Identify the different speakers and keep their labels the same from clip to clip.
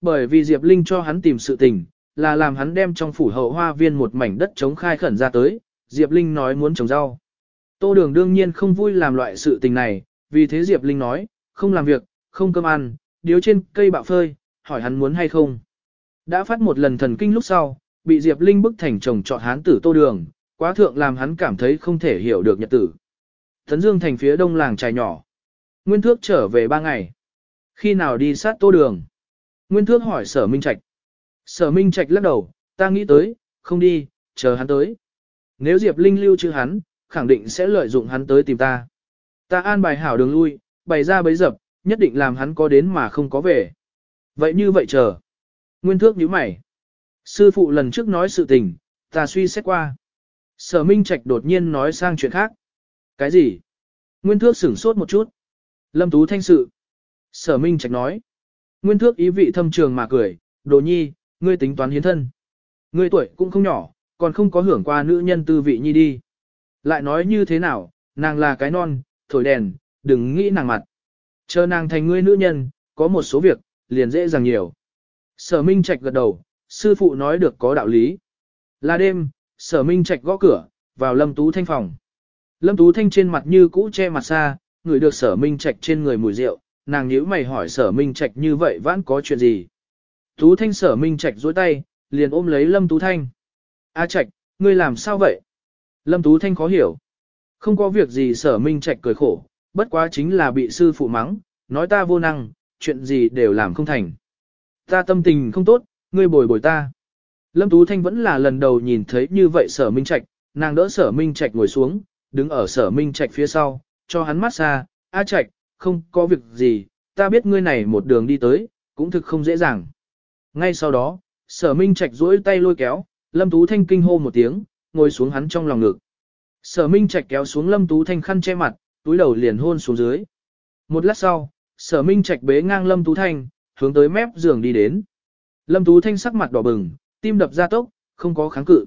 Speaker 1: bởi vì Diệp Linh cho hắn tìm sự tình, là làm hắn đem trong phủ hậu hoa viên một mảnh đất chống khai khẩn ra tới, Diệp Linh nói muốn trồng rau. Tô Đường đương nhiên không vui làm loại sự tình này, vì thế Diệp Linh nói, không làm việc, không cơm ăn, điếu trên cây bạo phơi, hỏi hắn muốn hay không. Đã phát một lần thần kinh lúc sau, bị Diệp Linh bức thành chồng chọn hán tử Tô Đường, quá thượng làm hắn cảm thấy không thể hiểu được nhật tử. Thấn Dương thành phía đông làng trài nhỏ. Nguyên Thước trở về ba ngày. Khi nào đi sát Tô Đường? Nguyên Thước hỏi Sở Minh Trạch. Sở Minh Trạch lắc đầu, ta nghĩ tới, không đi, chờ hắn tới. Nếu Diệp Linh lưu chữ hắn, khẳng định sẽ lợi dụng hắn tới tìm ta. Ta an bài hảo đường lui, bày ra bấy dập, nhất định làm hắn có đến mà không có về. Vậy như vậy chờ. Nguyên thước nhíu mày. Sư phụ lần trước nói sự tình, ta suy xét qua. Sở Minh Trạch đột nhiên nói sang chuyện khác. Cái gì? Nguyên thước sửng sốt một chút. Lâm Tú thanh sự. Sở Minh Trạch nói. Nguyên thước ý vị thâm trường mà cười, đồ nhi, ngươi tính toán hiến thân. Ngươi tuổi cũng không nhỏ, còn không có hưởng qua nữ nhân tư vị nhi đi. Lại nói như thế nào, nàng là cái non, thổi đèn, đừng nghĩ nàng mặt. Chờ nàng thành ngươi nữ nhân, có một số việc, liền dễ dàng nhiều. Sở Minh Trạch gật đầu, sư phụ nói được có đạo lý. Là đêm, sở Minh Trạch gõ cửa, vào Lâm Tú Thanh phòng. Lâm Tú Thanh trên mặt như cũ che mặt xa, người được sở Minh Trạch trên người mùi rượu, nàng nhíu mày hỏi sở Minh Trạch như vậy vẫn có chuyện gì. Tú Thanh sở Minh Trạch dối tay, liền ôm lấy Lâm Tú Thanh. A Trạch, ngươi làm sao vậy? Lâm Tú Thanh khó hiểu. Không có việc gì sở Minh Trạch cười khổ, bất quá chính là bị sư phụ mắng, nói ta vô năng, chuyện gì đều làm không thành. Ta tâm tình không tốt, ngươi bồi bồi ta. Lâm Tú Thanh vẫn là lần đầu nhìn thấy như vậy sở Minh Trạch, nàng đỡ sở Minh Trạch ngồi xuống, đứng ở sở Minh Trạch phía sau, cho hắn mát xa, A Trạch, không có việc gì, ta biết ngươi này một đường đi tới, cũng thực không dễ dàng. Ngay sau đó, sở Minh Trạch duỗi tay lôi kéo, Lâm Tú Thanh kinh hô một tiếng, ngồi xuống hắn trong lòng ngực. Sở Minh Trạch kéo xuống Lâm Tú Thanh khăn che mặt, túi đầu liền hôn xuống dưới. Một lát sau, Sở Minh Trạch bế ngang Lâm Tú Thanh, hướng tới mép giường đi đến. Lâm Tú Thanh sắc mặt đỏ bừng, tim đập ra tốc, không có kháng cự.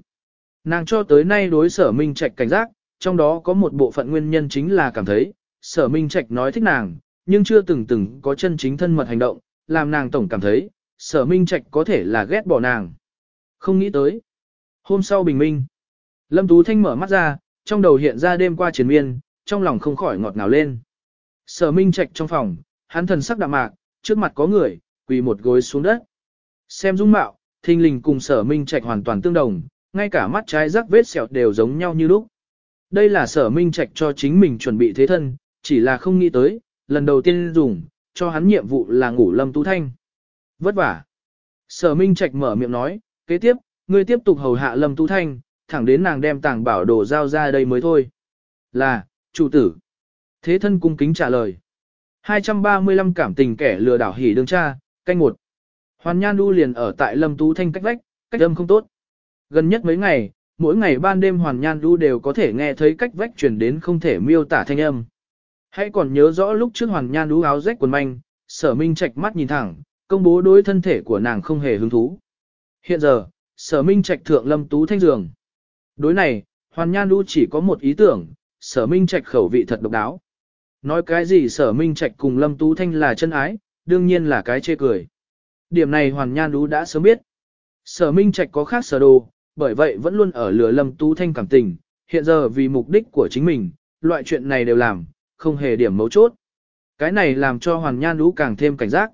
Speaker 1: Nàng cho tới nay đối Sở Minh Trạch cảnh giác, trong đó có một bộ phận nguyên nhân chính là cảm thấy, Sở Minh Trạch nói thích nàng, nhưng chưa từng từng có chân chính thân mật hành động, làm nàng tổng cảm thấy, Sở Minh Trạch có thể là ghét bỏ nàng. Không nghĩ tới. Hôm sau bình minh, Lâm Tú Thanh mở mắt ra, trong đầu hiện ra đêm qua chiến miên, trong lòng không khỏi ngọt ngào lên. Sở Minh Trạch trong phòng, hắn thần sắc đạm mạc, trước mặt có người, quỳ một gối xuống đất. Xem dung mạo, thình linh cùng Sở Minh Trạch hoàn toàn tương đồng, ngay cả mắt trái rắc vết sẹo đều giống nhau như lúc. Đây là Sở Minh Trạch cho chính mình chuẩn bị thế thân, chỉ là không nghĩ tới, lần đầu tiên dùng, cho hắn nhiệm vụ là ngủ Lâm Tú Thanh. Vất vả. Sở Minh Trạch mở miệng nói, kế tiếp, ngươi tiếp tục hầu hạ Lâm Tú Thanh, thẳng đến nàng đem tàng bảo đồ giao ra đây mới thôi. Là, chủ tử. Thế thân cung kính trả lời. 235 cảm tình kẻ lừa đảo hỉ đương cha, canh một. Hoàn Nhan Du liền ở tại Lâm Tú Thanh cách vách, cách âm không tốt. Gần nhất mấy ngày, mỗi ngày ban đêm Hoàn Nhan Du đều có thể nghe thấy cách vách truyền đến không thể miêu tả thanh âm. Hãy còn nhớ rõ lúc trước Hoàng Nhan đú áo rách quần manh, sở minh trạch mắt nhìn thẳng, công bố đối thân thể của nàng không hề hứng thú. Hiện giờ, sở minh trạch thượng Lâm Tú Thanh giường. Đối này, Hoàng Nhan đú chỉ có một ý tưởng, sở minh trạch khẩu vị thật độc đáo. Nói cái gì sở minh trạch cùng Lâm Tú Thanh là chân ái, đương nhiên là cái chê cười. Điểm này Hoàng Nhan đú đã sớm biết. Sở minh trạch có khác sở đồ, bởi vậy vẫn luôn ở lửa Lâm Tú Thanh cảm tình, hiện giờ vì mục đích của chính mình, loại chuyện này đều làm, không hề điểm mấu chốt. Cái này làm cho Hoàn Nhan Du càng thêm cảnh giác.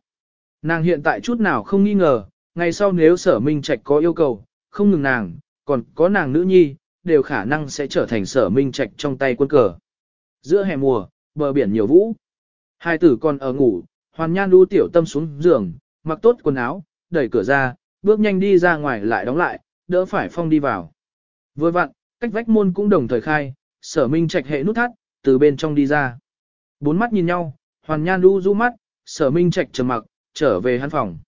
Speaker 1: Nàng hiện tại chút nào không nghi ngờ, ngày sau nếu sở minh trạch có yêu cầu, không ngừng nàng, còn có nàng nữ nhi, đều khả năng sẽ trở thành sở minh trạch trong tay quân cờ. Giữa hè mùa, bờ biển nhiều vũ. Hai tử còn ở ngủ, hoàn nhan đu tiểu tâm xuống giường, mặc tốt quần áo, đẩy cửa ra, bước nhanh đi ra ngoài lại đóng lại, đỡ phải phong đi vào. Vừa vặn, cách vách môn cũng đồng thời khai, sở minh trạch hệ nút thắt, từ bên trong đi ra. Bốn mắt nhìn nhau, hoàn nhan đu du mắt, sở minh trạch trầm mặc, trở về hắn phòng.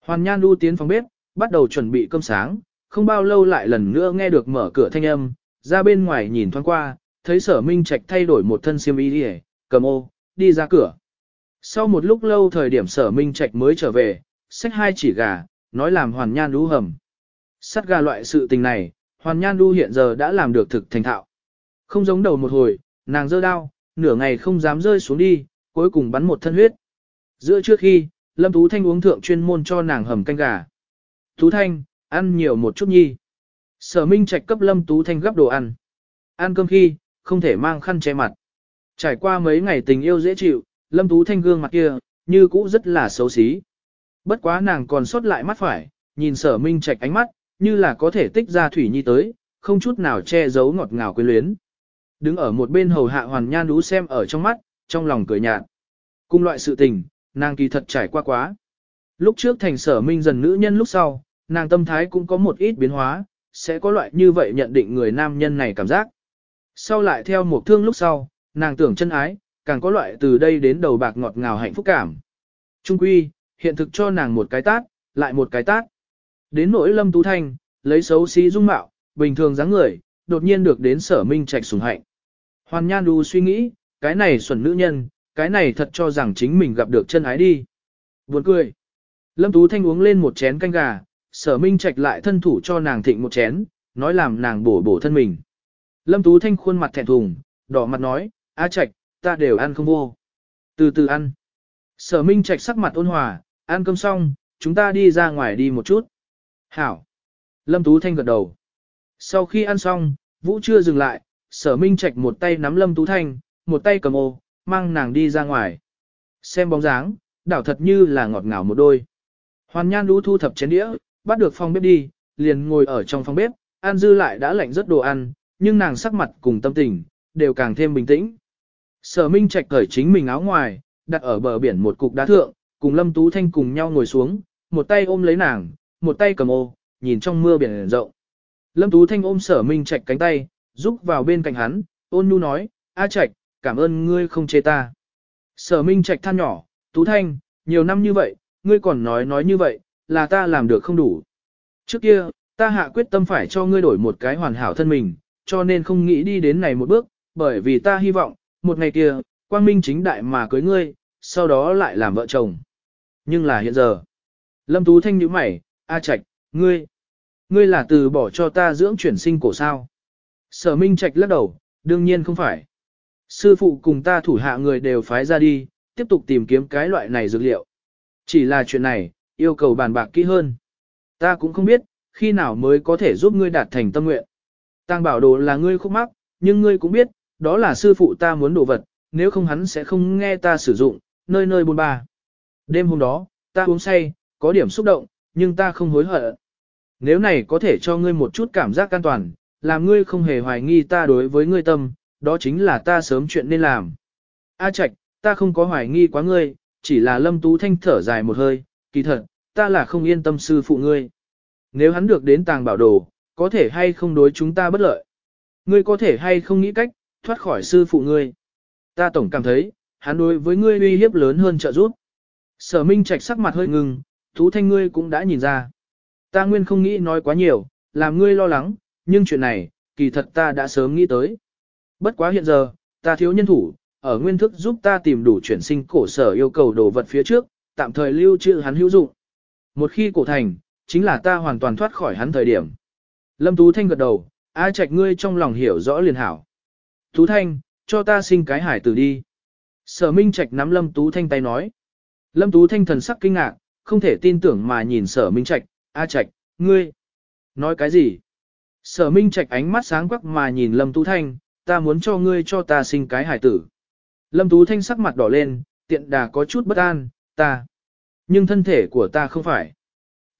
Speaker 1: Hoàn nhan đu tiến phòng bếp, bắt đầu chuẩn bị cơm sáng, không bao lâu lại lần nữa nghe được mở cửa thanh âm, ra bên ngoài nhìn thoáng qua, thấy sở minh trạch thay đổi một thân xiêm y đi cầm ô, đi ra cửa. Sau một lúc lâu thời điểm sở minh trạch mới trở về, xách hai chỉ gà, nói làm hoàn nhan đu hầm. Sắt gà loại sự tình này, hoàn nhan đu hiện giờ đã làm được thực thành thạo. Không giống đầu một hồi, nàng dơ đao, nửa ngày không dám rơi xuống đi, cuối cùng bắn một thân huyết. Giữa trước khi, Lâm Tú Thanh uống thượng chuyên môn cho nàng hầm canh gà. Tú Thanh, ăn nhiều một chút nhi. Sở Minh Trạch cấp Lâm Tú Thanh gấp đồ ăn. Ăn cơm khi, không thể mang khăn che mặt. Trải qua mấy ngày tình yêu dễ chịu, Lâm Tú Thanh gương mặt kia, như cũ rất là xấu xí. Bất quá nàng còn sót lại mắt phải, nhìn sở Minh Trạch ánh mắt, như là có thể tích ra thủy nhi tới, không chút nào che giấu ngọt ngào quyến luyến. Đứng ở một bên hầu hạ hoàn nhan đú xem ở trong mắt, trong lòng cười nhạt. Cùng loại sự tình, nàng kỳ thật trải qua quá. Lúc trước thành sở minh dần nữ nhân lúc sau, nàng tâm thái cũng có một ít biến hóa, sẽ có loại như vậy nhận định người nam nhân này cảm giác. Sau lại theo một thương lúc sau, nàng tưởng chân ái, càng có loại từ đây đến đầu bạc ngọt ngào hạnh phúc cảm. Trung quy, hiện thực cho nàng một cái tát, lại một cái tát. Đến nỗi lâm tú thanh, lấy xấu xí dung mạo, bình thường dáng người, đột nhiên được đến sở minh trạch sủng hạnh. Hoàn Nhan Du suy nghĩ, cái này xuẩn nữ nhân, cái này thật cho rằng chính mình gặp được chân ái đi. Buồn cười. Lâm Tú Thanh uống lên một chén canh gà, sở minh trạch lại thân thủ cho nàng thịnh một chén, nói làm nàng bổ bổ thân mình. Lâm Tú Thanh khuôn mặt thẹn thùng, đỏ mặt nói, A Trạch, ta đều ăn không vô. Từ từ ăn. Sở Minh Trạch sắc mặt ôn hòa, ăn cơm xong, chúng ta đi ra ngoài đi một chút. Hảo. Lâm Tú Thanh gật đầu. Sau khi ăn xong, Vũ chưa dừng lại, sở Minh Trạch một tay nắm Lâm Tú Thanh, một tay cầm ô, mang nàng đi ra ngoài. Xem bóng dáng, đảo thật như là ngọt ngào một đôi. Hoàn Nhan Lũ thu thập chén đĩa, bắt được phòng bếp đi, liền ngồi ở trong phòng bếp, ăn dư lại đã lạnh rất đồ ăn, nhưng nàng sắc mặt cùng tâm tình, đều càng thêm bình tĩnh. Sở Minh Trạch cởi chính mình áo ngoài, đặt ở bờ biển một cục đá thượng, cùng Lâm Tú Thanh cùng nhau ngồi xuống, một tay ôm lấy nàng, một tay cầm ô, nhìn trong mưa biển rộng. Lâm Tú Thanh ôm Sở Minh Trạch cánh tay, giúp vào bên cạnh hắn, ôn nhu nói, A Trạch, cảm ơn ngươi không chê ta. Sở Minh Trạch than nhỏ, Tú Thanh, nhiều năm như vậy, ngươi còn nói nói như vậy, là ta làm được không đủ. Trước kia, ta hạ quyết tâm phải cho ngươi đổi một cái hoàn hảo thân mình, cho nên không nghĩ đi đến này một bước, bởi vì ta hy vọng, một ngày kia, quang minh chính đại mà cưới ngươi, sau đó lại làm vợ chồng. Nhưng là hiện giờ, Lâm Tú Thanh nhíu mày, A Trạch, ngươi, ngươi là từ bỏ cho ta dưỡng chuyển sinh cổ sao. Sở Minh Trạch lắc đầu, đương nhiên không phải. Sư phụ cùng ta thủ hạ người đều phái ra đi, tiếp tục tìm kiếm cái loại này dược liệu. Chỉ là chuyện này, yêu cầu bàn bạc kỹ hơn. Ta cũng không biết, khi nào mới có thể giúp ngươi đạt thành tâm nguyện. Tăng bảo đồ là ngươi khúc mắc, nhưng ngươi cũng biết, đó là sư phụ ta muốn đồ vật, nếu không hắn sẽ không nghe ta sử dụng, nơi nơi buồn ba. Đêm hôm đó, ta uống say, có điểm xúc động, nhưng ta không hối hận. Nếu này có thể cho ngươi một chút cảm giác an toàn, làm ngươi không hề hoài nghi ta đối với ngươi tâm, đó chính là ta sớm chuyện nên làm. A Trạch, ta không có hoài nghi quá ngươi, chỉ là Lâm Tú Thanh thở dài một hơi, kỳ thật, ta là không yên tâm sư phụ ngươi. Nếu hắn được đến tàng bảo đồ, có thể hay không đối chúng ta bất lợi. Ngươi có thể hay không nghĩ cách, thoát khỏi sư phụ ngươi. Ta tổng cảm thấy, hắn đối với ngươi uy hiếp lớn hơn trợ giúp. Sở Minh Trạch sắc mặt hơi ngừng, Tú Thanh ngươi cũng đã nhìn ra. Ta nguyên không nghĩ nói quá nhiều, làm ngươi lo lắng, nhưng chuyện này, kỳ thật ta đã sớm nghĩ tới. Bất quá hiện giờ, ta thiếu nhân thủ, ở nguyên thức giúp ta tìm đủ chuyển sinh cổ sở yêu cầu đồ vật phía trước, tạm thời lưu trữ hắn hữu dụng. Một khi cổ thành, chính là ta hoàn toàn thoát khỏi hắn thời điểm. Lâm Tú Thanh gật đầu, ai trạch ngươi trong lòng hiểu rõ liền hảo. Tú Thanh, cho ta sinh cái hải tử đi. Sở Minh Trạch nắm Lâm Tú Thanh tay nói. Lâm Tú Thanh thần sắc kinh ngạc, không thể tin tưởng mà nhìn Sở Minh Trạch, A Trạch, ngươi. Nói cái gì? Sở Minh Trạch ánh mắt sáng quắc mà nhìn Lâm Tú Thanh, ta muốn cho ngươi cho ta sinh cái hải tử. Lâm Tú Thanh sắc mặt đỏ lên, tiện đà có chút bất an, ta. Nhưng thân thể của ta không phải.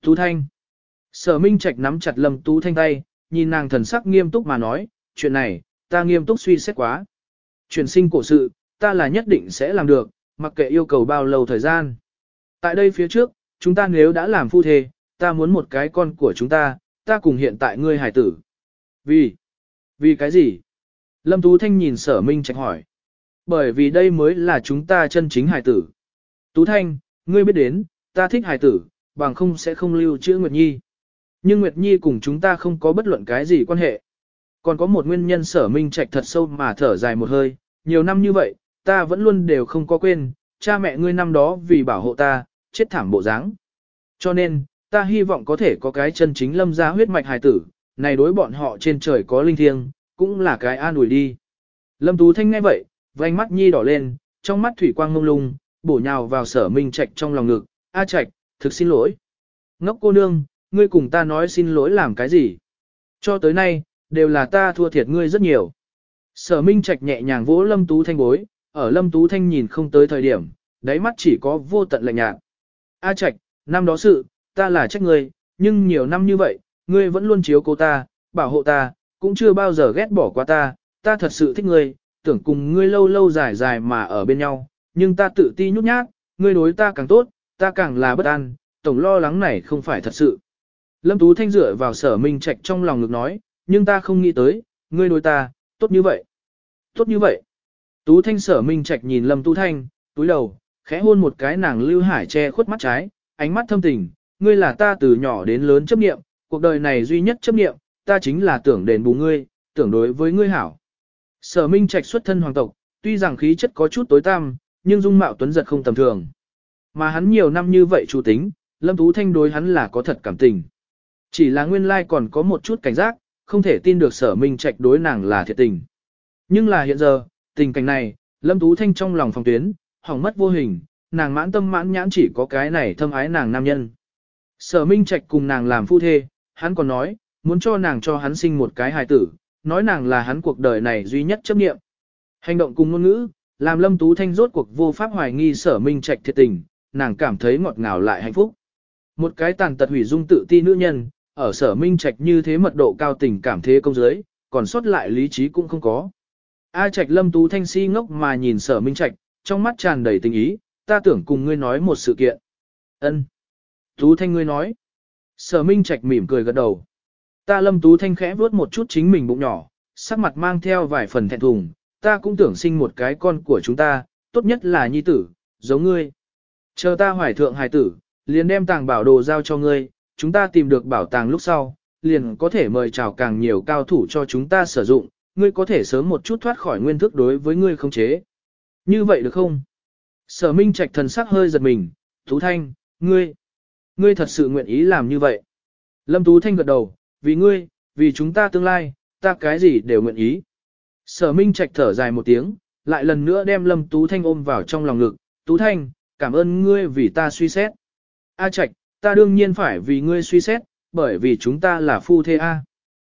Speaker 1: Tú Thanh. Sở Minh Trạch nắm chặt Lâm Tú Thanh tay, nhìn nàng thần sắc nghiêm túc mà nói, chuyện này, ta nghiêm túc suy xét quá. Chuyển sinh cổ sự, ta là nhất định sẽ làm được, mặc kệ yêu cầu bao lâu thời gian. Tại đây phía trước, chúng ta nếu đã làm phu thê, ta muốn một cái con của chúng ta, ta cùng hiện tại ngươi hải tử. Vì? Vì cái gì? Lâm Tú Thanh nhìn sở minh trạch hỏi. Bởi vì đây mới là chúng ta chân chính hải tử. Tú Thanh, ngươi biết đến, ta thích hải tử, bằng không sẽ không lưu trữ Nguyệt Nhi. Nhưng Nguyệt Nhi cùng chúng ta không có bất luận cái gì quan hệ. Còn có một nguyên nhân sở minh trạch thật sâu mà thở dài một hơi, nhiều năm như vậy, ta vẫn luôn đều không có quên, cha mẹ ngươi năm đó vì bảo hộ ta, chết thảm bộ dáng. Cho nên, ta hy vọng có thể có cái chân chính lâm ra huyết mạch hài tử, này đối bọn họ trên trời có linh thiêng, cũng là cái an ủi đi. Lâm Tú Thanh nghe vậy, vành mắt nhi đỏ lên, trong mắt thủy quang ngông lung, bổ nhào vào sở minh trạch trong lòng ngực, A Trạch, thực xin lỗi. Ngốc cô nương, ngươi cùng ta nói xin lỗi làm cái gì? Cho tới nay, đều là ta thua thiệt ngươi rất nhiều. Sở Minh Trạch nhẹ nhàng vỗ Lâm Tú Thanh bối, ở Lâm Tú Thanh nhìn không tới thời điểm, đáy mắt chỉ có vô tận lạnh nhạt. A Trạch, năm đó sự, ta là trách ngươi, nhưng nhiều năm như vậy, ngươi vẫn luôn chiếu cố ta, bảo hộ ta, cũng chưa bao giờ ghét bỏ qua ta, ta thật sự thích ngươi, tưởng cùng ngươi lâu lâu dài dài mà ở bên nhau, nhưng ta tự ti nhút nhát, ngươi đối ta càng tốt, ta càng là bất an, tổng lo lắng này không phải thật sự. Lâm Tú Thanh dựa vào sở minh trạch trong lòng ngực nói, nhưng ta không nghĩ tới, ngươi đối ta, tốt như vậy. Tốt như vậy. Tú Thanh sở minh trạch nhìn Lâm Tú Thanh, túi đầu, khẽ hôn một cái nàng lưu hải che khuất mắt trái, ánh mắt thâm tình, ngươi là ta từ nhỏ đến lớn chấp niệm, cuộc đời này duy nhất chấp niệm, ta chính là tưởng đền bù ngươi, tưởng đối với ngươi hảo. Sở Minh Trạch xuất thân hoàng tộc, tuy rằng khí chất có chút tối tăm, nhưng dung mạo tuấn giật không tầm thường. Mà hắn nhiều năm như vậy chủ tính, Lâm Tú Thanh đối hắn là có thật cảm tình. Chỉ là nguyên lai còn có một chút cảnh giác, không thể tin được sở Minh Trạch đối nàng là thiệt tình. Nhưng là hiện giờ, tình cảnh này, Lâm Tú Thanh trong lòng phòng tuyến, hỏng mất vô hình, nàng mãn tâm mãn nhãn chỉ có cái này thâm ái nàng nam nhân. Sở Minh Trạch cùng nàng làm phu thê, hắn còn nói, muốn cho nàng cho hắn sinh một cái hài tử, nói nàng là hắn cuộc đời này duy nhất chấp nghiệm. Hành động cùng ngôn ngữ, làm Lâm Tú Thanh rốt cuộc vô pháp hoài nghi sở minh trạch thiệt tình, nàng cảm thấy ngọt ngào lại hạnh phúc. Một cái tàn tật hủy dung tự ti nữ nhân, ở sở minh trạch như thế mật độ cao tình cảm thế công giới, còn sót lại lý trí cũng không có. A trạch Lâm Tú Thanh si ngốc mà nhìn sở minh trạch, trong mắt tràn đầy tình ý, ta tưởng cùng ngươi nói một sự kiện. ân Tú Thanh ngươi nói. Sở minh trạch mỉm cười gật đầu. Ta lâm tú thanh khẽ vuốt một chút chính mình bụng nhỏ, sắc mặt mang theo vài phần thẹn thùng, ta cũng tưởng sinh một cái con của chúng ta, tốt nhất là nhi tử, giống ngươi. Chờ ta hoài thượng hài tử, liền đem tàng bảo đồ giao cho ngươi, chúng ta tìm được bảo tàng lúc sau, liền có thể mời chào càng nhiều cao thủ cho chúng ta sử dụng, ngươi có thể sớm một chút thoát khỏi nguyên thức đối với ngươi không chế. Như vậy được không? Sở Minh Trạch thần sắc hơi giật mình, Tú Thanh, ngươi, ngươi thật sự nguyện ý làm như vậy. Lâm Tú Thanh gật đầu, vì ngươi, vì chúng ta tương lai, ta cái gì đều nguyện ý. Sở Minh Trạch thở dài một tiếng, lại lần nữa đem Lâm Tú Thanh ôm vào trong lòng ngực, Tú Thanh, cảm ơn ngươi vì ta suy xét. A Trạch, ta đương nhiên phải vì ngươi suy xét, bởi vì chúng ta là phu thê A.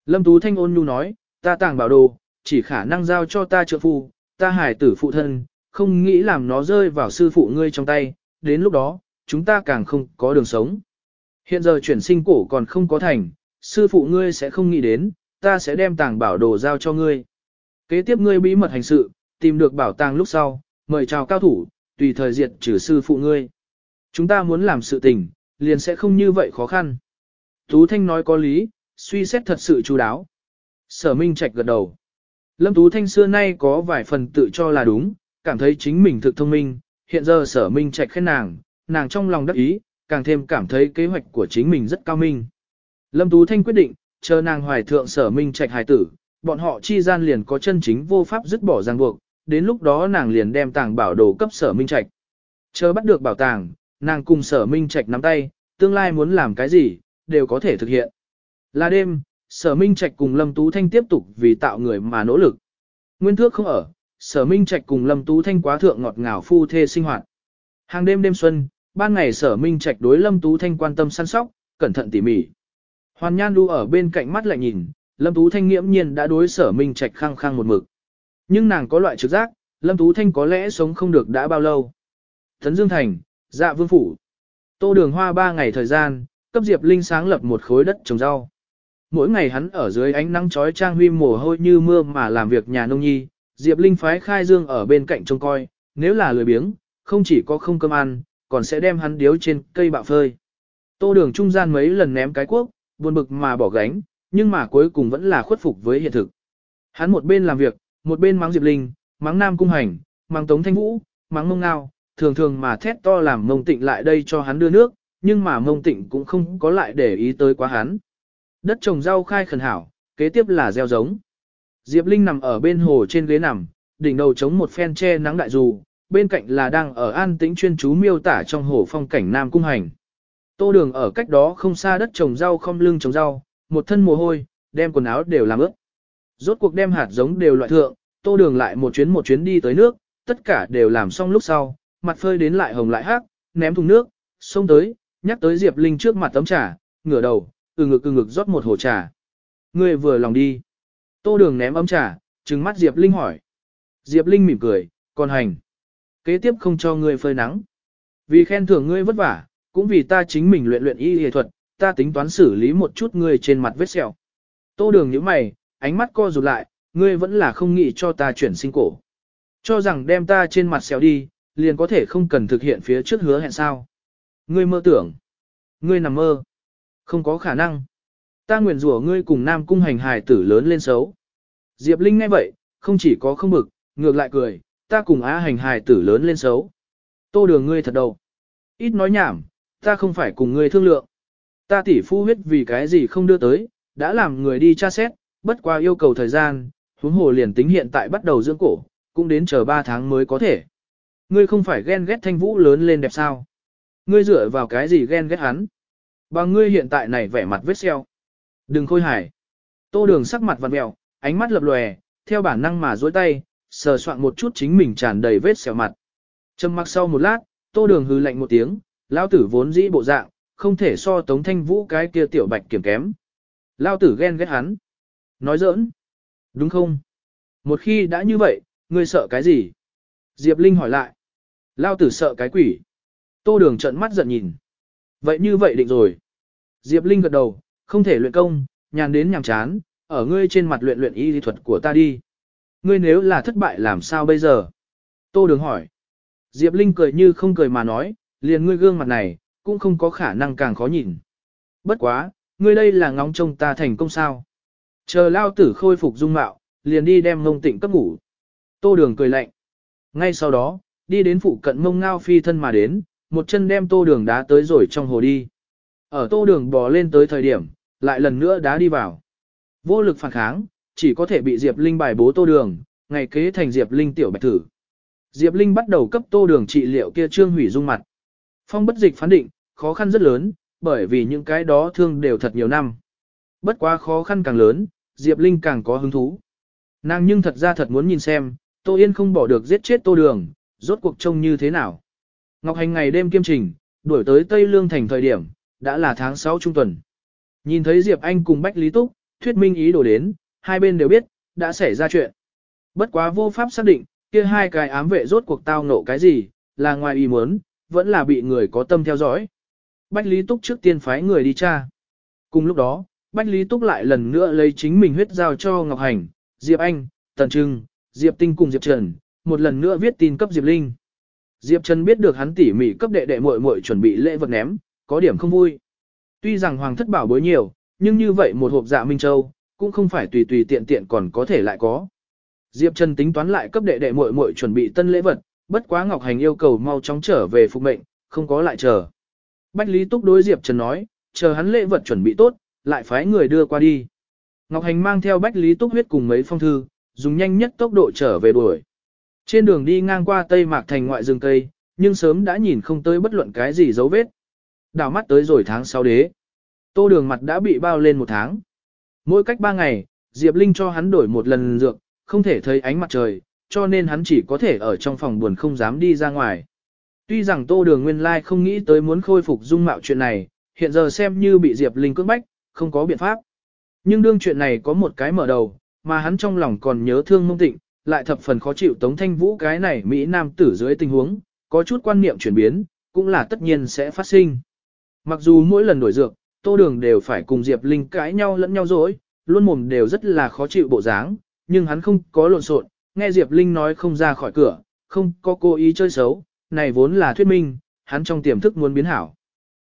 Speaker 1: Lâm Tú Thanh ôn nhu nói, ta tàng bảo đồ, chỉ khả năng giao cho ta trợ phu, ta hải tử phụ thân, không nghĩ làm nó rơi vào sư phụ ngươi trong tay, đến lúc đó, chúng ta càng không có đường sống. Hiện giờ chuyển sinh cổ còn không có thành, sư phụ ngươi sẽ không nghĩ đến, ta sẽ đem tàng bảo đồ giao cho ngươi. Kế tiếp ngươi bí mật hành sự, tìm được bảo tàng lúc sau, mời chào cao thủ, tùy thời diệt trừ sư phụ ngươi. Chúng ta muốn làm sự tình, liền sẽ không như vậy khó khăn. Tú Thanh nói có lý, suy xét thật sự chú đáo. Sở Minh Trạch gật đầu. Lâm Tú Thanh xưa nay có vài phần tự cho là đúng, cảm thấy chính mình thực thông minh, hiện giờ sở Minh Trạch khen nàng, nàng trong lòng đắc ý, càng thêm cảm thấy kế hoạch của chính mình rất cao minh. Lâm Tú Thanh quyết định, chờ nàng hoài thượng sở minh trạch hài tử, bọn họ chi gian liền có chân chính vô pháp dứt bỏ ràng buộc, đến lúc đó nàng liền đem tàng bảo đồ cấp sở minh trạch. Chờ bắt được bảo tàng, nàng cùng sở minh trạch nắm tay, tương lai muốn làm cái gì, đều có thể thực hiện. Là đêm, sở minh trạch cùng Lâm Tú Thanh tiếp tục vì tạo người mà nỗ lực. Nguyên thước không ở, sở minh trạch cùng Lâm Tú Thanh quá thượng ngọt ngào phu thê sinh hoạt. Hàng đêm đêm xuân, ban ngày sở minh trạch đối Lâm Tú Thanh quan tâm săn sóc, cẩn thận tỉ mỉ. Hoàn Nhan Đu ở bên cạnh mắt lại nhìn, Lâm Tú Thanh nghiễm nhiên đã đối sở Minh Trạch khăng khăng một mực. Nhưng nàng có loại trực giác, Lâm Tú Thanh có lẽ sống không được đã bao lâu. Thấn Dương Thành, dạ vương phủ. Tô đường hoa ba ngày thời gian, cấp Diệp Linh sáng lập một khối đất trồng rau. Mỗi ngày hắn ở dưới ánh nắng chói trang huy mồ hôi như mưa mà làm việc nhà nông nhi, Diệp Linh phái khai dương ở bên cạnh trông coi, nếu là lười biếng, không chỉ có không cơm ăn, còn sẽ đem hắn điếu trên cây bạo phơi. Tô đường trung gian mấy lần ném cái cuốc, buồn bực mà bỏ gánh, nhưng mà cuối cùng vẫn là khuất phục với hiện thực. Hắn một bên làm việc, một bên mắng Diệp Linh, mắng Nam Cung Hành, mắng Tống Thanh Vũ, mắng Mông Ngao, thường thường mà thét to làm Mông Tịnh lại đây cho hắn đưa nước, nhưng mà Mông Tịnh cũng không có lại để ý tới quá hắn. Đất trồng rau khai khẩn hảo, kế tiếp là gieo giống. Diệp Linh nằm ở bên hồ trên ghế nằm, đỉnh đầu chống một phen che nắng đại dù, bên cạnh là đang ở an tĩnh chuyên chú miêu tả trong hồ phong cảnh Nam Cung Hành. Tô đường ở cách đó không xa đất trồng rau không lưng trồng rau, một thân mồ hôi, đem quần áo đều làm ướt. Rốt cuộc đem hạt giống đều loại thượng, tô đường lại một chuyến một chuyến đi tới nước, tất cả đều làm xong lúc sau, mặt phơi đến lại hồng lại hắc, ném thùng nước, Xông tới, nhắc tới Diệp Linh trước mặt tấm trà, ngửa đầu, từ ngực từ ngực rót một hồ trà. người vừa lòng đi. Tô đường ném ấm trà, trừng mắt Diệp Linh hỏi. Diệp Linh mỉm cười, còn hành. Kế tiếp không cho ngươi phơi nắng. Vì khen thưởng ngươi vất vả, cũng vì ta chính mình luyện luyện y y thuật, ta tính toán xử lý một chút ngươi trên mặt vết sẹo. Tô đường nhíu mày, ánh mắt co rụt lại, ngươi vẫn là không nghĩ cho ta chuyển sinh cổ. Cho rằng đem ta trên mặt sẹo đi, liền có thể không cần thực hiện phía trước hứa hẹn sao. Ngươi mơ tưởng. Ngươi nằm mơ. Không có khả năng. Ta nguyện rủa ngươi cùng nam cung hành hài tử lớn lên xấu. Diệp Linh nghe vậy, không chỉ có không bực, ngược lại cười, ta cùng á hành hài tử lớn lên xấu. Tô đường ngươi thật đầu, Ít nói nhảm, ta không phải cùng ngươi thương lượng. Ta tỷ phu huyết vì cái gì không đưa tới, đã làm người đi tra xét, bất qua yêu cầu thời gian, huống hồ liền tính hiện tại bắt đầu dưỡng cổ, cũng đến chờ 3 tháng mới có thể. Ngươi không phải ghen ghét thanh vũ lớn lên đẹp sao? Ngươi dựa vào cái gì ghen ghét hắn? Bằng ngươi hiện tại này vẻ mặt vết xeo. Đừng khôi hài. Tô đường sắc mặt vặn mẹo, ánh mắt lập lòe, theo bản năng mà dối tay, sờ soạn một chút chính mình tràn đầy vết sẹo mặt. Trầm mặc sau một lát, tô đường hư lạnh một tiếng, lao tử vốn dĩ bộ dạng, không thể so tống thanh vũ cái kia tiểu bạch kiểm kém. Lao tử ghen ghét hắn. Nói giỡn. Đúng không? Một khi đã như vậy, ngươi sợ cái gì? Diệp Linh hỏi lại. Lao tử sợ cái quỷ. Tô đường trận mắt giận nhìn. Vậy như vậy định rồi. Diệp Linh gật đầu, không thể luyện công, nhàn đến nhàm chán, ở ngươi trên mặt luyện luyện y lý thuật của ta đi. Ngươi nếu là thất bại làm sao bây giờ? Tô đường hỏi. Diệp Linh cười như không cười mà nói, liền ngươi gương mặt này, cũng không có khả năng càng khó nhìn. Bất quá, ngươi đây là ngóng trông ta thành công sao. Chờ lao tử khôi phục dung mạo, liền đi đem mông tịnh cấp ngủ. Tô đường cười lạnh. Ngay sau đó, đi đến phụ cận mông ngao phi thân mà đến, một chân đem tô đường đá tới rồi trong hồ đi. Ở tô đường bò lên tới thời điểm, lại lần nữa đá đi vào. Vô lực phản kháng, chỉ có thể bị Diệp Linh bài bố tô đường, ngày kế thành Diệp Linh tiểu bạch thử. Diệp Linh bắt đầu cấp tô đường trị liệu kia trương hủy dung mặt. Phong bất dịch phán định, khó khăn rất lớn, bởi vì những cái đó thương đều thật nhiều năm. Bất quá khó khăn càng lớn, Diệp Linh càng có hứng thú. Nàng nhưng thật ra thật muốn nhìn xem, Tô Yên không bỏ được giết chết Tô Đường, rốt cuộc trông như thế nào. Ngọc Hành ngày đêm kiêm trình, đuổi tới Tây Lương thành thời điểm, đã là tháng 6 trung tuần. Nhìn thấy Diệp Anh cùng Bách Lý Túc, thuyết minh ý đồ đến, hai bên đều biết, đã xảy ra chuyện. Bất quá vô pháp xác định, kia hai cái ám vệ rốt cuộc tao nộ cái gì, là ngoài ý muốn, vẫn là bị người có tâm theo dõi. Bách Lý Túc trước tiên phái người đi tra. Cùng lúc đó, Bách Lý Túc lại lần nữa lấy chính mình huyết giao cho Ngọc Hành, Diệp Anh, Tần Trưng, Diệp Tinh cùng Diệp Trần, một lần nữa viết tin cấp Diệp Linh. Diệp Trần biết được hắn tỉ mỉ cấp đệ đệ muội muội chuẩn bị lễ vật ném, có điểm không vui. Tuy rằng hoàng thất bảo bối nhiều, nhưng như vậy một hộp dạ Minh Châu, cũng không phải tùy tùy tiện tiện còn có thể lại có. Diệp Trần tính toán lại cấp đệ đệ muội muội chuẩn bị tân lễ vật, bất quá Ngọc Hành yêu cầu mau chóng trở về phục mệnh, không có lại chờ. Bách Lý Túc đối Diệp Trần nói, chờ hắn lễ vật chuẩn bị tốt, lại phái người đưa qua đi. Ngọc Hành mang theo Bách Lý Túc huyết cùng mấy phong thư, dùng nhanh nhất tốc độ trở về đuổi. Trên đường đi ngang qua Tây Mạc thành ngoại rừng cây, nhưng sớm đã nhìn không tới bất luận cái gì dấu vết. Đào mắt tới rồi tháng 6 đế. Tô đường mặt đã bị bao lên một tháng. Mỗi cách 3 ngày, Diệp Linh cho hắn đổi một lần dược, không thể thấy ánh mặt trời, cho nên hắn chỉ có thể ở trong phòng buồn không dám đi ra ngoài. Tuy rằng Tô Đường nguyên lai không nghĩ tới muốn khôi phục dung mạo chuyện này, hiện giờ xem như bị Diệp Linh cưỡng bách, không có biện pháp. Nhưng đương chuyện này có một cái mở đầu, mà hắn trong lòng còn nhớ thương mông tịnh, lại thập phần khó chịu Tống Thanh Vũ cái này Mỹ Nam tử dưới tình huống, có chút quan niệm chuyển biến, cũng là tất nhiên sẽ phát sinh. Mặc dù mỗi lần đổi dược, Tô Đường đều phải cùng Diệp Linh cãi nhau lẫn nhau dối, luôn mồm đều rất là khó chịu bộ dáng, nhưng hắn không có lộn xộn, nghe Diệp Linh nói không ra khỏi cửa, không có cố ý chơi xấu, này vốn là thuyết minh, hắn trong tiềm thức muốn biến hảo.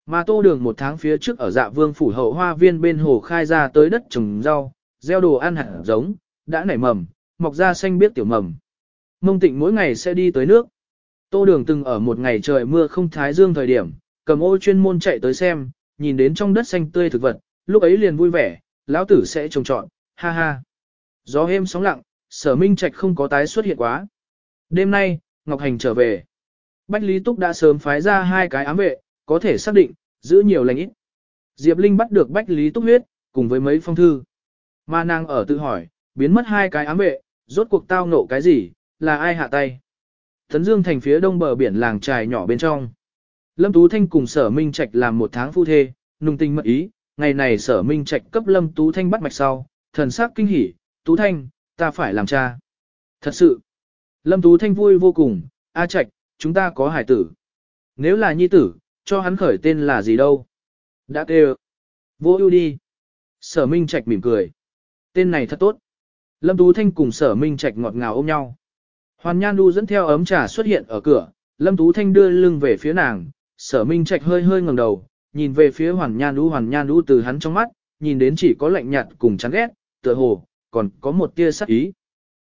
Speaker 1: Mà tô đường một tháng phía trước ở dạ vương phủ hậu hoa viên bên hồ khai ra tới đất trồng rau, gieo đồ ăn hạt giống, đã nảy mầm, mọc ra xanh biết tiểu mầm. Mông tịnh mỗi ngày sẽ đi tới nước. Tô đường từng ở một ngày trời mưa không thái dương thời điểm, cầm ô chuyên môn chạy tới xem, nhìn đến trong đất xanh tươi thực vật, lúc ấy liền vui vẻ, lão tử sẽ trồng trọn, ha ha. Gió êm sóng lặng, sở minh trạch không có tái xuất hiện quá. Đêm nay, Ngọc Hành trở về. Bách Lý Túc đã sớm phái ra hai cái ám vệ, có thể xác định, giữ nhiều lành ít. Diệp Linh bắt được Bách Lý Túc huyết, cùng với mấy phong thư. Mà nàng ở tự hỏi, biến mất hai cái ám vệ, rốt cuộc tao nộ cái gì, là ai hạ tay. Thấn Dương thành phía đông bờ biển làng trài nhỏ bên trong. Lâm Tú Thanh cùng sở minh trạch làm một tháng phu thê, nung tình mật ý, ngày này sở minh trạch cấp Lâm Tú Thanh bắt mạch sau, thần sắc kinh hỉ, Tú Thanh, ta phải làm cha. Thật sự, Lâm Tú Thanh vui vô cùng, A Trạch, chúng ta có hải tử. Nếu là nhi tử, cho hắn khởi tên là gì đâu? Đã kêu. Vô ưu đi. Sở Minh Trạch mỉm cười. Tên này thật tốt. Lâm Tú Thanh cùng Sở Minh Trạch ngọt ngào ôm nhau. Hoàn Nhan Du dẫn theo ấm trà xuất hiện ở cửa, Lâm Tú Thanh đưa lưng về phía nàng, Sở Minh Trạch hơi hơi ngẩng đầu, nhìn về phía Hoàn Nhan Đu Hoàn Nhan Đu từ hắn trong mắt, nhìn đến chỉ có lạnh nhạt cùng chán ghét, tựa hồ, còn có một tia sắc ý.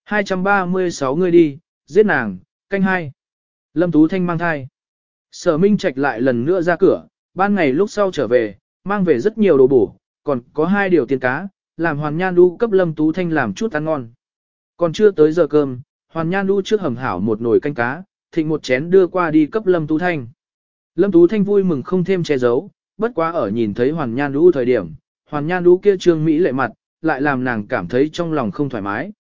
Speaker 1: 236 người đi, giết nàng, canh hai. Lâm Tú Thanh mang thai. Sở Minh Trạch lại lần nữa ra cửa, ban ngày lúc sau trở về, mang về rất nhiều đồ bổ, còn có hai điều tiền cá, làm Hoàn Nhan Du cấp Lâm Tú Thanh làm chút ăn ngon. Còn chưa tới giờ cơm, Hoàn Nhan Du trước hầm hảo một nồi canh cá, thịnh một chén đưa qua đi cấp Lâm Tú Thanh. Lâm Tú Thanh vui mừng không thêm che giấu, bất quá ở nhìn thấy Hoàn Nhan đu thời điểm, Hoàn Nhan đu kia trương Mỹ lệ mặt, lại làm nàng cảm thấy trong lòng không thoải mái.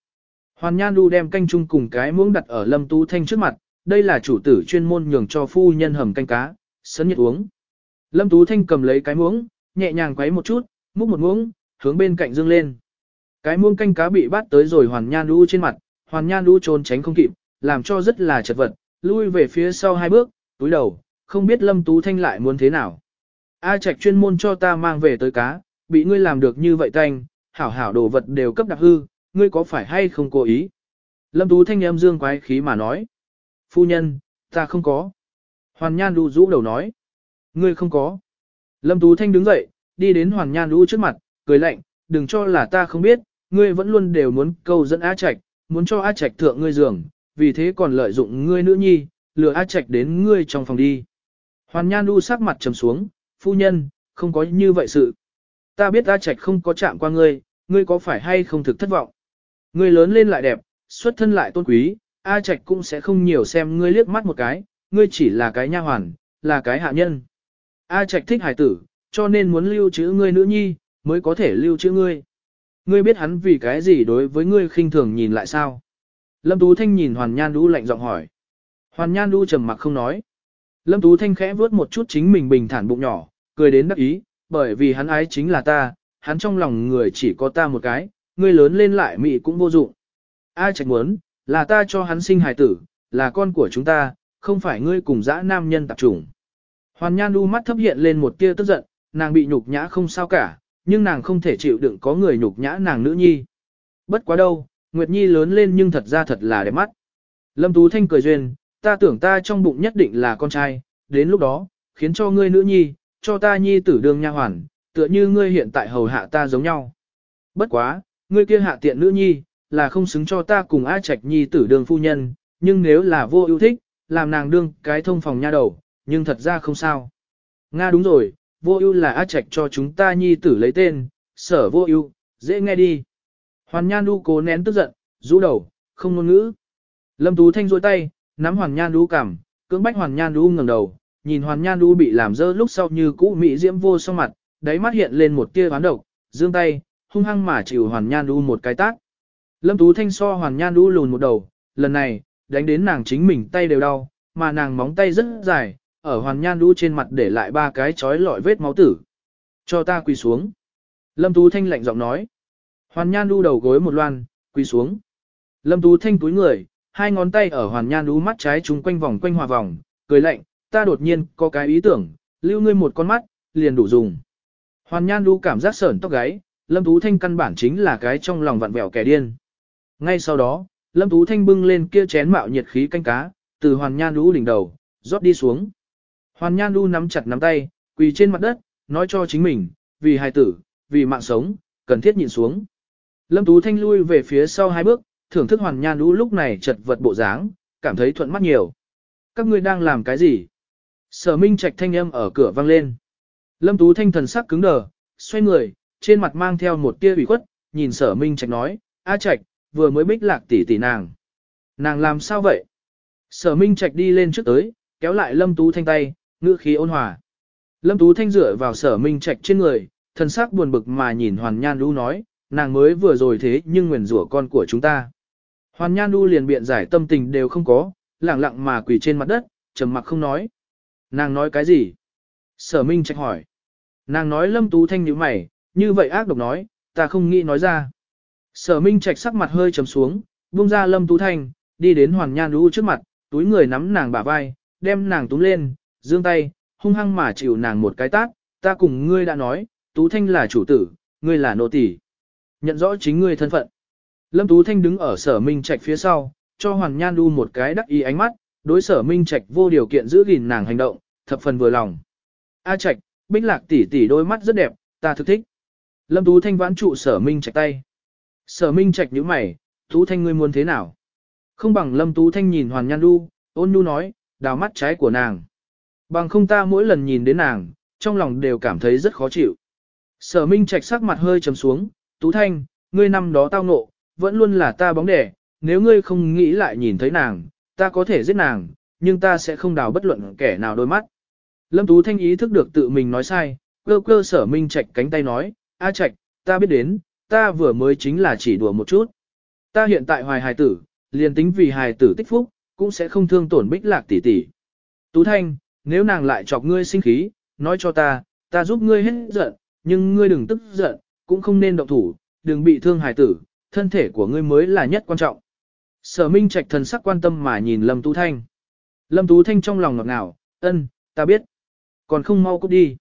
Speaker 1: Hoàn Nhan đu đem canh chung cùng cái muỗng đặt ở Lâm Tú Thanh trước mặt, đây là chủ tử chuyên môn nhường cho phu nhân hầm canh cá, sấn nhiệt uống. Lâm Tú Thanh cầm lấy cái muỗng, nhẹ nhàng quấy một chút, múc một muỗng, hướng bên cạnh dương lên. Cái muỗng canh cá bị bắt tới rồi Hoàn Nhan đu trên mặt, Hoàn Nhan đu trốn tránh không kịp, làm cho rất là chật vật, lui về phía sau hai bước, túi đầu, không biết Lâm Tú Thanh lại muốn thế nào. A Trạch chuyên môn cho ta mang về tới cá, bị ngươi làm được như vậy thanh, hảo hảo đồ vật đều cấp đặc hư, ngươi có phải hay không cố ý? Lâm Tú Thanh em dương quái khí mà nói. Phu nhân, ta không có. Hoàn Nhan đu rũ đầu nói. Ngươi không có. Lâm Tú Thanh đứng dậy, đi đến Hoàn Nhan đu trước mặt, cười lạnh, đừng cho là ta không biết, ngươi vẫn luôn đều muốn câu dẫn A Trạch, muốn cho A Trạch thượng ngươi giường, vì thế còn lợi dụng ngươi nữ nhi, lừa A Trạch đến ngươi trong phòng đi. Hoàn Nhan Du sắc mặt trầm xuống, phu nhân, không có như vậy sự. Ta biết A Trạch không có chạm qua ngươi, ngươi có phải hay không thực thất vọng? Ngươi lớn lên lại đẹp, xuất thân lại tôn quý, A Trạch cũng sẽ không nhiều xem ngươi liếc mắt một cái, ngươi chỉ là cái nha hoàn, là cái hạ nhân. A Trạch thích hài tử, cho nên muốn lưu trữ ngươi nữ nhi, mới có thể lưu trữ ngươi. Ngươi biết hắn vì cái gì đối với ngươi khinh thường nhìn lại sao? Lâm Tú Thanh nhìn Hoàn Nhan Du lạnh giọng hỏi. Hoàn Nhan Du trầm mặc không nói. Lâm Tú Thanh khẽ vớt một chút chính mình bình thản bụng nhỏ, cười đến đắc ý, bởi vì hắn ái chính là ta, hắn trong lòng người chỉ có ta một cái, ngươi lớn lên lại mị cũng vô dụng. Ai Trạch muốn, là ta cho hắn sinh hài tử, là con của chúng ta, không phải ngươi cùng dã nam nhân tạp chủng. Hoàn Nhan đu mắt thấp hiện lên một tia tức giận, nàng bị nhục nhã không sao cả, nhưng nàng không thể chịu đựng có người nhục nhã nàng nữ nhi. Bất quá đâu, Nguyệt Nhi lớn lên nhưng thật ra thật là đẹp mắt. Lâm Tú Thanh cười duyên, ta tưởng ta trong bụng nhất định là con trai, đến lúc đó, khiến cho ngươi nữ nhi, cho ta nhi tử đương nha hoàn, tựa như ngươi hiện tại hầu hạ ta giống nhau. Bất quá, ngươi kia hạ tiện nữ nhi, là không xứng cho ta cùng A Trạch nhi tử đường phu nhân, nhưng nếu là vô ưu thích, làm nàng đương cái thông phòng nha đầu, nhưng thật ra không sao. Nga đúng rồi, vô ưu là A Trạch cho chúng ta nhi tử lấy tên, sở vô ưu, dễ nghe đi. Hoàn Nhan Du cố nén tức giận, rũ đầu, không ngôn ngữ. Lâm Tú Thanh rôi tay, nắm Hoàn Nhan Du cảm, cưỡng bách Hoàn Nhan Du ngẩng đầu, nhìn Hoàn Nhan Du bị làm dơ lúc sau như cũ mỹ diễm vô song mặt, đáy mắt hiện lên một tia oán độc, giương tay, hung hăng mà chịu Hoàn Nhan Du một cái tát. Lâm Tú Thanh so Hoàn Nhan Du lùn một đầu, lần này, đánh đến nàng chính mình tay đều đau, mà nàng móng tay rất dài, ở Hoàn Nhan Du trên mặt để lại ba cái chói lọi vết máu tử. Cho ta quỳ xuống. Lâm Tú Thanh lạnh giọng nói. Hoàn Nhan Du đầu gối một loan, quỳ xuống. Lâm Tú Thanh túi người, hai ngón tay ở Hoàn Nhan Du mắt trái chúng quanh vòng quanh hòa vòng, cười lạnh, ta đột nhiên có cái ý tưởng, lưu ngươi một con mắt, liền đủ dùng. Hoàn Nhan Du cảm giác sởn tóc gáy, Lâm Tú Thanh căn bản chính là cái trong lòng vặn vẹo kẻ điên. Ngay sau đó, Lâm Tú Thanh bưng lên kia chén mạo nhiệt khí canh cá, từ Hoàn Nhan đu đỉnh đầu, rót đi xuống. Hoàn Nhan đu nắm chặt nắm tay, quỳ trên mặt đất, nói cho chính mình, vì hài tử, vì mạng sống, cần thiết nhìn xuống. Lâm Tú Thanh lui về phía sau hai bước, thưởng thức Hoàn Nhan lũ lúc này chật vật bộ dáng, cảm thấy thuận mắt nhiều. Các ngươi đang làm cái gì? Sở Minh Trạch thanh âm ở cửa vang lên. Lâm Tú Thanh thần sắc cứng đờ, xoay người, trên mặt mang theo một tia ủy khuất, nhìn Sở Minh Trạch nói, A Trạch, vừa mới bích lạc tỷ tỷ nàng. Nàng làm sao vậy? Sở Minh Trạch đi lên trước tới, kéo lại Lâm Tú Thanh tay, ngữ khí ôn hòa. Lâm Tú Thanh dựa vào Sở Minh Trạch trên người, thần sắc buồn bực mà nhìn Hoàn Nhan Lũ nói, nàng mới vừa rồi thế nhưng nguyền rủa con của chúng ta. Hoàn Nhan Du liền biện giải tâm tình đều không có, lặng lặng mà quỳ trên mặt đất, trầm mặc không nói. Nàng nói cái gì? Sở Minh Trạch hỏi. Nàng nói Lâm Tú Thanh nhíu mày, như vậy ác độc nói, ta không nghĩ nói ra. Sở Minh Trạch sắc mặt hơi trầm xuống, buông ra Lâm Tú Thanh, đi đến Hoàn Nhan Du trước mặt, túi người nắm nàng bả vai, đem nàng túm lên, giương tay, hung hăng mà chịu nàng một cái tát, ta cùng ngươi đã nói, Tú Thanh là chủ tử, ngươi là nô tỳ. Nhận rõ chính ngươi thân phận. Lâm Tú Thanh đứng ở sở Minh Trạch phía sau, cho Hoàn Nhan du một cái đắc ý ánh mắt, đối sở Minh Trạch vô điều kiện giữ gìn nàng hành động, thập phần vừa lòng. A Trạch, Bích Lạc tỷ tỷ đôi mắt rất đẹp, ta thực thích. Lâm Tú Thanh vãn trụ sở Minh Trạch tay. Sở Minh Trạch nhíu mày, Tú Thanh ngươi muốn thế nào? Không bằng Lâm Tú Thanh nhìn Hoàn Nhan du, ôn nhu nói, đào mắt trái của nàng. Bằng không ta mỗi lần nhìn đến nàng, trong lòng đều cảm thấy rất khó chịu. Sở Minh Trạch sắc mặt hơi trầm xuống, Tú Thanh, ngươi năm đó tao ngộ, vẫn luôn là ta bóng đẻ, nếu ngươi không nghĩ lại nhìn thấy nàng, ta có thể giết nàng, nhưng ta sẽ không đào bất luận kẻ nào đôi mắt. Lâm Tú Thanh ý thức được tự mình nói sai, cơ cơ sở Minh Trạch cánh tay nói, A Trạch, ta biết đến, ta vừa mới chính là chỉ đùa một chút. Ta hiện tại hoài hài tử, liền tính vì hài tử tích phúc, cũng sẽ không thương tổn bích lạc tỷ tỷ. Tú Thanh, nếu nàng lại chọc ngươi sinh khí, nói cho ta, ta giúp ngươi hết giận, nhưng ngươi đừng tức giận, cũng không nên động thủ, đừng bị thương hài tử, thân thể của ngươi mới là nhất quan trọng. Sở Minh Trạch thần sắc quan tâm mà nhìn Lâm Tú Thanh. Lâm Tú Thanh trong lòng ngọt ngào, ân, ta biết. Còn không mau cút đi.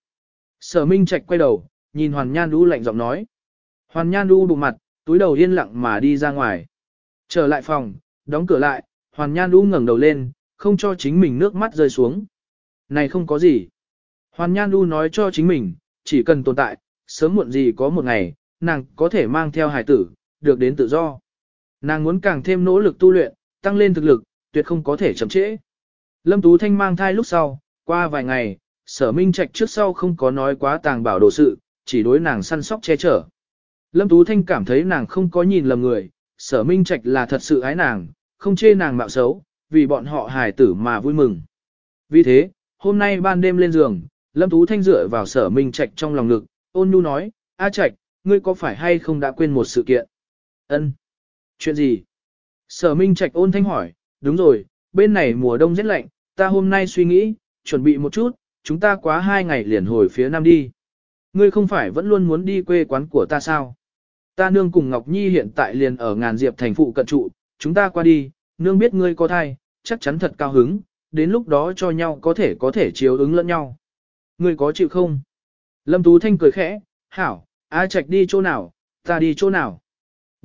Speaker 1: Sở Minh Trạch quay đầu, nhìn Hoàn Nhan Đu lạnh giọng nói. Hoàn Nhan Đu đụng mặt, túi đầu yên lặng mà đi ra ngoài. Trở lại phòng, đóng cửa lại, Hoàn Nhan Đu ngẩng đầu lên, không cho chính mình nước mắt rơi xuống. Này không có gì. Hoàn Nhan Đu nói cho chính mình, chỉ cần tồn tại, sớm muộn gì có một ngày, nàng có thể mang theo hài tử, được đến tự do. Nàng muốn càng thêm nỗ lực tu luyện, tăng lên thực lực, tuyệt không có thể chậm trễ. Lâm Tú Thanh mang thai lúc sau, qua vài ngày, sở minh trạch trước sau không có nói quá tàng bảo đồ sự, chỉ đối nàng săn sóc che chở. Lâm Tú Thanh cảm thấy nàng không có nhìn lầm người, sở minh trạch là thật sự ái nàng, không chê nàng mạo xấu, vì bọn họ hài tử mà vui mừng. Vì thế, hôm nay ban đêm lên giường, Lâm Tú Thanh dựa vào sở minh trạch trong lòng ngực, ôn nhu nói, A trạch, ngươi có phải hay không đã quên một sự kiện? Ân. Chuyện gì? Sở minh trạch ôn thanh hỏi, đúng rồi, bên này mùa đông rất lạnh, ta hôm nay suy nghĩ, chuẩn bị một chút, chúng ta quá hai ngày liền hồi phía nam đi. Ngươi không phải vẫn luôn muốn đi quê quán của ta sao? Ta nương cùng Ngọc Nhi hiện tại liền ở ngàn diệp thành phụ cận trụ, chúng ta qua đi, nương biết ngươi có thai, chắc chắn thật cao hứng, đến lúc đó cho nhau có thể có thể chiếu ứng lẫn nhau. Ngươi có chịu không? Lâm Tú Thanh cười khẽ, hảo, A Trạch đi chỗ nào, ta đi chỗ nào.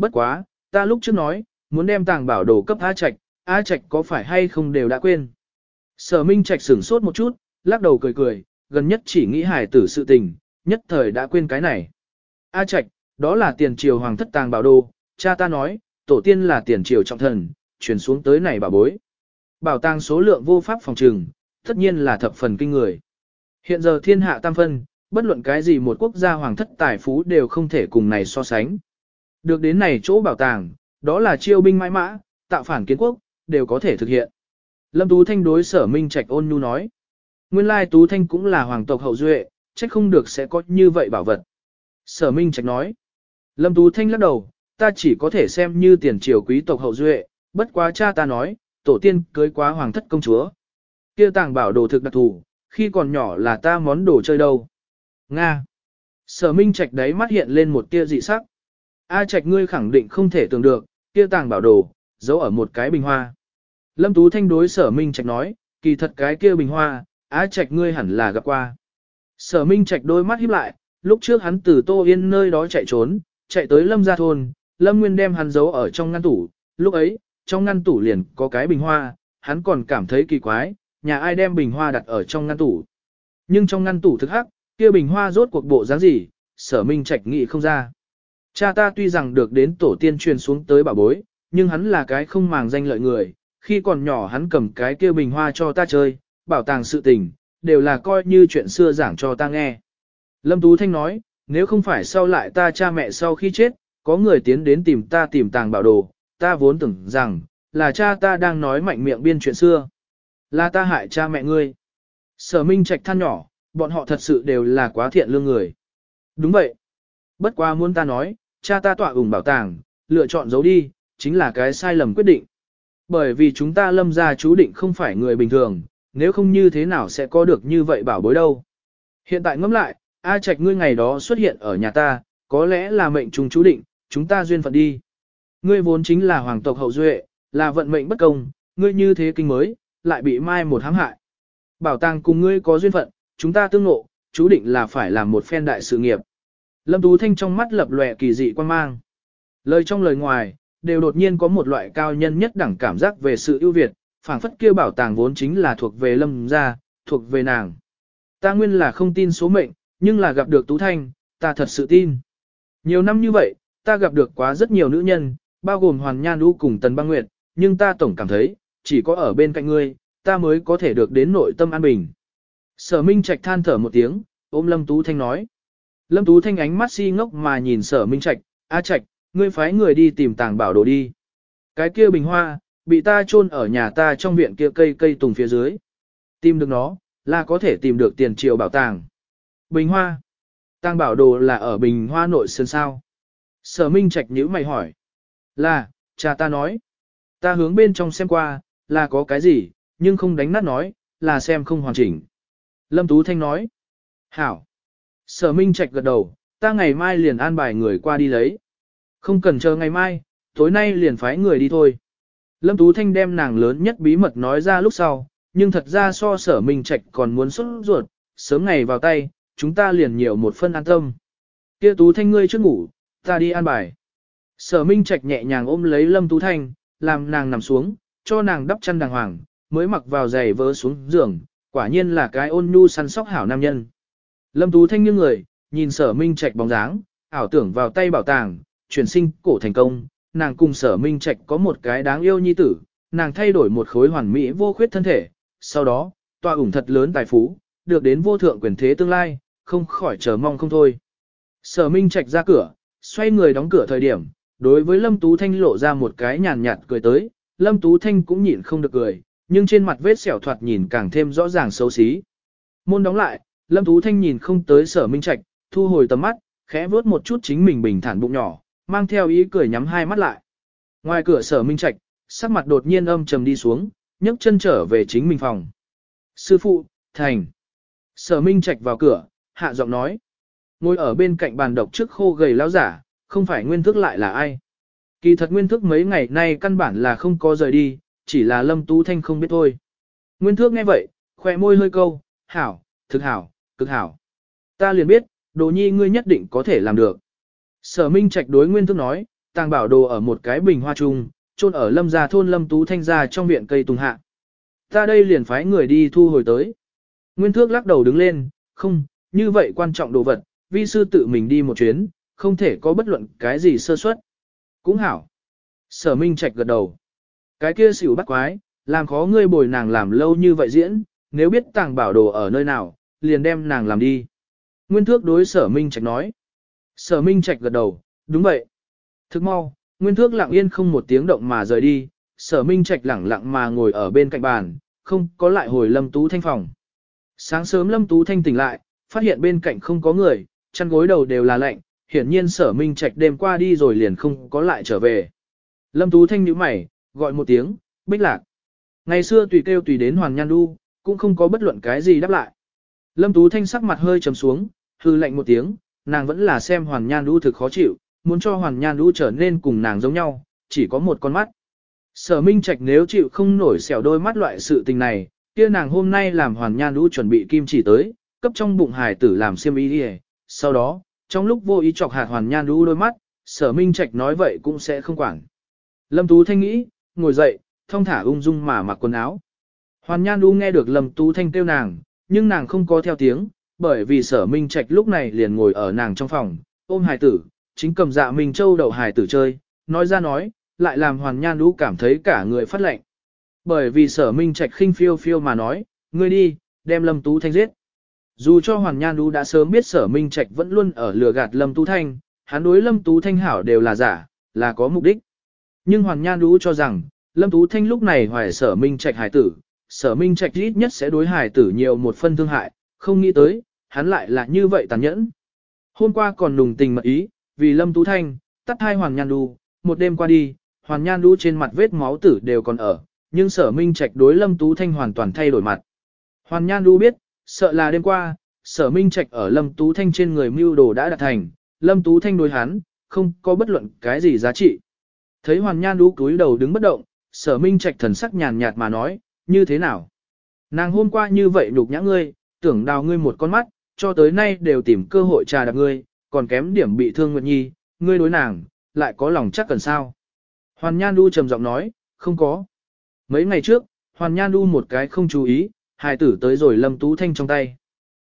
Speaker 1: Bất quá, ta lúc trước nói, muốn đem tàng bảo đồ cấp A Trạch, A Trạch có phải hay không đều đã quên. Sở Minh Trạch sửng sốt một chút, lắc đầu cười cười, gần nhất chỉ nghĩ hài tử sự tình, nhất thời đã quên cái này. A Trạch, đó là tiền triều hoàng thất tàng bảo đồ, cha ta nói, tổ tiên là tiền triều trọng thần, truyền xuống tới này bảo bối. Bảo tàng số lượng vô pháp phòng trừng, tất nhiên là thập phần kinh người. Hiện giờ thiên hạ tam phân, bất luận cái gì một quốc gia hoàng thất tài phú đều không thể cùng này so sánh. Được đến này chỗ bảo tàng, đó là chiêu binh mãi mã, tạo phản kiến quốc, đều có thể thực hiện. Lâm Tú Thanh đối sở Minh Trạch ôn nhu nói. Nguyên lai Tú Thanh cũng là hoàng tộc hậu duệ, chắc không được sẽ có như vậy bảo vật. Sở Minh Trạch nói. Lâm Tú Thanh lắc đầu, ta chỉ có thể xem như tiền triều quý tộc hậu duệ, bất quá cha ta nói, tổ tiên cưới quá hoàng thất công chúa. kia tàng bảo đồ thực đặc thù, khi còn nhỏ là ta món đồ chơi đâu. Nga. Sở Minh Trạch đấy mắt hiện lên một tia dị sắc. A Trạch ngươi khẳng định không thể tưởng được, kia tàng bảo đồ, giấu ở một cái bình hoa. Lâm Tú Thanh đối sở Minh Trạch nói, kỳ thật cái kia bình hoa, A Trạch ngươi hẳn là gặp qua. Sở Minh Trạch đôi mắt híp lại, lúc trước hắn từ Tô Yên nơi đó chạy trốn, chạy tới Lâm gia thôn, Lâm Nguyên đem hắn giấu ở trong ngăn tủ, lúc ấy, trong ngăn tủ liền có cái bình hoa, hắn còn cảm thấy kỳ quái, nhà ai đem bình hoa đặt ở trong ngăn tủ. Nhưng trong ngăn tủ thực hắc, kia bình hoa rốt cuộc bộ dáng gì, sở minh trạch nghĩ không ra. Cha ta tuy rằng được đến tổ tiên truyền xuống tới bảo bối, nhưng hắn là cái không màng danh lợi người, khi còn nhỏ hắn cầm cái kia bình hoa cho ta chơi, bảo tàng sự tình, đều là coi như chuyện xưa giảng cho ta nghe. Lâm Tú Thanh nói, nếu không phải sau lại ta cha mẹ sau khi chết, có người tiến đến tìm ta tìm tàng bảo đồ, ta vốn tưởng rằng, là cha ta đang nói mạnh miệng biên chuyện xưa. Là ta hại cha mẹ ngươi. Sở Minh Trạch than nhỏ, bọn họ thật sự đều là quá thiện lương người. Đúng vậy. Bất quá muốn ta nói, cha ta tọa ủng bảo tàng, lựa chọn giấu đi, chính là cái sai lầm quyết định. Bởi vì chúng ta lâm ra chú định không phải người bình thường, nếu không như thế nào sẽ có được như vậy bảo bối đâu. Hiện tại ngẫm lại, A Trạch ngươi ngày đó xuất hiện ở nhà ta, có lẽ là mệnh trùng chú định, chúng ta duyên phận đi. Ngươi vốn chính là hoàng tộc hậu duệ, là vận mệnh bất công, ngươi như thế kinh mới, lại bị mai một hãm hại. Bảo tàng cùng ngươi có duyên phận, chúng ta tương ngộ, chú định là phải làm một phen đại sự nghiệp. Lâm Tú Thanh trong mắt lập lòe kỳ dị quan mang. Lời trong lời ngoài, đều đột nhiên có một loại cao nhân nhất đẳng cảm giác về sự ưu việt, phảng phất kia bảo tàng vốn chính là thuộc về Lâm gia, thuộc về nàng. Ta nguyên là không tin số mệnh, nhưng là gặp được Tú Thanh, ta thật sự tin. Nhiều năm như vậy, ta gặp được quá rất nhiều nữ nhân, bao gồm Hoàn Nhan Đu cùng Tần Băng Nguyệt, nhưng ta tổng cảm thấy, chỉ có ở bên cạnh ngươi, ta mới có thể được đến nội tâm an bình. Sở Minh Trạch than thở một tiếng, ôm Lâm Tú Thanh nói. Lâm Tú Thanh ánh mắt si ngốc mà nhìn Sở Minh Trạch, A Trạch, ngươi phái người đi tìm tàng bảo đồ đi. Cái kia bình hoa, bị ta chôn ở nhà ta trong viện kia cây cây tùng phía dưới. Tìm được nó, là có thể tìm được tiền triệu bảo tàng. Bình hoa. Tàng bảo đồ là ở bình hoa nội sơn sao. Sở Minh Trạch nhíu mày hỏi. Là, cha ta nói. Ta hướng bên trong xem qua, là có cái gì, nhưng không đánh nát nói, là xem không hoàn chỉnh. Lâm Tú Thanh nói. Hảo. Sở Minh Trạch gật đầu, ta ngày mai liền an bài người qua đi lấy. Không cần chờ ngày mai, tối nay liền phái người đi thôi. Lâm Tú Thanh đem nàng lớn nhất bí mật nói ra lúc sau, nhưng thật ra so sở Minh Trạch còn muốn xuất ruột, sớm ngày vào tay, chúng ta liền nhiều một phân an tâm. Kia Tú Thanh ngươi trước ngủ, ta đi an bài. Sở Minh Trạch nhẹ nhàng ôm lấy Lâm Tú Thanh, làm nàng nằm xuống, cho nàng đắp chăn đàng hoàng, mới mặc vào giày vớ xuống giường, quả nhiên là cái ôn nhu săn sóc hảo nam nhân. Lâm Tú Thanh nghiêng người, nhìn sở Minh Trạch bóng dáng, ảo tưởng vào tay bảo tàng, chuyển sinh cổ thành công, nàng cùng sở Minh Trạch có một cái đáng yêu nhi tử, nàng thay đổi một khối hoàn mỹ vô khuyết thân thể, sau đó, tòa ủng thật lớn tài phú, được đến vô thượng quyền thế tương lai, không khỏi chờ mong không thôi. Sở Minh Trạch ra cửa, xoay người đóng cửa thời điểm, đối với Lâm Tú Thanh lộ ra một cái nhàn nhạt cười tới, Lâm Tú Thanh cũng nhịn không được cười, nhưng trên mặt vết sẹo thoạt nhìn càng thêm rõ ràng xấu xí. Môn đóng lại, Lâm Tú Thanh nhìn không tới sở minh trạch, thu hồi tầm mắt, khẽ vớt một chút chính mình bình thản bụng nhỏ, mang theo ý cười nhắm hai mắt lại. Ngoài cửa sở minh trạch, sắc mặt đột nhiên âm trầm đi xuống, nhấc chân trở về chính mình phòng. Sư phụ, thành. Sở minh trạch vào cửa, hạ giọng nói. Ngồi ở bên cạnh bàn độc trước khô gầy lão giả, không phải nguyên thức lại là ai. Kỳ thật nguyên thức mấy ngày nay căn bản là không có rời đi, chỉ là lâm tú thanh không biết thôi. Nguyên thức nghe vậy, khỏe môi hơi câu, hảo, thực hảo, cực hảo. Ta liền biết, đồ nhi ngươi nhất định có thể làm được. Sở Minh Trạch đối nguyên thức nói, tàng bảo đồ ở một cái bình hoa trung, chôn ở lâm gia thôn lâm tú thanh gia trong viện cây tùng hạ. Ta đây liền phái người đi thu hồi tới. Nguyên thước lắc đầu đứng lên, không, như vậy quan trọng đồ vật, vi sư tự mình đi một chuyến, không thể có bất luận cái gì sơ suất. Cũng hảo. Sở Minh Trạch gật đầu. Cái kia xỉu bắt quái, làm khó ngươi bồi nàng làm lâu như vậy diễn, nếu biết tàng bảo đồ ở nơi nào, liền đem nàng làm đi. Nguyên thước đối sở Minh Trạch nói. Sở Minh Trạch gật đầu, đúng vậy. Thức mau, Nguyên thước lặng yên không một tiếng động mà rời đi, sở Minh Trạch lẳng lặng mà ngồi ở bên cạnh bàn, không có lại hồi Lâm Tú Thanh phòng. Sáng sớm Lâm Tú Thanh tỉnh lại, phát hiện bên cạnh không có người, chăn gối đầu đều là lạnh, hiển nhiên sở Minh Trạch đêm qua đi rồi liền không có lại trở về. Lâm Tú Thanh nhíu mày, gọi một tiếng, bích lạc. Ngày xưa tùy kêu tùy đến Hoàn Nhan Du, cũng không có bất luận cái gì đáp lại. Lâm Tú Thanh sắc mặt hơi trầm xuống, hư lạnh một tiếng, nàng vẫn là xem Hoàn Nhan đu thực khó chịu, muốn cho Hoàn Nhan đu trở nên cùng nàng giống nhau, chỉ có một con mắt. Sở Minh Trạch nếu chịu không nổi xẻo đôi mắt loại sự tình này, kia nàng hôm nay làm Hoàn Nhan đu chuẩn bị kim chỉ tới, cấp trong bụng hải tử làm xiêm y đi Sau đó, trong lúc vô ý chọc hạt Hoàn Nhan đu đôi mắt, Sở Minh Trạch nói vậy cũng sẽ không quản. Lâm Tú Thanh nghĩ, ngồi dậy, thong thả ung dung mà mặc quần áo. Hoàn Nhan đu nghe được Lâm Tú Thanh kêu nàng, nhưng nàng không có theo tiếng, bởi vì sở minh trạch lúc này liền ngồi ở nàng trong phòng, ôm hài tử, chính cầm dạ Minh Châu đầu hài tử chơi, nói ra nói, lại làm Hoàn Nhan Du cảm thấy cả người phát lệnh. Bởi vì sở minh trạch khinh phiêu phiêu mà nói, ngươi đi, đem Lâm Tú Thanh giết. Dù cho Hoàn Nhan Du đã sớm biết sở minh trạch vẫn luôn ở lừa gạt Lâm Tú Thanh, hắn đối Lâm Tú Thanh hảo đều là giả, là có mục đích. Nhưng Hoàn Nhan Du cho rằng, Lâm Tú Thanh lúc này hoài sở minh trạch hài tử, sở minh trạch ít nhất sẽ đối hài tử nhiều một phân thương hại, không nghĩ tới, hắn lại là như vậy tàn nhẫn. Hôm qua còn nùng tình mật ý, vì Lâm Tú Thanh, tắt hai Hoàn Nhan đu, một đêm qua đi, Hoàn Nhan đu trên mặt vết máu tử đều còn ở, nhưng sở minh trạch đối Lâm Tú Thanh hoàn toàn thay đổi mặt. Hoàn Nhan đu biết, sợ là đêm qua, sở minh trạch ở Lâm Tú Thanh trên người mưu đồ đã đạt thành, Lâm Tú Thanh đối hắn, không có bất luận cái gì giá trị. Thấy Hoàn Nhan đu cúi đầu đứng bất động, sở minh trạch thần sắc nhàn nhạt mà nói, như thế nào? Nàng hôm qua như vậy nhục nhã ngươi, tưởng đào ngươi một con mắt, cho tới nay đều tìm cơ hội trà đạp ngươi, còn kém điểm bị thương Nguyệt Nhi, ngươi đối nàng, lại có lòng chắc cần sao. Hoàn Nhan Du trầm giọng nói, không có. Mấy ngày trước, Hoàn Nhan Du một cái không chú ý, hải tử tới rồi Lâm Tú Thanh trong tay.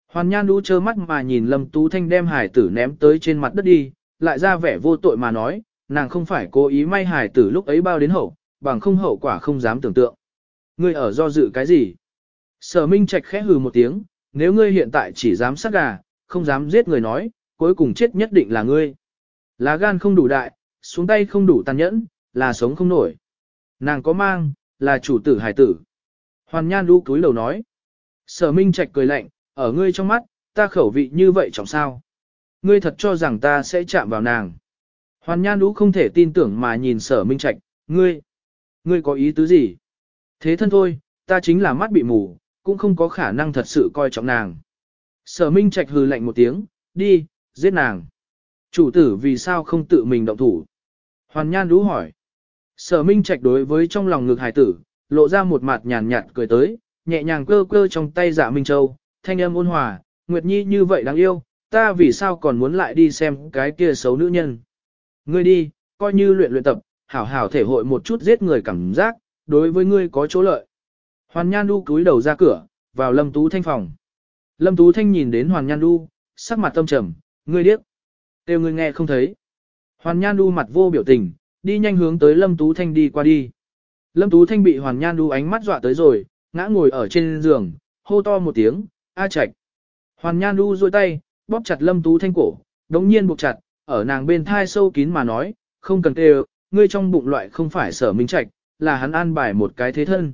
Speaker 1: Hoàn Nhan Du trơ mắt mà nhìn Lâm Tú Thanh đem hải tử ném tới trên mặt đất đi, lại ra vẻ vô tội mà nói, nàng không phải cố ý may hải tử lúc ấy bao đến hậu, bằng không hậu quả không dám tưởng tượng. Ngươi ở do dự cái gì? Sở Minh Trạch khẽ hừ một tiếng, nếu ngươi hiện tại chỉ dám sát gà, không dám giết người nói, cuối cùng chết nhất định là ngươi. Lá gan không đủ đại, xuống tay không đủ tàn nhẫn, là sống không nổi. Nàng có mang, là chủ tử hải tử. Hoàn Nhan đu túi lầu nói. Sở Minh Trạch cười lạnh, ở ngươi trong mắt, ta khẩu vị như vậy trọng sao. Ngươi thật cho rằng ta sẽ chạm vào nàng. Hoàn Nhan đu không thể tin tưởng mà nhìn sở Minh Trạch, ngươi, ngươi có ý tứ gì? Thế thân thôi, ta chính là mắt bị mù, cũng không có khả năng thật sự coi trọng nàng. Sở Minh Trạch hừ lạnh một tiếng, đi, giết nàng. Chủ tử vì sao không tự mình động thủ? Hoàn Nhan đú hỏi. Sở Minh Trạch đối với trong lòng ngực hải tử, lộ ra một mặt nhàn nhạt cười tới, nhẹ nhàng cơ cơ trong tay dạ Minh Châu, thanh âm ôn hòa, Nguyệt Nhi như vậy đáng yêu, ta vì sao còn muốn lại đi xem cái kia xấu nữ nhân. Ngươi đi, coi như luyện luyện tập, hảo hảo thể hội một chút giết người cảm giác, đối với ngươi có chỗ lợi. Hoàn Nhan Du cúi đầu ra cửa, vào Lâm Tú Thanh phòng. Lâm Tú Thanh nhìn đến Hoàn Nhan Du, sắc mặt tâm trầm, ngươi điếc. Têu ngươi nghe không thấy. Hoàn Nhan Du mặt vô biểu tình, đi nhanh hướng tới Lâm Tú Thanh đi qua đi. Lâm Tú Thanh bị Hoàn Nhan Du ánh mắt dọa tới rồi, ngã ngồi ở trên giường, hô to một tiếng, a chạch. Hoàn Nhan Du duỗi tay, bóp chặt Lâm Tú Thanh cổ, đống nhiên buộc chặt, ở nàng bên thai sâu kín mà nói, không cần tê ngươi trong bụng loại không phải sở minh trạch, là hắn an bài một cái thế thân.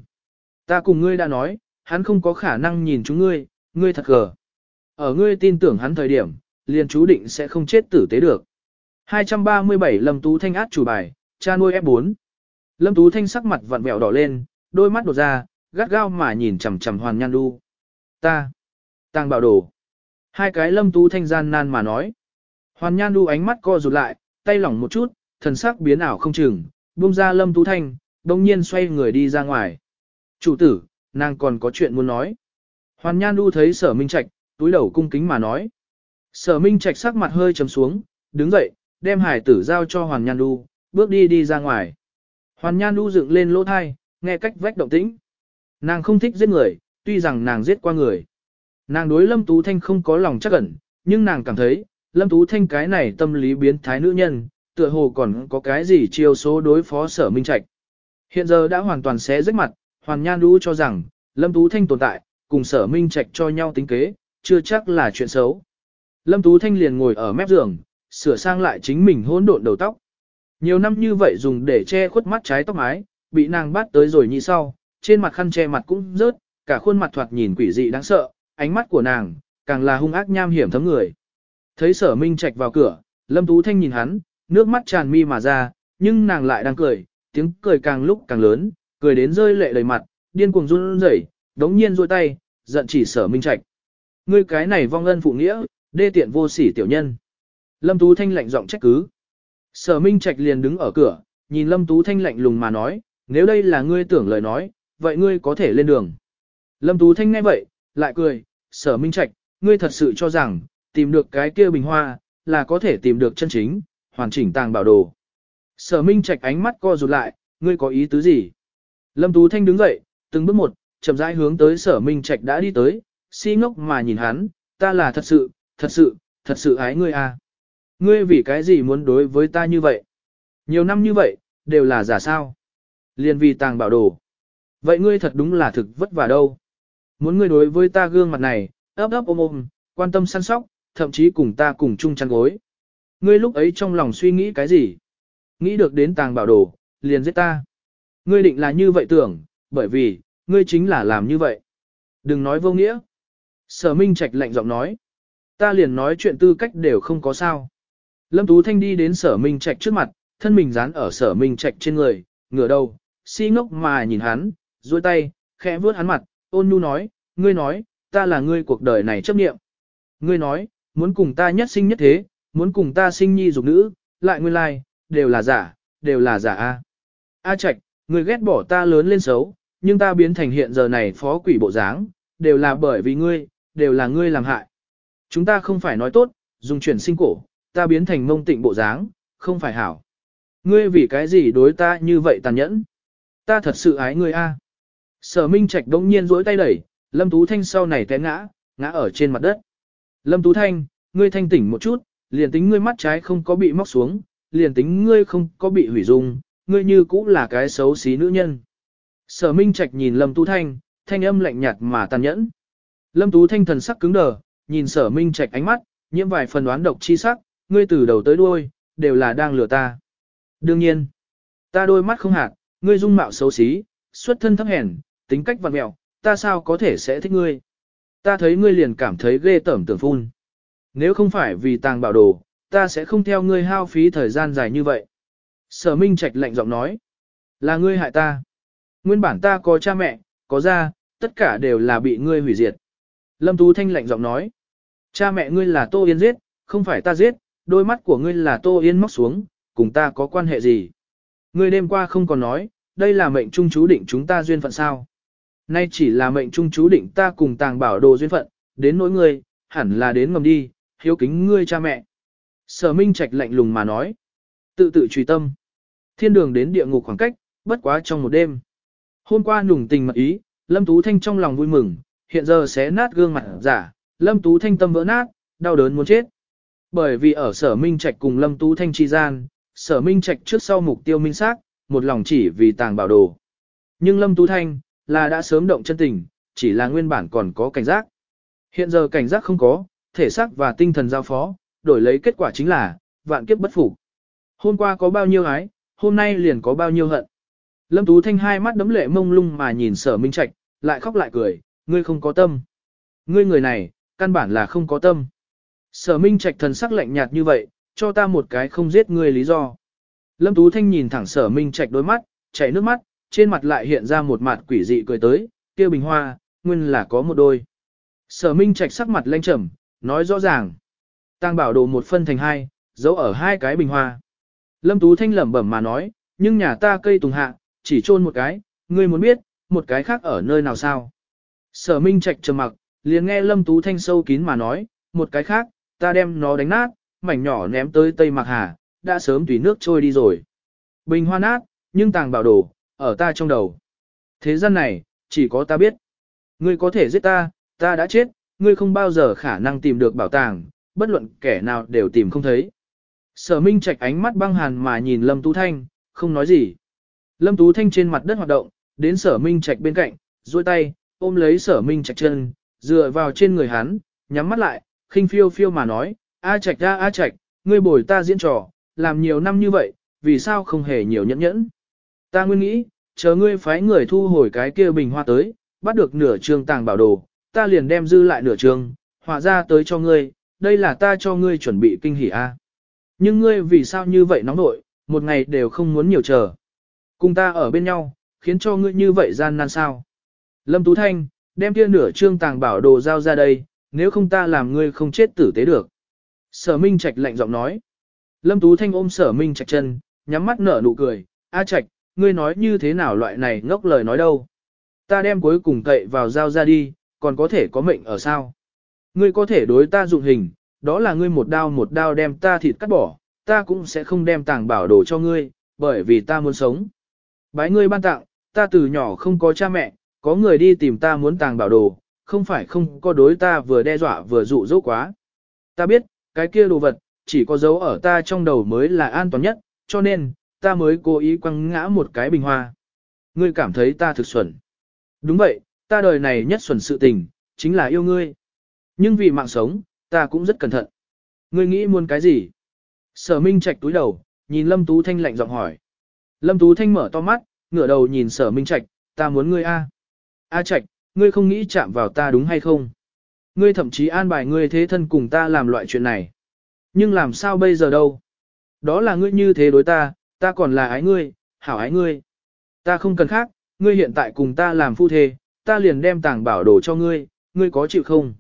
Speaker 1: Ta cùng ngươi đã nói, hắn không có khả năng nhìn chúng ngươi, ngươi thật gờ. Ở ngươi tin tưởng hắn thời điểm, liền chú định sẽ không chết tử tế được. 237 Lâm Tú Thanh át chủ bài, cha nuôi F4. Lâm Tú Thanh sắc mặt vặn vẹo đỏ lên, đôi mắt đột ra, gắt gao mà nhìn chằm chằm Hoàn Nhan Du. Ta, tàng bảo đồ. Hai cái Lâm Tú Thanh gian nan mà nói. Hoàn Nhan Du ánh mắt co rụt lại, tay lỏng một chút, thần sắc biến ảo không chừng, buông ra Lâm Tú Thanh, đông nhiên xoay người đi ra ngoài. Chủ tử, nàng còn có chuyện muốn nói. Hoàn Nhan Du thấy sở minh trạch, túi đầu cung kính mà nói. Sở minh trạch sắc mặt hơi trầm xuống, đứng dậy, đem hải tử giao cho Hoàn Nhan Du, bước đi đi ra ngoài. Hoàn Nhan Du dựng lên lỗ thai, nghe cách vách động tĩnh. Nàng không thích giết người, tuy rằng nàng giết qua người. Nàng đối Lâm Tú Thanh không có lòng chắc ẩn, nhưng nàng cảm thấy, Lâm Tú Thanh cái này tâm lý biến thái nữ nhân, tựa hồ còn có cái gì chiêu số đối phó sở minh trạch. Hiện giờ đã hoàn toàn xé rách mặt, Hoàn Nhan Đu cho rằng, Lâm Tú Thanh tồn tại, cùng sở minh trạch cho nhau tính kế, chưa chắc là chuyện xấu. Lâm Tú Thanh liền ngồi ở mép giường, sửa sang lại chính mình hỗn độn đầu tóc. Nhiều năm như vậy dùng để che khuất mắt trái tóc mái, bị nàng bắt tới rồi như sau, trên mặt khăn che mặt cũng rớt, cả khuôn mặt thoạt nhìn quỷ dị đáng sợ, ánh mắt của nàng, càng là hung ác nham hiểm thấm người. Thấy sở minh trạch vào cửa, Lâm Tú Thanh nhìn hắn, nước mắt tràn mi mà ra, nhưng nàng lại đang cười, tiếng cười càng lúc càng lớn, cười đến rơi lệ đầy mặt, điên cuồng run rẩy, đống nhiên rôi tay, giận chỉ sở minh trạch. Ngươi cái này vong ân phụ nghĩa, đê tiện vô sỉ tiểu nhân. Lâm Tú Thanh lạnh giọng trách cứ. Sở minh trạch liền đứng ở cửa, nhìn Lâm Tú Thanh lạnh lùng mà nói, nếu đây là ngươi tưởng lời nói, vậy ngươi có thể lên đường. Lâm Tú Thanh nghe vậy, lại cười, sở minh trạch, ngươi thật sự cho rằng, tìm được cái kia bình hoa, là có thể tìm được chân chính, hoàn chỉnh tàng bảo đồ. Sở minh trạch ánh mắt co rụt lại, ngươi có ý tứ gì? Lâm Tú Thanh đứng dậy, từng bước một, chậm rãi hướng tới sở minh trạch đã đi tới, si ngốc mà nhìn hắn, ta là thật sự, thật sự, thật sự ái ngươi à. Ngươi vì cái gì muốn đối với ta như vậy? Nhiều năm như vậy, đều là giả sao? Liên vì tàng bảo đồ. Vậy ngươi thật đúng là thực vất vả đâu. Muốn ngươi đối với ta gương mặt này, ấp ấp ôm ôm, quan tâm săn sóc, thậm chí cùng ta cùng chung chăn gối. Ngươi lúc ấy trong lòng suy nghĩ cái gì? Nghĩ được đến tàng bảo đồ, liền giết ta. Ngươi định là như vậy tưởng, bởi vì, ngươi chính là làm như vậy. Đừng nói vô nghĩa. Sở Minh Trạch lạnh giọng nói. Ta liền nói chuyện tư cách đều không có sao. Lâm Tú Thanh đi đến sở Minh Trạch trước mặt, thân mình dán ở sở Minh Trạch trên người, ngửa đầu, si ngốc mà nhìn hắn, duỗi tay, khẽ vuốt hắn mặt, ôn nhu nói, ngươi nói, ta là ngươi cuộc đời này chấp nghiệm. Ngươi nói, muốn cùng ta nhất sinh nhất thế, muốn cùng ta sinh nhi dục nữ, lại nguyên lai, đều là giả, đều là giả a. A Trạch, ngươi ghét bỏ ta lớn lên xấu, nhưng ta biến thành hiện giờ này phó quỷ bộ dáng, đều là bởi vì ngươi, đều là ngươi làm hại. Chúng ta không phải nói tốt, dùng chuyển sinh cổ, ta biến thành mông tịnh bộ dáng, không phải hảo. Ngươi vì cái gì đối ta như vậy tàn nhẫn? Ta thật sự ái ngươi a. Sở Minh Trạch đống nhiên duỗi tay đẩy, Lâm Tú Thanh sau này té ngã, ngã ở trên mặt đất. Lâm Tú Thanh, ngươi thanh tỉnh một chút, liền tính ngươi mắt trái không có bị móc xuống, liền tính ngươi không có bị hủy dung, ngươi như cũng là cái xấu xí nữ nhân. Sở Minh Trạch nhìn Lâm Tú Thanh, thanh âm lạnh nhạt mà tàn nhẫn. Lâm Tú Thanh thần sắc cứng đờ, nhìn Sở Minh Trạch ánh mắt, nhiễm vài phần đoán độc chi sắc, ngươi từ đầu tới đuôi, đều là đang lừa ta. Đương nhiên, ta đôi mắt không hạt, ngươi dung mạo xấu xí, xuất thân thấp hèn, tính cách vặn mẹo, ta sao có thể sẽ thích ngươi. Ta thấy ngươi liền cảm thấy ghê tởm tưởng phun. Nếu không phải vì tàng bảo đồ, ta sẽ không theo ngươi hao phí thời gian dài như vậy. Sở Minh Trạch lạnh giọng nói, là ngươi hại ta. Nguyên bản ta có cha mẹ, có gia, tất cả đều là bị ngươi hủy diệt. Lâm Tú Thanh lạnh giọng nói, cha mẹ ngươi là Tô Yên giết, không phải ta giết, đôi mắt của ngươi là Tô Yên móc xuống, cùng ta có quan hệ gì. Ngươi đêm qua không còn nói, đây là mệnh trung chú định chúng ta duyên phận sao. Nay chỉ là mệnh trung chú định ta cùng tàng bảo đồ duyên phận, đến nỗi ngươi, hẳn là đến ngầm đi, hiếu kính ngươi cha mẹ. Sở Minh Trạch lạnh lùng mà nói. Tự tự truy tâm. Thiên đường đến địa ngục khoảng cách, bất quá trong một đêm. Hôm qua nùng tình mật ý, Lâm Tú Thanh trong lòng vui mừng, hiện giờ xé nát gương mặt giả, Lâm Tú Thanh tâm vỡ nát, đau đớn muốn chết. Bởi vì ở sở Minh Trạch cùng Lâm Tú Thanh chi gian, sở Minh Trạch trước sau mục tiêu minh xác, một lòng chỉ vì tàng bảo đồ. Nhưng Lâm Tú Thanh, là đã sớm động chân tình, chỉ là nguyên bản còn có cảnh giác. Hiện giờ cảnh giác không có, thể xác và tinh thần giao phó, đổi lấy kết quả chính là, vạn kiếp bất phục. Hôm qua có bao nhiêu ái, hôm nay liền có bao nhiêu hận. Lâm Tú Thanh hai mắt đấm lệ mông lung mà nhìn sở minh trạch, lại khóc lại cười, ngươi không có tâm. Ngươi người này, căn bản là không có tâm. Sở minh trạch thần sắc lạnh nhạt như vậy, cho ta một cái không giết ngươi lý do. Lâm Tú Thanh nhìn thẳng sở minh trạch đôi mắt, chảy nước mắt, trên mặt lại hiện ra một mặt quỷ dị cười tới, kia bình hoa, nguyên là có một đôi. Sở minh trạch sắc mặt lanh trầm, nói rõ ràng. Tàng bảo đồ một phân thành hai, giấu ở hai cái bình hoa. Lâm Tú Thanh lẩm bẩm mà nói, nhưng nhà ta cây tùng hạ, chỉ chôn một cái, ngươi muốn biết, một cái khác ở nơi nào sao? Sở Minh Trạch trầm mặc, liền nghe Lâm Tú Thanh sâu kín mà nói, một cái khác, ta đem nó đánh nát, mảnh nhỏ ném tới Tây Mạc Hà, đã sớm tùy nước trôi đi rồi. Bình hoa nát, nhưng tàng bảo đồ, ở ta trong đầu. Thế gian này, chỉ có ta biết. Ngươi có thể giết ta, ta đã chết, ngươi không bao giờ khả năng tìm được bảo tàng, bất luận kẻ nào đều tìm không thấy. Sở Minh Trạch ánh mắt băng hàn mà nhìn Lâm Tú Thanh, không nói gì. Lâm Tú Thanh trên mặt đất hoạt động, đến sở Minh Trạch bên cạnh, duỗi tay, ôm lấy sở Minh Trạch chân, dựa vào trên người hắn, nhắm mắt lại, khinh phiêu phiêu mà nói, A Trạch ra A Trạch, ngươi bồi ta diễn trò, làm nhiều năm như vậy, vì sao không hề nhiều nhẫn nhẫn. Ta nguyên nghĩ, chờ ngươi phái người thu hồi cái kia bình hoa tới, bắt được nửa trường tàng bảo đồ, ta liền đem dư lại nửa trường, họa ra tới cho ngươi, đây là ta cho ngươi chuẩn bị kinh hỉ A. Nhưng ngươi vì sao như vậy nóng nội, một ngày đều không muốn nhiều chờ. Cùng ta ở bên nhau, khiến cho ngươi như vậy gian nan sao. Lâm Tú Thanh, đem kia nửa trương tàng bảo đồ giao ra đây, nếu không ta làm ngươi không chết tử tế được. Sở Minh Trạch lạnh giọng nói. Lâm Tú Thanh ôm sở Minh Trạch chân, nhắm mắt nở nụ cười, A Trạch, ngươi nói như thế nào loại này ngốc lời nói đâu. Ta đem cuối cùng cậy vào giao ra đi, còn có thể có mệnh ở sao. Ngươi có thể đối ta dụng hình, đó là ngươi một đao một đao đem ta thịt cắt bỏ, ta cũng sẽ không đem tàng bảo đồ cho ngươi, bởi vì ta muốn sống. Bái ngươi ban tặng, ta từ nhỏ không có cha mẹ, có người đi tìm ta muốn tàng bảo đồ, không phải không có đối ta vừa đe dọa vừa dụ dỗ quá. Ta biết, cái kia đồ vật, chỉ có dấu ở ta trong đầu mới là an toàn nhất, cho nên, ta mới cố ý quăng ngã một cái bình hoa. Ngươi cảm thấy ta thực xuẩn. Đúng vậy, ta đời này nhất xuẩn sự tình, chính là yêu ngươi. Nhưng vì mạng sống, ta cũng rất cẩn thận. Ngươi nghĩ muốn cái gì? Sở Minh Trạch túi đầu, nhìn Lâm Tú Thanh lạnh giọng hỏi. Lâm Tú Thanh mở to mắt, ngửa đầu nhìn Sở Minh Trạch, ta muốn ngươi a. A Trạch, ngươi không nghĩ chạm vào ta đúng hay không? Ngươi thậm chí an bài ngươi thế thân cùng ta làm loại chuyện này. Nhưng làm sao bây giờ đâu? Đó là ngươi như thế đối ta, ta còn là ái ngươi, hảo ái ngươi. Ta không cần khác, ngươi hiện tại cùng ta làm phu thê, ta liền đem tàng bảo đồ cho ngươi, ngươi có chịu không?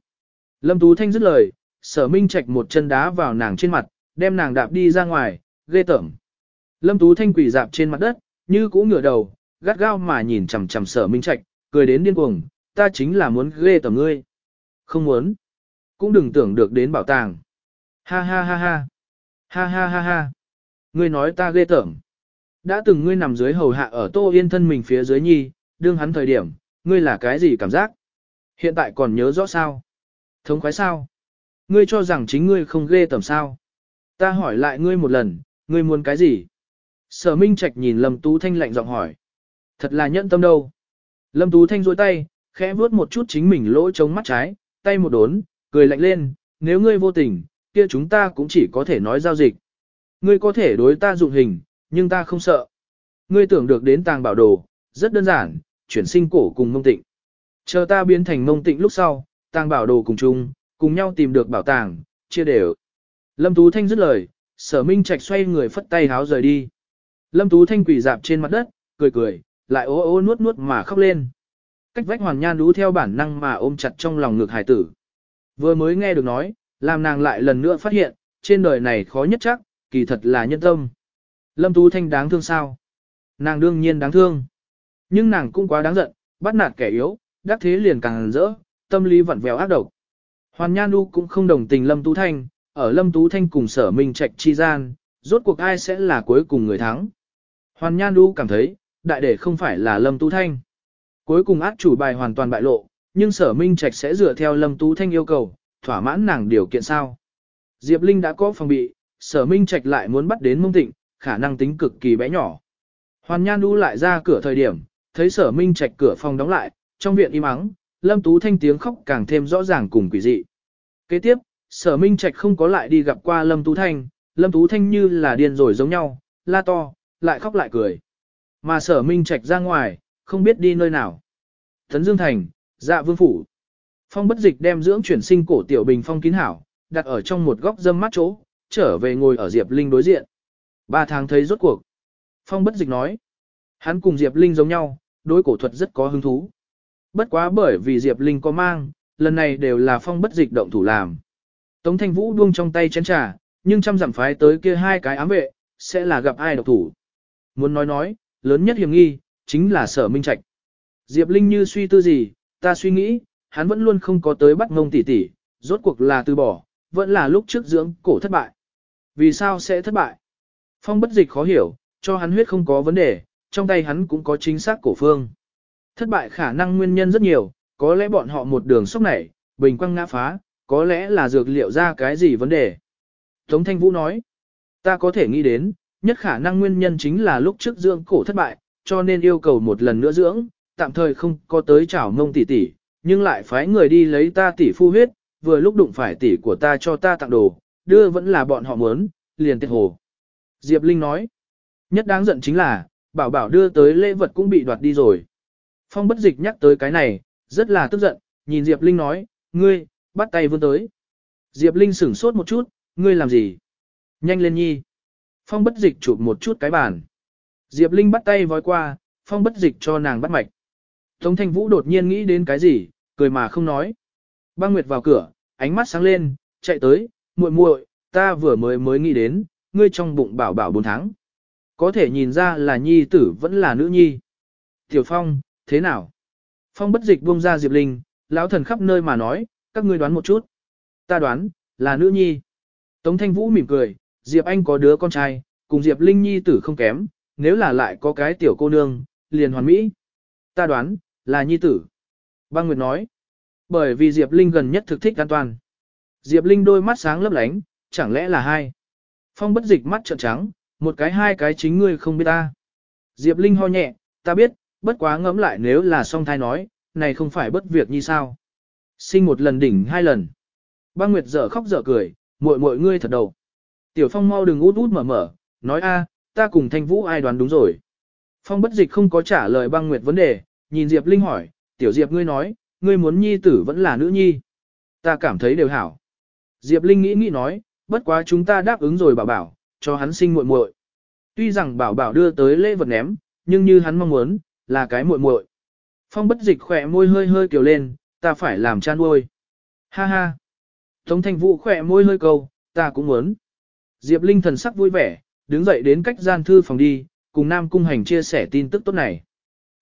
Speaker 1: Lâm Tú Thanh dứt lời, sở minh Trạch một chân đá vào nàng trên mặt, đem nàng đạp đi ra ngoài, ghê tởm. Lâm Tú Thanh quỳ dạp trên mặt đất, như cũ ngửa đầu, gắt gao mà nhìn chằm chằm sở minh Trạch, cười đến điên cuồng, ta chính là muốn ghê tởm ngươi. Không muốn. Cũng đừng tưởng được đến bảo tàng. Ha ha ha ha. Ha ha ha ha. Ngươi nói ta ghê tởm. Đã từng ngươi nằm dưới hầu hạ ở tô yên thân mình phía dưới nhi, đương hắn thời điểm, ngươi là cái gì cảm giác? Hiện tại còn nhớ rõ sao? Thống khoái sao? Ngươi cho rằng chính ngươi không ghê tởm sao? Ta hỏi lại ngươi một lần, ngươi muốn cái gì? Sở Minh Trạch nhìn Lâm Tú Thanh lạnh giọng hỏi. Thật là nhẫn tâm đâu. Lâm Tú Thanh duỗi tay, khẽ vuốt một chút chính mình lỗ trống mắt trái, tay một đốn, cười lạnh lên, nếu ngươi vô tình, kia chúng ta cũng chỉ có thể nói giao dịch. Ngươi có thể đối ta dụng hình, nhưng ta không sợ. Ngươi tưởng được đến tàng bảo đồ, rất đơn giản, chuyển sinh cổ cùng mông tịnh. Chờ ta biến thành mông tịnh lúc sau, tàng bảo đồ cùng chung, cùng nhau tìm được bảo tàng, chia đều. Lâm Tú Thanh dứt lời, sở minh trạch xoay người phất tay háo rời đi. Lâm Tú Thanh quỳ dạp trên mặt đất, cười cười, lại ố ô nuốt nuốt mà khóc lên. Cách vách hoàn nhan đú theo bản năng mà ôm chặt trong lòng ngược hải tử. Vừa mới nghe được nói, làm nàng lại lần nữa phát hiện, trên đời này khó nhất chắc, kỳ thật là nhân tâm. Lâm Tú Thanh đáng thương sao? Nàng đương nhiên đáng thương. Nhưng nàng cũng quá đáng giận, bắt nạt kẻ yếu, đắc thế liền càng rỡ, tâm lý vặn vẹo ác độc. Hoàn Nhan Du cũng không đồng tình Lâm Tú Thanh, ở Lâm Tú Thanh cùng sở minh trạch chi gian, rốt cuộc ai sẽ là cuối cùng người thắng. Hoàn Nhan Du cảm thấy, đại để không phải là Lâm Tú Thanh. Cuối cùng ác chủ bài hoàn toàn bại lộ, nhưng sở minh trạch sẽ dựa theo Lâm Tú Thanh yêu cầu, thỏa mãn nàng điều kiện sao. Diệp Linh đã có phòng bị, sở minh trạch lại muốn bắt đến mông tịnh, khả năng tính cực kỳ bé nhỏ. Hoàn Nhan Du lại ra cửa thời điểm, thấy sở minh trạch cửa phòng đóng lại, trong viện im ắng, Lâm Tú Thanh tiếng khóc càng thêm rõ ràng cùng quỷ dị. Kế tiếp, sở minh trạch không có lại đi gặp qua Lâm Tú Thanh, Lâm Tú Thanh như là điên rồi giống nhau, la to, lại khóc lại cười. Mà sở minh trạch ra ngoài, không biết đi nơi nào. Thấn Dương Thành, dạ vương phủ. Phong bất dịch đem dưỡng chuyển sinh cổ tiểu bình phong kín hảo, đặt ở trong một góc dâm mát chỗ, trở về ngồi ở Diệp Linh đối diện. Ba tháng thấy rốt cuộc. Phong bất dịch nói. Hắn cùng Diệp Linh giống nhau, đối cổ thuật rất có hứng thú. Bất quá bởi vì Diệp Linh có mang, lần này đều là phong bất dịch động thủ làm. Tống thanh vũ buông trong tay chén trà, nhưng trăm dặm phái tới kia hai cái ám vệ, sẽ là gặp ai độc thủ. Muốn nói nói, lớn nhất hiểm nghi, chính là sở minh trạch. Diệp Linh như suy tư gì, ta suy nghĩ, hắn vẫn luôn không có tới bắt ngông tỷ tỷ, rốt cuộc là từ bỏ, vẫn là lúc trước dưỡng cổ thất bại. Vì sao sẽ thất bại? Phong bất dịch khó hiểu, cho hắn huyết không có vấn đề, trong tay hắn cũng có chính xác cổ phương. Thất bại khả năng nguyên nhân rất nhiều, có lẽ bọn họ một đường sốc nảy, bình quăng ngã phá, có lẽ là dược liệu ra cái gì vấn đề. Tống Thanh Vũ nói, ta có thể nghĩ đến, nhất khả năng nguyên nhân chính là lúc trước dưỡng cổ thất bại, cho nên yêu cầu một lần nữa dưỡng, tạm thời không có tới chảo mông tỷ tỷ, nhưng lại phái người đi lấy ta tỷ phu huyết, vừa lúc đụng phải tỷ của ta cho ta tặng đồ, đưa vẫn là bọn họ muốn, liền tiệt hồ. Diệp Linh nói, nhất đáng giận chính là, bảo bảo đưa tới lễ vật cũng bị đoạt đi rồi. Phong bất dịch nhắc tới cái này, rất là tức giận, nhìn Diệp Linh nói, ngươi, bắt tay vươn tới. Diệp Linh sửng sốt một chút, ngươi làm gì? Nhanh lên nhi. Phong bất dịch chụp một chút cái bàn. Diệp Linh bắt tay vói qua, phong bất dịch cho nàng bắt mạch. Tống thanh vũ đột nhiên nghĩ đến cái gì, cười mà không nói. Băng Nguyệt vào cửa, ánh mắt sáng lên, chạy tới, muội muội, ta vừa mới mới nghĩ đến, ngươi trong bụng bảo bảo 4 tháng. Có thể nhìn ra là nhi tử vẫn là nữ nhi. Tiểu Phong, thế nào? Phong bất dịch buông ra Diệp Linh, lão thần khắp nơi mà nói, các ngươi đoán một chút. Ta đoán, là nữ nhi. Tống Thanh Vũ mỉm cười, Diệp Anh có đứa con trai, cùng Diệp Linh nhi tử không kém, nếu là lại có cái tiểu cô nương, liền hoàn mỹ. Ta đoán, là nhi tử. Băng Nguyệt nói, bởi vì Diệp Linh gần nhất thực thích an toàn. Diệp Linh đôi mắt sáng lấp lánh, chẳng lẽ là hai. Phong bất dịch mắt trợn trắng, một cái hai cái chính ngươi không biết ta. Diệp Linh ho nhẹ, ta biết, bất quá ngẫm lại nếu là song thai nói, này không phải bất việc như sao. Sinh một lần đỉnh hai lần. Băng Nguyệt dở khóc dở cười, muội muội ngươi thật đầu. Tiểu Phong mau đừng út út mở mở, nói a, ta cùng Thanh Vũ ai đoán đúng rồi. Phong bất dịch không có trả lời băng Nguyệt vấn đề, nhìn Diệp Linh hỏi, tiểu Diệp ngươi nói, ngươi muốn nhi tử vẫn là nữ nhi. Ta cảm thấy đều hảo. Diệp Linh nghĩ nghĩ nói, bất quá chúng ta đáp ứng rồi bảo bảo, cho hắn sinh muội muội. Tuy rằng bảo bảo đưa tới lễ vật ném, nhưng như hắn mong muốn, là cái muội muội. Phong bất dịch khỏe môi hơi hơi kiểu lên, ta phải làm cha nuôi. Ha ha. Tống thanh vũ khỏe môi hơi cầu, ta cũng muốn. Diệp Linh thần sắc vui vẻ, đứng dậy đến cách gian thư phòng đi, cùng Nam Cung Hành chia sẻ tin tức tốt này.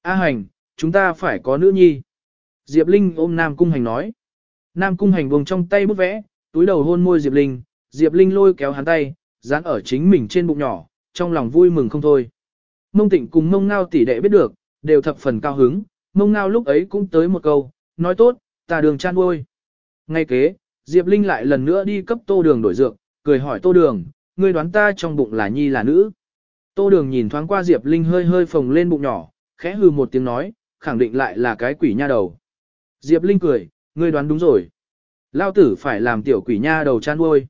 Speaker 1: A Hành, chúng ta phải có nữ nhi. Diệp Linh ôm Nam Cung Hành nói. Nam Cung Hành buông trong tay bút vẽ, túi đầu hôn môi Diệp Linh, Diệp Linh lôi kéo hắn tay, dán ở chính mình trên bụng nhỏ, trong lòng vui mừng không thôi. Mông Tịnh cùng Mông Ngao tỷ đệ biết được, đều thập phần cao hứng, Mông Ngao lúc ấy cũng tới một câu, nói tốt, ta đường chan nuôi. Ngay kế, Diệp Linh lại lần nữa đi cấp tô đường đổi dược, cười hỏi tô đường, ngươi đoán ta trong bụng là nhi là nữ. Tô đường nhìn thoáng qua Diệp Linh hơi hơi phồng lên bụng nhỏ, khẽ hư một tiếng nói, khẳng định lại là cái quỷ nha đầu. Diệp Linh cười, ngươi đoán đúng rồi. Lao tử phải làm tiểu quỷ nha đầu chan nuôi.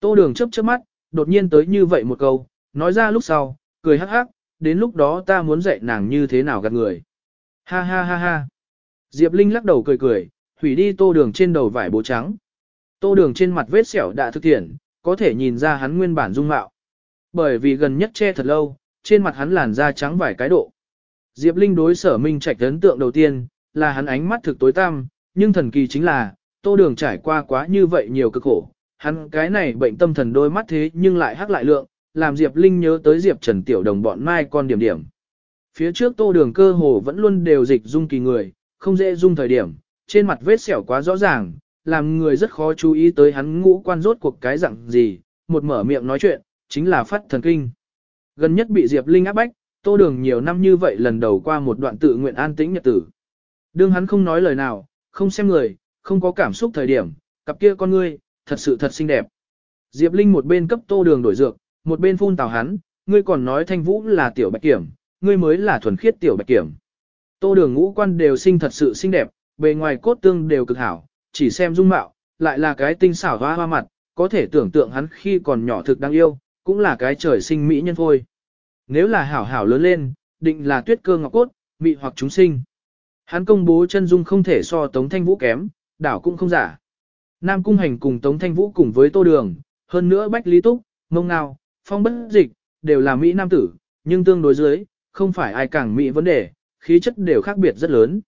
Speaker 1: Tô đường chấp chớp mắt, đột nhiên tới như vậy một câu, nói ra lúc sau, cười hắc hắc, đến lúc đó ta muốn dạy nàng như thế nào gạt người. Ha ha ha ha. Diệp Linh lắc đầu cười cười, hủy đi tô đường trên đầu vải bố trắng. Tô đường trên mặt vết sẹo đã thực thiện, có thể nhìn ra hắn nguyên bản dung mạo. Bởi vì gần nhất che thật lâu, trên mặt hắn làn da trắng vài cái độ. Diệp Linh đối sở minh trạch ấn tượng đầu tiên, là hắn ánh mắt thực tối tăm, nhưng thần kỳ chính là, tô đường trải qua quá như vậy nhiều cực khổ. Hắn cái này bệnh tâm thần đôi mắt thế nhưng lại hắc lại lượng, làm Diệp Linh nhớ tới Diệp Trần Tiểu Đồng bọn mai con điểm điểm. Phía trước tô đường cơ hồ vẫn luôn đều dịch dung kỳ người, không dễ dung thời điểm, trên mặt vết sẹo quá rõ ràng, làm người rất khó chú ý tới hắn ngũ quan rốt cuộc cái dạng gì, một mở miệng nói chuyện, chính là phát thần kinh. Gần nhất bị Diệp Linh áp bách, tô đường nhiều năm như vậy lần đầu qua một đoạn tự nguyện an tĩnh nhật tử. Đương hắn không nói lời nào, không xem người, không có cảm xúc thời điểm, cặp kia con ngươi, thật sự thật xinh đẹp. Diệp Linh một bên cấp tô đường đổi dược, một bên phun tào hắn, ngươi còn nói thanh vũ là tiểu bạch kiểm, ngươi mới là thuần khiết tiểu bạch kiểm. Tô đường ngũ quan đều sinh thật sự xinh đẹp, bề ngoài cốt tương đều cực hảo, chỉ xem dung mạo, lại là cái tinh xảo hoa hoa mặt, có thể tưởng tượng hắn khi còn nhỏ thực đáng yêu, cũng là cái trời sinh mỹ nhân thôi. Nếu là hảo hảo lớn lên, định là tuyết cơ ngọc cốt, mị hoặc chúng sinh. Hắn công bố chân dung không thể so Tống Thanh Vũ kém, đảo cũng không giả. Nam Cung Hành cùng Tống Thanh Vũ cùng với Tô Đường, hơn nữa Bách Lý Túc, Mông Ngao, Phong Bất Dịch, đều là Mỹ Nam tử, nhưng tương đối dưới, không phải ai càng Mỹ vấn đề, khí chất đều khác biệt rất lớn.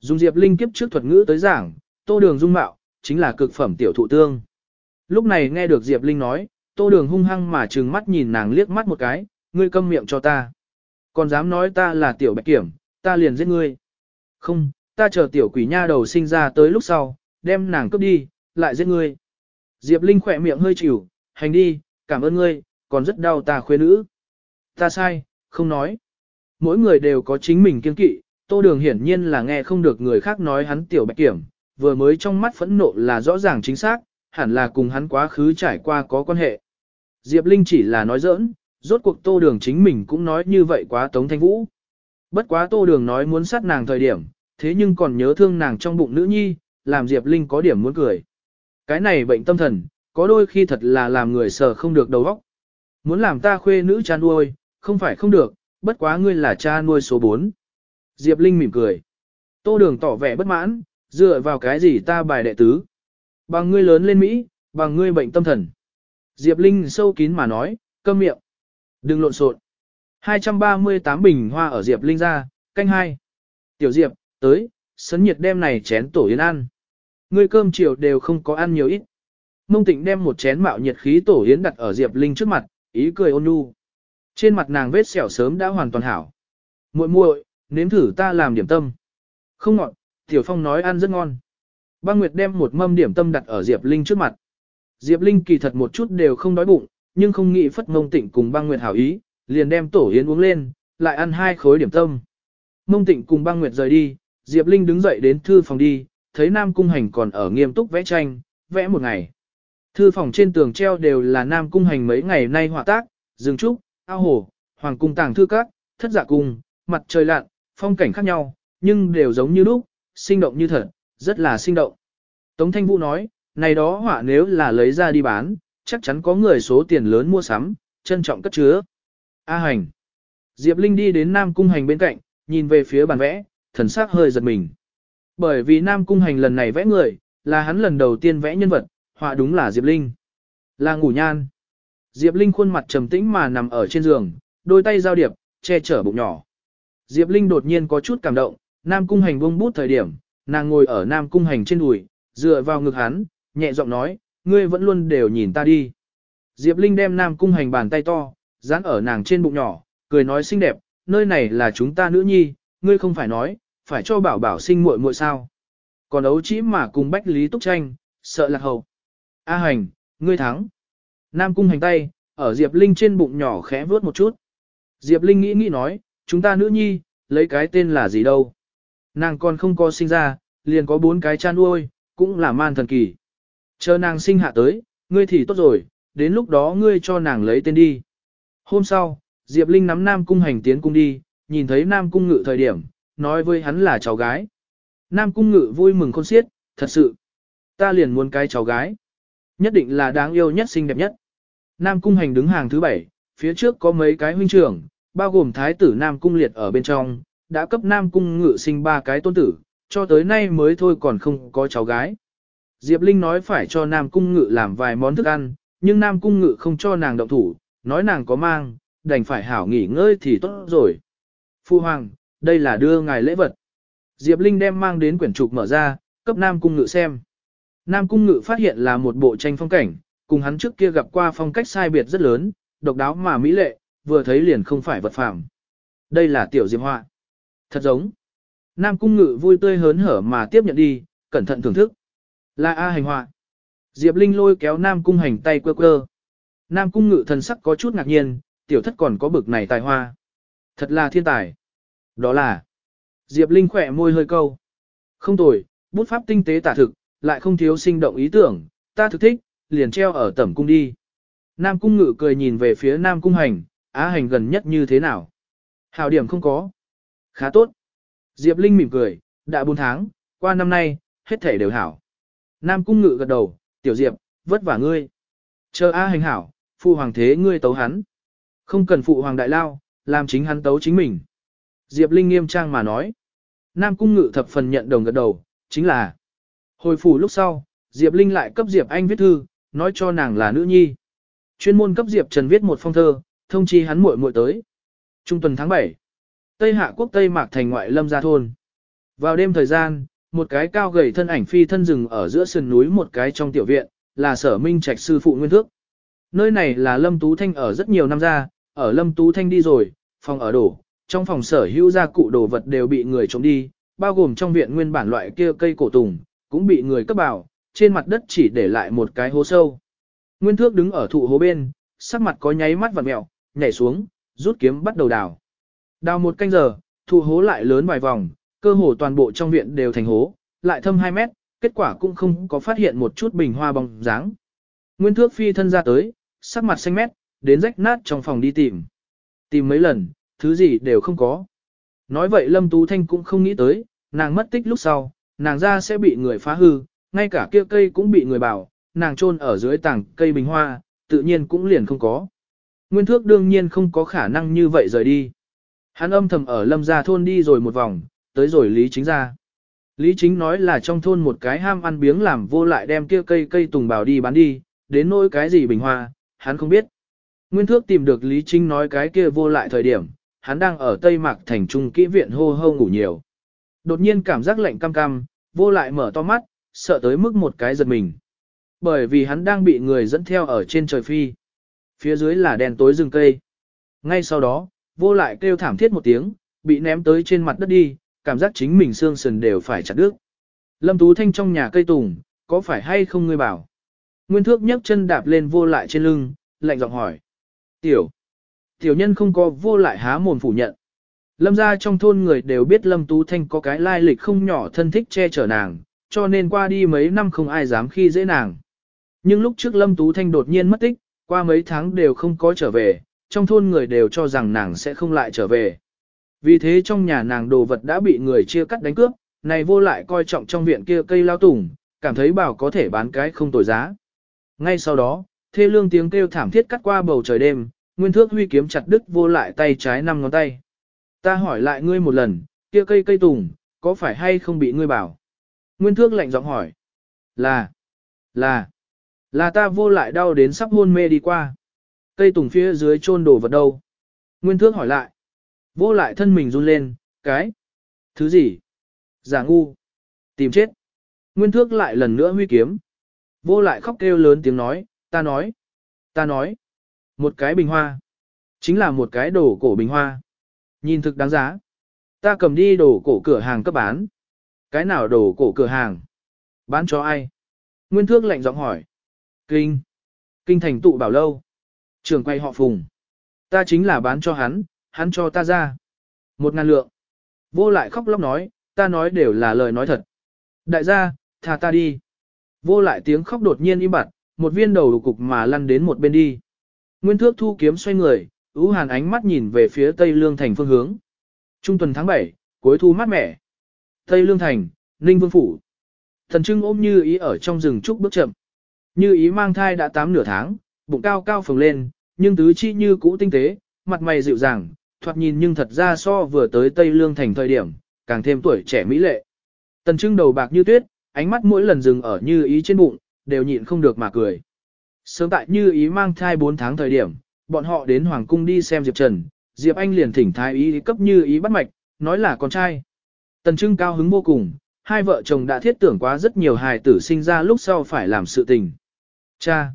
Speaker 1: Dùng Diệp Linh kiếp trước thuật ngữ tới giảng, Tô Đường dung mạo, chính là cực phẩm tiểu thụ tương. Lúc này nghe được Diệp Linh nói, Tô Đường hung hăng mà trừng mắt nhìn nàng liếc mắt một cái, ngươi câm miệng cho ta. Còn dám nói ta là tiểu bạch kiểm, ta liền giết ngươi. Không, ta chờ tiểu quỷ nha đầu sinh ra tới lúc sau, đem nàng cướp đi, lại giết ngươi. Diệp Linh khỏe miệng hơi chịu, hành đi, cảm ơn ngươi, còn rất đau ta khuê nữ. Ta sai, không nói. Mỗi người đều có chính mình kiên kỵ, tô đường hiển nhiên là nghe không được người khác nói hắn tiểu bạch kiểm, vừa mới trong mắt phẫn nộ là rõ ràng chính xác, hẳn là cùng hắn quá khứ trải qua có quan hệ. Diệp Linh chỉ là nói giỡn, rốt cuộc tô đường chính mình cũng nói như vậy quá Tống Thanh Vũ. Bất quá tô đường nói muốn sát nàng thời điểm, thế nhưng còn nhớ thương nàng trong bụng nữ nhi, làm Diệp Linh có điểm muốn cười. Cái này bệnh tâm thần, có đôi khi thật là làm người sợ không được đầu óc. Muốn làm ta khuê nữ cha nuôi, không phải không được, bất quá ngươi là cha nuôi số 4. Diệp Linh mỉm cười. Tô đường tỏ vẻ bất mãn, dựa vào cái gì ta bài đệ tứ. Bằng ngươi lớn lên Mỹ, bằng ngươi bệnh tâm thần. Diệp Linh sâu kín mà nói, câm miệng. Đừng lộn xộn. 238 bình hoa ở Diệp Linh ra, canh hai. Tiểu Diệp, tới, sấn nhiệt đem này chén tổ yến ăn. Ngươi cơm chiều đều không có ăn nhiều ít. Mông Tịnh đem một chén mạo nhiệt khí tổ yến đặt ở Diệp Linh trước mặt, ý cười ôn nhu. Trên mặt nàng vết sẹo sớm đã hoàn toàn hảo. Muội muội, nếm thử ta làm điểm tâm. Không ngọt, Tiểu Phong nói ăn rất ngon. Băng Nguyệt đem một mâm điểm tâm đặt ở Diệp Linh trước mặt. Diệp Linh kỳ thật một chút đều không đói bụng, nhưng không nghĩ phất mông tịnh cùng băng Nguyệt hảo ý, liền đem tổ yến uống lên, lại ăn hai khối điểm tâm. Mông tịnh cùng băng Nguyệt rời đi, Diệp Linh đứng dậy đến thư phòng đi, thấy Nam Cung Hành còn ở nghiêm túc vẽ tranh, vẽ một ngày. Thư phòng trên tường treo đều là Nam Cung Hành mấy ngày nay họa tác, rừng trúc, ao hồ, hoàng cung tàng thư các, thất Giả cung, mặt trời lặn, phong cảnh khác nhau, nhưng đều giống như lúc, sinh động như thật, rất là sinh động. Tống Thanh Vũ nói, này đó họa nếu là lấy ra đi bán, chắc chắn có người số tiền lớn mua sắm, trân trọng cất chứa. A hành. Diệp Linh đi đến Nam Cung Hành bên cạnh, nhìn về phía bàn vẽ, thần sắc hơi giật mình. Bởi vì Nam Cung Hành lần này vẽ người, là hắn lần đầu tiên vẽ nhân vật, họa đúng là Diệp Linh. Là ngủ nhan. Diệp Linh khuôn mặt trầm tĩnh mà nằm ở trên giường, đôi tay giao điệp, che chở bụng nhỏ. Diệp Linh đột nhiên có chút cảm động, Nam Cung Hành buông bút thời điểm, nàng ngồi ở Nam Cung Hành trên đùi, dựa vào ngực hắn, nhẹ giọng nói, ngươi vẫn luôn đều nhìn ta đi. Diệp Linh đem Nam Cung Hành bàn tay to, dán ở nàng trên bụng nhỏ, cười nói xinh đẹp, nơi này là chúng ta nữ nhi, ngươi không phải nói, phải cho bảo bảo sinh muội muội sao. Còn ấu chỉ mà cùng Bách Lý Túc Tranh, sợ lạc hậu. A Hành, ngươi thắng. Nam Cung Hành tay, ở Diệp Linh trên bụng nhỏ khẽ vớt một chút. Diệp Linh nghĩ nghĩ nói, chúng ta nữ nhi, lấy cái tên là gì đâu. Nàng còn không có sinh ra, liền có bốn cái cha nuôi, cũng là man thần kỳ. Chờ nàng sinh hạ tới, ngươi thì tốt rồi, đến lúc đó ngươi cho nàng lấy tên đi. Hôm sau, Diệp Linh nắm Nam Cung hành tiến cung đi, nhìn thấy Nam Cung ngự thời điểm, nói với hắn là cháu gái. Nam Cung ngự vui mừng khôn xiết, thật sự. Ta liền muốn cái cháu gái. Nhất định là đáng yêu nhất xinh đẹp nhất. Nam Cung hành đứng hàng thứ bảy, phía trước có mấy cái huynh trưởng, bao gồm thái tử Nam Cung liệt ở bên trong, đã cấp Nam Cung ngự sinh ba cái tôn tử, cho tới nay mới thôi còn không có cháu gái. Diệp Linh nói phải cho Nam Cung ngự làm vài món thức ăn, nhưng Nam Cung ngự không cho nàng động thủ, nói nàng có mang, đành phải hảo nghỉ ngơi thì tốt rồi. Phu Hoàng, đây là đưa ngài lễ vật. Diệp Linh đem mang đến quyển trục mở ra, cấp Nam Cung ngự xem. Nam Cung ngự phát hiện là một bộ tranh phong cảnh, cùng hắn trước kia gặp qua phong cách sai biệt rất lớn, độc đáo mà mỹ lệ, vừa thấy liền không phải vật phàm. Đây là tiểu diệp họa. Thật giống. Nam cung ngự vui tươi hớn hở mà tiếp nhận đi, cẩn thận thưởng thức. Là A hành họa. Diệp Linh lôi kéo Nam cung hành tay quơ quơ. Nam cung ngự thần sắc có chút ngạc nhiên, tiểu thất còn có bực này tài hoa. Thật là thiên tài. Đó là. Diệp Linh khỏe môi hơi câu. Không tồi, bút pháp tinh tế tả thực, lại không thiếu sinh động ý tưởng, ta thực thích, liền treo ở tẩm cung đi. Nam cung ngự cười nhìn về phía Nam cung hành, á hành gần nhất như thế nào? Hào điểm không có. Khá tốt. Diệp Linh mỉm cười, đã 4 tháng, qua năm nay, hết thể đều hảo. Nam cung ngự gật đầu, tiểu Diệp, vất vả ngươi. Chờ á hành hảo, phụ hoàng thế ngươi tấu hắn. Không cần phụ hoàng đại lao, làm chính hắn tấu chính mình. Diệp Linh nghiêm trang mà nói. Nam cung ngự thập phần nhận đồng gật đầu, chính là. Hồi phủ lúc sau, Diệp Linh lại cấp Diệp Anh viết thư, nói cho nàng là nữ nhi. Chuyên môn cấp Diệp Trần viết một phong thơ, thông chi hắn muội muội tới. Trung tuần tháng 7. Tây Hạ quốc Tây Mạc thành ngoại lâm gia thôn. Vào đêm thời gian, một cái cao gầy thân ảnh phi thân rừng ở giữa sườn núi một cái trong tiểu viện, là sở minh trạch sư phụ nguyên thước. Nơi này là Lâm Tú Thanh ở rất nhiều năm ra, ở Lâm Tú Thanh đi rồi, phòng ở đổ, trong phòng sở hữu gia cụ đồ vật đều bị người trộm đi, bao gồm trong viện nguyên bản loại kia cây cổ tùng, cũng bị người cấp bảo, trên mặt đất chỉ để lại một cái hố sâu. Nguyên thước đứng ở thụ hố bên, sắc mặt có nháy mắt vặn mẹo, nhảy xuống, rút kiếm bắt đầu đào. Đào một canh giờ, thụ hố lại lớn vài vòng, cơ hồ toàn bộ trong viện đều thành hố, lại thâm 2 mét, kết quả cũng không có phát hiện một chút bình hoa bóng dáng. Nguyên thước phi thân ra tới, sắc mặt xanh mét, đến rách nát trong phòng đi tìm. Tìm mấy lần, thứ gì đều không có. Nói vậy Lâm Tú Thanh cũng không nghĩ tới, nàng mất tích lúc sau, nàng ra sẽ bị người phá hư, ngay cả kia cây cũng bị người bảo, nàng chôn ở dưới tảng cây bình hoa, tự nhiên cũng liền không có. Nguyên thước đương nhiên không có khả năng như vậy rời đi. Hắn âm thầm ở lâm gia thôn đi rồi một vòng, tới rồi Lý Chính ra. Lý Chính nói là trong thôn một cái ham ăn biếng làm vô lại đem kia cây cây tùng bảo đi bán đi, đến nỗi cái gì bình hoa, hắn không biết. Nguyên thước tìm được Lý Chính nói cái kia vô lại thời điểm, hắn đang ở Tây Mạc thành trung kỹ viện hô hô ngủ nhiều. Đột nhiên cảm giác lạnh cam cam, vô lại mở to mắt, sợ tới mức một cái giật mình. Bởi vì hắn đang bị người dẫn theo ở trên trời phi. Phía dưới là đèn tối rừng cây. Ngay sau đó, vô lại kêu thảm thiết một tiếng, bị ném tới trên mặt đất đi, cảm giác chính mình xương sườn đều phải chặt đứt. Lâm Tú Thanh trong nhà cây tùng, có phải hay không ngươi bảo? Nguyên thước nhấc chân đạp lên vô lại trên lưng, lạnh giọng hỏi. Tiểu. Tiểu nhân không có vô lại há mồm phủ nhận. Lâm ra trong thôn người đều biết Lâm Tú Thanh có cái lai lịch không nhỏ thân thích che chở nàng, cho nên qua đi mấy năm không ai dám khi dễ nàng. Nhưng lúc trước Lâm Tú Thanh đột nhiên mất tích, qua mấy tháng đều không có trở về, trong thôn người đều cho rằng nàng sẽ không lại trở về. Vì thế trong nhà nàng đồ vật đã bị người chia cắt đánh cướp, này vô lại coi trọng trong viện kia cây lao tùng, cảm thấy bảo có thể bán cái không tồi giá. Ngay sau đó, thê lương tiếng kêu thảm thiết cắt qua bầu trời đêm, nguyên thước huy kiếm chặt đứt vô lại tay trái năm ngón tay. Ta hỏi lại ngươi một lần, kia cây cây tùng, có phải hay không bị ngươi bảo? Nguyên thước lạnh giọng hỏi. Là, là, là ta vô lại đau đến sắp hôn mê đi qua. Cây tùng phía dưới chôn đồ vật đâu? Nguyên thước hỏi lại. Vô lại thân mình run lên, cái. Thứ gì? Giả ngu. Tìm chết. Nguyên thước lại lần nữa huy kiếm. Vô lại khóc kêu lớn tiếng nói, ta nói. Ta nói. Một cái bình hoa. Chính là một cái đồ cổ bình hoa. Nhìn thực đáng giá. Ta cầm đi đồ cổ cửa hàng cấp bán. Cái nào đồ cổ cửa hàng? Bán cho ai? Nguyên thước lạnh giọng hỏi. Kinh. Kinh thành tụ bảo lâu. Trường quay họ phùng. Ta chính là bán cho hắn, hắn cho ta ra. Một ngàn lượng. Vô lại khóc lóc nói, ta nói đều là lời nói thật. Đại gia, thả ta đi. Vô lại tiếng khóc đột nhiên im bặt, một viên đầu cục mà lăn đến một bên đi. Nguyên thước thu kiếm xoay người, ú hàn ánh mắt nhìn về phía Tây Lương Thành phương hướng. Trung tuần tháng 7, cuối thu mát mẻ. Tây Lương Thành, Ninh Vương Phủ. Thần trưng ôm như ý ở trong rừng trúc bước chậm. Như ý mang thai đã 8 nửa tháng, bụng cao cao phồng lên, nhưng tứ chi như cũ tinh tế, mặt mày dịu dàng, thoạt nhìn nhưng thật ra so vừa tới Tây Lương thành thời điểm, càng thêm tuổi trẻ mỹ lệ. Tần Trưng đầu bạc như tuyết, ánh mắt mỗi lần dừng ở Như Ý trên bụng, đều nhịn không được mà cười. Sớm tại Như Ý mang thai 4 tháng thời điểm, bọn họ đến hoàng cung đi xem Diệp Trần, Diệp Anh liền thỉnh thái ý cấp Như Ý bắt mạch, nói là con trai. Tần Trưng cao hứng vô cùng, hai vợ chồng đã thiết tưởng quá rất nhiều hài tử sinh ra lúc sau phải làm sự tình. Cha!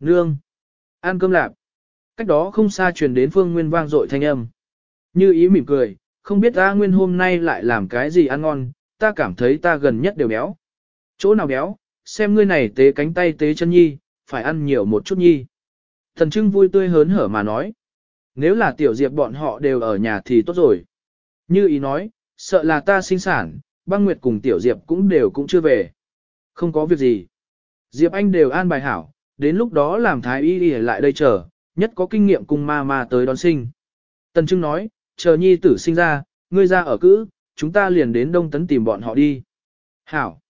Speaker 1: Nương! Ăn cơm lạp! Cách đó không xa truyền đến Phương Nguyên vang dội thanh âm. Như ý mỉm cười, không biết ta Nguyên hôm nay lại làm cái gì ăn ngon, ta cảm thấy ta gần nhất đều béo. Chỗ nào béo, xem ngươi này tế cánh tay tế chân nhi, phải ăn nhiều một chút nhi. Thần trưng vui tươi hớn hở mà nói. Nếu là tiểu diệp bọn họ đều ở nhà thì tốt rồi. Như ý nói, sợ là ta sinh sản, băng nguyệt cùng tiểu diệp cũng đều cũng chưa về. Không có việc gì. Diệp Anh đều an bài hảo, đến lúc đó làm thái y đi lại đây chờ, nhất có kinh nghiệm cùng ma ma tới đón sinh. Tần Trưng nói, chờ nhi tử sinh ra, ngươi ra ở cữ, chúng ta liền đến Đông Tấn tìm bọn họ đi. Hảo.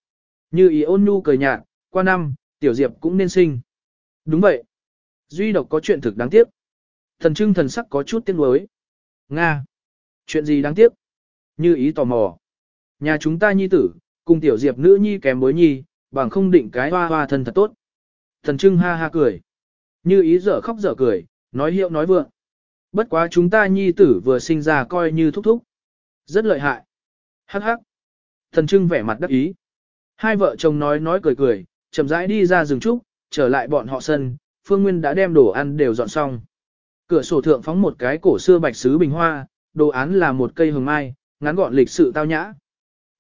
Speaker 1: Như ý ôn nhu cười nhạt, qua năm, tiểu diệp cũng nên sinh. Đúng vậy. Duy độc có chuyện thực đáng tiếc. Thần Trưng thần sắc có chút tiếc nuối. Nga. Chuyện gì đáng tiếc? Như ý tò mò. Nhà chúng ta nhi tử, cùng tiểu diệp nữ nhi kém bối nhi, bằng không định cái hoa hoa thân thật tốt. Thần Trưng ha ha cười. Như ý dở khóc dở cười, nói hiệu nói vượng. Bất quá chúng ta nhi tử vừa sinh ra coi như thúc thúc. Rất lợi hại. Hắc hắc. Thần Trưng vẻ mặt đắc ý. Hai vợ chồng nói nói cười cười, chậm rãi đi ra rừng trúc, trở lại bọn họ sân, Phương Nguyên đã đem đồ ăn đều dọn xong. Cửa sổ thượng phóng một cái cổ xưa bạch sứ bình hoa, đồ án là một cây hồng mai, ngắn gọn lịch sự tao nhã.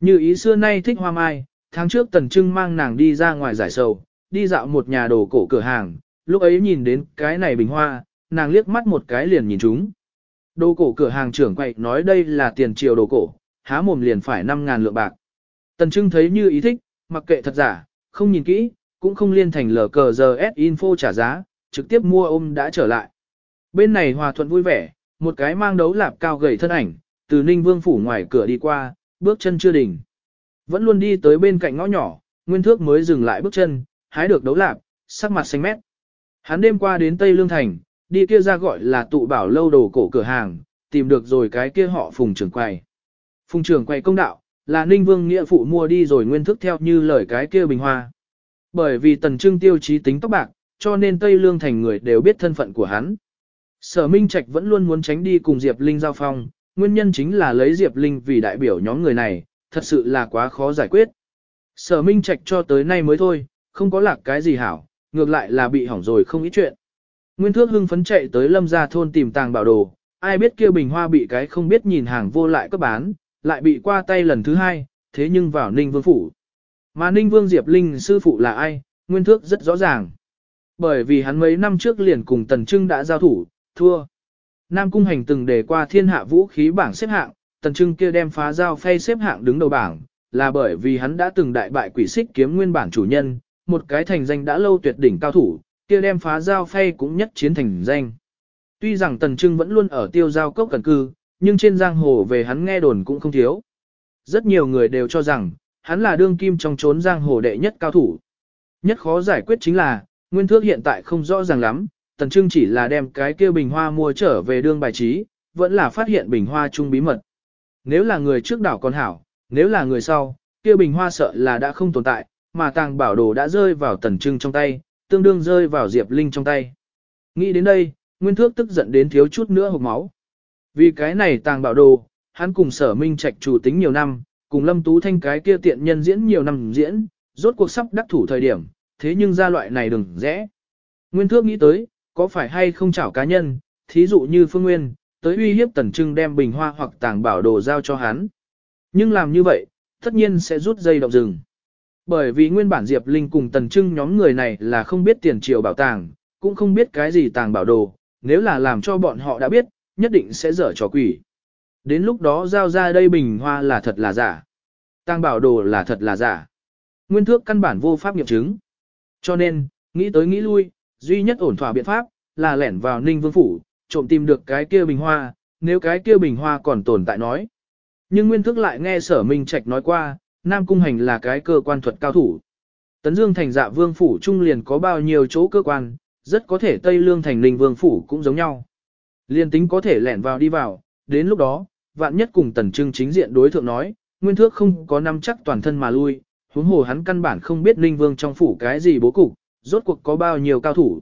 Speaker 1: Như ý xưa nay thích hoa mai, tháng trước Tần Trưng mang nàng đi ra ngoài giải sầu, đi dạo một nhà đồ cổ cửa hàng, lúc ấy nhìn đến cái này bình hoa, nàng liếc mắt một cái liền nhìn chúng. Đồ cổ cửa hàng trưởng quậy nói đây là tiền triều đồ cổ, há mồm liền phải 5.000 lượng bạc. Tần Trưng thấy như ý thích, mặc kệ thật giả, không nhìn kỹ, cũng không liên thành lờ cờ giờ S info trả giá, trực tiếp mua ôm đã trở lại. Bên này hòa thuận vui vẻ, một cái mang đấu lạp cao gầy thân ảnh, từ Ninh Vương phủ ngoài cửa đi qua, bước chân chưa đỉnh. Vẫn luôn đi tới bên cạnh ngõ nhỏ, Nguyên Thước mới dừng lại bước chân, hái được đấu lạp, sắc mặt xanh mét. Hắn đêm qua đến Tây Lương Thành, đi kia ra gọi là tụ bảo lâu đồ cổ cửa hàng, tìm được rồi cái kia họ phùng trưởng quầy. Phùng trưởng quầy công đạo, là Ninh Vương nghĩa phụ mua đi rồi nguyên thước theo như lời cái kia bình hoa. Bởi vì tần trưng tiêu chí tính tóc bạc, cho nên Tây Lương Thành người đều biết thân phận của hắn. Sở Minh Trạch vẫn luôn muốn tránh đi cùng Diệp Linh giao phong, nguyên nhân chính là lấy Diệp Linh vì đại biểu nhóm người này, thật sự là quá khó giải quyết. Sở Minh Trạch cho tới nay mới thôi, không có lạc cái gì hảo, ngược lại là bị hỏng rồi không ít chuyện. Nguyên Thước hưng phấn chạy tới Lâm Gia thôn tìm tàng bảo đồ, ai biết kia bình hoa bị cái không biết nhìn hàng vô lại cấp bán, lại bị qua tay lần thứ hai, thế nhưng vào Ninh Vương phủ. Mà Ninh Vương Diệp Linh sư phụ là ai, Nguyên Thước rất rõ ràng. Bởi vì hắn mấy năm trước liền cùng Tần Trưng đã giao thủ, thua. Nam Cung Hành từng đề qua thiên hạ vũ khí bảng xếp hạng, Tần Trưng kia đem phá giao phay xếp hạng đứng đầu bảng, là bởi vì hắn đã từng đại bại quỷ xích kiếm nguyên bản chủ nhân, một cái thành danh đã lâu tuyệt đỉnh cao thủ, kia đem phá giao phay cũng nhất chiến thành danh. Tuy rằng Tần Trưng vẫn luôn ở tiêu giao cốc cần cư, nhưng trên giang hồ về hắn nghe đồn cũng không thiếu. Rất nhiều người đều cho rằng, hắn là đương kim trong trốn giang hồ đệ nhất cao thủ. Nhất khó giải quyết chính là, nguyên thước hiện tại không rõ ràng lắm, Tần Trưng chỉ là đem cái kia bình hoa mua trở về đương bài trí, vẫn là phát hiện bình hoa chung bí mật. Nếu là người trước đảo còn hảo, nếu là người sau, kia bình hoa sợ là đã không tồn tại, mà tàng bảo đồ đã rơi vào tần trưng trong tay, tương đương rơi vào Diệp Linh trong tay. Nghĩ đến đây, Nguyên Thước tức giận đến thiếu chút nữa hộc máu. Vì cái này tàng bảo đồ, hắn cùng sở minh trạch chủ tính nhiều năm, cùng Lâm Tú Thanh cái kia tiện nhân diễn nhiều năm diễn, rốt cuộc sắp đắc thủ thời điểm, thế nhưng ra loại này đừng rẽ. Nguyên Thước nghĩ tới, có phải hay không chảo cá nhân, thí dụ như Phương Nguyên, tới uy hiếp Tần Trưng đem bình hoa hoặc tàng bảo đồ giao cho hắn. Nhưng làm như vậy, tất nhiên sẽ rút dây động rừng. Bởi vì nguyên bản Diệp Linh cùng Tần Trưng nhóm người này là không biết tiền triều bảo tàng, cũng không biết cái gì tàng bảo đồ, nếu là làm cho bọn họ đã biết, nhất định sẽ dở trò quỷ. Đến lúc đó giao ra đây bình hoa là thật là giả. tăng bảo đồ là thật là giả. Nguyên thước căn bản vô pháp nghiệm chứng. Cho nên, nghĩ tới nghĩ lui, duy nhất ổn thỏa biện pháp, là lẻn vào Ninh Vương Phủ, trộm tìm được cái kia bình hoa, nếu cái kia bình hoa còn tồn tại nói. Nhưng Nguyên Thức lại nghe Sở Minh Trạch nói qua, Nam Cung Hành là cái cơ quan thuật cao thủ. Tấn Dương thành dạ vương phủ trung liền có bao nhiêu chỗ cơ quan, rất có thể Tây Lương thành Ninh Vương phủ cũng giống nhau. Liên tính có thể lẻn vào đi vào, đến lúc đó, vạn nhất cùng Tần Trưng chính diện đối thượng nói, Nguyên Thước không có năm chắc toàn thân mà lui, huống hồ hắn căn bản không biết Ninh Vương trong phủ cái gì bố cục, rốt cuộc có bao nhiêu cao thủ.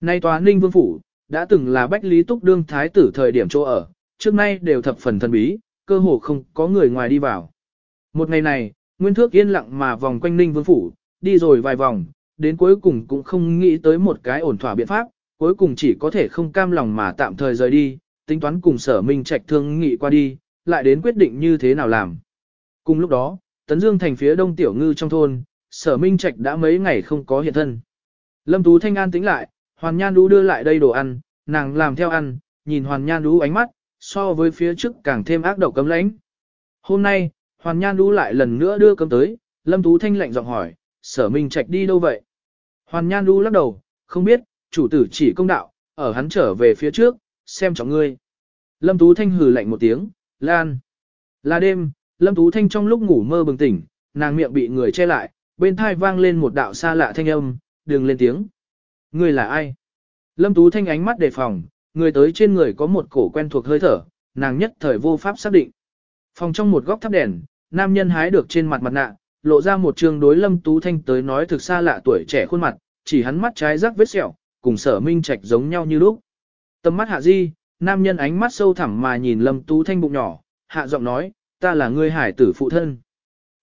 Speaker 1: Nay tòa Ninh Vương phủ, đã từng là Bách Lý Túc đương thái tử thời điểm chỗ ở, trước nay đều thập phần thần bí, cơ hồ không có người ngoài đi vào. Một ngày này, Nguyên Thước yên lặng mà vòng quanh Ninh Vương Phủ, đi rồi vài vòng, đến cuối cùng cũng không nghĩ tới một cái ổn thỏa biện pháp, cuối cùng chỉ có thể không cam lòng mà tạm thời rời đi, tính toán cùng sở minh trạch thương nghị qua đi, lại đến quyết định như thế nào làm. Cùng lúc đó, Tấn Dương thành phía đông tiểu ngư trong thôn, sở minh trạch đã mấy ngày không có hiện thân. Lâm Tú Thanh An tính lại, Hoàn Nhan Đu đưa lại đây đồ ăn, nàng làm theo ăn, nhìn Hoàn Nhan Đu ánh mắt, so với phía trước càng thêm ác độc cấm lãnh. Hôm nay, Hoàn Nhan Đu lại lần nữa đưa cơm tới, Lâm Tú Thanh lạnh giọng hỏi, sở minh trạch đi đâu vậy? Hoàn Nhan Đu lắc đầu, không biết, chủ tử chỉ công đạo, ở hắn trở về phía trước, xem trọng ngươi. Lâm Tú Thanh hừ lạnh một tiếng, lan. Là đêm, Lâm Tú Thanh trong lúc ngủ mơ bừng tỉnh, nàng miệng bị người che lại, bên thai vang lên một đạo xa lạ thanh âm, đừng lên tiếng. Ngươi là ai? Lâm Tú Thanh ánh mắt đề phòng, người tới trên người có một cổ quen thuộc hơi thở, nàng nhất thời vô pháp xác định. Phòng trong một góc thắp đèn, nam nhân hái được trên mặt mặt nạ, lộ ra một trường đối Lâm Tú Thanh tới nói thực xa lạ tuổi trẻ khuôn mặt, chỉ hắn mắt trái rắc vết sẹo, cùng sở minh trạch giống nhau như lúc. Tầm mắt hạ di, nam nhân ánh mắt sâu thẳm mà nhìn Lâm Tú Thanh bụng nhỏ, hạ giọng nói, ta là ngươi hải tử phụ thân.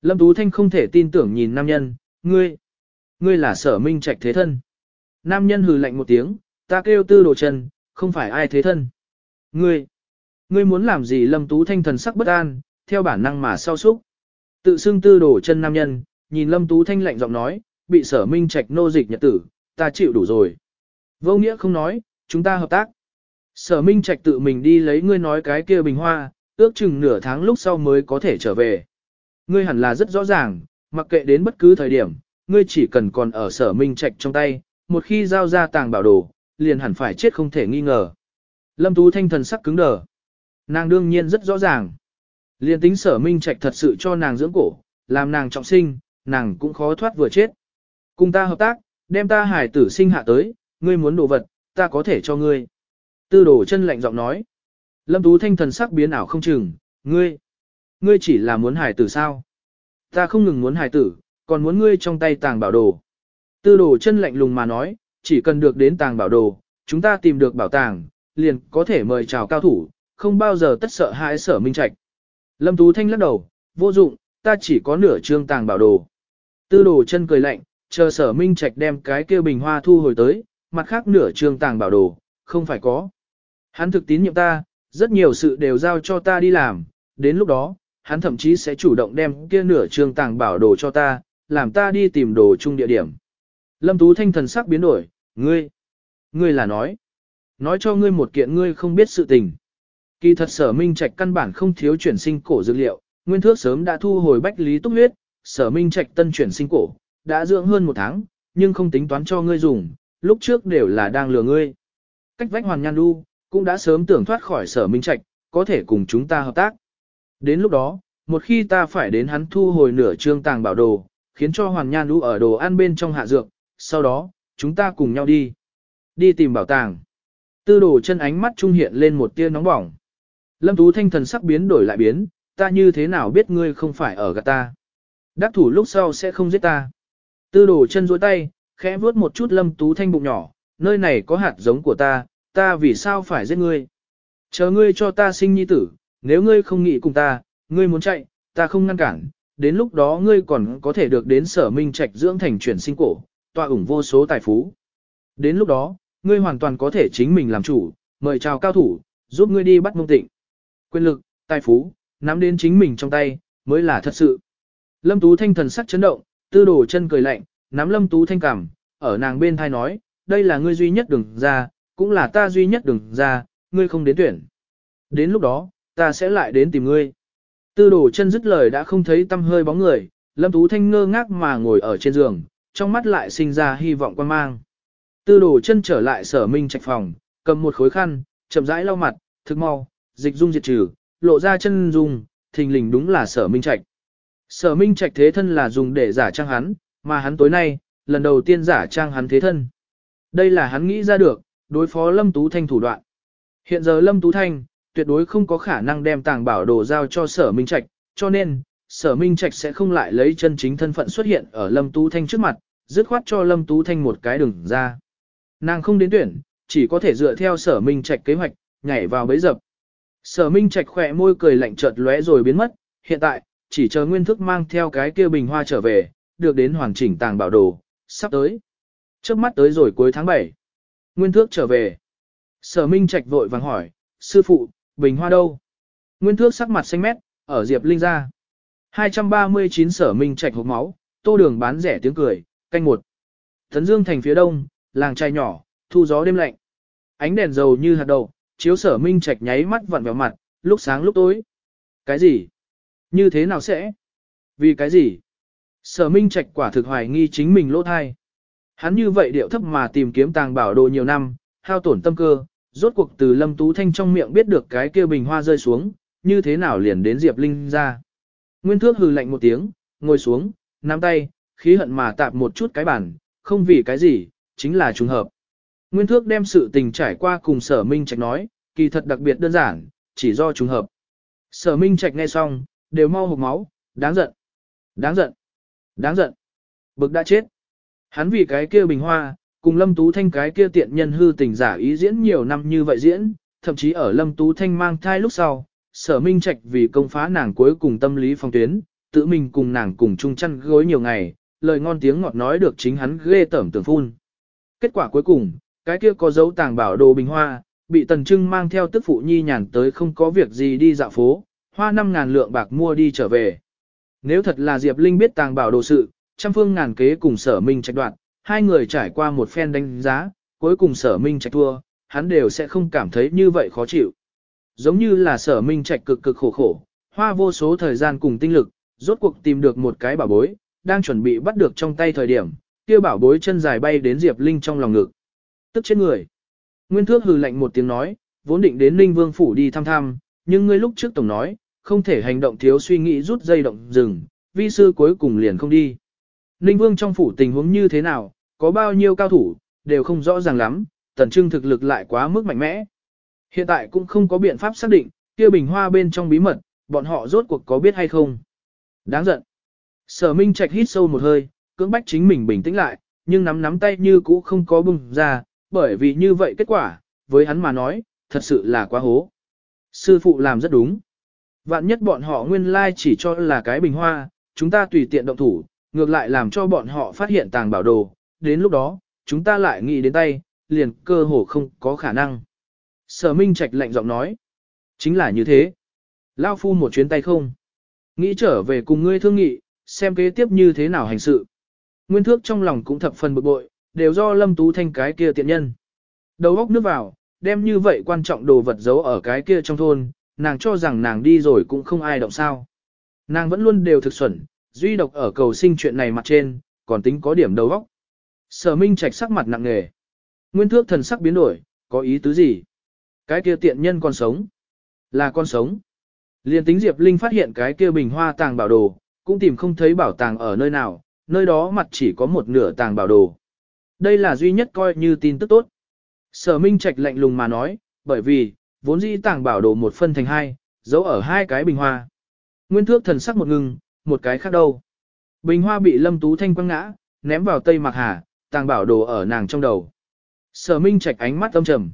Speaker 1: Lâm Tú Thanh không thể tin tưởng nhìn nam nhân, ngươi, ngươi là sở minh trạch thế thân. Nam nhân hừ lạnh một tiếng, ta kêu tư đồ chân, không phải ai thế thân. Ngươi, ngươi muốn làm gì Lâm Tú Thanh thần sắc bất an, theo bản năng mà sau súc. Tự xưng tư đồ chân nam nhân, nhìn Lâm Tú Thanh lạnh giọng nói, bị sở minh trạch nô dịch nhật tử, ta chịu đủ rồi. Vô nghĩa không nói, chúng ta hợp tác. Sở minh trạch tự mình đi lấy ngươi nói cái kia bình hoa, ước chừng nửa tháng lúc sau mới có thể trở về. Ngươi hẳn là rất rõ ràng, mặc kệ đến bất cứ thời điểm, ngươi chỉ cần còn ở sở minh trạch trong tay, một khi giao ra tàng bảo đồ, liền hẳn phải chết không thể nghi ngờ. Lâm Tú Thanh thần sắc cứng đờ. Nàng đương nhiên rất rõ ràng. liền tính sở minh trạch thật sự cho nàng dưỡng cổ, làm nàng trọng sinh, nàng cũng khó thoát vừa chết. Cùng ta hợp tác, đem ta hải tử sinh hạ tới, ngươi muốn đồ vật, ta có thể cho ngươi. Tư đồ chân lạnh giọng nói. Lâm Tú Thanh thần sắc biến ảo không chừng, ngươi, ngươi chỉ là muốn hài tử sao? Ta không ngừng muốn hài tử, còn muốn ngươi trong tay tàng bảo đồ. Tư đồ chân lạnh lùng mà nói, chỉ cần được đến tàng bảo đồ, chúng ta tìm được bảo tàng, liền có thể mời chào cao thủ, không bao giờ tất sợ hãi sở minh trạch. Lâm Tú Thanh lắc đầu, vô dụng, ta chỉ có nửa trương tàng bảo đồ. Tư đồ chân cười lạnh, chờ sở minh trạch đem cái kia bình hoa thu hồi tới, mặt khác nửa trương tàng bảo đồ, không phải có. Hắn thực tín nhiệm ta, rất nhiều sự đều giao cho ta đi làm, đến lúc đó, hắn thậm chí sẽ chủ động đem kia nửa trường tàng bảo đồ cho ta, làm ta đi tìm đồ chung địa điểm. Lâm Tú Thanh thần sắc biến đổi, ngươi, ngươi là nói, nói cho ngươi một kiện ngươi không biết sự tình. Kỳ thật sở minh trạch căn bản không thiếu chuyển sinh cổ dược liệu, nguyên thước sớm đã thu hồi bách lý túc huyết, sở minh trạch tân chuyển sinh cổ, đã dưỡng hơn một tháng, nhưng không tính toán cho ngươi dùng, lúc trước đều là đang lừa ngươi. Cách vách hoàn nhan đu, cũng đã sớm tưởng thoát khỏi sở minh trạch, có thể cùng chúng ta hợp tác. Đến lúc đó, một khi ta phải đến hắn thu hồi nửa trương tàng bảo đồ, khiến cho hoàn nhan Lũ ở đồ ăn bên trong hạ dược, sau đó, chúng ta cùng nhau đi. Đi tìm bảo tàng. Tư đồ chân ánh mắt trung hiện lên một tia nóng bỏng. Lâm Tú Thanh thần sắc biến đổi lại biến, ta như thế nào biết ngươi không phải ở gạt ta. Đắc thủ lúc sau sẽ không giết ta. Tư đồ chân dối tay, khẽ vuốt một chút Lâm Tú Thanh bụng nhỏ, nơi này có hạt giống của ta, ta vì sao phải giết ngươi. Chờ ngươi cho ta sinh nhi tử, nếu ngươi không nghĩ cùng ta, ngươi muốn chạy, ta không ngăn cản, đến lúc đó ngươi còn có thể được đến sở minh trạch dưỡng thành chuyển sinh cổ, tọa ủng vô số tài phú. Đến lúc đó, ngươi hoàn toàn có thể chính mình làm chủ, mời chào cao thủ, giúp ngươi đi bắt mông tịnh. Quyền lực, tài phú, nắm đến chính mình trong tay, mới là thật sự. Lâm Tú Thanh thần sắc chấn động, tư đổ chân cười lạnh, nắm Lâm Tú Thanh cảm, ở nàng bên thai nói, đây là ngươi duy nhất đường ra, cũng là ta duy nhất đường ra, ngươi không đến tuyển. Đến lúc đó, ta sẽ lại đến tìm ngươi. Tư đồ chân dứt lời đã không thấy tâm hơi bóng người, Lâm Tú Thanh ngơ ngác mà ngồi ở trên giường, trong mắt lại sinh ra hy vọng quan mang. Tư đồ chân trở lại sở minh trạch phòng, cầm một khối khăn, chậm rãi lau mặt, thức mau, dịch dung diệt trừ, lộ ra chân dung, thình lình đúng là sở minh trạch. Sở minh trạch thế thân là dùng để giả trang hắn, mà hắn tối nay, lần đầu tiên giả trang hắn thế thân. Đây là hắn nghĩ ra được, đối phó Lâm Tú Thanh thủ đoạn. Hiện giờ Lâm Tú Thanh, tuyệt đối không có khả năng đem tàng bảo đồ giao cho sở minh trạch, cho nên, sở minh trạch sẽ không lại lấy chân chính thân phận xuất hiện ở Lâm Tú Thanh trước mặt, dứt khoát cho Lâm Tú Thanh một cái đường ra. Nàng không đến tuyển, chỉ có thể dựa theo sở minh trạch kế hoạch, nhảy vào bẫy dập. Sở minh trạch khỏe môi cười lạnh chợt lóe rồi biến mất, hiện tại, chỉ chờ nguyên thức mang theo cái kia bình hoa trở về, được đến hoàn chỉnh tàng bảo đồ, sắp tới. Trước mắt tới rồi cuối tháng 7. Nguyên thước trở về. Sở Minh Trạch vội vàng hỏi, sư phụ, bình hoa đâu? Nguyên thước sắc mặt xanh mét, ở Diệp Linh ra. 239 sở Minh Trạch hộp máu, tô đường bán rẻ tiếng cười, canh một. Thấn Dương thành phía đông, làng trai nhỏ, thu gió đêm lạnh. Ánh đèn dầu như hạt đậu, chiếu sở Minh Trạch nháy mắt vặn vẹo mặt, lúc sáng lúc tối. Cái gì? Như thế nào sẽ? Vì cái gì? Sở Minh Trạch quả thực hoài nghi chính mình lỗ thai. Hắn như vậy điệu thấp mà tìm kiếm tàng bảo đồ nhiều năm, hao tổn tâm cơ, rốt cuộc từ Lâm Tú Thanh trong miệng biết được cái kia bình hoa rơi xuống, như thế nào liền đến Diệp Linh ra. Nguyên Thước hừ lạnh một tiếng, ngồi xuống, nắm tay, khí hận mà tạp một chút cái bản, không vì cái gì, chính là trùng hợp. Nguyên Thước đem sự tình trải qua cùng Sở Minh Trạch nói, kỳ thật đặc biệt đơn giản, chỉ do trùng hợp. Sở Minh Trạch nghe xong, đều mau hộc máu, đáng giận, đáng giận, đáng giận. Bực đã chết. Hắn vì cái kia bình hoa, cùng Lâm Tú Thanh cái kia tiện nhân hư tình giả ý diễn nhiều năm như vậy diễn, thậm chí ở Lâm Tú Thanh mang thai lúc sau, sở minh trạch vì công phá nàng cuối cùng tâm lý phong tuyến, tự mình cùng nàng cùng chung chăn gối nhiều ngày, lời ngon tiếng ngọt nói được chính hắn ghê tởm tưởng phun. Kết quả cuối cùng, cái kia có dấu tàng bảo đồ bình hoa, bị Tần Trưng mang theo tức phụ nhi nhàn tới không có việc gì đi dạo phố, hoa 5.000 lượng bạc mua đi trở về. Nếu thật là Diệp Linh biết tàng bảo đồ sự, trăm phương ngàn kế cùng sở minh trạch đoạn, hai người trải qua một phen đánh giá, cuối cùng sở minh trạch thua, hắn đều sẽ không cảm thấy như vậy khó chịu. Giống như là sở minh trạch cực cực khổ khổ, hoa vô số thời gian cùng tinh lực, rốt cuộc tìm được một cái bảo bối, đang chuẩn bị bắt được trong tay thời điểm, kia bảo bối chân dài bay đến Diệp Linh trong lòng ngực. Tức chết người. Nguyên thước hừ lạnh một tiếng nói, vốn định đến ninh Vương Phủ đi thăm thăm, nhưng ngươi lúc trước tổng nói, không thể hành động thiếu suy nghĩ rút dây động rừng, vi sư cuối cùng liền không đi. Ninh Vương trong phủ tình huống như thế nào, có bao nhiêu cao thủ, đều không rõ ràng lắm, tần trưng thực lực lại quá mức mạnh mẽ. Hiện tại cũng không có biện pháp xác định, kia bình hoa bên trong bí mật, bọn họ rốt cuộc có biết hay không. Đáng giận. Sở Minh Trạch hít sâu một hơi, cưỡng bách chính mình bình tĩnh lại, nhưng nắm nắm tay như cũ không có bùng ra, bởi vì như vậy kết quả, với hắn mà nói, thật sự là quá hố. Sư phụ làm rất đúng. Vạn nhất bọn họ nguyên lai chỉ cho là cái bình hoa, chúng ta tùy tiện động thủ, ngược lại làm cho bọn họ phát hiện tàng bảo đồ, đến lúc đó, chúng ta lại nghĩ đến tay, liền cơ hồ không có khả năng. Sở Minh Trạch lạnh giọng nói, chính là như thế. Lao phu một chuyến tay không. Nghĩ trở về cùng ngươi thương nghị, xem kế tiếp như thế nào hành sự. Nguyên thước trong lòng cũng thập phần bực bội, đều do lâm tú thanh cái kia tiện nhân. Đầu góc nước vào, đem như vậy quan trọng đồ vật giấu ở cái kia trong thôn, nàng cho rằng nàng đi rồi cũng không ai động sao. Nàng vẫn luôn đều thực xuẩn, duy độc ở cầu sinh chuyện này mặt trên, còn tính có điểm đầu óc. Sở Minh Trạch sắc mặt nặng nề. Nguyên thước thần sắc biến đổi, có ý tứ gì? Cái kia tiện nhân còn sống. Là con sống. Liên tính Diệp Linh phát hiện cái kia bình hoa tàng bảo đồ, cũng tìm không thấy bảo tàng ở nơi nào, nơi đó mặt chỉ có một nửa tàng bảo đồ. Đây là duy nhất coi như tin tức tốt. Sở Minh Trạch lạnh lùng mà nói, bởi vì, vốn dĩ tàng bảo đồ một phân thành hai, giấu ở hai cái bình hoa. Nguyên thước thần sắc một ngừng, một cái khác đâu. Bình hoa bị Lâm Tú Thanh quăng ngã, ném vào Tây Mạc Hà, tàng bảo đồ ở nàng trong đầu. Sở Minh Trạch ánh mắt âm trầm.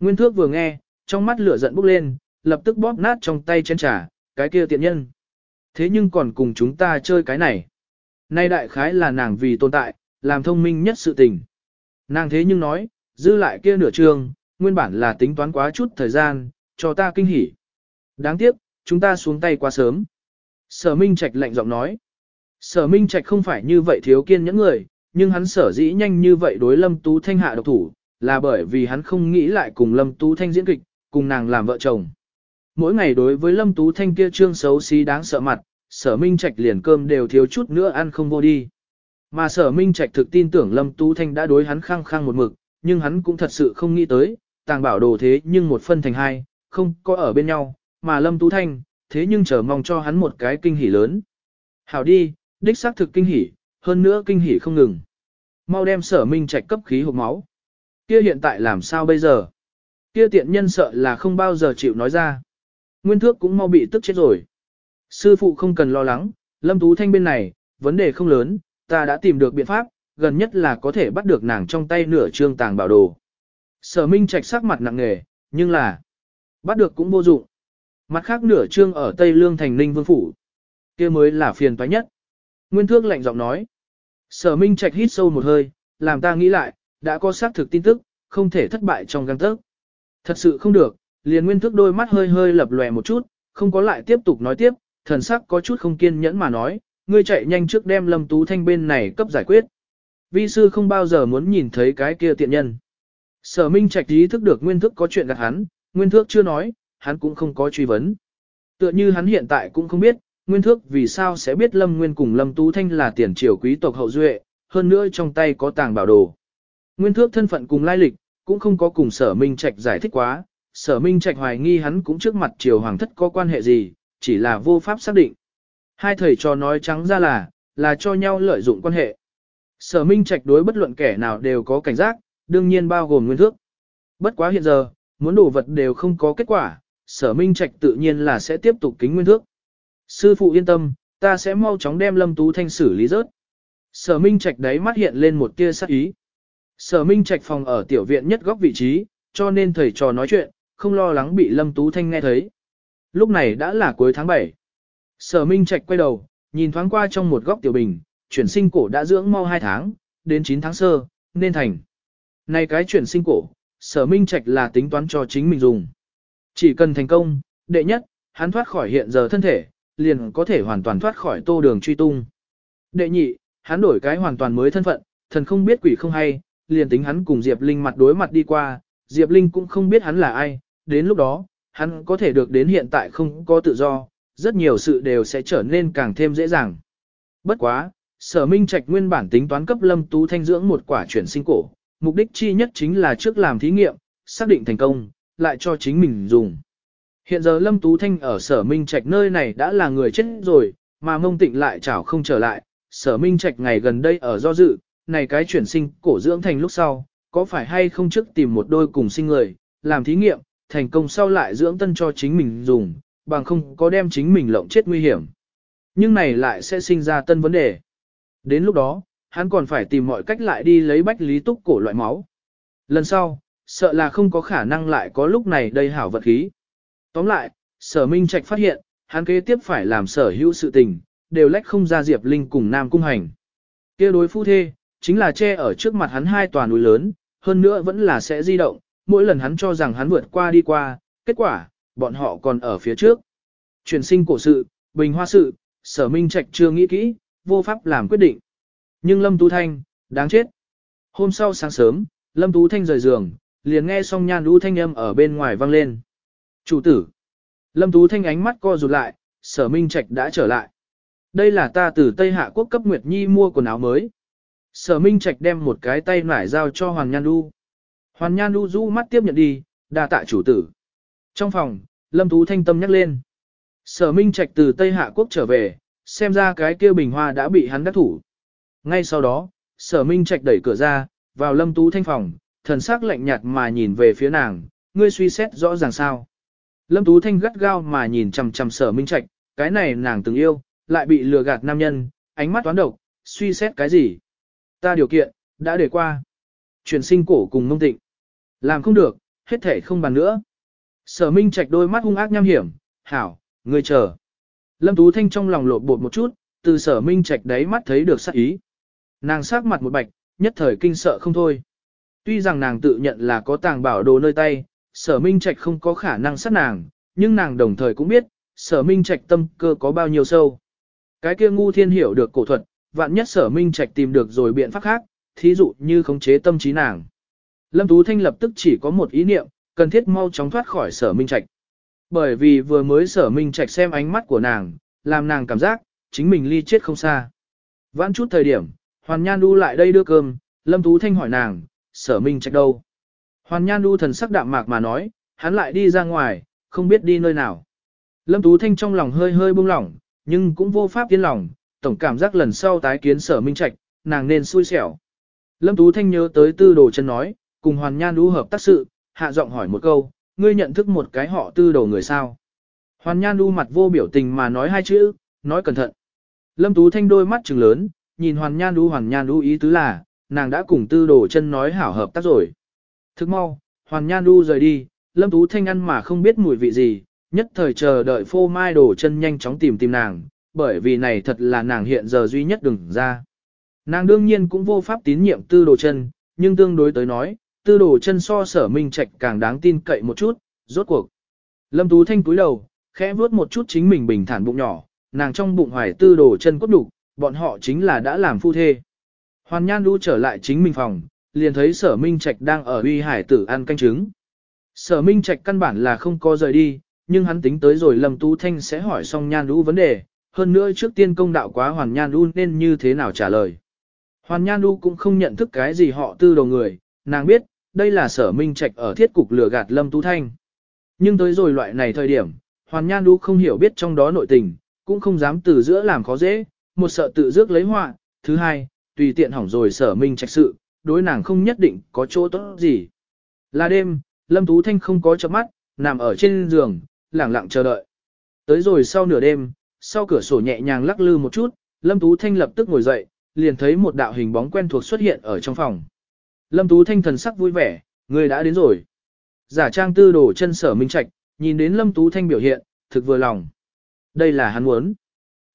Speaker 1: Nguyên Thước vừa nghe, trong mắt lửa giận bốc lên, lập tức bóp nát trong tay chén trà, cái kia tiện nhân. thế nhưng còn cùng chúng ta chơi cái này. Nay đại khái là nàng vì tồn tại, làm thông minh nhất sự tình. Nàng thế nhưng nói, dư lại kia nửa trường, nguyên bản là tính toán quá chút thời gian, cho ta kinh hỉ. Đáng tiếc, chúng ta xuống tay quá sớm. Sở Minh Trạch lạnh giọng nói. Sở Minh Trạch không phải như vậy thiếu kiên những người, nhưng hắn sở dĩ nhanh như vậy đối Lâm Tú Thanh hạ độc thủ, là bởi vì hắn không nghĩ lại cùng Lâm Tú Thanh diễn kịch, cùng nàng làm vợ chồng. Mỗi ngày đối với Lâm Tú Thanh kia trương xấu xí đáng sợ mặt, sở Minh Trạch liền cơm đều thiếu chút nữa ăn không vô đi. Mà sở Minh Trạch thực tin tưởng Lâm Tú Thanh đã đối hắn khăng khăng một mực, nhưng hắn cũng thật sự không nghĩ tới, tàng bảo đồ thế nhưng một phân thành hai, không có ở bên nhau, mà Lâm Tú Thanh, thế nhưng chờ mong cho hắn một cái kinh hỉ lớn. Hảo đi, đích xác thực kinh hỉ, hơn nữa kinh hỉ không ngừng. Mau đem sở minh trạch cấp khí hộp máu. Kia hiện tại làm sao bây giờ? Kia tiện nhân sợ là không bao giờ chịu nói ra. Nguyên thước cũng mau bị tức chết rồi. Sư phụ không cần lo lắng, Lâm Tú Thanh bên này, vấn đề không lớn, ta đã tìm được biện pháp, gần nhất là có thể bắt được nàng trong tay nửa trương tàng bảo đồ. Sở Minh Trạch sắc mặt nặng nề, nhưng là bắt được cũng vô dụng. Mặt khác nửa trương ở Tây Lương thành Ninh Vương phủ, kia mới là phiền toái nhất. Nguyên Thước lạnh giọng nói. Sở Minh Trạch hít sâu một hơi, làm ta nghĩ lại, đã có xác thực tin tức, không thể thất bại trong găng tấc. Thật sự không được, liền Nguyên Thước đôi mắt hơi hơi lập lòe một chút, không có lại tiếp tục nói tiếp, thần sắc có chút không kiên nhẫn mà nói, ngươi chạy nhanh trước đem Lâm Tú Thanh bên này cấp giải quyết. Vi sư không bao giờ muốn nhìn thấy cái kia tiện nhân. Sở Minh Trạch ý thức được Nguyên Thước có chuyện gạt hắn, Nguyên Thước chưa nói, hắn cũng không có truy vấn. Tựa như hắn hiện tại cũng không biết, Nguyên Thước vì sao sẽ biết Lâm Nguyên cùng Lâm Tú Thanh là tiền triều quý tộc hậu duệ, hơn nữa trong tay có tàng bảo đồ. Nguyên Thước thân phận cùng lai lịch, cũng không có cùng sở Minh Trạch giải thích quá, sở Minh Trạch hoài nghi hắn cũng trước mặt triều hoàng thất có quan hệ gì, chỉ là vô pháp xác định. Hai thầy trò nói trắng ra là, là cho nhau lợi dụng quan hệ. Sở Minh Trạch đối bất luận kẻ nào đều có cảnh giác, đương nhiên bao gồm Nguyên Thước. Bất quá hiện giờ, muốn đổ vật đều không có kết quả, sở minh trạch tự nhiên là sẽ tiếp tục kính nguyên thước. Sư phụ yên tâm, ta sẽ mau chóng đem lâm tú thanh xử lý rớt. Sở minh trạch đấy mắt hiện lên một tia sắc ý. Sở minh trạch phòng ở tiểu viện nhất góc vị trí, cho nên thầy trò nói chuyện, không lo lắng bị lâm tú thanh nghe thấy. Lúc này đã là cuối tháng 7. Sở minh trạch quay đầu, nhìn thoáng qua trong một góc tiểu bình, chuyển sinh cổ đã dưỡng mau 2 tháng, đến 9 tháng sơ, nên thành. Này cái chuyển sinh cổ, sở minh trạch là tính toán cho chính mình dùng. Chỉ cần thành công, đệ nhất, hắn thoát khỏi hiện giờ thân thể, liền có thể hoàn toàn thoát khỏi tô đường truy tung. Đệ nhị, hắn đổi cái hoàn toàn mới thân phận, thần không biết quỷ không hay, liền tính hắn cùng Diệp Linh mặt đối mặt đi qua, Diệp Linh cũng không biết hắn là ai, đến lúc đó, hắn có thể được đến hiện tại không có tự do, rất nhiều sự đều sẽ trở nên càng thêm dễ dàng. Bất quá, sở minh trạch nguyên bản tính toán cấp lâm tú thanh dưỡng một quả chuyển sinh cổ, mục đích chi nhất chính là trước làm thí nghiệm, xác định thành công, lại cho chính mình dùng. Hiện giờ Lâm Tú Thanh ở sở Minh Trạch nơi này đã là người chết rồi, mà mông tịnh lại chảo không trở lại, sở Minh Trạch ngày gần đây ở do dự, này cái chuyển sinh cổ dưỡng thành lúc sau, có phải hay không trước tìm một đôi cùng sinh người, làm thí nghiệm, thành công sau lại dưỡng tân cho chính mình dùng, bằng không có đem chính mình lộng chết nguy hiểm. Nhưng này lại sẽ sinh ra tân vấn đề. Đến lúc đó, hắn còn phải tìm mọi cách lại đi lấy bách lý túc cổ loại máu. Lần sau, sợ là không có khả năng lại có lúc này đây hảo vật khí. Tóm lại, sở minh trạch phát hiện, hắn kế tiếp phải làm sở hữu sự tình, đều lách không ra Diệp Linh cùng Nam Cung Hành. kia đối phu thê, chính là che ở trước mặt hắn hai tòa núi lớn, hơn nữa vẫn là sẽ di động, mỗi lần hắn cho rằng hắn vượt qua đi qua, kết quả, bọn họ còn ở phía trước. Chuyển sinh cổ sự, bình hoa sự, sở minh trạch chưa nghĩ kỹ, vô pháp làm quyết định. Nhưng Lâm Tú Thanh, đáng chết. Hôm sau sáng sớm, Lâm Tú Thanh rời giường, liền nghe xong nhan đu thanh âm ở bên ngoài vang lên. Chủ tử. Lâm Tú Thanh ánh mắt co rụt lại, sở minh trạch đã trở lại. Đây là ta từ Tây Hạ Quốc cấp Nguyệt Nhi mua quần áo mới. Sở minh trạch đem một cái tay nải giao cho Hoàng Nhan đu. Hoàng Nhan đu rũ mắt tiếp nhận đi, đa tạ chủ tử. Trong phòng, Lâm Tú Thanh tâm nhắc lên. Sở minh trạch từ Tây Hạ Quốc trở về, xem ra cái kia bình hoa đã bị hắn đắc thủ. Ngay sau đó, sở minh trạch đẩy cửa ra, vào lâm tú thanh phòng, thần sắc lạnh nhạt mà nhìn về phía nàng, ngươi suy xét rõ ràng sao. Lâm tú thanh gắt gao mà nhìn chằm chằm sở minh trạch, cái này nàng từng yêu, lại bị lừa gạt nam nhân, ánh mắt toán độc, suy xét cái gì. Ta điều kiện, đã để qua. Chuyển sinh cổ cùng mông tịnh. Làm không được, hết thể không bàn nữa. Sở minh trạch đôi mắt hung ác nham hiểm, hảo, ngươi chờ. Lâm Tú Thanh trong lòng lộn bột một chút, từ sở minh trạch đáy mắt thấy được sắc ý. Nàng sắc mặt một bạch, nhất thời kinh sợ không thôi. Tuy rằng nàng tự nhận là có tàng bảo đồ nơi tay, sở minh trạch không có khả năng sát nàng, nhưng nàng đồng thời cũng biết, sở minh trạch tâm cơ có bao nhiêu sâu. Cái kia ngu thiên hiểu được cổ thuật, vạn nhất sở minh trạch tìm được rồi biện pháp khác, thí dụ như khống chế tâm trí nàng. Lâm Tú Thanh lập tức chỉ có một ý niệm, cần thiết mau chóng thoát khỏi sở minh trạch. Bởi vì vừa mới sở minh trạch xem ánh mắt của nàng, làm nàng cảm giác, chính mình ly chết không xa. Vãn chút thời điểm, Hoàn Nhan đu lại đây đưa cơm, Lâm Tú Thanh hỏi nàng, sở minh trạch đâu. Hoàn Nhan đu thần sắc đạm mạc mà nói, hắn lại đi ra ngoài, không biết đi nơi nào. Lâm Tú Thanh trong lòng hơi hơi buông lỏng, nhưng cũng vô pháp yên lòng, tổng cảm giác lần sau tái kiến sở minh trạch, nàng nên xui xẻo. Lâm Tú Thanh nhớ tới tư đồ chân nói, cùng Hoàn Nhan đu hợp tác sự, hạ giọng hỏi một câu, ngươi nhận thức một cái họ tư đồ người sao. Hoàn Nhan đu mặt vô biểu tình mà nói hai chữ, nói cẩn thận. Lâm Tú Thanh đôi mắt trừng lớn, nhìn Hoàn Nhan đu Hoàn Nhan đu ý tứ là, nàng đã cùng tư đồ chân nói hảo hợp tác rồi. Thức mau, Hoàn Nhan đu rời đi, Lâm Tú Thanh ăn mà không biết mùi vị gì, nhất thời chờ đợi phô mai đồ chân nhanh chóng tìm tìm nàng, bởi vì này thật là nàng hiện giờ duy nhất đừng ra. Nàng đương nhiên cũng vô pháp tín nhiệm tư đồ chân, nhưng tương đối tới nói, tư đồ chân so sở minh trạch càng đáng tin cậy một chút, rốt cuộc. Lâm Tú Thanh cúi đầu, khẽ vuốt một chút chính mình bình thản bụng nhỏ, nàng trong bụng hoài tư đồ chân cốt đục, bọn họ chính là đã làm phu thê. Hoàn Nhan Du trở lại chính mình phòng, liền thấy sở minh trạch đang ở uy hải tử ăn canh trứng. Sở minh trạch căn bản là không có rời đi, nhưng hắn tính tới rồi Lâm Tú Thanh sẽ hỏi xong Nhan Du vấn đề, hơn nữa trước tiên công đạo quá Hoàn Nhan Du nên như thế nào trả lời. Hoàn Nhan Du cũng không nhận thức cái gì họ tư đồ người, nàng biết, đây là sở minh trạch ở thiết cục lừa gạt Lâm Tú Thanh. Nhưng tới rồi loại này thời điểm, Hoàn Nhan Du không hiểu biết trong đó nội tình, cũng không dám từ giữa làm khó dễ, một sợ tự dước lấy họa, thứ hai, tùy tiện hỏng rồi sở minh trạch sự, đối nàng không nhất định có chỗ tốt gì. Là đêm, Lâm Tú Thanh không có chấm mắt, nằm ở trên giường, lẳng lặng chờ đợi. Tới rồi sau nửa đêm, sau cửa sổ nhẹ nhàng lắc lư một chút, Lâm Tú Thanh lập tức ngồi dậy, liền thấy một đạo hình bóng quen thuộc xuất hiện ở trong phòng. Lâm Tú Thanh thần sắc vui vẻ, người đã đến rồi. Giả trang tư đổ chân sở minh trạch, nhìn đến Lâm Tú Thanh biểu hiện, thực vừa lòng. Đây là hắn muốn.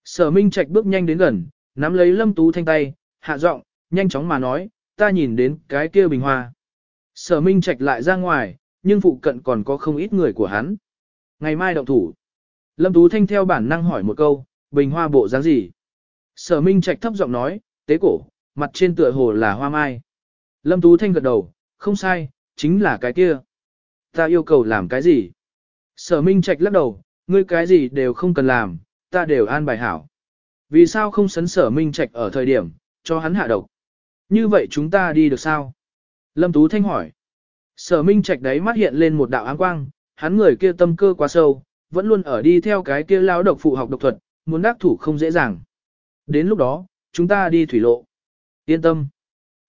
Speaker 1: Sở minh trạch bước nhanh đến gần, nắm lấy Lâm Tú Thanh tay, hạ giọng, nhanh chóng mà nói, ta nhìn đến cái kia bình hoa. Sở minh trạch lại ra ngoài, nhưng phụ cận còn có không ít người của hắn. Ngày mai động thủ. Lâm Tú Thanh theo bản năng hỏi một câu, bình hoa bộ dáng gì? Sở minh trạch thấp giọng nói, tế cổ, mặt trên tựa hồ là hoa mai. Lâm Tú Thanh gật đầu, không sai, chính là cái kia. Ta yêu cầu làm cái gì? Sở Minh Trạch lắc đầu, ngươi cái gì đều không cần làm, ta đều an bài hảo. Vì sao không sấn sở Minh Trạch ở thời điểm, cho hắn hạ độc? Như vậy chúng ta đi được sao? Lâm Tú Thanh hỏi. Sở Minh Trạch đấy mắt hiện lên một đạo áng quang, hắn người kia tâm cơ quá sâu, vẫn luôn ở đi theo cái kia lao độc phụ học độc thuật, muốn đắc thủ không dễ dàng. Đến lúc đó, chúng ta đi thủy lộ. Yên tâm.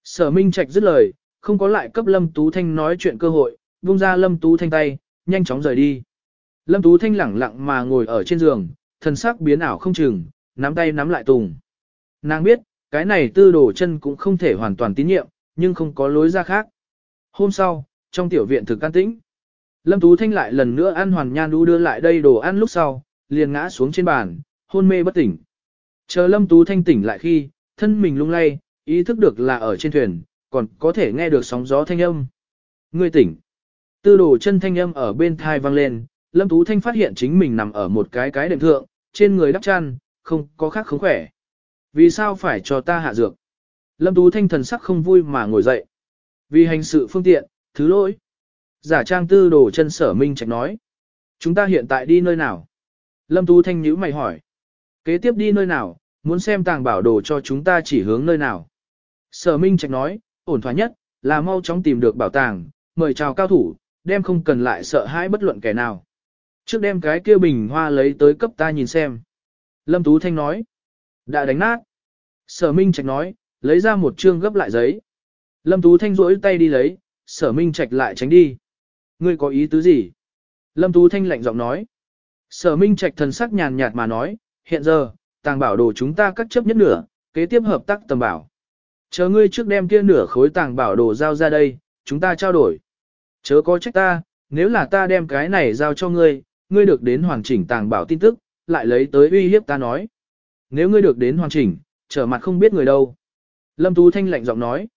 Speaker 1: Sở Minh Trạch dứt lời, không có lại cấp Lâm Tú Thanh nói chuyện cơ hội, vung ra Lâm Tú Thanh tay, nhanh chóng rời đi. Lâm Tú Thanh lẳng lặng mà ngồi ở trên giường, thần sắc biến ảo không chừng, nắm tay nắm lại tùng. Nàng biết, cái này tư đồ chân cũng không thể hoàn toàn tín nhiệm, nhưng không có lối ra khác. Hôm sau, trong tiểu viện thực an tĩnh, Lâm Tú Thanh lại lần nữa ăn hoàn nhan đu đưa lại đây đồ ăn lúc sau, liền ngã xuống trên bàn, hôn mê bất tỉnh. Chờ Lâm Tú Thanh tỉnh lại khi, thân mình lung lay, ý thức được là ở trên thuyền, còn có thể nghe được sóng gió thanh âm. người tỉnh. Tư đồ chân thanh âm ở bên thai vang lên, Lâm Tú Thanh phát hiện chính mình nằm ở một cái cái đệm thượng, trên người đắp chăn, không có khác không khỏe. Vì sao phải cho ta hạ dược? Lâm Tú Thanh thần sắc không vui mà ngồi dậy. Vì hành sự phương tiện, thứ lỗi. Giả trang tư đồ chân sở minh trạch nói. Chúng ta hiện tại đi nơi nào? Lâm Tú Thanh nhữ mày hỏi. Kế tiếp đi nơi nào, muốn xem tàng bảo đồ cho chúng ta chỉ hướng nơi nào. Sở Minh Trạch nói, ổn thỏa nhất, là mau chóng tìm được bảo tàng, mời chào cao thủ, đem không cần lại sợ hãi bất luận kẻ nào. Trước đem cái kia bình hoa lấy tới cấp ta nhìn xem. Lâm Tú Thanh nói, đã đánh nát. Sở Minh Trạch nói, lấy ra một chương gấp lại giấy. Lâm Tú Thanh rỗi tay đi lấy, sở Minh Trạch lại tránh đi. Ngươi có ý tứ gì? Lâm Tú Thanh lạnh giọng nói. Sở Minh Trạch thần sắc nhàn nhạt mà nói, hiện giờ, tàng bảo đồ chúng ta cắt chấp nhất nửa, kế tiếp hợp tác tầm bảo. Chờ ngươi trước đem kia nửa khối tàng bảo đồ giao ra đây, chúng ta trao đổi. Chớ có trách ta, nếu là ta đem cái này giao cho ngươi, ngươi được đến hoàn chỉnh tàng bảo tin tức, lại lấy tới uy hiếp ta nói. Nếu ngươi được đến hoàn chỉnh, trở mặt không biết người đâu. Lâm Tú Thanh lạnh giọng nói.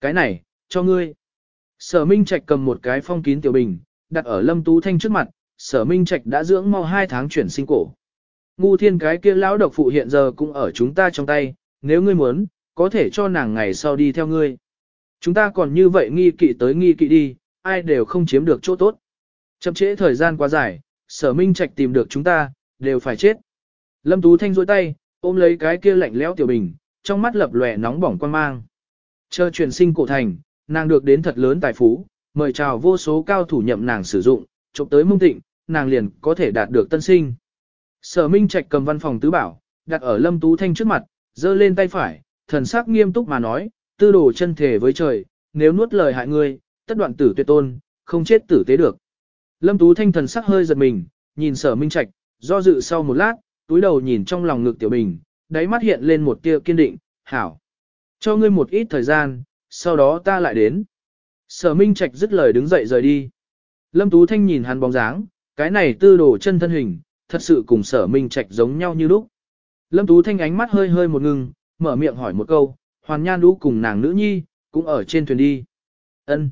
Speaker 1: Cái này, cho ngươi. Sở Minh Trạch cầm một cái phong kín tiểu bình, đặt ở Lâm Tú Thanh trước mặt, sở Minh Trạch đã dưỡng mau hai tháng chuyển sinh cổ. Ngu thiên cái kia lão độc phụ hiện giờ cũng ở chúng ta trong tay, nếu ngươi muốn, có thể cho nàng ngày sau đi theo ngươi. Chúng ta còn như vậy nghi kỵ tới nghi kỵ đi, ai đều không chiếm được chỗ tốt. Chậm trễ thời gian quá dài, sở minh trạch tìm được chúng ta, đều phải chết. Lâm Tú Thanh rôi tay, ôm lấy cái kia lạnh lẽo tiểu bình, trong mắt lập lòe nóng bỏng quan mang. Chờ truyền sinh cổ thành, nàng được đến thật lớn tài phú, mời chào vô số cao thủ nhậm nàng sử dụng, chụp tới mông tịnh, nàng liền có thể đạt được tân sinh. Sở Minh Trạch cầm văn phòng tứ bảo, đặt ở Lâm Tú Thanh trước mặt, giơ lên tay phải, thần sắc nghiêm túc mà nói, tư đồ chân thể với trời, nếu nuốt lời hại ngươi, tất đoạn tử tuyệt tôn, không chết tử tế được. Lâm Tú Thanh thần sắc hơi giật mình, nhìn sở Minh Trạch, do dự sau một lát, túi đầu nhìn trong lòng ngực tiểu bình, đáy mắt hiện lên một tia kiên định, hảo. Cho ngươi một ít thời gian, sau đó ta lại đến. Sở Minh Trạch dứt lời đứng dậy rời đi. Lâm Tú Thanh nhìn hắn bóng dáng, cái này tư đồ chân thân hình, thật sự cùng sở Minh Trạch giống nhau như lúc. Lâm Tú Thanh ánh mắt hơi hơi một ngừng, mở miệng hỏi một câu, Hoàn Nhan Đũ cùng nàng nữ nhi, cũng ở trên thuyền đi. Ân.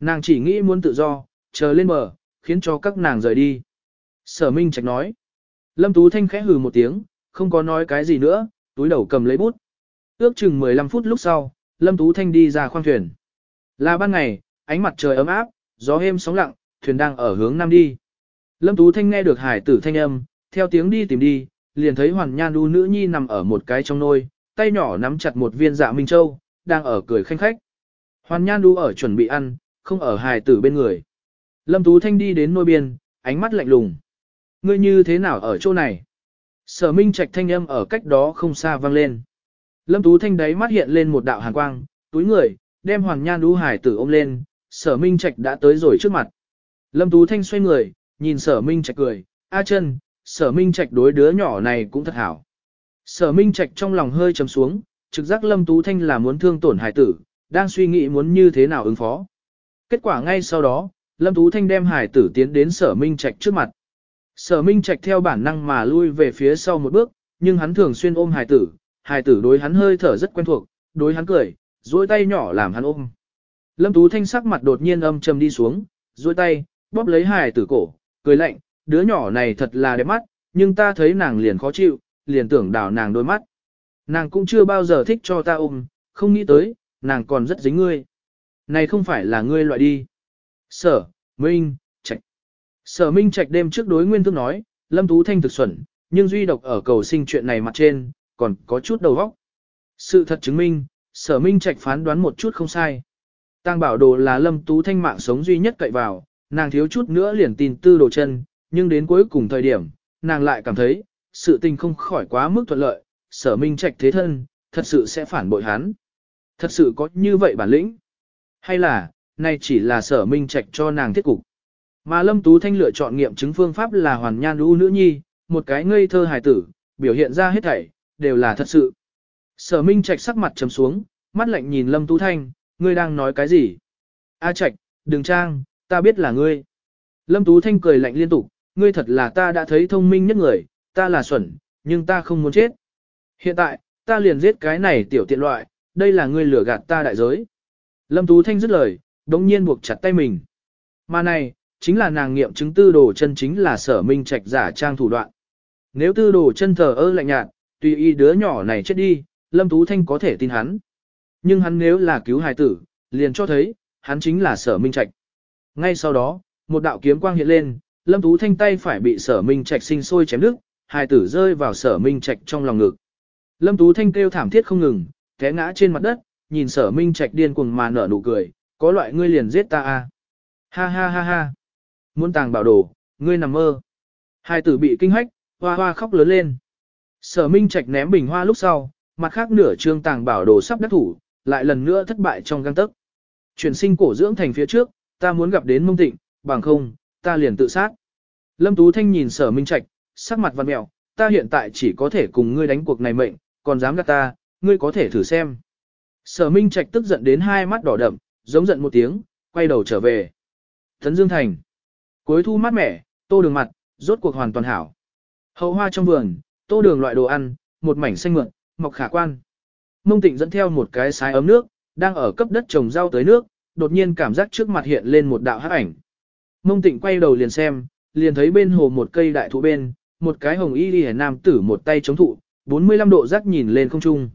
Speaker 1: Nàng chỉ nghĩ muốn tự do, chờ lên bờ, khiến cho các nàng rời đi. Sở Minh Trạch nói. Lâm Tú Thanh khẽ hừ một tiếng, không có nói cái gì nữa, túi đầu cầm lấy bút. Ước chừng 15 phút lúc sau, Lâm Tú Thanh đi ra khoang thuyền. Là ban ngày, ánh mặt trời ấm áp, gió êm sóng lặng, thuyền đang ở hướng nam đi. Lâm Tú Thanh nghe được hải tử thanh âm, theo tiếng đi tìm đi, liền thấy Hoàn Nhan đu nữ nhi nằm ở một cái trong nôi, tay nhỏ nắm chặt một viên dạ Minh Châu, đang ở cười khanh khách. Hoàn Nhan đu ở chuẩn bị ăn, không ở Hải tử bên người. Lâm Tú Thanh đi đến nôi biên, ánh mắt lạnh lùng. Ngươi như thế nào ở chỗ này? Sở Minh Trạch thanh âm ở cách đó không xa vang lên. Lâm Tú Thanh đáy mắt hiện lên một đạo hàn quang, túi người, đem Hoàng Nhan đu hải tử ôm lên, Sở Minh Trạch đã tới rồi trước mặt. Lâm Tú Thanh xoay người, nhìn Sở Minh Trạch cười, A chân, Sở Minh Trạch đối đứa nhỏ này cũng thật hảo. Sở Minh Trạch trong lòng hơi trầm xuống, trực giác Lâm Tú Thanh là muốn thương tổn hải tử, đang suy nghĩ muốn như thế nào ứng phó. Kết quả ngay sau đó, Lâm Tú Thanh đem hải tử tiến đến Sở Minh Trạch trước mặt. Sở Minh Trạch theo bản năng mà lui về phía sau một bước, nhưng hắn thường xuyên ôm hải tử, hải tử đối hắn hơi thở rất quen thuộc, đối hắn cười, duỗi tay nhỏ làm hắn ôm. Lâm Tú Thanh sắc mặt đột nhiên âm trầm đi xuống, duỗi tay, bóp lấy hải tử cổ, cười lạnh, đứa nhỏ này thật là đẹp mắt, nhưng ta thấy nàng liền khó chịu, liền tưởng đảo nàng đôi mắt. Nàng cũng chưa bao giờ thích cho ta ôm, không nghĩ tới, nàng còn rất dính ngươi. Này không phải là ngươi loại đi. Sở, Minh, Sở Minh Trạch đêm trước đối Nguyên Thương nói, Lâm Tú Thanh thực xuẩn, nhưng duy độc ở cầu sinh chuyện này mặt trên, còn có chút đầu óc. Sự thật chứng minh, Sở Minh Trạch phán đoán một chút không sai. Tăng bảo đồ là Lâm Tú Thanh mạng sống duy nhất cậy vào, nàng thiếu chút nữa liền tin tư đồ chân, nhưng đến cuối cùng thời điểm, nàng lại cảm thấy, sự tình không khỏi quá mức thuận lợi, sở minh trạch thế thân, thật sự sẽ phản bội hắn. Thật sự có như vậy bản lĩnh? Hay là, nay chỉ là sở minh trạch cho nàng thiết cục? Mà Lâm Tú Thanh lựa chọn nghiệm chứng phương pháp là hoàn nhan lũ nữ nhi, một cái ngây thơ hài tử, biểu hiện ra hết thảy, đều là thật sự. Sở Minh Trạch sắc mặt trầm xuống, mắt lạnh nhìn Lâm Tú Thanh, ngươi đang nói cái gì? A Trạch, đừng trang, ta biết là ngươi. Lâm Tú Thanh cười lạnh liên tục, ngươi thật là ta đã thấy thông minh nhất người, ta là xuẩn, nhưng ta không muốn chết. Hiện tại, ta liền giết cái này tiểu tiện loại, đây là ngươi lừa gạt ta đại giới. Lâm Tú Thanh dứt lời, đống nhiên buộc chặt tay mình. Mà này, chính là nàng nghiệm chứng tư đồ chân chính là sở minh trạch giả trang thủ đoạn. Nếu tư đồ chân thờ ơ lạnh nhạt, tùy y đứa nhỏ này chết đi, Lâm Tú Thanh có thể tin hắn. Nhưng hắn nếu là cứu hài tử, liền cho thấy, hắn chính là sở minh trạch. Ngay sau đó, một đạo kiếm quang hiện lên, Lâm Tú Thanh tay phải bị sở minh trạch sinh sôi chém đứt, hài tử rơi vào sở minh trạch trong lòng ngực. Lâm Tú Thanh kêu thảm thiết không ngừng, té ngã trên mặt đất, nhìn sở minh trạch điên cuồng mà nở nụ cười, có loại ngươi liền giết ta à. Ha ha ha ha. Muốn tàng bảo đồ, ngươi nằm mơ. Hai tử bị kinh hách, hoa hoa khóc lớn lên. Sở minh trạch ném bình hoa lúc sau, mặt khác nửa trương tàng bảo đồ sắp đắc thủ, lại lần nữa thất bại trong găng tấc. Chuyển sinh cổ dưỡng thành phía trước, ta muốn gặp đến mông tịnh, bằng không, ta liền tự sát. Lâm Tú Thanh nhìn sở minh trạch, sắc mặt văn mẹo, ta hiện tại chỉ có thể cùng ngươi đánh cuộc này mệnh, còn dám gạt ta, ngươi có thể thử xem. Sở minh trạch tức giận đến hai mắt đỏ đậm, giống giận một tiếng, quay đầu trở về. Thấn Dương Thành. Cuối thu mát mẻ, tô đường mặt, rốt cuộc hoàn toàn hảo. Hậu hoa trong vườn, tô đường loại đồ ăn, một mảnh xanh mượn, mọc khả quan. Mông tịnh dẫn theo một cái sái ấm nước, đang ở cấp đất trồng rau tới nước, đột nhiên cảm giác trước mặt hiện lên một đạo hắc ảnh. Mông tịnh quay đầu liền xem, liền thấy bên hồ một cây đại thụ bên, một cái hồng y đi nam tử một tay chống thụ, 45 độ rắc nhìn lên không trung.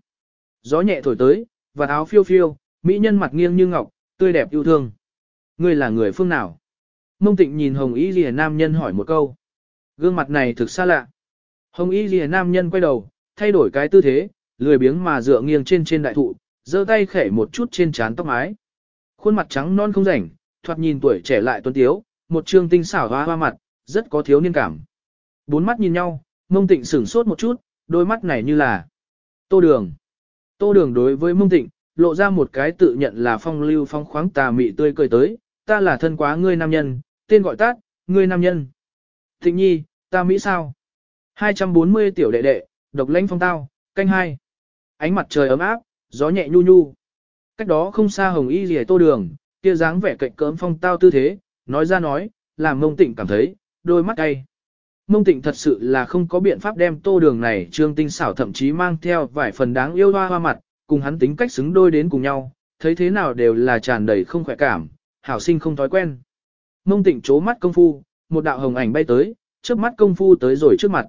Speaker 1: Gió nhẹ thổi tới, và áo phiêu phiêu, mỹ nhân mặt nghiêng như ngọc, tươi đẹp yêu thương. Ngươi là người phương nào? Mông tịnh nhìn hồng y lìa nam nhân hỏi một câu. Gương mặt này thực xa lạ. Hồng y lìa nam nhân quay đầu, thay đổi cái tư thế, lười biếng mà dựa nghiêng trên trên đại thụ, giơ tay khẽ một chút trên trán tóc mái. Khuôn mặt trắng non không rảnh, thoạt nhìn tuổi trẻ lại tuấn tiếu, một trương tinh xảo hoa hoa mặt, rất có thiếu niên cảm. Bốn mắt nhìn nhau, mông tịnh sửng sốt một chút, đôi mắt này như là tô đường. Tô đường đối với mông tịnh, lộ ra một cái tự nhận là phong lưu phong khoáng tà mị tươi cười tới, ta là thân quá ngươi nam nhân, tên gọi tát, ngươi nam nhân. Thịnh nhi, ta Mỹ sao? 240 tiểu đệ đệ, độc lãnh phong tao, canh hai. Ánh mặt trời ấm áp, gió nhẹ nhu nhu. Cách đó không xa hồng y rìa tô đường, kia dáng vẻ cạnh cỡm phong tao tư thế, nói ra nói, làm mông tịnh cảm thấy, đôi mắt cay. Mông tịnh thật sự là không có biện pháp đem tô đường này trương tinh xảo thậm chí mang theo vài phần đáng yêu hoa hoa mặt, cùng hắn tính cách xứng đôi đến cùng nhau, thấy thế nào đều là tràn đầy không khỏe cảm, hảo sinh không thói quen. Mông tịnh chố mắt công phu, một đạo hồng ảnh bay tới, trước mắt công phu tới rồi trước mặt.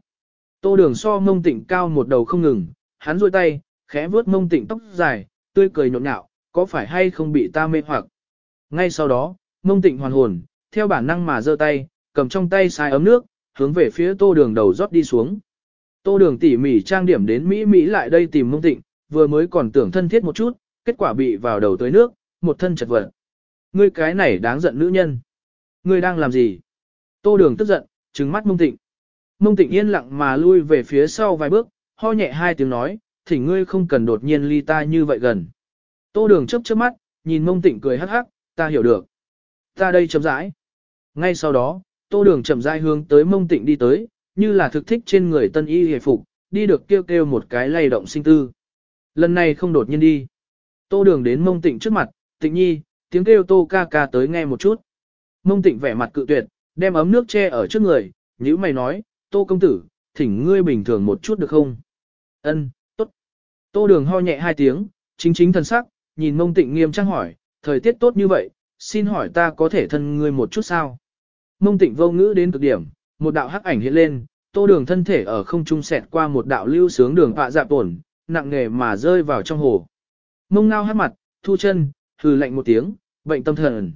Speaker 1: Tô đường so mông tịnh cao một đầu không ngừng, hắn rôi tay, khẽ vuốt mông tịnh tóc dài, tươi cười nhộn nhạo, có phải hay không bị ta mê hoặc. Ngay sau đó, mông tịnh hoàn hồn, theo bản năng mà giơ tay, cầm trong tay xài ấm nước, hướng về phía tô đường đầu rót đi xuống. Tô đường tỉ mỉ trang điểm đến Mỹ Mỹ lại đây tìm mông tịnh, vừa mới còn tưởng thân thiết một chút, kết quả bị vào đầu tới nước, một thân chật vật. Ngươi cái này đáng giận nữ nhân. Ngươi đang làm gì? Tô đường tức giận, trừng mắt mông tịnh. Mông tịnh yên lặng mà lui về phía sau vài bước, ho nhẹ hai tiếng nói, thỉnh ngươi không cần đột nhiên ly ta như vậy gần. Tô đường chớp chớp mắt, nhìn mông tịnh cười hắc hắc, ta hiểu được. Ta đây chậm rãi. Ngay sau đó, tô đường chậm rãi hướng tới mông tịnh đi tới, như là thực thích trên người tân y hề phục, đi được kêu kêu một cái lay động sinh tư. Lần này không đột nhiên đi. Tô đường đến mông tịnh trước mặt, tịnh nhi, tiếng kêu tô ca ca tới nghe một chút. Mông tịnh vẻ mặt cự tuyệt, đem ấm nước che ở trước người, như mày nói, tô công tử, thỉnh ngươi bình thường một chút được không? Ân, tốt. Tô đường ho nhẹ hai tiếng, chính chính thần sắc, nhìn mông tịnh nghiêm trang hỏi, thời tiết tốt như vậy, xin hỏi ta có thể thân ngươi một chút sao? Mông tịnh vô ngữ đến cực điểm, một đạo hắc ảnh hiện lên, tô đường thân thể ở không trung xẹt qua một đạo lưu sướng đường họa dạp tổn, nặng nghề mà rơi vào trong hồ. Mông ngao hát mặt, thu chân, hừ lạnh một tiếng, bệnh tâm thần.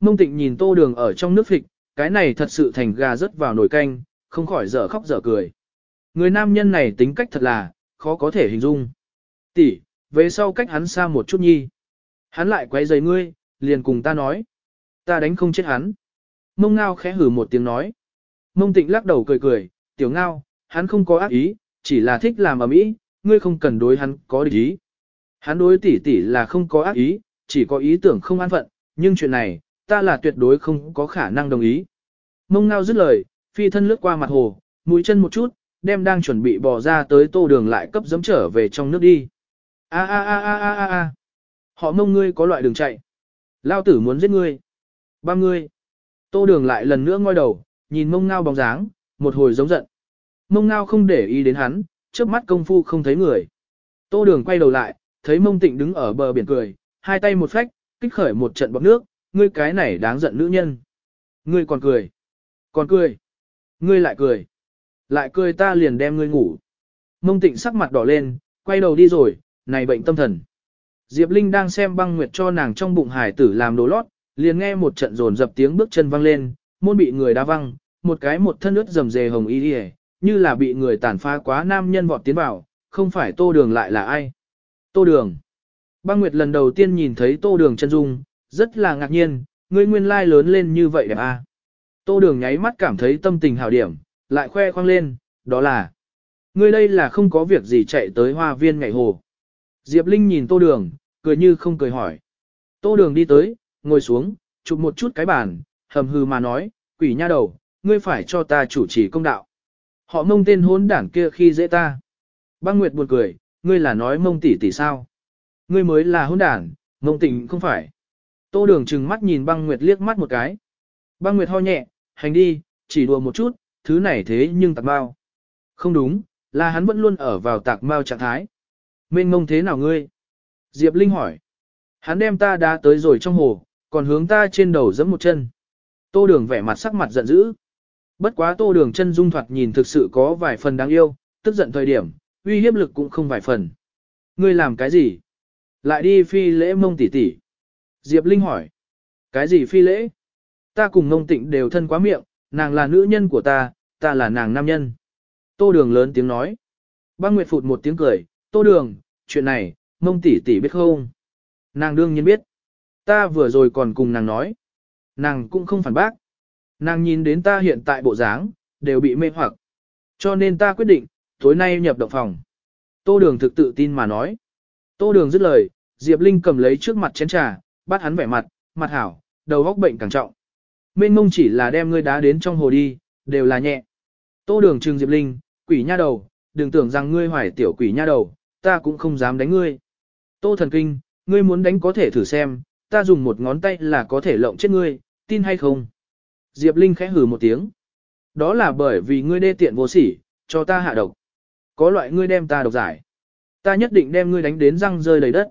Speaker 1: Mông tịnh nhìn tô đường ở trong nước phịch, cái này thật sự thành gà rớt vào nồi canh, không khỏi dở khóc dở cười. Người nam nhân này tính cách thật là, khó có thể hình dung. Tỷ, về sau cách hắn xa một chút nhi. Hắn lại quay giày ngươi, liền cùng ta nói. Ta đánh không chết hắn. Mông ngao khẽ hử một tiếng nói. Mông tịnh lắc đầu cười cười, tiểu ngao, hắn không có ác ý, chỉ là thích làm ở mỹ, ngươi không cần đối hắn có địch ý. Hắn đối tỷ tỷ là không có ác ý, chỉ có ý tưởng không an phận, nhưng chuyện này, ta là tuyệt đối không có khả năng đồng ý. Mông ngao dứt lời, phi thân lướt qua mặt hồ, mũi chân một chút, đem đang chuẩn bị bò ra tới tô đường lại cấp dấm trở về trong nước đi. A a a a a a a. Họ mông ngươi có loại đường chạy. Lao tử muốn giết ngươi. Ba ngươi. Tô đường lại lần nữa ngoi đầu, nhìn mông ngao bóng dáng, một hồi giống giận. Mông ngao không để ý đến hắn, trước mắt công phu không thấy người. Tô đường quay đầu lại, thấy mông tịnh đứng ở bờ biển cười, hai tay một phách, kích khởi một trận bọc nước, ngươi cái này đáng giận nữ nhân. Ngươi còn cười. Còn cười. Ngươi lại cười. Lại cười ta liền đem ngươi ngủ. Mông tịnh sắc mặt đỏ lên, quay đầu đi rồi, này bệnh tâm thần. Diệp Linh đang xem băng nguyệt cho nàng trong bụng hải tử làm đồ lót, liền nghe một trận rồn dập tiếng bước chân văng lên, môn bị người đá văng, một cái một thân ướt rầm rề hồng y y như là bị người tàn phá quá nam nhân vọt tiến vào, không phải tô đường lại là ai. Tô đường. Băng Nguyệt lần đầu tiên nhìn thấy tô đường chân dung, rất là ngạc nhiên, ngươi nguyên lai lớn lên như vậy đẹp à. Tô đường nháy mắt cảm thấy tâm tình hảo điểm, lại khoe khoang lên, đó là Ngươi đây là không có việc gì chạy tới hoa viên ngày hồ. Diệp Linh nhìn tô đường, cười như không cười hỏi. Tô đường đi tới, ngồi xuống, chụp một chút cái bàn, hầm hừ mà nói, quỷ nha đầu, ngươi phải cho ta chủ trì công đạo. Họ mông tên hốn đảng kia khi dễ ta. Băng Nguyệt buồn cười, ngươi là nói mông tỷ tỷ sao? Ngươi mới là hôn đảng, mông tình không phải. Tô đường trừng mắt nhìn băng Nguyệt liếc mắt một cái. Băng Nguyệt ho nhẹ, hành đi, chỉ đùa một chút, thứ này thế nhưng tạc bao. Không đúng, là hắn vẫn luôn ở vào tạc mau trạng thái. Mênh mông thế nào ngươi? Diệp Linh hỏi. Hắn đem ta đá tới rồi trong hồ, còn hướng ta trên đầu giẫm một chân. Tô đường vẻ mặt sắc mặt giận dữ. Bất quá tô đường chân dung thoạt nhìn thực sự có vài phần đáng yêu, tức giận thời điểm, uy hiếp lực cũng không vài phần. Ngươi làm cái gì? Lại đi phi lễ mông tỷ tỷ. Diệp Linh hỏi. Cái gì phi lễ? Ta cùng ngông tịnh đều thân quá miệng, nàng là nữ nhân của ta, ta là nàng nam nhân. Tô đường lớn tiếng nói. Băng Nguyệt phụt một tiếng cười, tô đường, chuyện này, ngông tỷ tỷ biết không? Nàng đương nhiên biết. Ta vừa rồi còn cùng nàng nói. Nàng cũng không phản bác. Nàng nhìn đến ta hiện tại bộ dáng, đều bị mê hoặc. Cho nên ta quyết định, tối nay nhập động phòng. Tô đường thực tự tin mà nói. Tô đường dứt lời, Diệp Linh cầm lấy trước mặt chén trà, bắt hắn vẻ mặt, mặt hảo, đầu góc bệnh càng trọng. Mênh mông chỉ là đem ngươi đá đến trong hồ đi, đều là nhẹ. Tô đường trừng Diệp Linh, quỷ nha đầu, đừng tưởng rằng ngươi hoài tiểu quỷ nha đầu, ta cũng không dám đánh ngươi. Tô thần kinh, ngươi muốn đánh có thể thử xem, ta dùng một ngón tay là có thể lộng chết ngươi, tin hay không? Diệp Linh khẽ hừ một tiếng. Đó là bởi vì ngươi đê tiện vô sỉ, cho ta hạ độc. Có loại ngươi đem ta độc giải. Ta nhất định đem ngươi đánh đến răng rơi đầy đất.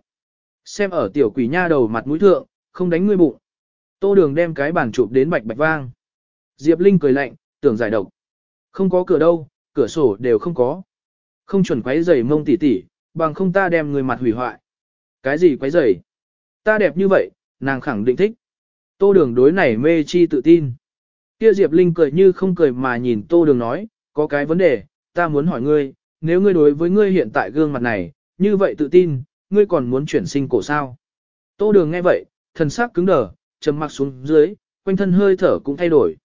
Speaker 1: Xem ở tiểu quỷ nha đầu mặt mũi thượng, không đánh ngươi bụng. Tô đường đem cái bàn chụp đến bạch bạch vang. Diệp Linh cười lạnh, tưởng giải độc. Không có cửa đâu, cửa sổ đều không có. Không chuẩn quấy giày mông tỉ tỉ, bằng không ta đem người mặt hủy hoại. Cái gì quấy giày? Ta đẹp như vậy, nàng khẳng định thích. Tô đường đối này mê chi tự tin. Kia Diệp Linh cười như không cười mà nhìn Tô đường nói, có cái vấn đề, ta muốn hỏi ngươi, nếu ngươi đối với ngươi hiện tại gương mặt này, như vậy tự tin, ngươi còn muốn chuyển sinh cổ sao? Tô đường nghe vậy, thần sắc cứng đờ, trầm mặc xuống dưới, quanh thân hơi thở cũng thay đổi.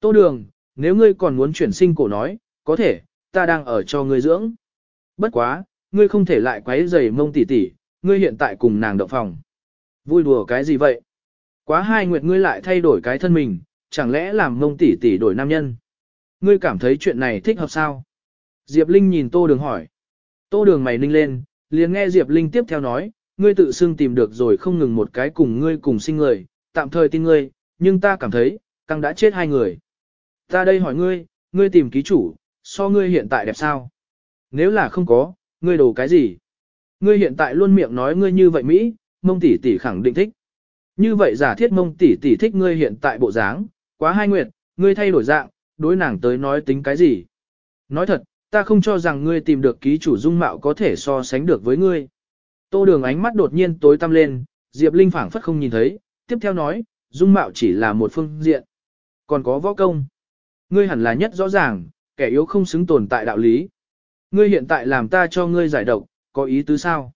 Speaker 1: Tô đường, nếu ngươi còn muốn chuyển sinh cổ nói, có thể, ta đang ở cho ngươi dưỡng. Bất quá, ngươi không thể lại quấy rầy mông tỷ tỷ, ngươi hiện tại cùng nàng động phòng. Vui đùa cái gì vậy? Quá hai nguyệt ngươi lại thay đổi cái thân mình, chẳng lẽ làm mông tỷ tỷ đổi nam nhân? Ngươi cảm thấy chuyện này thích hợp sao? Diệp Linh nhìn Tô Đường hỏi. Tô Đường mày ninh lên, liền nghe Diệp Linh tiếp theo nói, ngươi tự xưng tìm được rồi không ngừng một cái cùng ngươi cùng sinh người, tạm thời tin ngươi, nhưng ta cảm thấy, căng đã chết hai người. Ta đây hỏi ngươi, ngươi tìm ký chủ, so ngươi hiện tại đẹp sao? Nếu là không có, ngươi đồ cái gì? Ngươi hiện tại luôn miệng nói ngươi như vậy Mỹ, mông tỷ tỷ khẳng định thích. Như vậy giả thiết mông tỷ tỷ thích ngươi hiện tại bộ dáng, quá hai nguyệt, ngươi thay đổi dạng, đối nàng tới nói tính cái gì? Nói thật, ta không cho rằng ngươi tìm được ký chủ dung mạo có thể so sánh được với ngươi. Tô đường ánh mắt đột nhiên tối tăm lên, Diệp Linh phảng phất không nhìn thấy, tiếp theo nói, dung mạo chỉ là một phương diện. Còn có võ công. Ngươi hẳn là nhất rõ ràng, kẻ yếu không xứng tồn tại đạo lý. Ngươi hiện tại làm ta cho ngươi giải độc, có ý tứ sao?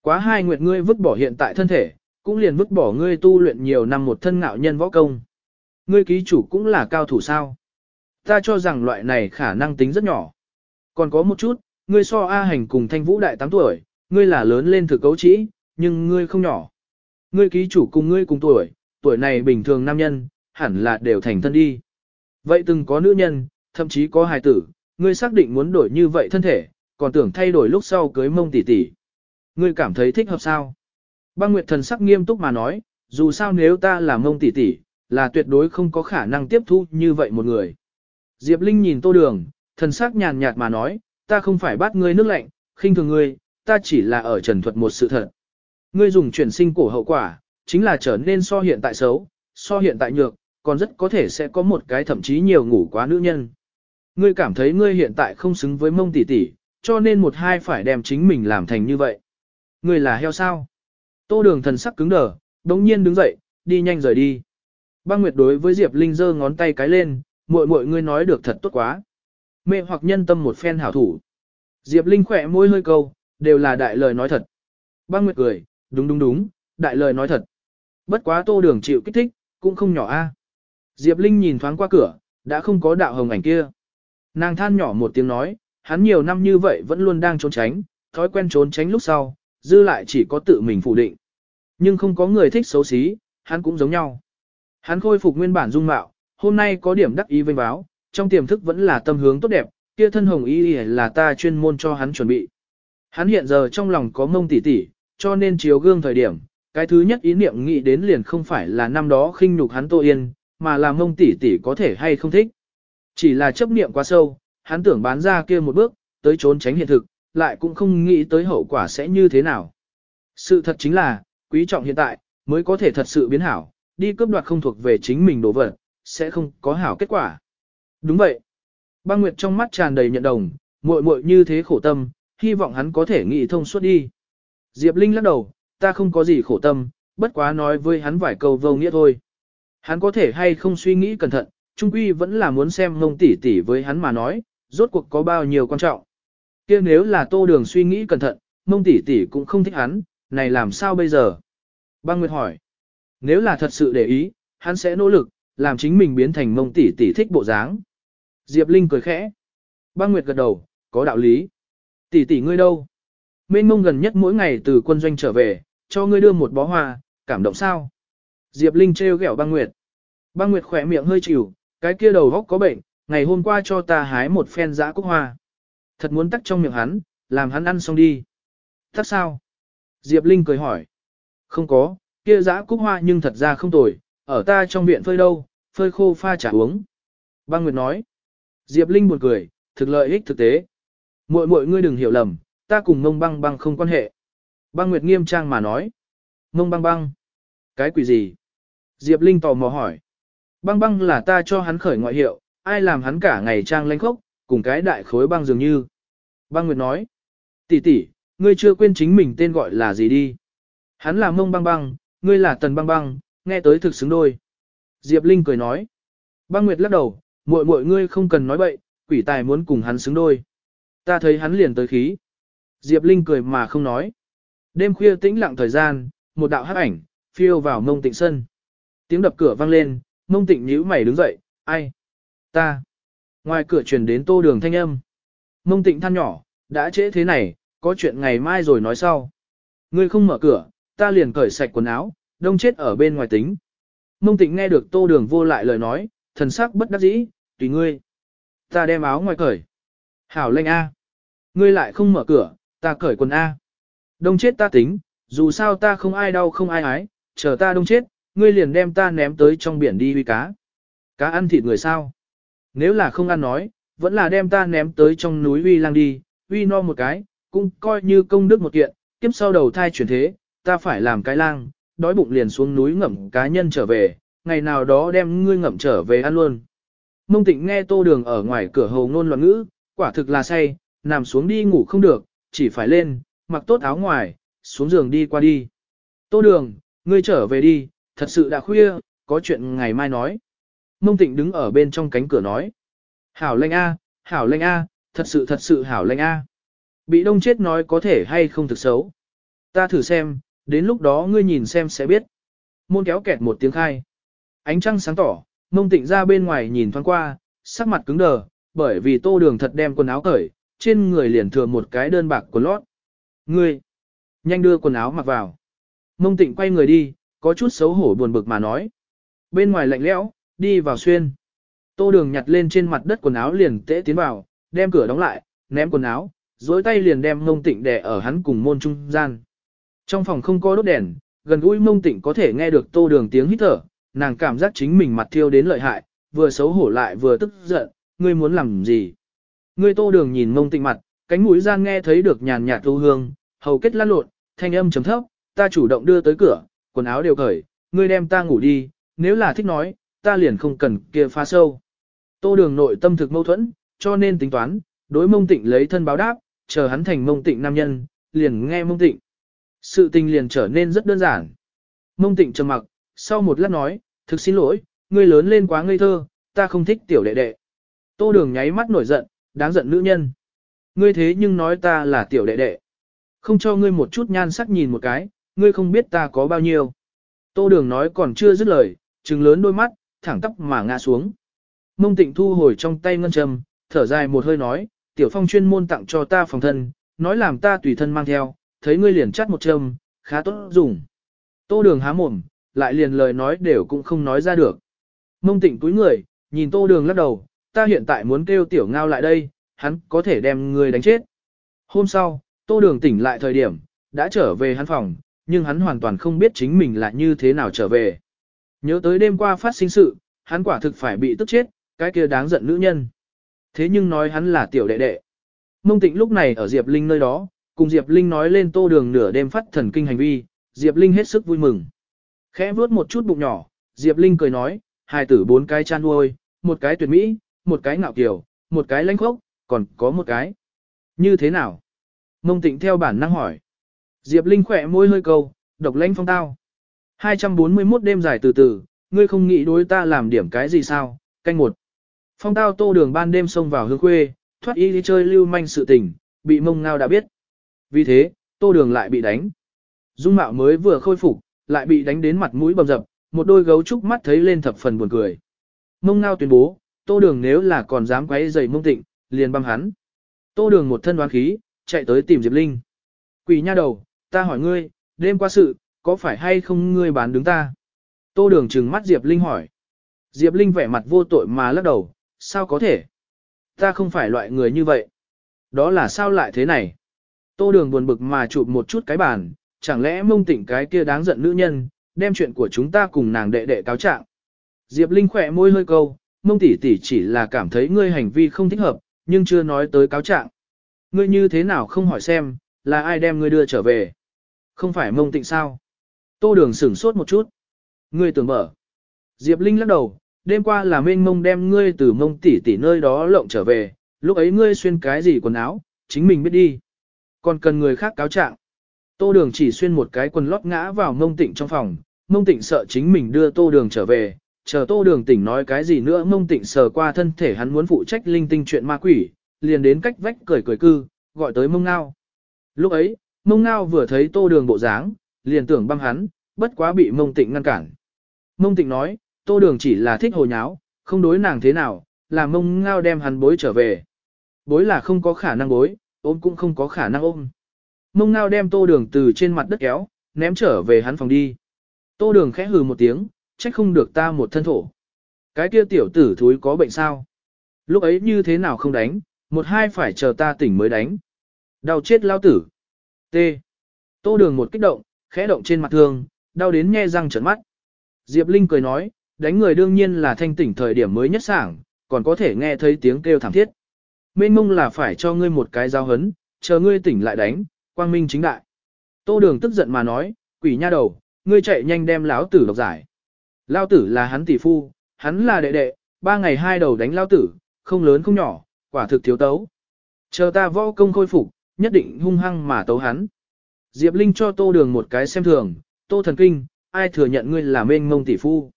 Speaker 1: Quá hai nguyệt ngươi vứt bỏ hiện tại thân thể, cũng liền vứt bỏ ngươi tu luyện nhiều năm một thân ngạo nhân võ công. Ngươi ký chủ cũng là cao thủ sao? Ta cho rằng loại này khả năng tính rất nhỏ. Còn có một chút, ngươi so A hành cùng thanh vũ đại 8 tuổi, ngươi là lớn lên thực cấu trĩ, nhưng ngươi không nhỏ. Ngươi ký chủ cùng ngươi cùng tuổi, tuổi này bình thường nam nhân, hẳn là đều thành thân đi. Vậy từng có nữ nhân, thậm chí có hài tử, ngươi xác định muốn đổi như vậy thân thể, còn tưởng thay đổi lúc sau cưới mông tỷ tỷ. Ngươi cảm thấy thích hợp sao? Băng Nguyệt thần sắc nghiêm túc mà nói, dù sao nếu ta là mông tỷ tỷ, là tuyệt đối không có khả năng tiếp thu như vậy một người. Diệp Linh nhìn tô đường, thần sắc nhàn nhạt mà nói, ta không phải bắt ngươi nước lạnh, khinh thường ngươi, ta chỉ là ở trần thuật một sự thật. Ngươi dùng chuyển sinh cổ hậu quả, chính là trở nên so hiện tại xấu, so hiện tại nhược, còn rất có thể sẽ có một cái thậm chí nhiều ngủ quá nữ nhân. Ngươi cảm thấy ngươi hiện tại không xứng với mông tỷ tỷ, cho nên một hai phải đem chính mình làm thành như vậy. Ngươi là heo sao? Tô đường thần sắc cứng đờ, đống nhiên đứng dậy, đi nhanh rời đi. Băng Nguyệt đối với Diệp Linh giơ ngón tay cái lên, muội muội ngươi nói được thật tốt quá. Mê hoặc nhân tâm một phen hảo thủ. Diệp Linh khỏe môi hơi câu, đều là đại lời nói thật. Băng Nguyệt cười, đúng đúng đúng, đại lời nói thật. Bất quá tô đường chịu kích thích, cũng không nhỏ a. Diệp Linh nhìn thoáng qua cửa, đã không có đạo hồng ảnh kia. Nàng than nhỏ một tiếng nói, hắn nhiều năm như vậy vẫn luôn đang trốn tránh, thói quen trốn tránh lúc sau, dư lại chỉ có tự mình phủ định. Nhưng không có người thích xấu xí, hắn cũng giống nhau. Hắn khôi phục nguyên bản dung mạo, hôm nay có điểm đắc ý vinh báo, trong tiềm thức vẫn là tâm hướng tốt đẹp, kia thân hồng y là ta chuyên môn cho hắn chuẩn bị. Hắn hiện giờ trong lòng có mông tỉ tỉ, cho nên chiếu gương thời điểm, cái thứ nhất ý niệm nghĩ đến liền không phải là năm đó khinh nhục hắn Tô Yên, mà là mông tỷ tỷ có thể hay không thích. Chỉ là chấp niệm quá sâu, hắn tưởng bán ra kia một bước, tới trốn tránh hiện thực, lại cũng không nghĩ tới hậu quả sẽ như thế nào. Sự thật chính là, quý trọng hiện tại, mới có thể thật sự biến hảo, đi cướp đoạt không thuộc về chính mình đồ vật, sẽ không có hảo kết quả. Đúng vậy. Băng Nguyệt trong mắt tràn đầy nhận đồng, muội muội như thế khổ tâm, hy vọng hắn có thể nghĩ thông suốt đi. Diệp Linh lắc đầu, ta không có gì khổ tâm, bất quá nói với hắn vài câu vô nghĩa thôi. Hắn có thể hay không suy nghĩ cẩn thận, trung quy vẫn là muốn xem ngông tỷ tỷ với hắn mà nói, rốt cuộc có bao nhiêu quan trọng. kia nếu là tô đường suy nghĩ cẩn thận, mông tỷ tỷ cũng không thích hắn, này làm sao bây giờ? Băng Nguyệt hỏi, nếu là thật sự để ý, hắn sẽ nỗ lực, làm chính mình biến thành mông tỷ tỷ thích bộ dáng. Diệp Linh cười khẽ. Băng Nguyệt gật đầu, có đạo lý. Tỷ tỷ ngươi đâu? Mên mông gần nhất mỗi ngày từ quân doanh trở về, cho ngươi đưa một bó hoa, cảm động sao? Diệp Linh trêu ghẹo băng Nguyệt. Băng Nguyệt khỏe miệng hơi chịu, cái kia đầu góc có bệnh, ngày hôm qua cho ta hái một phen dã cúc hoa. Thật muốn tắc trong miệng hắn, làm hắn ăn xong đi. Tắc sao? Diệp Linh cười hỏi. Không có, kia dã cúc hoa nhưng thật ra không tồi, ở ta trong viện phơi đâu, phơi khô pha trà uống. Băng Nguyệt nói. Diệp Linh buồn cười, thực lợi ích thực tế. Muội muội ngươi đừng hiểu lầm, ta cùng mông băng băng không quan hệ. Băng Nguyệt nghiêm trang mà nói. Mông băng băng. Cái quỷ gì? Diệp Linh tò mò hỏi. Băng băng là ta cho hắn khởi ngoại hiệu, ai làm hắn cả ngày trang lanh khốc, cùng cái đại khối băng dường như. Băng Nguyệt nói. tỷ tỷ, ngươi chưa quên chính mình tên gọi là gì đi. Hắn là mông băng băng, ngươi là tần băng băng, nghe tới thực xứng đôi. Diệp Linh cười nói. Băng Nguyệt lắc đầu, muội muội ngươi không cần nói bậy, quỷ tài muốn cùng hắn xứng đôi. Ta thấy hắn liền tới khí. Diệp Linh cười mà không nói. Đêm khuya tĩnh lặng thời gian, một đạo hắc ảnh, phiêu vào mông tịnh sân. Tiếng đập cửa vang lên, mông tịnh nhíu mày đứng dậy, ai? Ta. Ngoài cửa truyền đến tô đường thanh âm. Mông tịnh than nhỏ, đã trễ thế này, có chuyện ngày mai rồi nói sau. Ngươi không mở cửa, ta liền cởi sạch quần áo, đông chết ở bên ngoài tính. Mông tịnh nghe được tô đường vô lại lời nói, thần sắc bất đắc dĩ, tùy ngươi. Ta đem áo ngoài cởi. Hảo lệnh A. Ngươi lại không mở cửa, ta cởi quần A. Đông chết ta tính, dù sao ta không ai đau không ai ái, chờ ta đông chết, ngươi liền đem ta ném tới trong biển đi huy cá. Cá ăn thịt người sao? Nếu là không ăn nói, vẫn là đem ta ném tới trong núi huy lang đi, huy no một cái, cũng coi như công đức một kiện, kiếp sau đầu thai chuyển thế, ta phải làm cái lang, đói bụng liền xuống núi ngậm cá nhân trở về, ngày nào đó đem ngươi ngậm trở về ăn luôn. Mông tịnh nghe tô đường ở ngoài cửa hầu ngôn loạn ngữ, quả thực là say, nằm xuống đi ngủ không được, chỉ phải lên, mặc tốt áo ngoài, xuống giường đi qua đi. Tô đường, ngươi trở về đi, thật sự đã khuya, có chuyện ngày mai nói. Mông tịnh đứng ở bên trong cánh cửa nói. Hảo lệnh A, hảo lệnh A, thật sự thật sự hảo lệnh A. Bị đông chết nói có thể hay không thực xấu. Ta thử xem, đến lúc đó ngươi nhìn xem sẽ biết. Môn kéo kẹt một tiếng khai. Ánh trăng sáng tỏ, mông tịnh ra bên ngoài nhìn thoáng qua, sắc mặt cứng đờ, bởi vì tô đường thật đem quần áo cởi, trên người liền thừa một cái đơn bạc quần lót. Ngươi, nhanh đưa quần áo mặc vào. Mông tịnh quay người đi, có chút xấu hổ buồn bực mà nói. Bên ngoài lạnh lẽo, đi vào xuyên. Tô đường nhặt lên trên mặt đất quần áo liền tễ tiến vào, đem cửa đóng lại, ném quần áo, dối tay liền đem mông tịnh đè ở hắn cùng môn trung gian. Trong phòng không có đốt đèn, gần gũi mông tịnh có thể nghe được tô đường tiếng hít thở, nàng cảm giác chính mình mặt thiêu đến lợi hại, vừa xấu hổ lại vừa tức giận, ngươi muốn làm gì? Ngươi tô đường nhìn mông tịnh mặt, cánh mũi gian nghe thấy được nhàn nhạt thu hương, hầu kết lăn lộn, thanh âm chấm thấp, ta chủ động đưa tới cửa, quần áo đều cởi, ngươi đem ta ngủ đi, nếu là thích nói, ta liền không cần kia phá sâu. Tô đường nội tâm thực mâu thuẫn, cho nên tính toán, đối mông tịnh lấy thân báo đáp, chờ hắn thành mông tịnh nam nhân, liền nghe mông tịnh. Sự tình liền trở nên rất đơn giản. Mông tịnh trầm mặc, sau một lát nói, thực xin lỗi, ngươi lớn lên quá ngây thơ, ta không thích tiểu đệ đệ. Tô đường nháy mắt nổi giận, đáng giận nữ nhân. Ngươi thế nhưng nói ta là tiểu đệ đệ. Không cho ngươi một chút nhan sắc nhìn một cái, ngươi không biết ta có bao nhiêu. Tô đường nói còn chưa dứt lời, trừng lớn đôi mắt, thẳng tóc mà ngã xuống. Mông tịnh thu hồi trong tay ngân châm, thở dài một hơi nói, tiểu phong chuyên môn tặng cho ta phòng thân, nói làm ta tùy thân mang theo, thấy ngươi liền chắt một châm, khá tốt dùng. Tô đường há mồm, lại liền lời nói đều cũng không nói ra được. Mông tịnh túi người, nhìn tô đường lắc đầu, ta hiện tại muốn kêu tiểu ngao lại đây, hắn có thể đem ngươi đánh chết. Hôm sau, tô đường tỉnh lại thời điểm, đã trở về hắn phòng, nhưng hắn hoàn toàn không biết chính mình là như thế nào trở về. Nhớ tới đêm qua phát sinh sự, hắn quả thực phải bị tức chết, cái kia đáng giận nữ nhân. Thế nhưng nói hắn là tiểu đệ đệ. Mông tịnh lúc này ở Diệp Linh nơi đó, cùng Diệp Linh nói lên tô đường nửa đêm phát thần kinh hành vi, Diệp Linh hết sức vui mừng. Khẽ vuốt một chút bụng nhỏ, Diệp Linh cười nói, hai tử bốn cái chan nuôi, một cái tuyệt mỹ, một cái ngạo kiều, một cái lãnh khốc, còn có một cái. Như thế nào? Mông tịnh theo bản năng hỏi. Diệp Linh khỏe môi hơi câu, độc lãnh phong tao. 241 đêm dài từ từ, ngươi không nghĩ đối ta làm điểm cái gì sao, canh một. Phong tao tô đường ban đêm xông vào hương khuê, thoát y đi chơi lưu manh sự tình, bị mông ngao đã biết. Vì thế, tô đường lại bị đánh. Dung mạo mới vừa khôi phục, lại bị đánh đến mặt mũi bầm dập, một đôi gấu trúc mắt thấy lên thập phần buồn cười. Mông ngao tuyên bố, tô đường nếu là còn dám quấy rầy mông tịnh, liền băm hắn. Tô đường một thân đoán khí, chạy tới tìm Diệp Linh. Quỷ nha đầu, ta hỏi ngươi, đêm qua sự, có phải hay không ngươi bán đứng ta? Tô đường trừng mắt Diệp Linh hỏi. Diệp Linh vẻ mặt vô tội mà lắc đầu, sao có thể? Ta không phải loại người như vậy. Đó là sao lại thế này? Tô đường buồn bực mà chụp một chút cái bàn, chẳng lẽ mông tỉnh cái kia đáng giận nữ nhân, đem chuyện của chúng ta cùng nàng đệ đệ cáo trạng. Diệp Linh khỏe môi hơi câu, mông tỷ tỷ chỉ là cảm thấy ngươi hành vi không thích hợp, nhưng chưa nói tới cáo trạng. Ngươi như thế nào không hỏi xem, là ai đem ngươi đưa trở về? Không phải mông tịnh sao? Tô đường sửng sốt một chút. Ngươi tưởng mở. Diệp Linh lắc đầu, đêm qua là mênh mông đem ngươi từ mông tỷ tỷ nơi đó lộng trở về, lúc ấy ngươi xuyên cái gì quần áo, chính mình biết đi. Còn cần người khác cáo trạng. Tô đường chỉ xuyên một cái quần lót ngã vào mông tịnh trong phòng, mông tịnh sợ chính mình đưa tô đường trở về, chờ tô đường tỉnh nói cái gì nữa mông tịnh sờ qua thân thể hắn muốn phụ trách linh tinh chuyện ma quỷ, liền đến cách vách cười cười cư, gọi tới mông ngao. Lúc ấy, mông ngao vừa thấy tô đường bộ dáng, liền tưởng băng hắn, bất quá bị mông tịnh ngăn cản. Mông tịnh nói, tô đường chỉ là thích hồ nháo, không đối nàng thế nào, là mông ngao đem hắn bối trở về. Bối là không có khả năng bối, ôm cũng không có khả năng ôm. Mông ngao đem tô đường từ trên mặt đất kéo, ném trở về hắn phòng đi. Tô đường khẽ hừ một tiếng, trách không được ta một thân thổ. Cái kia tiểu tử thúi có bệnh sao? Lúc ấy như thế nào không đánh, một hai phải chờ ta tỉnh mới đánh. Đau chết lao tử. T. Tô đường một kích động, khẽ động trên mặt thương, đau đến nghe răng trợn mắt. Diệp Linh cười nói, đánh người đương nhiên là thanh tỉnh thời điểm mới nhất sảng, còn có thể nghe thấy tiếng kêu thảm thiết. Mênh mông là phải cho ngươi một cái giao hấn, chờ ngươi tỉnh lại đánh, quang minh chính đại. Tô đường tức giận mà nói, quỷ nha đầu, ngươi chạy nhanh đem lão tử độc giải. Lão tử là hắn tỷ phu, hắn là đệ đệ, ba ngày hai đầu đánh Lão tử, không lớn không nhỏ, quả thực thiếu tấu. Chờ ta võ công khôi phục, nhất định hung hăng mà tấu hắn. Diệp Linh cho tô đường một cái xem thường, tô thần kinh, ai thừa nhận ngươi là mênh mông tỷ phu.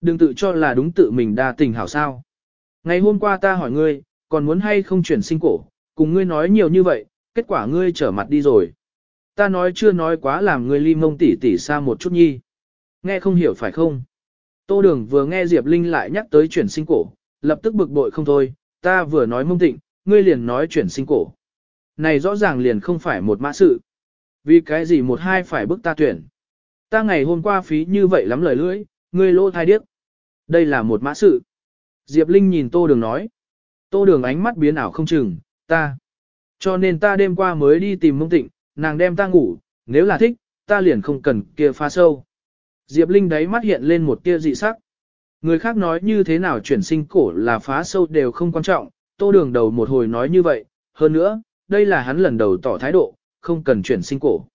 Speaker 1: Đừng tự cho là đúng tự mình đa tình hảo sao. Ngày hôm qua ta hỏi ngươi, còn muốn hay không chuyển sinh cổ, cùng ngươi nói nhiều như vậy, kết quả ngươi trở mặt đi rồi. Ta nói chưa nói quá làm ngươi ly mông tỉ tỉ xa một chút nhi. Nghe không hiểu phải không? Tô Đường vừa nghe Diệp Linh lại nhắc tới chuyển sinh cổ, lập tức bực bội không thôi, ta vừa nói mông tịnh, ngươi liền nói chuyển sinh cổ. Này rõ ràng liền không phải một mã sự. Vì cái gì một hai phải bức ta tuyển. Ta ngày hôm qua phí như vậy lắm lời lưỡi, ngươi lô thai điếc. Đây là một mã sự. Diệp Linh nhìn Tô Đường nói. Tô Đường ánh mắt biến ảo không chừng, ta. Cho nên ta đêm qua mới đi tìm mông tịnh, nàng đem ta ngủ, nếu là thích, ta liền không cần kia pha sâu. Diệp Linh đáy mắt hiện lên một tia dị sắc. Người khác nói như thế nào chuyển sinh cổ là phá sâu đều không quan trọng, tô đường đầu một hồi nói như vậy, hơn nữa, đây là hắn lần đầu tỏ thái độ, không cần chuyển sinh cổ.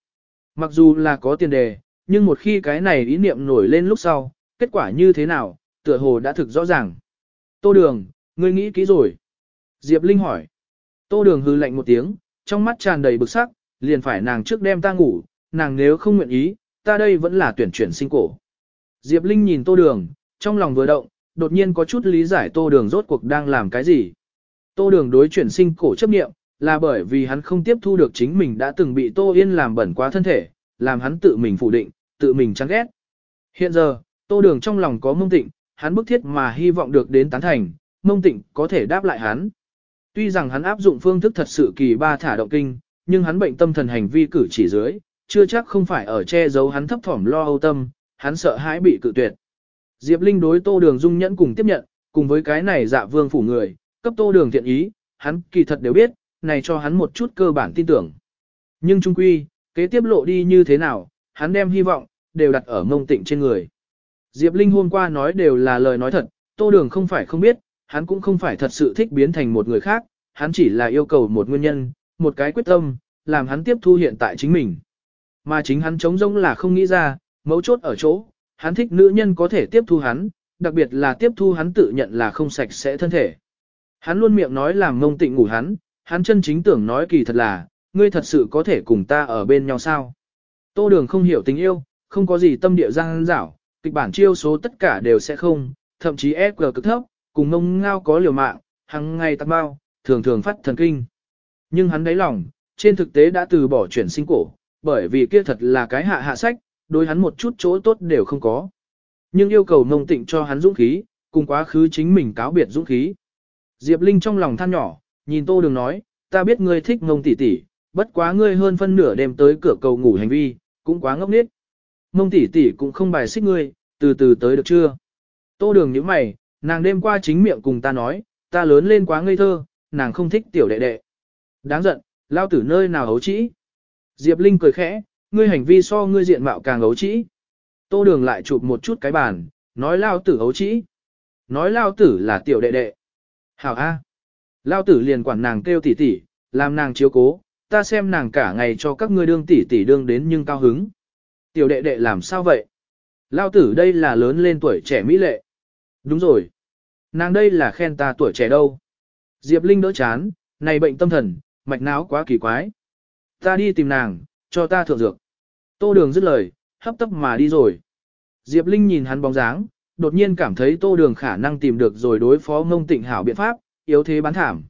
Speaker 1: Mặc dù là có tiền đề, nhưng một khi cái này ý niệm nổi lên lúc sau, kết quả như thế nào, tựa hồ đã thực rõ ràng. Tô đường, ngươi nghĩ kỹ rồi. Diệp Linh hỏi. Tô đường hư lạnh một tiếng, trong mắt tràn đầy bực sắc, liền phải nàng trước đem ta ngủ, nàng nếu không nguyện ý, ta đây vẫn là tuyển chuyển sinh cổ. Diệp Linh nhìn tô đường, trong lòng vừa động, đột nhiên có chút lý giải tô đường rốt cuộc đang làm cái gì. Tô đường đối chuyển sinh cổ chấp nghiệm, là bởi vì hắn không tiếp thu được chính mình đã từng bị tô yên làm bẩn quá thân thể, làm hắn tự mình phủ định, tự mình chán ghét. Hiện giờ, tô đường trong lòng có mông tịnh, hắn bức thiết mà hy vọng được đến tán thành, mông tịnh có thể đáp lại hắn. Tuy rằng hắn áp dụng phương thức thật sự kỳ ba thả động kinh, nhưng hắn bệnh tâm thần hành vi cử chỉ dưới, chưa chắc không phải ở che giấu hắn thấp thỏm lo âu tâm, hắn sợ hãi bị cự tuyệt. Diệp Linh đối tô đường dung nhẫn cùng tiếp nhận, cùng với cái này dạ vương phủ người, cấp tô đường thiện ý, hắn kỳ thật đều biết, này cho hắn một chút cơ bản tin tưởng. Nhưng trung quy, kế tiếp lộ đi như thế nào, hắn đem hy vọng, đều đặt ở mông tịnh trên người. Diệp Linh hôm qua nói đều là lời nói thật, tô đường không phải không biết, hắn cũng không phải thật sự thích biến thành một người khác, hắn chỉ là yêu cầu một nguyên nhân, một cái quyết tâm, làm hắn tiếp thu hiện tại chính mình. Mà chính hắn trống rỗng là không nghĩ ra, mấu chốt ở chỗ, hắn thích nữ nhân có thể tiếp thu hắn, đặc biệt là tiếp thu hắn tự nhận là không sạch sẽ thân thể. Hắn luôn miệng nói làm mông tịnh ngủ hắn, hắn chân chính tưởng nói kỳ thật là, ngươi thật sự có thể cùng ta ở bên nhau sao. Tô đường không hiểu tình yêu, không có gì tâm địa giang dảo, kịch bản chiêu số tất cả đều sẽ không, thậm chí SQ cực thấp, cùng ngông ngao có liều mạng, hàng ngày tắc bao, thường thường phát thần kinh. Nhưng hắn đáy lòng, trên thực tế đã từ bỏ chuyển sinh cổ, bởi vì kia thật là cái hạ hạ sách, đối hắn một chút chỗ tốt đều không có. Nhưng yêu cầu ngông tịnh cho hắn dũng khí, cùng quá khứ chính mình cáo biệt dũng khí. Diệp Linh trong lòng than nhỏ, nhìn tô đường nói, ta biết ngươi thích ngông tỷ tỷ, bất quá ngươi hơn phân nửa đêm tới cửa cầu ngủ hành vi, cũng quá ngốc nghếch. Ngông tỷ tỷ cũng không bài xích ngươi, từ từ tới được chưa? Tô đường nhíu mày, nàng đêm qua chính miệng cùng ta nói, ta lớn lên quá ngây thơ, nàng không thích tiểu đệ đệ. Đáng giận, lao tử nơi nào hấu trĩ. Diệp Linh cười khẽ, ngươi hành vi so ngươi diện mạo càng hấu trĩ. Tô đường lại chụp một chút cái bàn, nói lao tử hấu trĩ. Nói lao tử là tiểu đệ đệ. Hảo A. Lao tử liền quản nàng kêu tỷ tỷ, làm nàng chiếu cố, ta xem nàng cả ngày cho các ngươi đương tỷ tỷ đương đến nhưng cao hứng. Tiểu đệ đệ làm sao vậy? Lao tử đây là lớn lên tuổi trẻ mỹ lệ. Đúng rồi. Nàng đây là khen ta tuổi trẻ đâu. Diệp Linh đỡ chán, này bệnh tâm thần, mạch não quá kỳ quái. Ta đi tìm nàng, cho ta thượng dược. Tô đường dứt lời, hấp tấp mà đi rồi. Diệp Linh nhìn hắn bóng dáng, đột nhiên cảm thấy tô đường khả năng tìm được rồi đối phó mông tịnh hảo biện pháp, yếu thế bán thảm.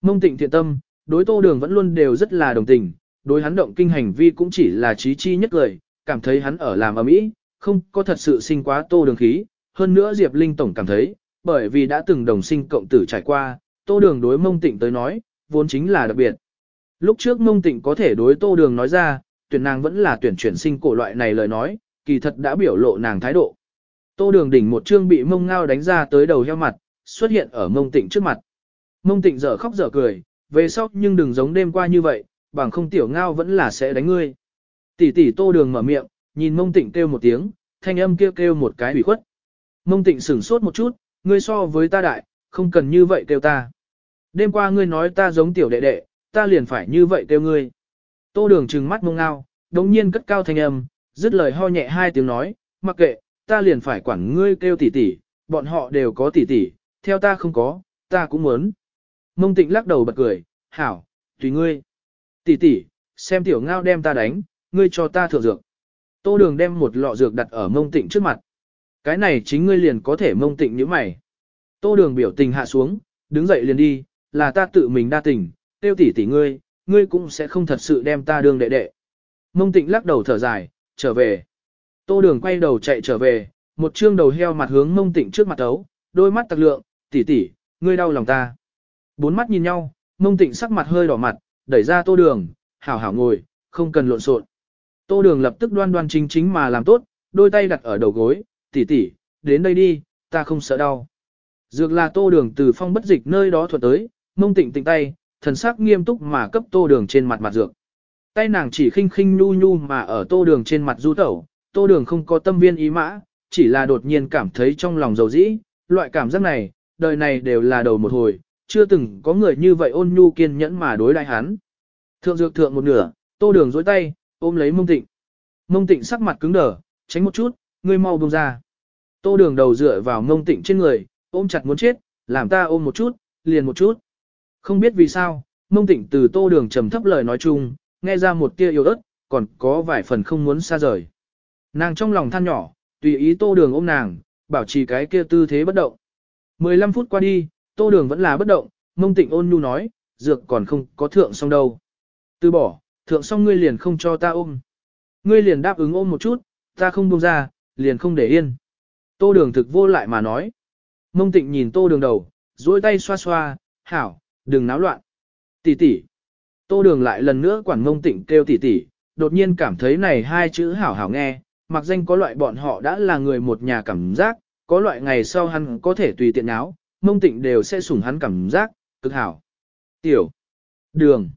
Speaker 1: Mông tịnh thiện tâm, đối tô đường vẫn luôn đều rất là đồng tình, đối hắn động kinh hành vi cũng chỉ là trí chi nhất lời, cảm thấy hắn ở làm ở mỹ, không có thật sự sinh quá tô đường khí. Hơn nữa Diệp Linh Tổng cảm thấy, bởi vì đã từng đồng sinh cộng tử trải qua, tô đường đối mông tịnh tới nói, vốn chính là đặc biệt. Lúc trước mông tịnh có thể đối tô đường nói ra, tuyển nàng vẫn là tuyển chuyển sinh cổ loại này lời nói, kỳ thật đã biểu lộ nàng thái độ. Tô đường đỉnh một chương bị mông ngao đánh ra tới đầu heo mặt, xuất hiện ở mông tịnh trước mặt. Mông tịnh dở khóc dở cười, về sau nhưng đừng giống đêm qua như vậy, bằng không tiểu ngao vẫn là sẽ đánh ngươi. Tỷ tỷ tô đường mở miệng, nhìn mông tịnh kêu một tiếng, thanh âm kêu kêu một cái ủy khuất. Mông tịnh sửng sốt một chút, ngươi so với ta đại, không cần như vậy kêu ta. Đêm qua ngươi nói ta giống tiểu đệ đệ, ta liền phải như vậy kêu ngươi. Tô đường trừng mắt mông ngao, đồng nhiên cất cao thanh âm, dứt lời ho nhẹ hai tiếng nói, mặc kệ, ta liền phải quản ngươi kêu tỷ tỷ, bọn họ đều có tỷ tỷ, theo ta không có, ta cũng muốn. Mông tịnh lắc đầu bật cười, hảo, tùy ngươi. Tỷ tỷ, xem tiểu ngao đem ta đánh, ngươi cho ta thượng dược. Tô đường đem một lọ dược đặt ở mông tịnh trước mặt. Cái này chính ngươi liền có thể mông tịnh như mày. Tô đường biểu tình hạ xuống, đứng dậy liền đi, là ta tự mình đa tình, tiêu tỷ tỷ ngươi, ngươi cũng sẽ không thật sự đem ta đường đệ đệ. Mông tịnh lắc đầu thở dài, trở về. Tô đường quay đầu chạy trở về, một trương đầu heo mặt hướng mông tịnh trước mặt ấu, đôi mắt tặc lượng, tỷ tỷ, ngươi đau lòng ta. Bốn mắt nhìn nhau, mông tịnh sắc mặt hơi đỏ mặt, đẩy ra tô đường, hảo hảo ngồi, không cần lộn xộn. Tô đường lập tức đoan đoan chính chính mà làm tốt, đôi tay đặt ở đầu gối, tỷ tỷ, đến đây đi, ta không sợ đau. Dược là tô đường từ phong bất dịch nơi đó thuật tới, mông tịnh tịnh tay, thần sắc nghiêm túc mà cấp tô đường trên mặt mặt dược. Tay nàng chỉ khinh khinh nhu nhu mà ở tô đường trên mặt du tẩu, tô đường không có tâm viên ý mã, chỉ là đột nhiên cảm thấy trong lòng dầu dĩ, loại cảm giác này, đời này đều là đầu một hồi, chưa từng có người như vậy ôn nhu kiên nhẫn mà đối đại hắn. Thượng dược thượng một nửa, tô đường dối tay, ôm lấy mông tịnh. Mông tịnh sắc mặt cứng đờ, tránh một chút, ngươi mau buông ra. Tô đường đầu dựa vào mông tịnh trên người, ôm chặt muốn chết, làm ta ôm một chút, liền một chút. Không biết vì sao, mông tịnh từ tô đường trầm thấp lời nói chung, nghe ra một tia yếu ớt, còn có vài phần không muốn xa rời. Nàng trong lòng than nhỏ, tùy ý tô đường ôm nàng, bảo trì cái kia tư thế bất động. 15 phút qua đi, tô đường vẫn là bất động, mông tịnh ôn nhu nói, dược còn không có thượng xong đâu. Từ bỏ, thượng xong ngươi liền không cho ta ôm. Ngươi liền đáp ứng ôm một chút, ta không buông ra, liền không để yên. Tô đường thực vô lại mà nói. Mông tịnh nhìn tô đường đầu, duỗi tay xoa xoa, hảo, đừng náo loạn. Tỷ tỷ. Tô đường lại lần nữa quản mông tịnh kêu tỷ tỷ, đột nhiên cảm thấy này hai chữ hảo hảo nghe, mặc danh có loại bọn họ đã là người một nhà cảm giác, có loại ngày sau hắn có thể tùy tiện áo, mông tịnh đều sẽ sủng hắn cảm giác, cực hảo. Tiểu. Đường.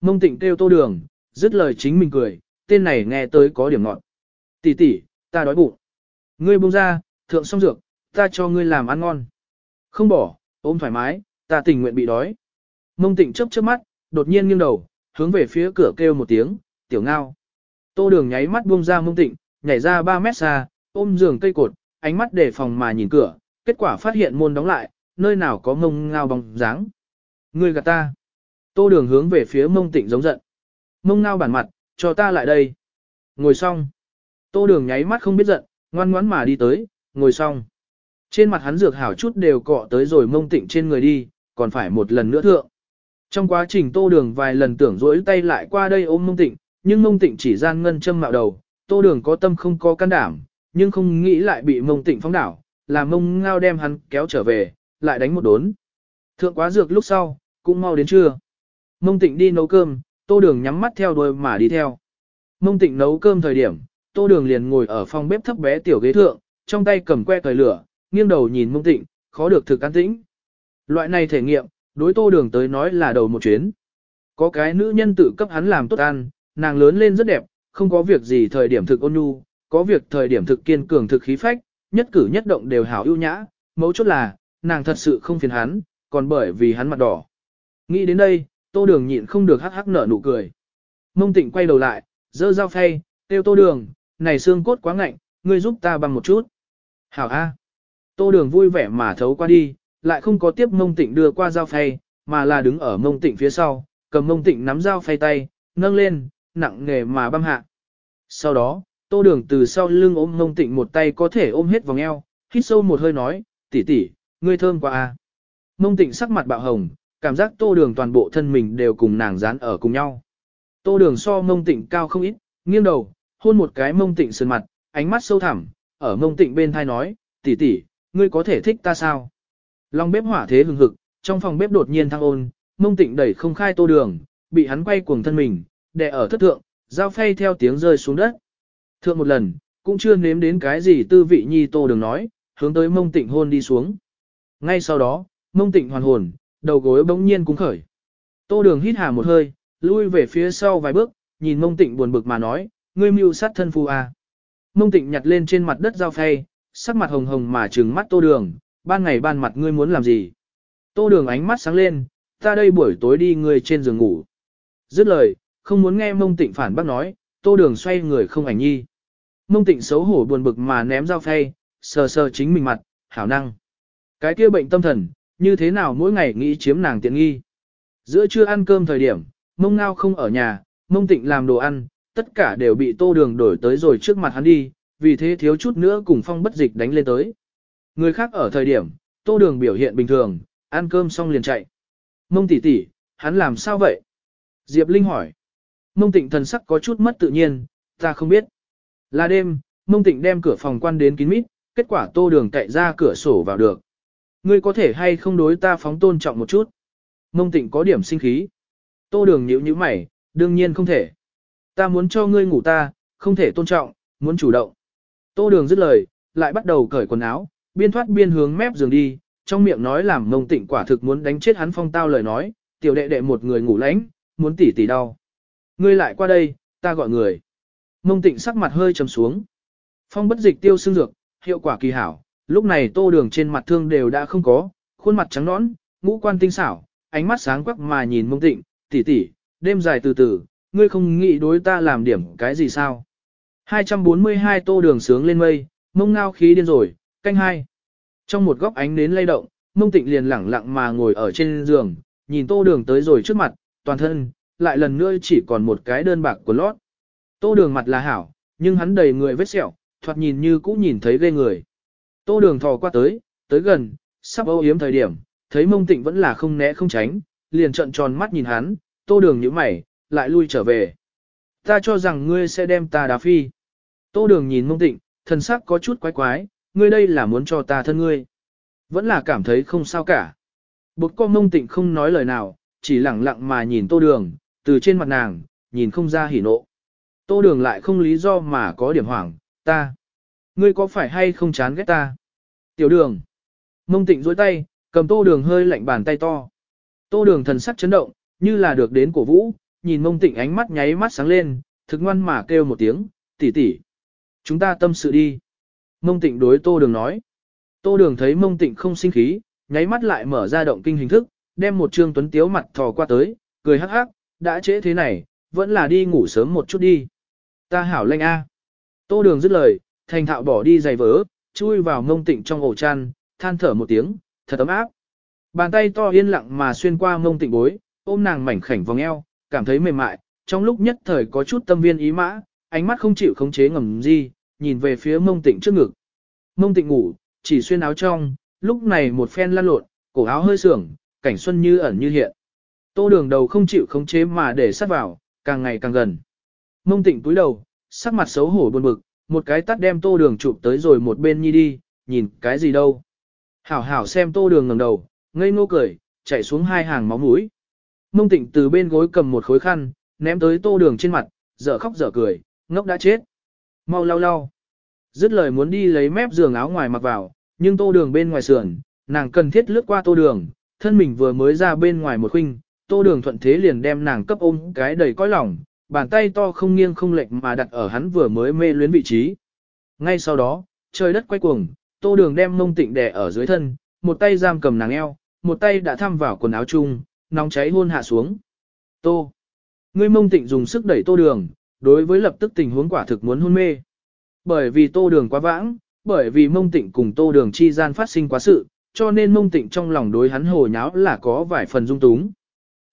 Speaker 1: Mông tịnh kêu tô đường, dứt lời chính mình cười, tên này nghe tới có điểm ngọn. Tỷ tỷ, ta đói bụng. Ngươi buông ra, thượng xong dược, ta cho ngươi làm ăn ngon. Không bỏ, ôm thoải mái, ta tình nguyện bị đói. Mông tịnh chớp chớp mắt, đột nhiên nghiêng đầu, hướng về phía cửa kêu một tiếng, tiểu ngao. Tô đường nháy mắt buông ra mông tịnh, nhảy ra 3 mét xa, ôm giường cây cột, ánh mắt đề phòng mà nhìn cửa, kết quả phát hiện môn đóng lại, nơi nào có mông ngao bóng dáng. ngươi gạt ta. Tô đường hướng về phía mông tịnh giống giận. Mông ngao bản mặt, cho ta lại đây. Ngồi xong. Tô đường nháy mắt không biết giận, ngoan ngoãn mà đi tới, ngồi xong. Trên mặt hắn dược hảo chút đều cọ tới rồi mông tịnh trên người đi, còn phải một lần nữa thượng. Trong quá trình tô đường vài lần tưởng rỗi tay lại qua đây ôm mông tịnh, nhưng mông tịnh chỉ gian ngân châm mạo đầu, tô đường có tâm không có can đảm, nhưng không nghĩ lại bị mông tịnh phóng đảo, làm mông ngao đem hắn kéo trở về, lại đánh một đốn. Thượng quá dược lúc sau, cũng mau đến trưa. Mông tịnh đi nấu cơm, tô đường nhắm mắt theo đuôi mà đi theo. Mông tịnh nấu cơm thời điểm, tô đường liền ngồi ở phòng bếp thấp bé tiểu ghế thượng, trong tay cầm que cởi lửa, nghiêng đầu nhìn mông tịnh, khó được thực an tĩnh. Loại này thể nghiệm, đối tô đường tới nói là đầu một chuyến. Có cái nữ nhân tự cấp hắn làm tốt ăn, nàng lớn lên rất đẹp, không có việc gì thời điểm thực ôn nhu, có việc thời điểm thực kiên cường thực khí phách, nhất cử nhất động đều hảo ưu nhã, mấu chốt là, nàng thật sự không phiền hắn, còn bởi vì hắn mặt đỏ. Nghĩ đến đây, tô đường nhịn không được hắc hắc nở nụ cười. Mông tịnh quay đầu lại, dơ dao phay, tiêu tô đường, này xương cốt quá ngạnh, ngươi giúp ta bằng một chút. Hảo A. Tô đường vui vẻ mà thấu qua đi, lại không có tiếp mông tịnh đưa qua dao phay, mà là đứng ở mông tịnh phía sau, cầm mông tịnh nắm dao phay tay, nâng lên, nặng nghề mà băm hạ. Sau đó, tô đường từ sau lưng ôm mông tịnh một tay có thể ôm hết vòng eo, hít sâu một hơi nói, tỷ tỷ, ngươi thơm quá a. Mông tịnh sắc mặt bạo hồng, cảm giác tô đường toàn bộ thân mình đều cùng nàng dán ở cùng nhau. Tô đường so mông tịnh cao không ít, nghiêng đầu, hôn một cái mông tịnh sườn mặt, ánh mắt sâu thẳm, ở mông tịnh bên thai nói, tỷ tỷ, ngươi có thể thích ta sao? Long bếp hỏa thế hừng hực, trong phòng bếp đột nhiên thăng ôn, mông tịnh đẩy không khai tô đường, bị hắn quay cuồng thân mình, đè ở thất thượng, dao phay theo tiếng rơi xuống đất. Thượng một lần, cũng chưa nếm đến cái gì tư vị nhi tô đường nói, hướng tới mông tịnh hôn đi xuống. Ngay sau đó, mông tịnh hoàn hồn, đầu gối bỗng nhiên cũng khởi. Tô đường hít hà một hơi, lui về phía sau vài bước, nhìn mông tịnh buồn bực mà nói, ngươi mưu sát thân phu à. Mông tịnh nhặt lên trên mặt đất dao phay, sắc mặt hồng hồng mà trừng mắt tô đường, ban ngày ban mặt ngươi muốn làm gì. Tô đường ánh mắt sáng lên, ta đây buổi tối đi ngươi trên giường ngủ. Dứt lời, không muốn nghe mông tịnh phản bác nói, tô đường xoay người không ảnh nhi. Mông tịnh xấu hổ buồn bực mà ném dao phay, sờ sờ chính mình mặt, hảo năng. Cái kia bệnh tâm thần, như thế nào mỗi ngày nghĩ chiếm nàng tiện nghi. Giữa trưa ăn cơm thời điểm, mông ngao không ở nhà, mông tịnh làm đồ ăn, tất cả đều bị tô đường đổi tới rồi trước mặt hắn đi, vì thế thiếu chút nữa cùng phong bất dịch đánh lên tới. Người khác ở thời điểm, tô đường biểu hiện bình thường, ăn cơm xong liền chạy. Mông tỷ tỷ, hắn làm sao vậy? Diệp Linh hỏi. Mông tịnh thần sắc có chút mất tự nhiên, ta không biết. Là đêm, mông tịnh đem cửa phòng quan đến kín mít, kết quả tô đường cậy ra cửa sổ vào được. Ngươi có thể hay không đối ta phóng tôn trọng một chút. Mông tịnh có điểm sinh khí. Tô đường nhíu nhíu mày, đương nhiên không thể. Ta muốn cho ngươi ngủ ta, không thể tôn trọng, muốn chủ động. Tô đường dứt lời, lại bắt đầu cởi quần áo, biên thoát biên hướng mép giường đi, trong miệng nói làm mông tịnh quả thực muốn đánh chết hắn phong tao lời nói, tiểu đệ đệ một người ngủ lánh, muốn tỉ tỉ đau. Ngươi lại qua đây, ta gọi người. Mông tịnh sắc mặt hơi trầm xuống. Phong bất dịch tiêu xương dược, hiệu quả kỳ hảo, lúc này tô đường trên mặt thương đều đã không có, khuôn mặt trắng nõn, ngũ quan tinh xảo, ánh mắt sáng quắc mà nhìn mông tịnh, tỉ tỉ, đêm dài từ từ, ngươi không nghĩ đối ta làm điểm cái gì sao. 242 tô đường sướng lên mây, mông ngao khí điên rồi, canh hai. Trong một góc ánh nến lay động, mông tịnh liền lẳng lặng mà ngồi ở trên giường, nhìn tô đường tới rồi trước mặt, toàn thân, lại lần nữa chỉ còn một cái đơn bạc của lót. Tô đường mặt là hảo, nhưng hắn đầy người vết sẹo, thoạt nhìn như cũ nhìn thấy ghê người. Tô đường thò qua tới, tới gần, sắp âu yếm thời điểm, thấy mông tịnh vẫn là không né không tránh, liền trợn tròn mắt nhìn hắn, tô đường nhíu mày, lại lui trở về. Ta cho rằng ngươi sẽ đem ta đá phi. Tô đường nhìn mông tịnh, thần sắc có chút quái quái, ngươi đây là muốn cho ta thân ngươi. Vẫn là cảm thấy không sao cả. Bột con mông tịnh không nói lời nào, chỉ lặng lặng mà nhìn tô đường, từ trên mặt nàng, nhìn không ra hỉ nộ. Tô đường lại không lý do mà có điểm hoảng, ta. Ngươi có phải hay không chán ghét ta? Tiểu đường. Mông tịnh dối tay, cầm tô đường hơi lạnh bàn tay to. Tô đường thần sắc chấn động, như là được đến cổ vũ, nhìn mông tịnh ánh mắt nháy mắt sáng lên, thực ngoan mà kêu một tiếng, tỷ tỷ. Chúng ta tâm sự đi. Mông tịnh đối tô đường nói. Tô đường thấy mông tịnh không sinh khí, nháy mắt lại mở ra động kinh hình thức, đem một trương tuấn tiếu mặt thò qua tới, cười hắc hắc, đã trễ thế này, vẫn là đi ngủ sớm một chút đi. Ta hảo lanh a. Tô đường dứt lời, thành thạo bỏ đi giày vớ, chui vào mông tịnh trong ổ chăn, than thở một tiếng, thật ấm áp. Bàn tay to yên lặng mà xuyên qua mông tịnh bối, ôm nàng mảnh khảnh vòng eo, cảm thấy mềm mại, trong lúc nhất thời có chút tâm viên ý mã, ánh mắt không chịu khống chế ngầm gì, nhìn về phía mông tịnh trước ngực. Mông tịnh ngủ, chỉ xuyên áo trong, lúc này một phen lăn lộn, cổ áo hơi sưởng, cảnh xuân như ẩn như hiện. Tô đường đầu không chịu khống chế mà để sát vào, càng ngày càng gần. Mông tịnh túi đầu, sắc mặt xấu hổ buồn bực, một cái tắt đem tô đường chụp tới rồi một bên nhi đi, nhìn cái gì đâu. Hảo hảo xem tô đường ngẩng đầu, ngây ngô cười, chạy xuống hai hàng máu mũi. Mông tịnh từ bên gối cầm một khối khăn, ném tới tô đường trên mặt, dở khóc dở cười, ngốc đã chết. Mau lau lau. Dứt lời muốn đi lấy mép giường áo ngoài mặc vào, nhưng tô đường bên ngoài sườn, nàng cần thiết lướt qua tô đường, thân mình vừa mới ra bên ngoài một khinh, tô đường thuận thế liền đem nàng cấp ôm cái đầy cõi lòng, bàn tay to không nghiêng không lệch mà đặt ở hắn vừa mới mê luyến vị trí. Ngay sau đó, trời đất quay cuồng, tô đường đem mông tịnh đè ở dưới thân, một tay giam cầm nàng eo, một tay đã thăm vào quần áo chung, nóng cháy hôn hạ xuống. Tô. Ngươi mông tịnh dùng sức đẩy tô đường, đối với lập tức tình huống quả thực muốn hôn mê. Bởi vì tô đường quá vãng, bởi vì mông tịnh cùng tô đường chi gian phát sinh quá sự, cho nên mông tịnh trong lòng đối hắn hồ nháo là có vài phần dung túng.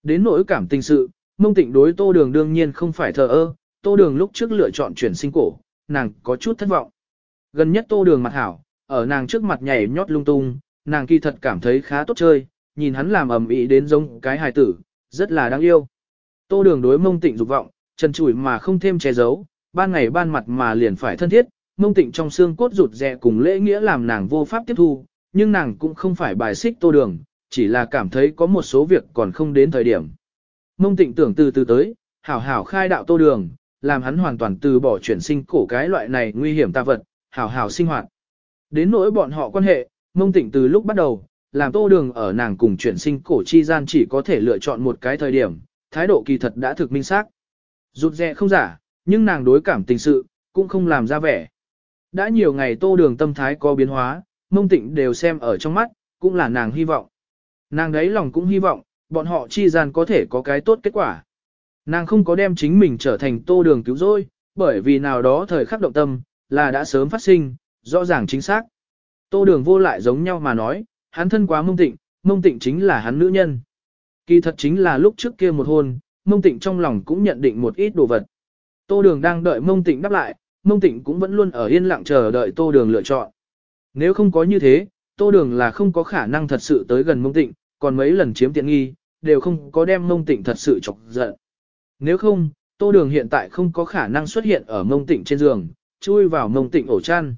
Speaker 1: Đến nỗi cảm tình sự, mông tịnh đối tô đường đương nhiên không phải thờ ơ, tô đường lúc trước lựa chọn chuyển sinh cổ, nàng có chút thất vọng. Gần nhất tô đường mặt hảo, ở nàng trước mặt nhảy nhót lung tung, nàng kỳ thật cảm thấy khá tốt chơi, nhìn hắn làm ầm ĩ đến giống cái hài tử, rất là đáng yêu. Tô đường đối mông tịnh dục vọng, chân chủi mà không thêm che giấu, ban ngày ban mặt mà liền phải thân thiết, mông tịnh trong xương cốt rụt rè cùng lễ nghĩa làm nàng vô pháp tiếp thu, nhưng nàng cũng không phải bài xích tô đường, chỉ là cảm thấy có một số việc còn không đến thời điểm. Mông tịnh tưởng từ từ tới, hảo hảo khai đạo tô đường, làm hắn hoàn toàn từ bỏ chuyển sinh cổ cái loại này nguy hiểm ta vật, hảo hảo sinh hoạt. Đến nỗi bọn họ quan hệ, mông tịnh từ lúc bắt đầu, làm tô đường ở nàng cùng chuyển sinh cổ chi gian chỉ có thể lựa chọn một cái thời điểm, thái độ kỳ thật đã thực minh xác. Rụt rè không giả, nhưng nàng đối cảm tình sự, cũng không làm ra vẻ. Đã nhiều ngày tô đường tâm thái có biến hóa, mông tịnh đều xem ở trong mắt, cũng là nàng hy vọng. Nàng đấy lòng cũng hy vọng, bọn họ chi gian có thể có cái tốt kết quả. Nàng không có đem chính mình trở thành tô đường cứu rỗi, bởi vì nào đó thời khắc động tâm, là đã sớm phát sinh, rõ ràng chính xác. Tô đường vô lại giống nhau mà nói, hắn thân quá mông tịnh, mông tịnh chính là hắn nữ nhân. Kỳ thật chính là lúc trước kia một hôn, mông tịnh trong lòng cũng nhận định một ít đồ vật. Tô đường đang đợi mông tịnh đáp lại, mông tịnh cũng vẫn luôn ở yên lặng chờ đợi tô đường lựa chọn. Nếu không có như thế, tô đường là không có khả năng thật sự tới gần mông tịnh, còn mấy lần chiếm tiện nghi, đều không có đem mông tịnh thật sự chọc giận. Nếu không, tô đường hiện tại không có khả năng xuất hiện ở mông tịnh trên giường, chui vào mông tịnh ổ chăn.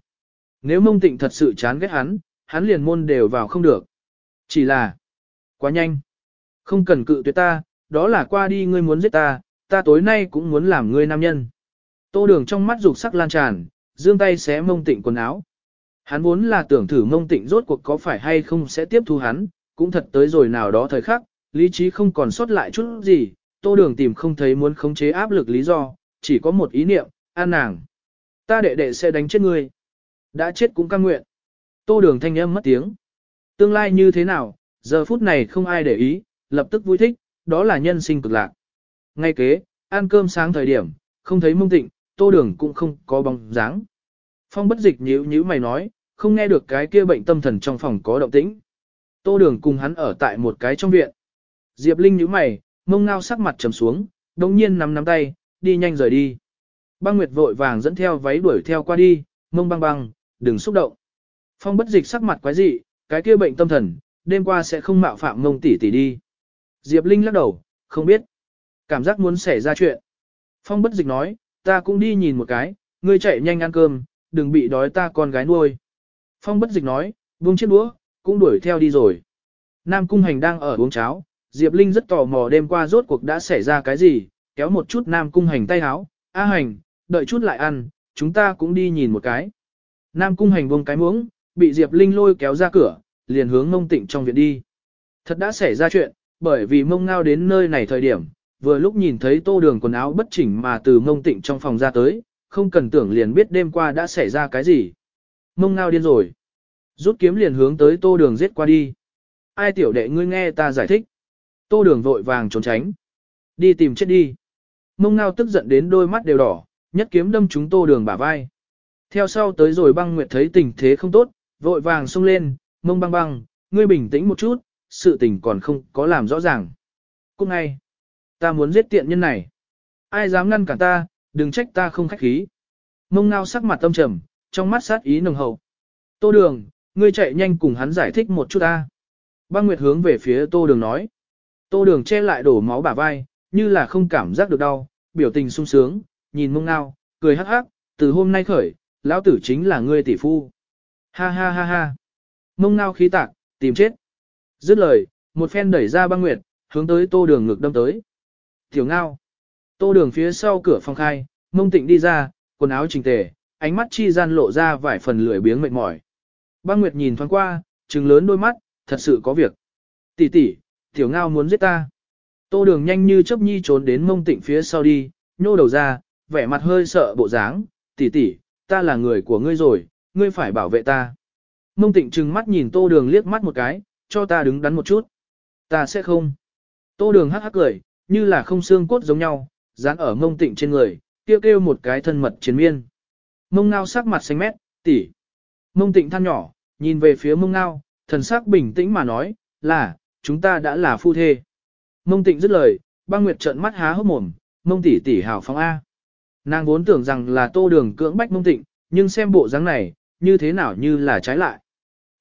Speaker 1: Nếu mông tịnh thật sự chán ghét hắn, hắn liền môn đều vào không được. Chỉ là, quá nhanh. Không cần cự tuyệt ta, đó là qua đi ngươi muốn giết ta, ta tối nay cũng muốn làm ngươi nam nhân. Tô đường trong mắt dục sắc lan tràn, dương tay xé mông tịnh quần áo. Hắn vốn là tưởng thử mông tịnh rốt cuộc có phải hay không sẽ tiếp thu hắn, cũng thật tới rồi nào đó thời khắc, lý trí không còn sót lại chút gì, tô đường tìm không thấy muốn khống chế áp lực lý do, chỉ có một ý niệm, an nàng. Ta đệ đệ sẽ đánh chết ngươi. Đã chết cũng căng nguyện. Tô đường thanh âm mất tiếng. Tương lai như thế nào, giờ phút này không ai để ý, lập tức vui thích, đó là nhân sinh cực lạc. Ngay kế, ăn cơm sáng thời điểm, không thấy mông tịnh, tô đường cũng không có bóng dáng. Phong bất dịch nhíu nhíu mày nói, không nghe được cái kia bệnh tâm thần trong phòng có động tĩnh. Tô đường cùng hắn ở tại một cái trong viện. Diệp Linh nhíu mày, mông ngao sắc mặt trầm xuống, đồng nhiên nắm nắm tay, đi nhanh rời đi. Băng Nguyệt vội vàng dẫn theo váy đuổi theo qua đi, mông băng băng, đừng xúc động. Phong bất dịch sắc mặt quái dị, cái kia bệnh tâm thần, đêm qua sẽ không mạo phạm mông tỷ tỷ đi. Diệp Linh lắc đầu, không biết. Cảm giác muốn xảy ra chuyện. Phong bất dịch nói, ta cũng đi nhìn một cái, ngươi chạy nhanh ăn cơm, đừng bị đói ta con gái nuôi. Phong bất dịch nói, buông chiếc đũa, cũng đuổi theo đi rồi. Nam Cung Hành đang ở uống cháo, Diệp Linh rất tò mò đêm qua rốt cuộc đã xảy ra cái gì, kéo một chút Nam Cung Hành tay háo, A Hành, đợi chút lại ăn, chúng ta cũng đi nhìn một cái. Nam Cung Hành buông cái muỗng, bị Diệp Linh lôi kéo ra cửa, liền hướng mông tịnh trong viện đi. Thật đã xảy ra chuyện, bởi vì mông ngao đến nơi này thời điểm, vừa lúc nhìn thấy tô đường quần áo bất chỉnh mà từ mông tịnh trong phòng ra tới, không cần tưởng liền biết đêm qua đã xảy ra cái gì. Mông ngao điên rồi. Rút kiếm liền hướng tới tô đường giết qua đi. ai tiểu đệ ngươi nghe ta giải thích. Tô đường vội vàng trốn tránh. Đi tìm chết đi. Mông ngao tức giận đến đôi mắt đều đỏ, nhất kiếm đâm chúng tô đường bả vai. Theo sau tới rồi băng nguyệt thấy tình thế không tốt, vội vàng xông lên, mông băng băng, ngươi bình tĩnh một chút, sự tình còn không có làm rõ ràng. Cúc ngay, ta muốn giết tiện nhân này. Ai dám ngăn cản ta, đừng trách ta không khách khí. Mông ngao sắc mặt tâm trầm, trong mắt sát ý nồng hậu. Tô đường, ngươi chạy nhanh cùng hắn giải thích một chút ta. Băng Nguyệt hướng về phía tô đường nói. Tô đường che lại đổ máu bả vai, như là không cảm giác được đau, biểu tình sung sướng, nhìn mông ngao, cười hắc hắc, từ hôm nay khởi, lão tử chính là ngươi tỷ phu. Ha ha ha ha. Mông ngao khí tạc, tìm chết. Dứt lời, một phen đẩy ra băng nguyệt, hướng tới tô đường ngực đâm tới. Tiểu ngao. Tô đường phía sau cửa phòng khai, mông tịnh đi ra, quần áo chỉnh tề, ánh mắt chi gian lộ ra vài phần lười biếng mệt mỏi. Băng nguyệt nhìn thoáng qua, trừng lớn đôi mắt, thật sự có việc. Tỷ tỷ, tiểu ngao muốn giết ta. Tô đường nhanh như chớp nhi trốn đến mông tịnh phía sau đi, nhô đầu ra, vẻ mặt hơi sợ bộ dáng, tỷ tỷ, ta là người của ngươi rồi, ngươi phải bảo vệ ta. Mông tịnh trừng mắt nhìn tô đường liếc mắt một cái, cho ta đứng đắn một chút. Ta sẽ không. Tô đường hắc hắc cười, như là không xương cốt giống nhau, dán ở mông tịnh trên người, kêu kêu một cái thân mật chiến miên. Mông ngao sắc mặt xanh mét, tỷ. Mông tịnh than nhỏ, nhìn về phía mông ngao, thần sắc bình tĩnh mà nói, là, chúng ta đã là phu thê. Mông tịnh dứt lời, băng nguyệt trợn mắt há hốc mồm, mông tỷ tỷ hào phóng A. Nàng vốn tưởng rằng là tô đường cưỡng bách mông tịnh, nhưng xem bộ dáng này, như thế nào như là trái lại.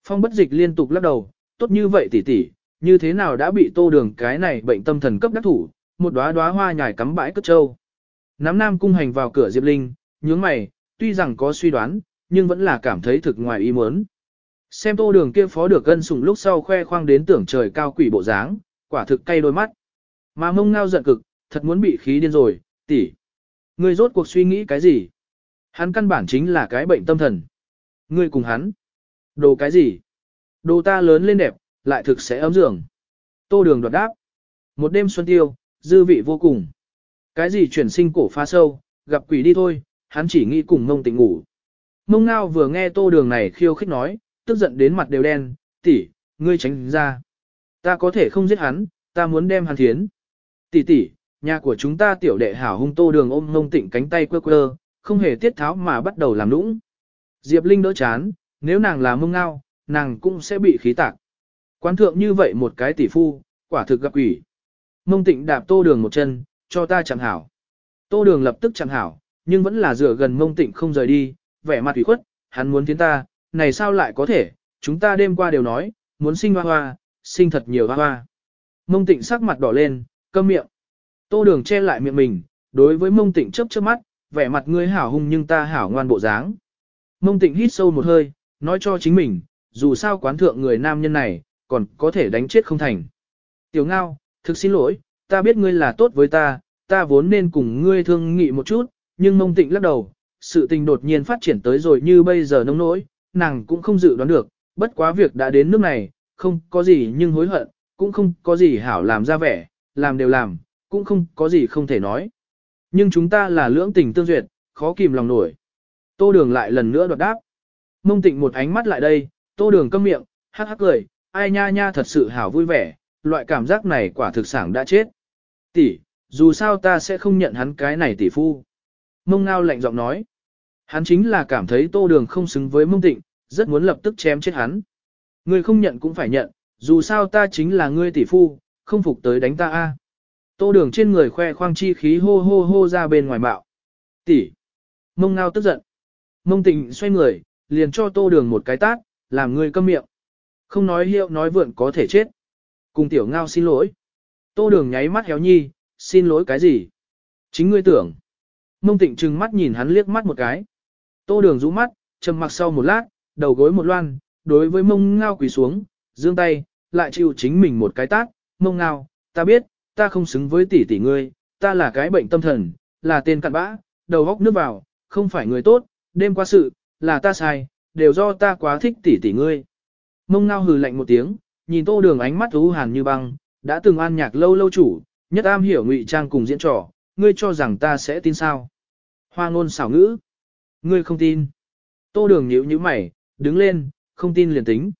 Speaker 1: Phong bất dịch liên tục lắc đầu, tốt như vậy tỷ tỷ, như thế nào đã bị tô đường cái này bệnh tâm thần cấp đắc thủ, một đóa đóa hoa nhài cắm bãi cất trâu. Nắm nam cung hành vào cửa Diệp Linh, nhướng mày, tuy rằng có suy đoán, nhưng vẫn là cảm thấy thực ngoài ý muốn. Xem tô đường kia phó được gân sủng lúc sau khoe khoang đến tưởng trời cao quỷ bộ dáng, quả thực cay đôi mắt. Mà mông ngao giận cực, thật muốn bị khí điên rồi, tỷ. Người rốt cuộc suy nghĩ cái gì? Hắn căn bản chính là cái bệnh tâm thần. Ngươi cùng hắn. Đồ cái gì? Đồ ta lớn lên đẹp, lại thực sẽ ấm giường. Tô đường đoạt đáp. Một đêm xuân tiêu, dư vị vô cùng. Cái gì chuyển sinh cổ pha sâu, gặp quỷ đi thôi, hắn chỉ nghĩ cùng mông tịnh ngủ. Mông ngao vừa nghe tô đường này khiêu khích nói, tức giận đến mặt đều đen, tỷ, ngươi tránh ra. Ta có thể không giết hắn, ta muốn đem hắn thiến. Tỷ tỷ, nhà của chúng ta tiểu đệ hảo hung tô đường ôm mông tịnh cánh tay quơ quơ, không hề tiết tháo mà bắt đầu làm nũng. Diệp Linh đỡ chán, nếu nàng là mông ngao, nàng cũng sẽ bị khí tạc. Quán thượng như vậy một cái tỷ phu, quả thực gặp quỷ. Mông tịnh đạp tô đường một chân, cho ta chẳng hảo. Tô đường lập tức chẳng hảo, nhưng vẫn là dựa gần mông tịnh không rời đi, vẻ mặt ủy khuất, hắn muốn tiến ta, này sao lại có thể, chúng ta đêm qua đều nói, muốn sinh hoa hoa, sinh thật nhiều hoa hoa. Mông tịnh sắc mặt đỏ lên, câm miệng. Tô đường che lại miệng mình, đối với mông tịnh chớp chớp mắt, vẻ mặt ngươi hảo hung nhưng ta hảo ngoan bộ dáng. Mông tịnh hít sâu một hơi, nói cho chính mình, dù sao quán thượng người nam nhân này, còn có thể đánh chết không thành. Tiểu ngao, thực xin lỗi, ta biết ngươi là tốt với ta, ta vốn nên cùng ngươi thương nghị một chút, nhưng mông tịnh lắc đầu, sự tình đột nhiên phát triển tới rồi như bây giờ nông nỗi, nàng cũng không dự đoán được, bất quá việc đã đến nước này, không có gì nhưng hối hận, cũng không có gì hảo làm ra vẻ, làm đều làm, cũng không có gì không thể nói. Nhưng chúng ta là lưỡng tình tương duyệt, khó kìm lòng nổi. Tô đường lại lần nữa đoạt đáp. Mông tịnh một ánh mắt lại đây, tô đường câm miệng, hắc hắc cười, ai nha nha thật sự hảo vui vẻ, loại cảm giác này quả thực sảng đã chết. Tỷ, dù sao ta sẽ không nhận hắn cái này tỷ phu. Mông ngao lạnh giọng nói. Hắn chính là cảm thấy tô đường không xứng với mông tịnh, rất muốn lập tức chém chết hắn. Ngươi không nhận cũng phải nhận, dù sao ta chính là ngươi tỷ phu, không phục tới đánh ta a. Tô đường trên người khoe khoang chi khí hô hô hô ra bên ngoài bạo. Tỷ. Mông ngao tức giận. Mông tịnh xoay người, liền cho tô đường một cái tát, làm ngươi câm miệng. Không nói hiệu nói vượn có thể chết. Cùng tiểu ngao xin lỗi. Tô đường nháy mắt héo nhi, xin lỗi cái gì? Chính ngươi tưởng. Mông tịnh trừng mắt nhìn hắn liếc mắt một cái. Tô đường rũ mắt, trầm mặc sau một lát, đầu gối một loan, đối với mông ngao quỳ xuống, giương tay, lại chịu chính mình một cái tát, mông ngao, ta biết, ta không xứng với tỷ tỷ ngươi, ta là cái bệnh tâm thần, là tên cặn bã, đầu góc nước vào, không phải người tốt, đêm qua sự, là ta sai, đều do ta quá thích tỷ tỷ ngươi. Mông ngao hừ lạnh một tiếng, nhìn tô đường ánh mắt u hàn như băng, đã từng an nhạc lâu lâu chủ, nhất am hiểu ngụy trang cùng diễn trò, ngươi cho rằng ta sẽ tin sao. Hoa ngôn xảo ngữ. Ngươi không tin. Tô đường nhíu như mày, đứng lên, không tin liền tính.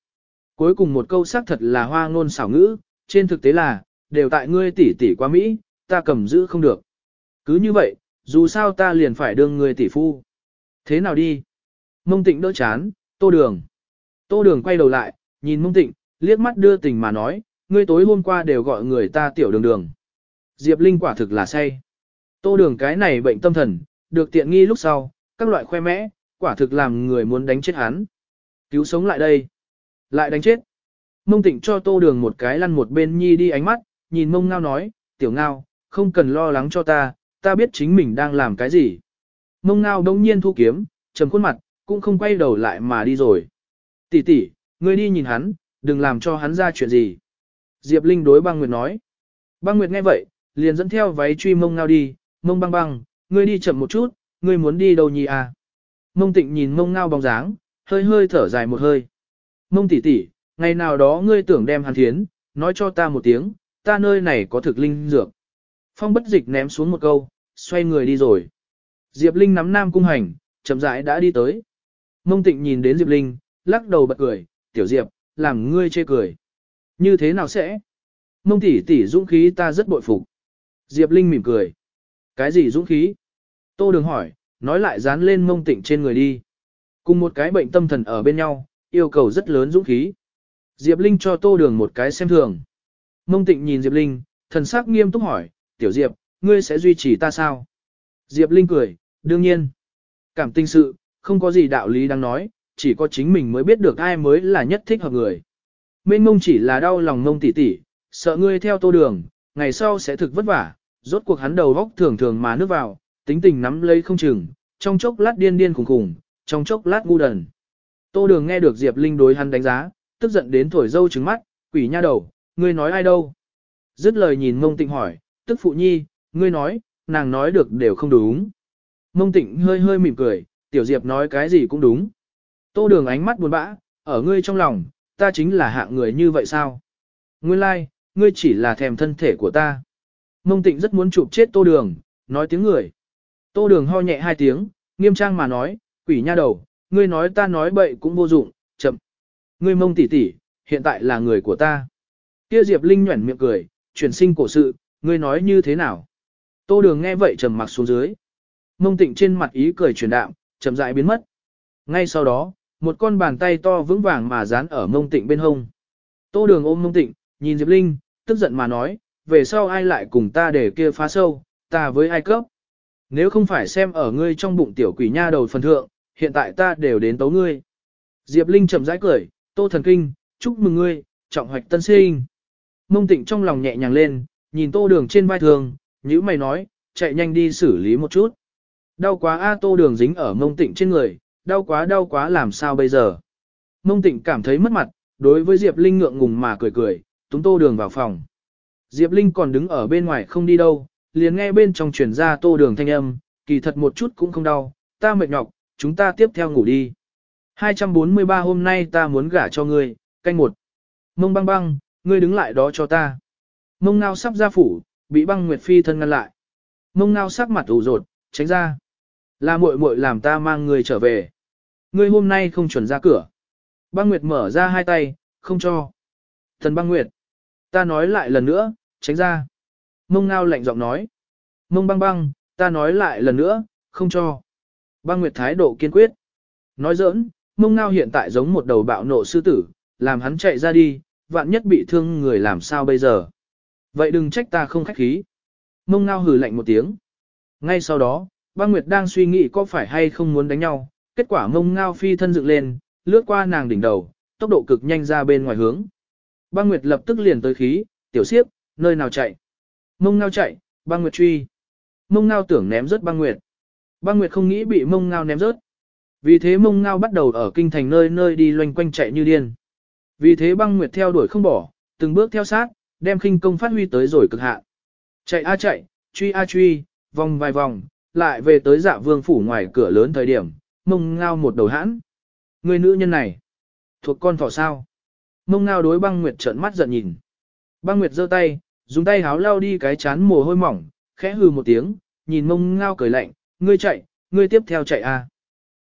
Speaker 1: Cuối cùng một câu xác thật là hoa ngôn xảo ngữ, trên thực tế là, đều tại ngươi tỷ tỷ quá Mỹ, ta cầm giữ không được. Cứ như vậy, dù sao ta liền phải đương ngươi tỷ phu. Thế nào đi? Mông tịnh đỡ chán, tô đường. Tô đường quay đầu lại, nhìn mông tịnh, liếc mắt đưa tình mà nói, ngươi tối hôm qua đều gọi người ta tiểu đường đường. Diệp Linh quả thực là say. Tô đường cái này bệnh tâm thần, được tiện nghi lúc sau, các loại khoe mẽ, quả thực làm người muốn đánh chết hắn. Cứu sống lại đây. Lại đánh chết. Mông tịnh cho tô đường một cái lăn một bên nhi đi ánh mắt, nhìn mông ngao nói, tiểu ngao, không cần lo lắng cho ta, ta biết chính mình đang làm cái gì. Mông ngao đông nhiên thu kiếm, trầm khuôn mặt, cũng không quay đầu lại mà đi rồi. Tỷ tỷ, ngươi đi nhìn hắn, đừng làm cho hắn ra chuyện gì. Diệp Linh đối băng Nguyệt nói. Băng Nguyệt nghe vậy, liền dẫn theo váy truy mông ngao đi, mông băng băng, ngươi đi chậm một chút, ngươi muốn đi đâu nhỉ à? Mông tịnh nhìn mông ngao bóng dáng, hơi hơi thở dài một hơi. Mông tỷ tỷ, ngày nào đó ngươi tưởng đem hắn thiến, nói cho ta một tiếng, ta nơi này có thực linh dược. Phong bất dịch ném xuống một câu, xoay người đi rồi. Diệp Linh nắm nam cung hành, chậm rãi đã đi tới. Mông tịnh nhìn đến Diệp Linh, lắc đầu bật cười, tiểu Diệp, làm ngươi chê cười. Như thế nào sẽ? Mông tỷ tỷ dũng khí ta rất bội phục. Diệp Linh mỉm cười. Cái gì dũng khí? Tô đường hỏi, nói lại dán lên mông tịnh trên người đi. Cùng một cái bệnh tâm thần ở bên nhau, yêu cầu rất lớn dũng khí. Diệp Linh cho tô đường một cái xem thường. Mông tịnh nhìn Diệp Linh, thần sắc nghiêm túc hỏi, tiểu Diệp, ngươi sẽ duy trì ta sao? Diệp Linh cười, đương nhiên. Cảm tình sự, không có gì đạo lý đang nói, chỉ có chính mình mới biết được ai mới là nhất thích hợp người. Mên mông chỉ là đau lòng mông tỉ tỉ, sợ ngươi theo tô đường, ngày sau sẽ thực vất vả, rốt cuộc hắn đầu góc thường thường mà nước vào, tính tình nắm lấy không chừng, trong chốc lát điên điên khủng khủng, trong chốc lát ngu đần. Tô đường nghe được Diệp Linh đối hắn đánh giá, tức giận đến thổi dâu trứng mắt, quỷ nha đầu, ngươi nói ai đâu? Dứt lời nhìn mông tịnh hỏi, tức phụ nhi, ngươi nói, nàng nói được đều không đúng. Mông tịnh hơi hơi mỉm cười, tiểu diệp nói cái gì cũng đúng. Tô đường ánh mắt buồn bã, ở ngươi trong lòng, ta chính là hạng người như vậy sao? Nguyên lai, like, ngươi chỉ là thèm thân thể của ta. Mông tịnh rất muốn chụp chết tô đường, nói tiếng người. Tô đường ho nhẹ hai tiếng, nghiêm trang mà nói, quỷ nha đầu, ngươi nói ta nói bậy cũng vô dụng, chậm. Ngươi mông tỷ tỷ, hiện tại là người của ta. Kia Diệp Linh nhuẩn miệng cười, chuyển sinh cổ sự, ngươi nói như thế nào? Tô đường nghe vậy trầm mặc xuống dưới. Mông tịnh trên mặt ý cười truyền đạm, chậm rãi biến mất. Ngay sau đó, một con bàn tay to vững vàng mà dán ở mông tịnh bên hông. Tô đường ôm mông tịnh, nhìn Diệp Linh, tức giận mà nói, về sau ai lại cùng ta để kia phá sâu, ta với ai cấp. Nếu không phải xem ở ngươi trong bụng tiểu quỷ nha đầu phần thượng, hiện tại ta đều đến tấu ngươi. Diệp Linh chậm rãi cười, tô thần kinh, chúc mừng ngươi, trọng hoạch tân sinh. Mông tịnh trong lòng nhẹ nhàng lên, nhìn tô đường trên vai thường, như mày nói, chạy nhanh đi xử lý một chút. Đau quá a tô đường dính ở mông tịnh trên người, đau quá đau quá làm sao bây giờ. Mông tịnh cảm thấy mất mặt, đối với Diệp Linh ngượng ngùng mà cười cười, túng tô đường vào phòng. Diệp Linh còn đứng ở bên ngoài không đi đâu, liền nghe bên trong truyền ra tô đường thanh âm, kỳ thật một chút cũng không đau, ta mệt nhọc, chúng ta tiếp theo ngủ đi. 243 hôm nay ta muốn gả cho ngươi, canh một. Mông băng băng, ngươi đứng lại đó cho ta. Mông ngao sắp ra phủ, bị băng nguyệt phi thân ngăn lại. Mông ngao sắc mặt ủ rột, tránh ra. Là muội muội làm ta mang ngươi trở về. Ngươi hôm nay không chuẩn ra cửa. Băng nguyệt mở ra hai tay, không cho. Thần băng nguyệt. Ta nói lại lần nữa, tránh ra. Mông ngao lạnh giọng nói. Mông băng băng, ta nói lại lần nữa, không cho. Băng nguyệt thái độ kiên quyết. Nói giỡn, mông ngao hiện tại giống một đầu bạo nộ sư tử, làm hắn chạy ra đi, vạn nhất bị thương người làm sao bây giờ. Vậy đừng trách ta không khách khí. Mông ngao hừ lạnh một tiếng. Ngay sau đó, băng nguyệt đang suy nghĩ có phải hay không muốn đánh nhau, kết quả mông ngao phi thân dựng lên, lướt qua nàng đỉnh đầu, tốc độ cực nhanh ra bên ngoài hướng. Băng nguyệt lập tức liền tới khí, tiểu siếp, nơi nào chạy. Mông ngao chạy, băng nguyệt truy. Mông ngao tưởng ném rớt băng nguyệt. Băng nguyệt không nghĩ bị mông ngao ném rớt. Vì thế mông ngao bắt đầu ở kinh thành nơi nơi đi loanh quanh chạy như điên. Vì thế băng nguyệt theo đuổi không bỏ, từng bước theo sát, đem khinh công phát huy tới rồi cực hạn. Chạy a chạy, truy a truy, vòng vài vòng, lại về tới dạ vương phủ ngoài cửa lớn thời điểm, mông ngao một đầu hãn. Người nữ nhân này, thuộc con thỏ sao? Mông ngao đối băng nguyệt trợn mắt giận nhìn. Băng nguyệt giơ tay, dùng tay háo lao đi cái chán mồ hôi mỏng, khẽ hừ một tiếng, nhìn mông ngao cười lạnh, ngươi chạy, ngươi tiếp theo chạy a.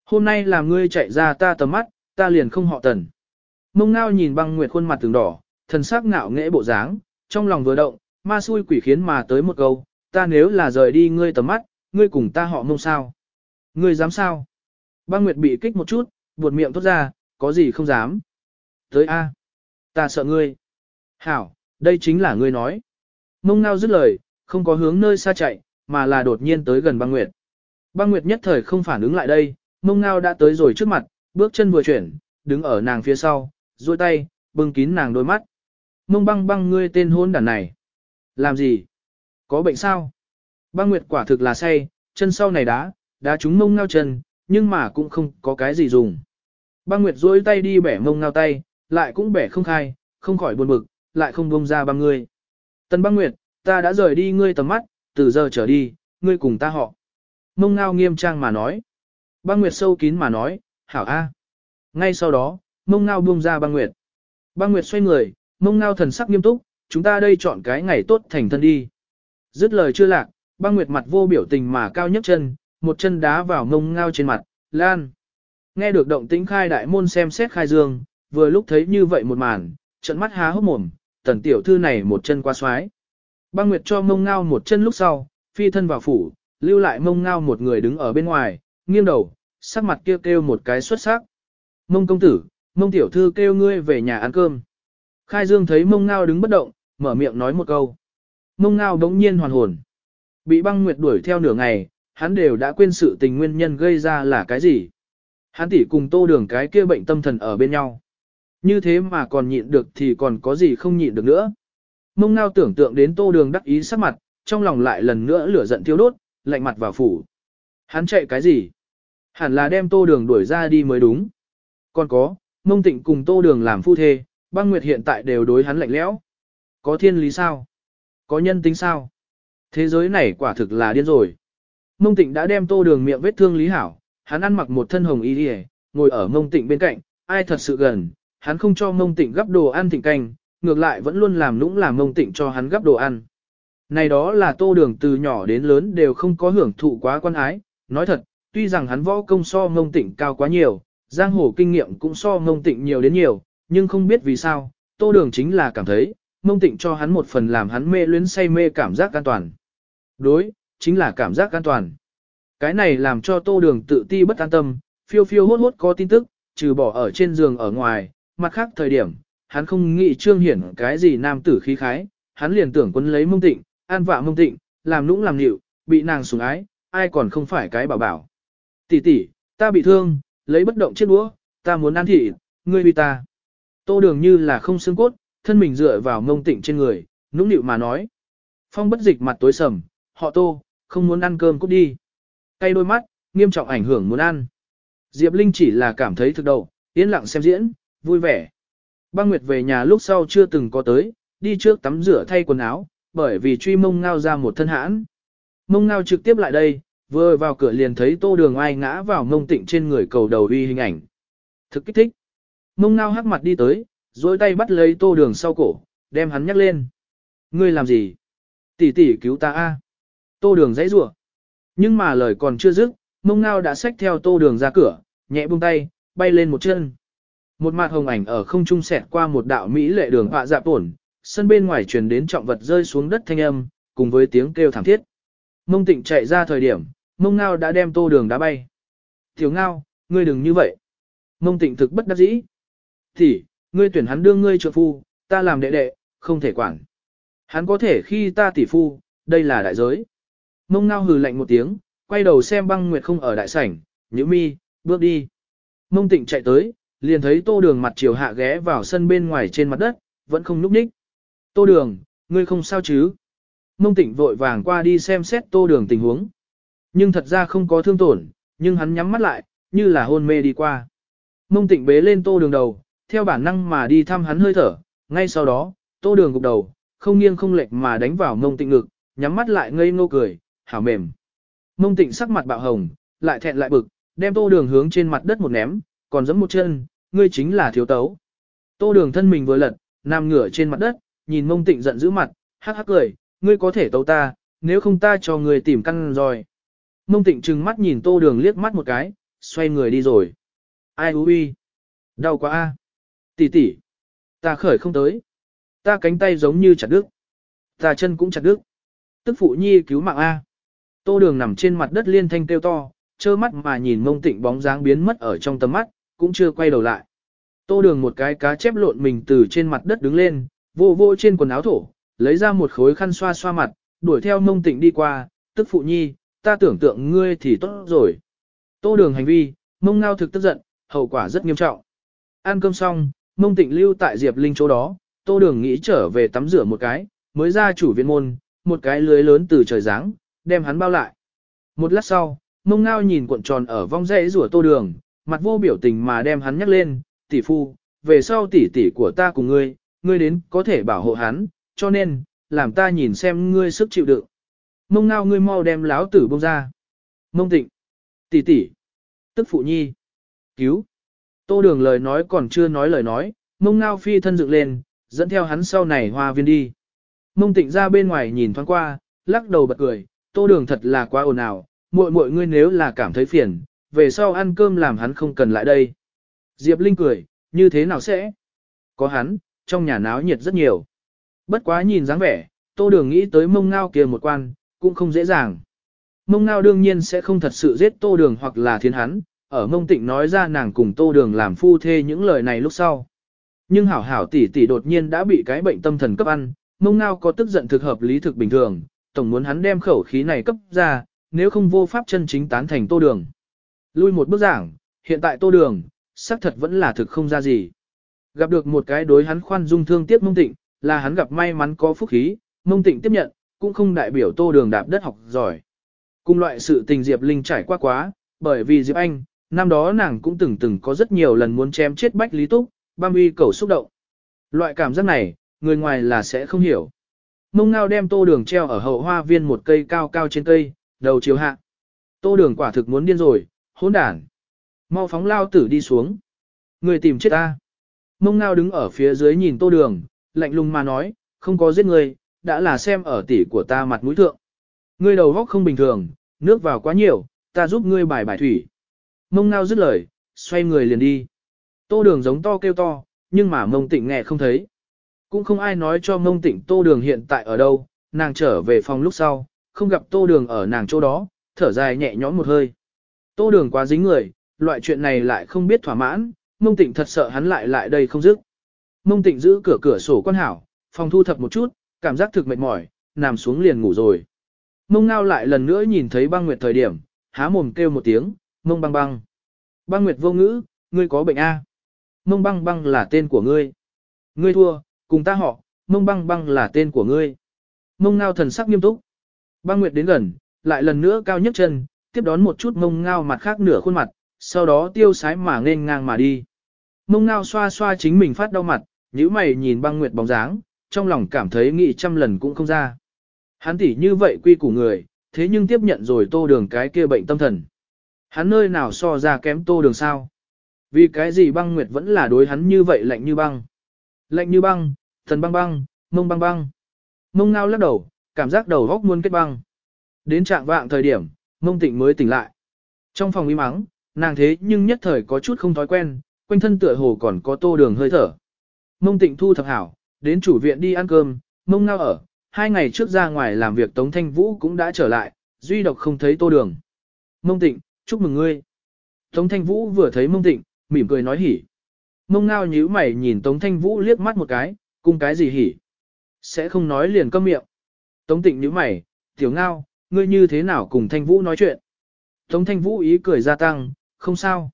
Speaker 1: Hôm nay là ngươi chạy ra ta tầm mắt, ta liền không họ tần. Mông ngao nhìn băng nguyệt khuôn mặt từng đỏ, thần sắc ngạo nghễ bộ dáng, trong lòng vừa động, ma xui quỷ khiến mà tới một câu, ta nếu là rời đi ngươi tầm mắt, ngươi cùng ta họ mông sao? Ngươi dám sao? Băng nguyệt bị kích một chút, buột miệng thốt ra, có gì không dám? Tới A. Ta sợ ngươi. Hảo, đây chính là ngươi nói. Mông ngao dứt lời, không có hướng nơi xa chạy, mà là đột nhiên tới gần băng nguyệt. Băng nguyệt nhất thời không phản ứng lại đây, mông ngao đã tới rồi trước mặt, bước chân vừa chuyển, đứng ở nàng phía sau, duỗi tay, bưng kín nàng đôi mắt. Mông băng băng ngươi tên hôn đàn này. Làm gì? Có bệnh sao? Băng nguyệt quả thực là say, chân sau này đá, đá chúng mông ngao chân, nhưng mà cũng không có cái gì dùng. Băng nguyệt duỗi tay đi bẻ mông ngao tay, lại cũng bẻ không khai, không khỏi buồn bực, lại không buông ra băng ngươi. Tần băng nguyệt, ta đã rời đi ngươi tầm mắt, từ giờ trở đi, ngươi cùng ta họ. Mông ngao nghiêm trang mà nói. Băng nguyệt sâu kín mà nói, hảo a. Ngay sau đó, mông ngao buông ra băng nguyệt. Băng nguyệt xoay người, mông ngao thần sắc nghiêm túc, chúng ta đây chọn cái ngày tốt thành thân đi. Dứt lời chưa lạc, băng nguyệt mặt vô biểu tình mà cao nhất chân, một chân đá vào mông ngao trên mặt, lan. Nghe được động tĩnh khai đại môn xem xét khai dương, vừa lúc thấy như vậy một màn, trận mắt há hốc mồm, tần tiểu thư này một chân qua xoái. Băng Nguyệt cho mông ngao một chân lúc sau, phi thân vào phủ, lưu lại mông ngao một người đứng ở bên ngoài, nghiêng đầu, sắc mặt kêu kêu một cái xuất sắc. Mông công tử, mông tiểu thư kêu ngươi về nhà ăn cơm. Khai Dương thấy mông ngao đứng bất động, mở miệng nói một câu. Mông ngao đống nhiên hoàn hồn. Bị băng nguyệt đuổi theo nửa ngày, hắn đều đã quên sự tình nguyên nhân gây ra là cái gì. Hắn tỷ cùng tô đường cái kia bệnh tâm thần ở bên nhau. Như thế mà còn nhịn được thì còn có gì không nhịn được nữa. Mông ngao tưởng tượng đến tô đường đắc ý sắc mặt, trong lòng lại lần nữa lửa giận thiêu đốt, lạnh mặt vào phủ. Hắn chạy cái gì? Hẳn là đem tô đường đuổi ra đi mới đúng. Còn có, mông tịnh cùng tô đường làm phu thê, băng nguyệt hiện tại đều đối hắn lạnh lẽo. Có thiên lý sao? Có nhân tính sao? Thế giới này quả thực là điên rồi. Mông tịnh đã đem tô đường miệng vết thương lý hảo, hắn ăn mặc một thân hồng y đi ngồi ở mông tịnh bên cạnh, ai thật sự gần, hắn không cho mông tịnh gấp đồ ăn thịnh canh, ngược lại vẫn luôn làm nũng làm mông tịnh cho hắn gấp đồ ăn. Này đó là tô đường từ nhỏ đến lớn đều không có hưởng thụ quá quan ái, nói thật, tuy rằng hắn võ công so mông tịnh cao quá nhiều, giang hồ kinh nghiệm cũng so mông tịnh nhiều đến nhiều, nhưng không biết vì sao, tô đường chính là cảm thấy, mông tịnh cho hắn một phần làm hắn mê luyến say mê cảm giác an toàn. Đối, chính là cảm giác an toàn. Cái này làm cho tô đường tự ti bất an tâm, phiêu phiêu hốt hốt có tin tức, trừ bỏ ở trên giường ở ngoài, mặt khác thời điểm, hắn không nghĩ trương hiển cái gì nam tử khí khái, hắn liền tưởng quân lấy mông tịnh, an vạ mông tịnh, làm nũng làm nịu, bị nàng sủng ái, ai còn không phải cái bảo bảo. Tỷ tỷ, ta bị thương, lấy bất động chiếc đũa, ta muốn ăn thịt, ngươi bị ta. Tô đường như là không xương cốt, thân mình dựa vào mông tịnh trên người, nũng nịu mà nói. Phong bất dịch mặt tối sầm, họ tô, không muốn ăn cơm cút đi. Cay đôi mắt, nghiêm trọng ảnh hưởng muốn ăn. Diệp Linh chỉ là cảm thấy thực đầu, yên lặng xem diễn, vui vẻ. Băng Nguyệt về nhà lúc sau chưa từng có tới, đi trước tắm rửa thay quần áo, bởi vì truy mông ngao ra một thân hãn. Mông ngao trực tiếp lại đây, vừa vào cửa liền thấy tô đường ai ngã vào mông tịnh trên người cầu đầu uy hình ảnh. Thực kích thích. Mông ngao hắc mặt đi tới, dối tay bắt lấy tô đường sau cổ, đem hắn nhắc lên. Ngươi làm gì? Tỷ tỷ cứu ta a. Tô đường dãy rủa. Nhưng mà lời còn chưa dứt, mông ngao đã xách theo tô đường ra cửa, nhẹ buông tay, bay lên một chân. Một mặt hồng ảnh ở không trung xẹt qua một đạo mỹ lệ đường họa dạ tổn, sân bên ngoài truyền đến trọng vật rơi xuống đất thanh âm, cùng với tiếng kêu thảm thiết. Mông tịnh chạy ra thời điểm, mông ngao đã đem tô đường đá bay. Tiểu ngao, ngươi đừng như vậy. Mông tịnh thực bất đắc dĩ. Thì, ngươi tuyển hắn đưa ngươi trợ phu, ta làm đệ đệ, không thể quản. Hắn có thể khi ta tỷ phu, đây là đại giới. Mông ngao hừ lạnh một tiếng, quay đầu xem băng nguyệt không ở đại sảnh, nhữ mi, bước đi. Mông tịnh chạy tới, liền thấy tô đường mặt chiều hạ ghé vào sân bên ngoài trên mặt đất, vẫn không núp ních. Tô đường, ngươi không sao chứ? Mông tịnh vội vàng qua đi xem xét tô đường tình huống. Nhưng thật ra không có thương tổn, nhưng hắn nhắm mắt lại, như là hôn mê đi qua. Mông tịnh bế lên tô đường đầu, theo bản năng mà đi thăm hắn hơi thở, ngay sau đó, tô đường gục đầu, không nghiêng không lệch mà đánh vào mông tịnh ngực, nhắm mắt lại ngây ngô cười, hảo mềm. Mông tịnh sắc mặt bạo hồng, lại thẹn lại bực, đem tô đường hướng trên mặt đất một ném, còn giẫm một chân, ngươi chính là thiếu tấu. Tô đường thân mình vừa lật, nằm ngửa trên mặt đất, nhìn mông tịnh giận dữ mặt, hắc hắc cười, ngươi có thể tấu ta, nếu không ta cho ngươi tìm căn rồi. Mông tịnh trừng mắt nhìn tô đường liếc mắt một cái, xoay người đi rồi. Ai hú uy? Đau quá a. Tỷ tỷ, ta khởi không tới. Ta cánh tay giống như chặt đứt. Ta chân cũng chặt đứt. Tức phụ nhi cứu mạng A. Tô đường nằm trên mặt đất liên thanh kêu to, trơ mắt mà nhìn mông tịnh bóng dáng biến mất ở trong tầm mắt, cũng chưa quay đầu lại. Tô đường một cái cá chép lộn mình từ trên mặt đất đứng lên, vô vô trên quần áo thổ, lấy ra một khối khăn xoa xoa mặt, đuổi theo mông tịnh đi qua, tức phụ nhi, ta tưởng tượng ngươi thì tốt rồi. Tô đường hành vi, mông ngao thực tức giận, hậu quả rất nghiêm trọng. Ăn cơm xong, mông tịnh lưu tại Diệp Linh chỗ đó, tô đường nghĩ trở về tắm rửa một cái, mới ra chủ viện môn, một cái lưới lớn từ trời giáng, đem hắn bao lại. Một lát sau, mông ngao nhìn cuộn tròn ở vong dãy rủa tô đường, mặt vô biểu tình mà đem hắn nhắc lên, tỷ phu, về sau tỷ tỷ của ta cùng ngươi, ngươi đến có thể bảo hộ hắn, cho nên, làm ta nhìn xem ngươi sức chịu đựng. Mông ngao ngươi mau đem láo tử bông ra. Mông tịnh, tỷ tỷ, tức phụ nhi, cứu. Tô đường lời nói còn chưa nói lời nói, mông ngao phi thân dựng lên, dẫn theo hắn sau này hoa viên đi. Mông tịnh ra bên ngoài nhìn thoáng qua, lắc đầu bật cười, tô đường thật là quá ồn ào, muội muội ngươi nếu là cảm thấy phiền, về sau ăn cơm làm hắn không cần lại đây. Diệp Linh cười, như thế nào sẽ? Có hắn, trong nhà náo nhiệt rất nhiều. Bất quá nhìn dáng vẻ, tô đường nghĩ tới mông ngao kia một quan, cũng không dễ dàng. Mông ngao đương nhiên sẽ không thật sự giết tô đường hoặc là thiên hắn, ở mông tịnh nói ra nàng cùng tô đường làm phu thê những lời này lúc sau. Nhưng hảo hảo tỷ tỷ đột nhiên đã bị cái bệnh tâm thần cấp ăn, mông ngao có tức giận thực hợp lý thực bình thường, tổng muốn hắn đem khẩu khí này cấp ra, nếu không vô pháp chân chính tán thành tô đường. Lui một bước giảng, hiện tại tô đường, xác thật vẫn là thực không ra gì. Gặp được một cái đối hắn khoan dung thương tiếc mông tịnh, là hắn gặp may mắn có phúc khí, mông tịnh tiếp nhận, cũng không đại biểu tô đường đạp đất học giỏi. Cùng loại sự tình Diệp Linh trải qua quá, bởi vì Diệp Anh, năm đó nàng cũng từng từng có rất nhiều lần muốn chém chết Bách Lý Túc, băm uy cầu xúc động. Loại cảm giác này, người ngoài là sẽ không hiểu. Mông ngao đem tô đường treo ở hậu hoa viên một cây cao cao trên cây, đầu chiếu hạ. Tô đường quả thực muốn điên rồi, hỗn đản. Mau phóng lao tử đi xuống. Người tìm chết ta. Mông ngao đứng ở phía dưới nhìn tô đường, lạnh lùng mà nói, không có giết người, đã là xem ở tỷ của ta mặt mũi thượng. Ngươi đầu góc không bình thường, nước vào quá nhiều, ta giúp ngươi bài bài thủy. Mông ngao dứt lời, xoay người liền đi. Tô đường giống to kêu to, nhưng mà mông tịnh nghe không thấy. Cũng không ai nói cho mông tịnh tô đường hiện tại ở đâu, nàng trở về phòng lúc sau, không gặp tô đường ở nàng chỗ đó, thở dài nhẹ nhõm một hơi. Tô đường quá dính người, loại chuyện này lại không biết thỏa mãn, mông tịnh thật sợ hắn lại lại đây không dứt. Mông tịnh giữ cửa cửa sổ quan hảo, phòng thu thập một chút, cảm giác thực mệt mỏi, nằm xuống liền ngủ rồi. Mông ngao lại lần nữa nhìn thấy băng nguyệt thời điểm, há mồm kêu một tiếng, mông băng băng. Băng nguyệt vô ngữ, ngươi có bệnh A. Mông băng băng là tên của ngươi. Ngươi thua, cùng ta họ, mông băng băng là tên của ngươi. Mông ngao thần sắc nghiêm túc. Băng nguyệt đến gần, lại lần nữa cao nhất chân, tiếp đón một chút mông ngao mặt khác nửa khuôn mặt, sau đó tiêu sái mà nên ngang mà đi. Mông ngao xoa xoa chính mình phát đau mặt, nhíu mày nhìn băng nguyệt bóng dáng, trong lòng cảm thấy nghĩ trăm lần cũng không ra. Hắn tỉ như vậy quy củ người, thế nhưng tiếp nhận rồi tô đường cái kia bệnh tâm thần. Hắn nơi nào so ra kém tô đường sao? Vì cái gì băng nguyệt vẫn là đối hắn như vậy lạnh như băng. Lạnh như băng, thần băng băng, mông băng băng. Mông ngao lắc đầu, cảm giác đầu góc muôn kết băng. Đến trạng vạng thời điểm, mông tịnh mới tỉnh lại. Trong phòng im mắng, nàng thế nhưng nhất thời có chút không thói quen, quanh thân tựa hồ còn có tô đường hơi thở. Mông tịnh thu thập hảo, đến chủ viện đi ăn cơm, mông ngao ở, hai ngày trước ra ngoài làm việc Tống Thanh Vũ cũng đã trở lại, duy độc không thấy tô đường. Mông tịnh, chúc mừng ngươi. Tống Thanh Vũ vừa thấy mông tịnh, mỉm cười nói hỉ. Mông ngao nhíu mày nhìn Tống Thanh Vũ liếc mắt một cái, cung cái gì hỉ. Sẽ không nói liền câm miệng. Tống tịnh nhíu mày, tiểu ngao, ngươi như thế nào cùng Thanh Vũ nói chuyện. Tống Thanh Vũ ý cười gia tăng, không sao.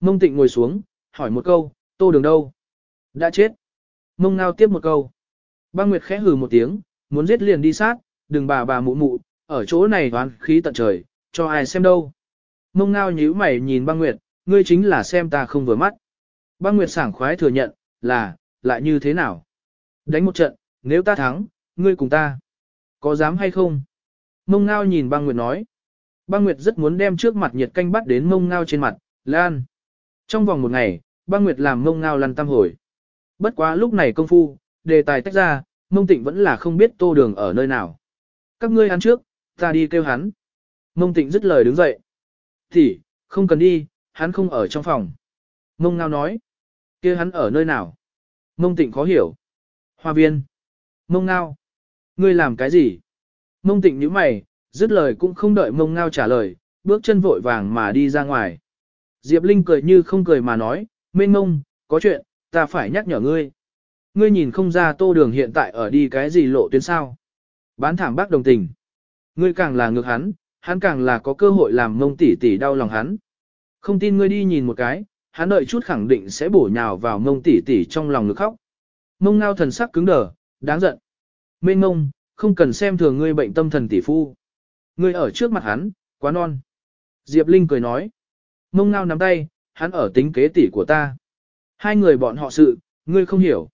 Speaker 1: Mông tịnh ngồi xuống, hỏi một câu, tô đường đâu? Đã chết. Mông ngao tiếp một câu. Băng Nguyệt khẽ hừ một tiếng, muốn giết liền đi sát, đừng bà bà mụ mụ, ở chỗ này toán khí tận trời, cho ai xem đâu. Mông ngao nhíu mày nhìn băng Nguyệt, ngươi chính là xem ta không vừa mắt. Băng Nguyệt sảng khoái thừa nhận, là, lại như thế nào? Đánh một trận, nếu ta thắng, ngươi cùng ta. Có dám hay không? Mông ngao nhìn băng Nguyệt nói. Băng Nguyệt rất muốn đem trước mặt nhiệt canh bắt đến mông ngao trên mặt, lan. Trong vòng một ngày, băng Nguyệt làm mông ngao lăn tam hồi. Bất quá lúc này công phu, đề tài tách ra, mông tịnh vẫn là không biết tô đường ở nơi nào. Các ngươi ăn trước, ta đi kêu hắn. Mông tịnh dứt lời đứng dậy. Thì, không cần đi, hắn không ở trong phòng. Mông ngao nói. kia hắn ở nơi nào? Mông tịnh khó hiểu. Hoa viên. Mông ngao. Ngươi làm cái gì? Mông tịnh nhíu mày, dứt lời cũng không đợi mông ngao trả lời, bước chân vội vàng mà đi ra ngoài. Diệp Linh cười như không cười mà nói, mênh mông, có chuyện, ta phải nhắc nhở ngươi. Ngươi nhìn không ra tô đường hiện tại ở đi cái gì lộ tuyến sao. Bán thảm bác đồng tình. Ngươi càng là ngược hắn, hắn càng là có cơ hội làm mông tỷ tỷ đau lòng hắn. Không tin ngươi đi nhìn một cái, hắn đợi chút khẳng định sẽ bổ nhào vào mông tỷ tỷ trong lòng ngực khóc. Mông ngao thần sắc cứng đờ, đáng giận. Mê ngông, không cần xem thường ngươi bệnh tâm thần tỷ phu. Ngươi ở trước mặt hắn, quá non. Diệp Linh cười nói. Mông ngao nắm tay, hắn ở tính kế tỷ của ta. Hai người bọn họ sự, ngươi không hiểu.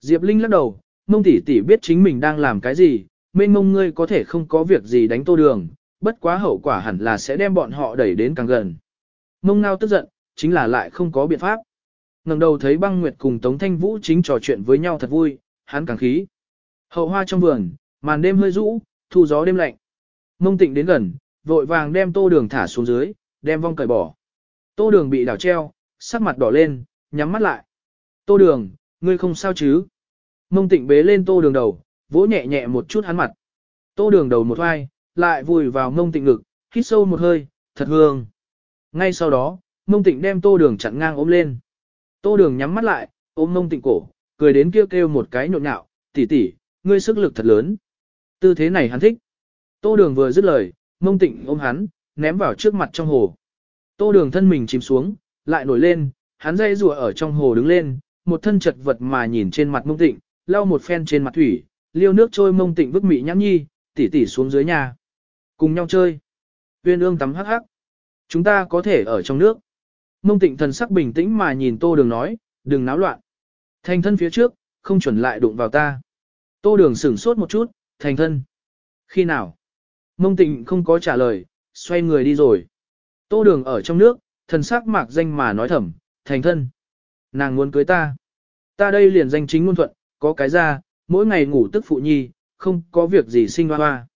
Speaker 1: Diệp Linh lắc đầu, mông tỷ tỷ biết chính mình đang làm cái gì, mênh mông ngươi có thể không có việc gì đánh tô đường, bất quá hậu quả hẳn là sẽ đem bọn họ đẩy đến càng gần. Mông ngao tức giận, chính là lại không có biện pháp ngẩng đầu thấy băng nguyệt cùng Tống Thanh Vũ chính trò chuyện với nhau thật vui, hắn càng khí. Hậu hoa trong vườn, màn đêm hơi rũ, thu gió đêm lạnh. Mông tịnh đến gần, vội vàng đem tô đường thả xuống dưới, đem vong cởi bỏ. Tô đường bị đảo treo, sắc mặt đỏ lên, nhắm mắt lại. Tô đường, ngươi không sao chứ? Mông tịnh bế lên tô đường đầu, vỗ nhẹ nhẹ một chút hắn mặt. Tô đường đầu một hoai, lại vùi vào mông tịnh ngực, hít sâu một hơi, thật hương. Ngay sau đó, mông tịnh đem tô đường chặn ngang ôm lên. Tô đường nhắm mắt lại, ôm mông tịnh cổ, cười đến kêu kêu một cái nhộn nhạo, tỷ tỷ, ngươi sức lực thật lớn. Tư thế này hắn thích. Tô đường vừa dứt lời, mông tịnh ôm hắn, ném vào trước mặt trong hồ. Tô đường thân mình chìm xuống, lại nổi lên, hắn dây rùa ở trong hồ đứng lên, một thân chật vật mà nhìn trên mặt mông tịnh, lau một phen trên mặt thủy, liêu nước trôi mông tịnh vứt mị nhãn nhi, tỉ tỉ xuống dưới nhà. Cùng nhau chơi. Viên ương tắm hắc hắc. Chúng ta có thể ở trong nước. Mông tịnh thần sắc bình tĩnh mà nhìn tô đường nói, đừng náo loạn. Thành thân phía trước, không chuẩn lại đụng vào ta. Tô đường sửng sốt một chút, thành thân. Khi nào? Mông tịnh không có trả lời, xoay người đi rồi. Tô đường ở trong nước, thần sắc mạc danh mà nói thầm, thành thân. Nàng muốn cưới ta. Ta đây liền danh chính ngôn thuận, có cái ra, mỗi ngày ngủ tức phụ nhi, không có việc gì sinh hoa hoa.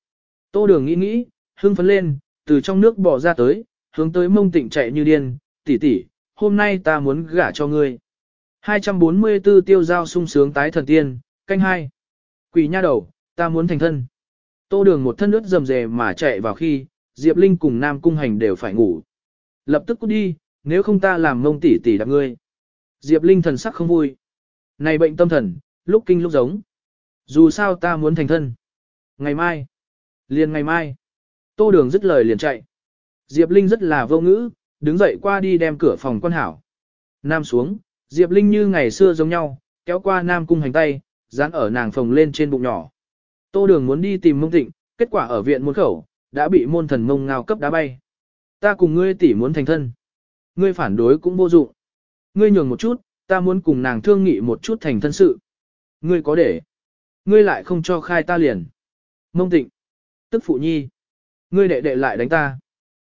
Speaker 1: Tô đường nghĩ nghĩ, hưng phấn lên, từ trong nước bỏ ra tới, hướng tới mông tịnh chạy như điên, tỷ tỷ, hôm nay ta muốn gả cho ngươi. 244 tiêu giao sung sướng tái thần tiên, canh hai. Quỷ nha đầu, ta muốn thành thân. Tô đường một thân ướt rầm rề mà chạy vào khi, Diệp Linh cùng Nam Cung Hành đều phải ngủ. Lập tức cút đi, nếu không ta làm mông tỷ tỷ đạp ngươi. Diệp Linh thần sắc không vui. Này bệnh tâm thần, lúc kinh lúc giống. Dù sao ta muốn thành thân. Ngày mai. Liền ngày mai. Tô đường dứt lời liền chạy. Diệp Linh rất là vô ngữ, đứng dậy qua đi đem cửa phòng quan hảo. Nam xuống, Diệp Linh như ngày xưa giống nhau, kéo qua Nam cung hành tay, dán ở nàng phòng lên trên bụng nhỏ. Tô đường muốn đi tìm mông tịnh, kết quả ở viện môn khẩu, đã bị môn thần mông ngao cấp đá bay. Ta cùng ngươi tỷ muốn thành thân. Ngươi phản đối cũng vô dụng. Ngươi nhường một chút, ta muốn cùng nàng thương nghị một chút thành thân sự. Ngươi có để. Ngươi lại không cho khai ta liền. Mông tịnh. Tức phụ nhi. Ngươi đệ đệ lại đánh ta.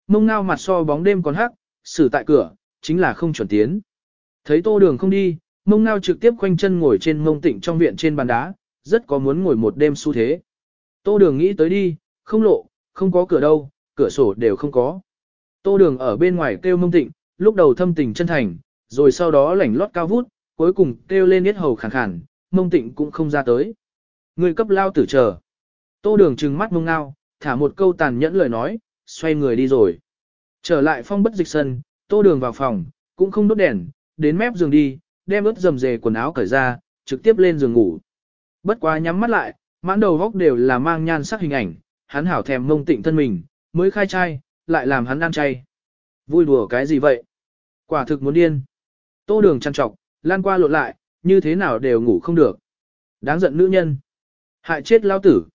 Speaker 1: Mông ngao mặt so bóng đêm còn hắc, xử tại cửa, chính là không chuẩn tiến. Thấy tô đường không đi, mông ngao trực tiếp khoanh chân ngồi trên mông tịnh trong viện trên bàn đá, rất có muốn ngồi một đêm xu thế. Tô đường nghĩ tới đi, không lộ, không có cửa đâu, cửa sổ đều không có. Tô đường ở bên ngoài kêu mông tịnh, lúc đầu thâm tình chân thành, rồi sau đó lảnh lót cao vút, cuối cùng kêu lên yết hầu khàn khàn, mông tịnh cũng không ra tới. Người cấp lao tử chờ. Tô đường trừng mắt mông ngao, thả một câu tàn nhẫn lời nói, xoay người đi rồi. Trở lại phong bất dịch sân, tô đường vào phòng, cũng không đốt đèn, đến mép giường đi, đem ướt dầm dề quần áo cởi ra, trực tiếp lên giường ngủ. Bất quá nhắm mắt lại, mãn đầu góc đều là mang nhan sắc hình ảnh, hắn hảo thèm mông tịnh thân mình, mới khai trai, lại làm hắn ăn chay. Vui đùa cái gì vậy? Quả thực muốn điên. Tô đường chăn trọc, lan qua lộn lại, như thế nào đều ngủ không được. Đáng giận nữ nhân. Hại chết lao tử.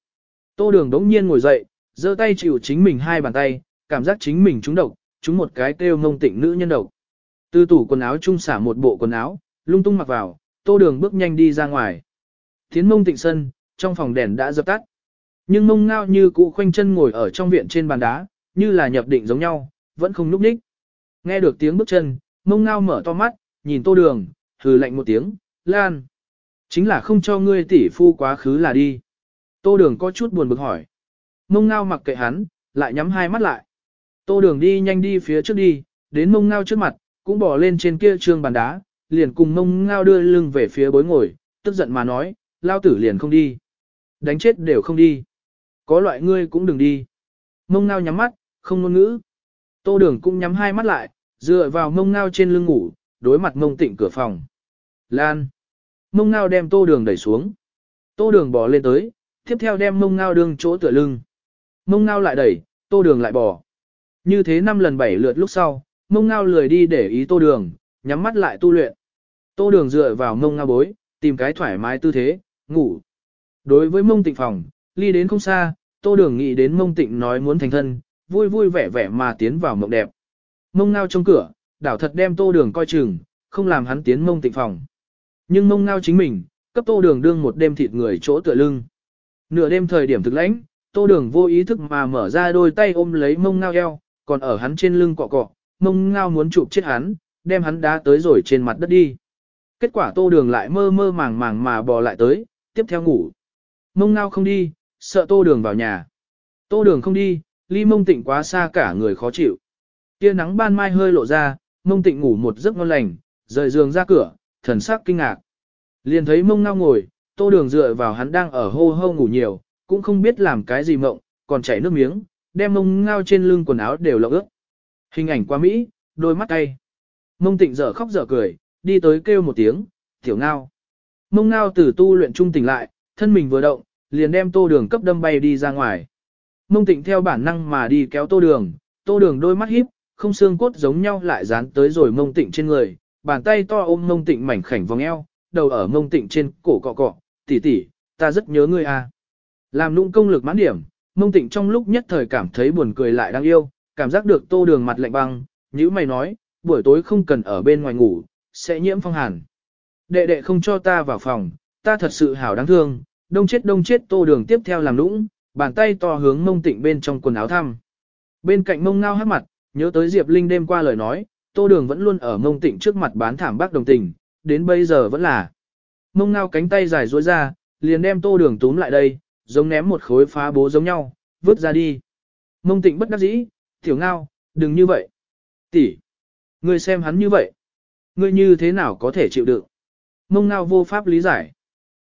Speaker 1: Tô đường đống nhiên ngồi dậy, giơ tay chịu chính mình hai bàn tay, cảm giác chính mình trúng độc, trúng một cái kêu ngông tịnh nữ nhân độc. Từ tủ quần áo trung xả một bộ quần áo, lung tung mặc vào, tô đường bước nhanh đi ra ngoài. Thiến mông tịnh sân, trong phòng đèn đã dập tắt. Nhưng mông ngao như cũ khoanh chân ngồi ở trong viện trên bàn đá, như là nhập định giống nhau, vẫn không núp đích. Nghe được tiếng bước chân, mông ngao mở to mắt, nhìn tô đường, hừ lạnh một tiếng, lan. Chính là không cho ngươi tỷ phu quá khứ là đi. Tô đường có chút buồn bực hỏi. Mông ngao mặc kệ hắn, lại nhắm hai mắt lại. Tô đường đi nhanh đi phía trước đi, đến mông ngao trước mặt, cũng bỏ lên trên kia trường bàn đá, liền cùng mông ngao đưa lưng về phía bối ngồi, tức giận mà nói, lao tử liền không đi. Đánh chết đều không đi. Có loại ngươi cũng đừng đi. Mông ngao nhắm mắt, không ngôn ngữ. Tô đường cũng nhắm hai mắt lại, dựa vào mông ngao trên lưng ngủ, đối mặt mông tịnh cửa phòng. Lan. Mông ngao đem tô đường đẩy xuống. Tô đường bỏ lên tới, tiếp theo đem mông ngao đương chỗ tựa lưng. Mông ngao lại đẩy, tô đường lại bỏ. Như thế năm lần bảy lượt lúc sau, mông ngao lười đi để ý tô đường, nhắm mắt lại tu luyện. Tô đường dựa vào mông ngao bối, tìm cái thoải mái tư thế, ngủ. Đối với mông tịnh phòng, ly đến không xa, tô đường nghĩ đến mông tịnh nói muốn thành thân, vui vui vẻ vẻ mà tiến vào mộng đẹp. Mông ngao trong cửa, đảo thật đem tô đường coi chừng, không làm hắn tiến mông tịnh phòng. Nhưng mông ngao chính mình, cấp tô đường đương một đêm thịt người chỗ tựa lưng. Nửa đêm thời điểm thực lãnh, tô đường vô ý thức mà mở ra đôi tay ôm lấy mông ngao eo, còn ở hắn trên lưng cọ cọ, mông ngao muốn chụp chết hắn, đem hắn đá tới rồi trên mặt đất đi. Kết quả tô đường lại mơ mơ màng màng mà bò lại tới, tiếp theo ngủ. Mông ngao không đi, sợ tô đường vào nhà. Tô đường không đi, ly mông tịnh quá xa cả người khó chịu. Tia nắng ban mai hơi lộ ra, mông tịnh ngủ một giấc ngon lành, rời giường ra cửa, thần sắc kinh ngạc. Liền thấy mông ngao ngồi, tô đường dựa vào hắn đang ở hô hô ngủ nhiều, cũng không biết làm cái gì mộng, còn chảy nước miếng, đem mông ngao trên lưng quần áo đều lộng ướt. Hình ảnh qua Mỹ, đôi mắt cay. Mông tịnh dở khóc dở cười, đi tới kêu một tiếng, tiểu ngao. Mông ngao từ tu luyện trung tỉnh lại, thân mình vừa động, liền đem tô đường cấp đâm bay đi ra ngoài. Mông tịnh theo bản năng mà đi kéo tô đường, tô đường đôi mắt híp, không xương cốt giống nhau lại dán tới rồi mông tịnh trên người, bàn tay to ôm mông tịnh mảnh khảnh vòng eo, đầu ở mông tịnh trên cổ cọ cọ, tỷ tỷ, ta rất nhớ ngươi à. Làm nung công lực mãn điểm, mông tịnh trong lúc nhất thời cảm thấy buồn cười lại đáng yêu, cảm giác được tô đường mặt lạnh băng, như mày nói, buổi tối không cần ở bên ngoài ngủ, sẽ nhiễm phong hàn. Đệ đệ không cho ta vào phòng, ta thật sự hảo đáng thương, đông chết đông chết tô đường tiếp theo làm nũng, bàn tay to hướng mông tịnh bên trong quần áo thăm. Bên cạnh mông ngao hát mặt, nhớ tới Diệp Linh đêm qua lời nói, tô đường vẫn luôn ở mông tịnh trước mặt bán thảm bác đồng tình, đến bây giờ vẫn là. Mông ngao cánh tay dài duỗi ra, liền đem tô đường túm lại đây, giống ném một khối phá bố giống nhau, vứt ra đi. Mông tịnh bất đắc dĩ, tiểu ngao, đừng như vậy. tỷ, ngươi xem hắn như vậy. Ngươi như thế nào có thể chịu đựng? Mông ngao vô pháp lý giải.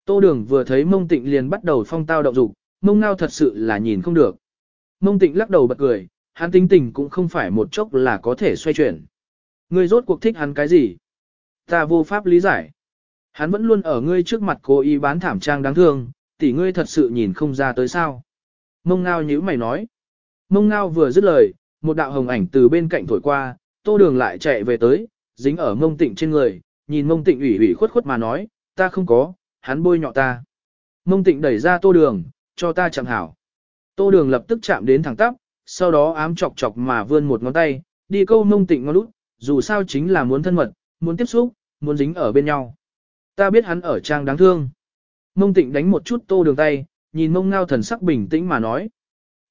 Speaker 1: Tô đường vừa thấy mông tịnh liền bắt đầu phong tao động dục, mông ngao thật sự là nhìn không được. Mông tịnh lắc đầu bật cười, hắn tính tình cũng không phải một chốc là có thể xoay chuyển. Ngươi rốt cuộc thích hắn cái gì? Ta vô pháp lý giải. Hắn vẫn luôn ở ngươi trước mặt cố ý bán thảm trang đáng thương, tỷ ngươi thật sự nhìn không ra tới sao. Mông ngao nhữ mày nói. Mông ngao vừa dứt lời, một đạo hồng ảnh từ bên cạnh thổi qua, tô đường lại chạy về tới, dính ở mông tịnh trên người, nhìn mông tịnh ủy ủy khuất khuất mà nói, ta không có, hắn bôi nhọ ta. Mông tịnh đẩy ra tô đường, cho ta chẳng hảo. Tô đường lập tức chạm đến thẳng tắp, sau đó ám chọc chọc mà vươn một ngón tay, đi câu mông tịnh ngón lút, dù sao chính là muốn thân mật, muốn tiếp xúc, muốn dính ở bên nhau. Ta biết hắn ở trang đáng thương. Mông tịnh đánh một chút tô đường tay, nhìn mông ngao thần sắc bình tĩnh mà nói.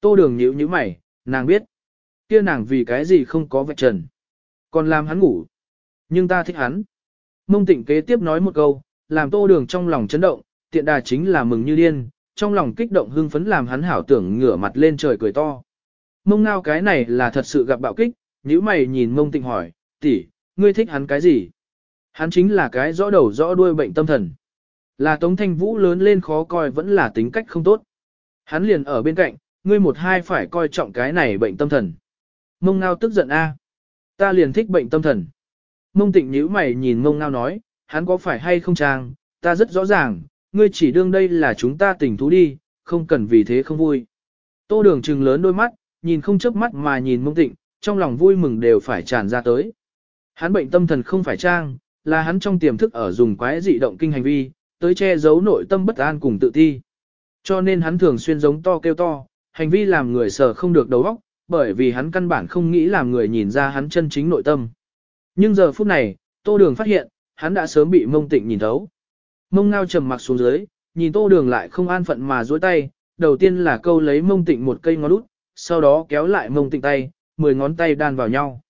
Speaker 1: Tô đường nhíu nhíu mày, nàng biết. kia nàng vì cái gì không có vạch trần. Còn làm hắn ngủ. Nhưng ta thích hắn. Mông tịnh kế tiếp nói một câu, làm tô đường trong lòng chấn động, tiện đà chính là mừng như điên, trong lòng kích động hưng phấn làm hắn hảo tưởng ngửa mặt lên trời cười to. Mông ngao cái này là thật sự gặp bạo kích, nếu mày nhìn mông tịnh hỏi, tỷ, ngươi thích hắn cái gì? Hắn chính là cái rõ đầu rõ đuôi bệnh tâm thần. Là Tống Thanh Vũ lớn lên khó coi vẫn là tính cách không tốt. Hắn liền ở bên cạnh, ngươi một hai phải coi trọng cái này bệnh tâm thần. Mông ngao tức giận a, Ta liền thích bệnh tâm thần. Mông tịnh nhíu mày nhìn mông ngao nói, hắn có phải hay không trang, ta rất rõ ràng, ngươi chỉ đương đây là chúng ta tình thú đi, không cần vì thế không vui. Tô đường trừng lớn đôi mắt, nhìn không chớp mắt mà nhìn mông tịnh, trong lòng vui mừng đều phải tràn ra tới. Hắn bệnh tâm thần không phải trang, là hắn trong tiềm thức ở dùng quái dị động kinh hành vi, tới che giấu nội tâm bất an cùng tự ti. Cho nên hắn thường xuyên giống to kêu to, hành vi làm người sợ không được đầu óc, bởi vì hắn căn bản không nghĩ làm người nhìn ra hắn chân chính nội tâm. Nhưng giờ phút này, Tô Đường phát hiện, hắn đã sớm bị mông tịnh nhìn thấu. Mông ngao trầm mặc xuống dưới, nhìn Tô Đường lại không an phận mà duỗi tay, đầu tiên là câu lấy mông tịnh một cây ngón út, sau đó kéo lại mông tịnh tay, mười ngón tay đan vào nhau.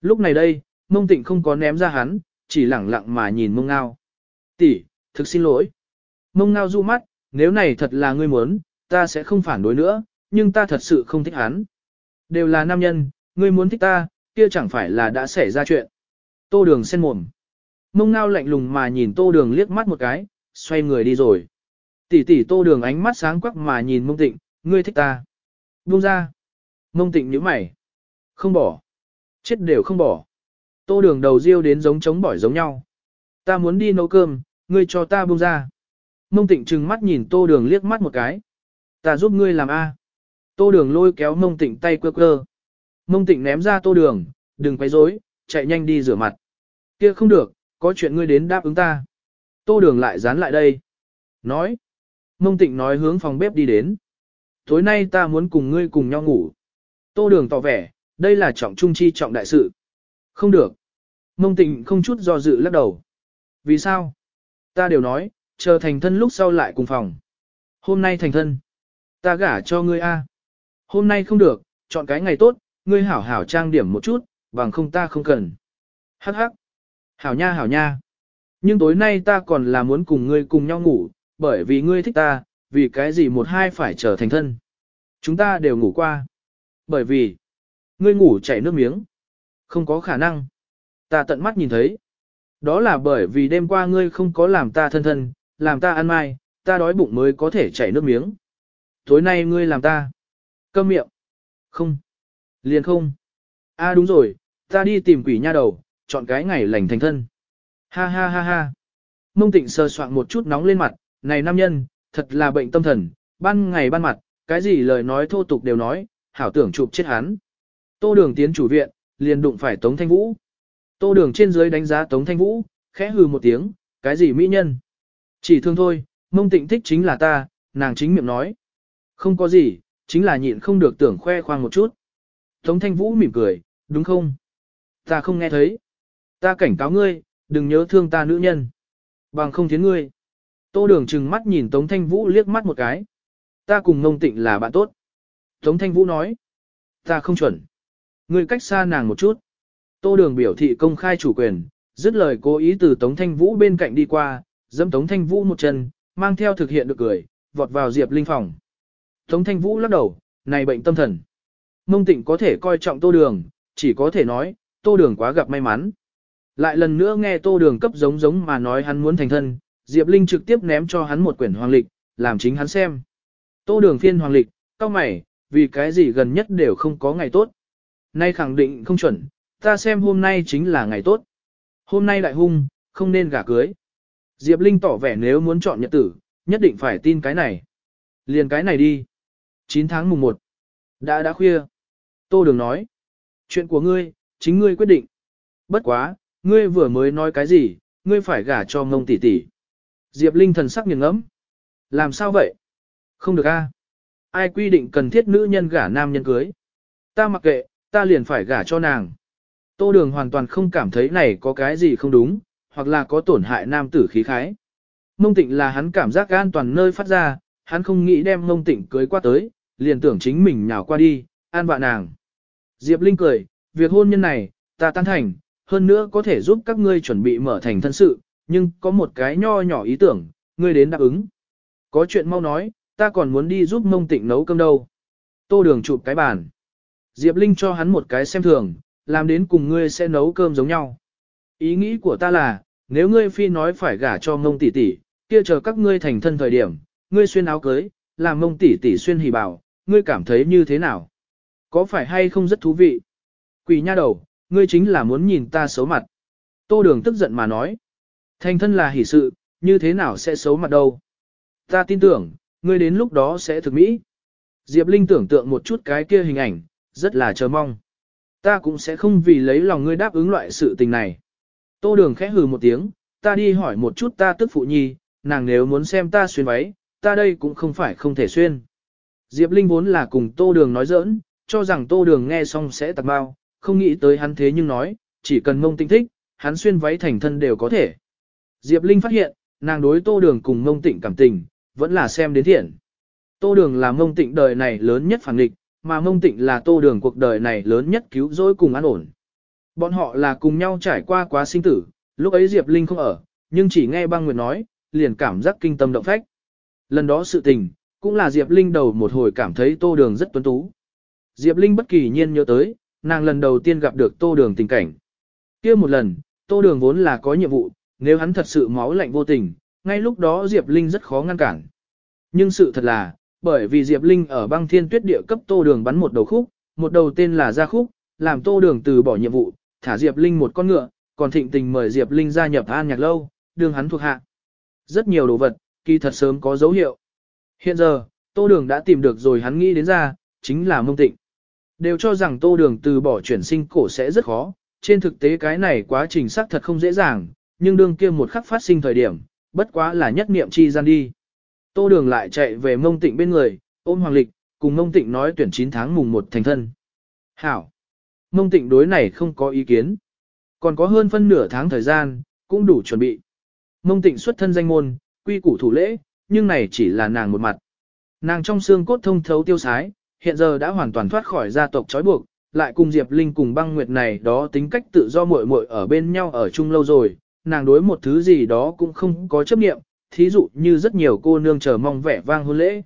Speaker 1: Lúc này đây, mông tịnh không có ném ra hắn, chỉ lẳng lặng mà nhìn mông ngao. Tỷ, thực xin lỗi. Mông ngao du mắt, nếu này thật là ngươi muốn, ta sẽ không phản đối nữa, nhưng ta thật sự không thích hắn. Đều là nam nhân, ngươi muốn thích ta, kia chẳng phải là đã xảy ra chuyện. Tô đường sen mồm. Mông ngao lạnh lùng mà nhìn tô đường liếc mắt một cái, xoay người đi rồi. Tỷ tỷ tô đường ánh mắt sáng quắc mà nhìn mông tịnh, ngươi thích ta. Buông ra. Mông tịnh nhíu mày. Không bỏ. Chết đều không bỏ. Tô đường đầu riêu đến giống chống bỏi giống nhau. Ta muốn đi nấu cơm, ngươi cho ta buông ra. Mông tịnh trừng mắt nhìn tô đường liếc mắt một cái. Ta giúp ngươi làm A. Tô đường lôi kéo mông tịnh tay quơ quơ. Mông tịnh ném ra tô đường, đừng quấy rối, chạy nhanh đi rửa mặt. Kia không được, có chuyện ngươi đến đáp ứng ta. Tô đường lại dán lại đây. Nói. Mông tịnh nói hướng phòng bếp đi đến. Tối nay ta muốn cùng ngươi cùng nhau ngủ. Tô đường tỏ vẻ, đây là trọng trung chi trọng đại sự. Không được. Mông tịnh không chút do dự lắc đầu. Vì sao? Ta đều nói, chờ thành thân lúc sau lại cùng phòng. Hôm nay thành thân. Ta gả cho ngươi a. Hôm nay không được, chọn cái ngày tốt, ngươi hảo hảo trang điểm một chút, bằng không ta không cần. Hắc hắc. Hảo nha hảo nha. Nhưng tối nay ta còn là muốn cùng ngươi cùng nhau ngủ, bởi vì ngươi thích ta, vì cái gì một hai phải trở thành thân. Chúng ta đều ngủ qua. Bởi vì, ngươi ngủ chảy nước miếng. Không có khả năng. Ta tận mắt nhìn thấy. Đó là bởi vì đêm qua ngươi không có làm ta thân thân, làm ta ăn mai, ta đói bụng mới có thể chảy nước miếng. Tối nay ngươi làm ta. Câm miệng. Không. Liền không. a à, đúng rồi, ta đi tìm quỷ nha đầu, chọn cái ngày lành thành thân. Ha ha ha ha. Mông tịnh sờ soạn một chút nóng lên mặt, này nam nhân, thật là bệnh tâm thần, ban ngày ban mặt, cái gì lời nói thô tục đều nói, hảo tưởng chụp chết hắn. Tô đường tiến chủ viện, liền đụng phải Tống Thanh Vũ. Tô đường trên dưới đánh giá Tống Thanh Vũ, khẽ hừ một tiếng, cái gì mỹ nhân. Chỉ thương thôi, mông tịnh thích chính là ta, nàng chính miệng nói. Không có gì, chính là nhịn không được tưởng khoe khoang một chút. Tống Thanh Vũ mỉm cười, đúng không? Ta không nghe thấy. Ta cảnh cáo ngươi, đừng nhớ thương ta nữ nhân. Bằng không thiến ngươi. Tô đường trừng mắt nhìn Tống Thanh Vũ liếc mắt một cái. Ta cùng mông tịnh là bạn tốt. Tống Thanh Vũ nói. Ta không chuẩn. Ngươi cách xa nàng một chút. Tô đường biểu thị công khai chủ quyền, dứt lời cố ý từ Tống Thanh Vũ bên cạnh đi qua, dẫm Tống Thanh Vũ một chân, mang theo thực hiện được cười, vọt vào Diệp Linh phòng. Tống Thanh Vũ lắc đầu, này bệnh tâm thần. Mông tịnh có thể coi trọng tô đường, chỉ có thể nói, tô đường quá gặp may mắn. Lại lần nữa nghe tô đường cấp giống giống mà nói hắn muốn thành thân, Diệp Linh trực tiếp ném cho hắn một quyển hoàng lịch, làm chính hắn xem. Tô đường phiên hoàng lịch, cao mày, vì cái gì gần nhất đều không có ngày tốt. Nay khẳng định không chuẩn, ta xem hôm nay chính là ngày tốt. Hôm nay lại hung, không nên gả cưới. Diệp Linh tỏ vẻ nếu muốn chọn nhật tử, nhất định phải tin cái này. Liền cái này đi. 9 tháng mùng 1. Đã đã khuya. Tô Đường nói. Chuyện của ngươi, chính ngươi quyết định. Bất quá, ngươi vừa mới nói cái gì, ngươi phải gả cho ngông tỷ tỷ. Diệp Linh thần sắc nghiền ngẫm. Làm sao vậy? Không được a. Ai quy định cần thiết nữ nhân gả nam nhân cưới? Ta mặc kệ, ta liền phải gả cho nàng. Tô Đường hoàn toàn không cảm thấy này có cái gì không đúng, hoặc là có tổn hại nam tử khí khái. Mông tịnh là hắn cảm giác an toàn nơi phát ra, hắn không nghĩ đem mông tịnh cưới qua tới, liền tưởng chính mình nhào qua đi, an vạ nàng. Diệp Linh cười, việc hôn nhân này, ta tan thành, hơn nữa có thể giúp các ngươi chuẩn bị mở thành thân sự, nhưng có một cái nho nhỏ ý tưởng, ngươi đến đáp ứng. Có chuyện mau nói, ta còn muốn đi giúp mông tịnh nấu cơm đâu. Tô đường chụp cái bàn. Diệp Linh cho hắn một cái xem thường, làm đến cùng ngươi sẽ nấu cơm giống nhau. Ý nghĩ của ta là, nếu ngươi phi nói phải gả cho mông tỷ tỷ, kia chờ các ngươi thành thân thời điểm, ngươi xuyên áo cưới, làm mông tỷ tỷ xuyên hỉ bảo, ngươi cảm thấy như thế nào? Có phải hay không rất thú vị? Quỷ nha đầu, ngươi chính là muốn nhìn ta xấu mặt. Tô đường tức giận mà nói. Thành thân là hỷ sự, như thế nào sẽ xấu mặt đâu? Ta tin tưởng, ngươi đến lúc đó sẽ thực mỹ. Diệp Linh tưởng tượng một chút cái kia hình ảnh, rất là chờ mong. Ta cũng sẽ không vì lấy lòng ngươi đáp ứng loại sự tình này. Tô đường khẽ hừ một tiếng, ta đi hỏi một chút ta tức phụ nhi, nàng nếu muốn xem ta xuyên váy, ta đây cũng không phải không thể xuyên. Diệp Linh vốn là cùng Tô Đường nói giỡn, cho rằng Tô Đường nghe xong sẽ tạc bao, không nghĩ tới hắn thế nhưng nói, chỉ cần mông tinh thích, hắn xuyên váy thành thân đều có thể. Diệp Linh phát hiện, nàng đối Tô Đường cùng mông tịnh cảm tình, vẫn là xem đến thiện. Tô Đường là mông tịnh đời này lớn nhất phản nghịch, mà mông tịnh là Tô Đường cuộc đời này lớn nhất cứu rỗi cùng an ổn. Bọn họ là cùng nhau trải qua quá sinh tử, lúc ấy Diệp Linh không ở, nhưng chỉ nghe băng nguyệt nói, liền cảm giác kinh tâm động phách. Lần đó sự tình, cũng là Diệp Linh đầu một hồi cảm thấy Tô Đường rất tuấn tú. Diệp Linh bất kỳ nhiên nhớ tới, nàng lần đầu tiên gặp được Tô Đường tình cảnh. kia một lần, Tô Đường vốn là có nhiệm vụ, nếu hắn thật sự máu lạnh vô tình, ngay lúc đó Diệp Linh rất khó ngăn cản. Nhưng sự thật là, bởi vì Diệp Linh ở băng thiên tuyết địa cấp tô đường bắn một đầu khúc, một đầu tên là Gia Khúc, làm tô đường từ bỏ nhiệm vụ, thả Diệp Linh một con ngựa, còn thịnh tình mời Diệp Linh gia nhập an nhạc lâu, đường hắn thuộc hạ. Rất nhiều đồ vật, kỳ thật sớm có dấu hiệu. Hiện giờ, tô đường đã tìm được rồi hắn nghĩ đến ra, chính là mông tịnh. Đều cho rằng tô đường từ bỏ chuyển sinh cổ sẽ rất khó, trên thực tế cái này quá trình xác thật không dễ dàng, nhưng đương kia một khắc phát sinh thời điểm, bất quá là nhất niệm chi gian đi. Tô đường lại chạy về mông tịnh bên người, ôm hoàng lịch, cùng mông tịnh nói tuyển 9 tháng mùng 1 thành thân. Hảo! Mông tịnh đối này không có ý kiến. Còn có hơn phân nửa tháng thời gian, cũng đủ chuẩn bị. Mông tịnh xuất thân danh môn, quy củ thủ lễ, nhưng này chỉ là nàng một mặt. Nàng trong xương cốt thông thấu tiêu sái, hiện giờ đã hoàn toàn thoát khỏi gia tộc trói buộc, lại cùng Diệp Linh cùng băng nguyệt này đó tính cách tự do muội muội ở bên nhau ở chung lâu rồi, nàng đối một thứ gì đó cũng không có chấp nghiệm, thí dụ như rất nhiều cô nương chờ mong vẻ vang hôn lễ.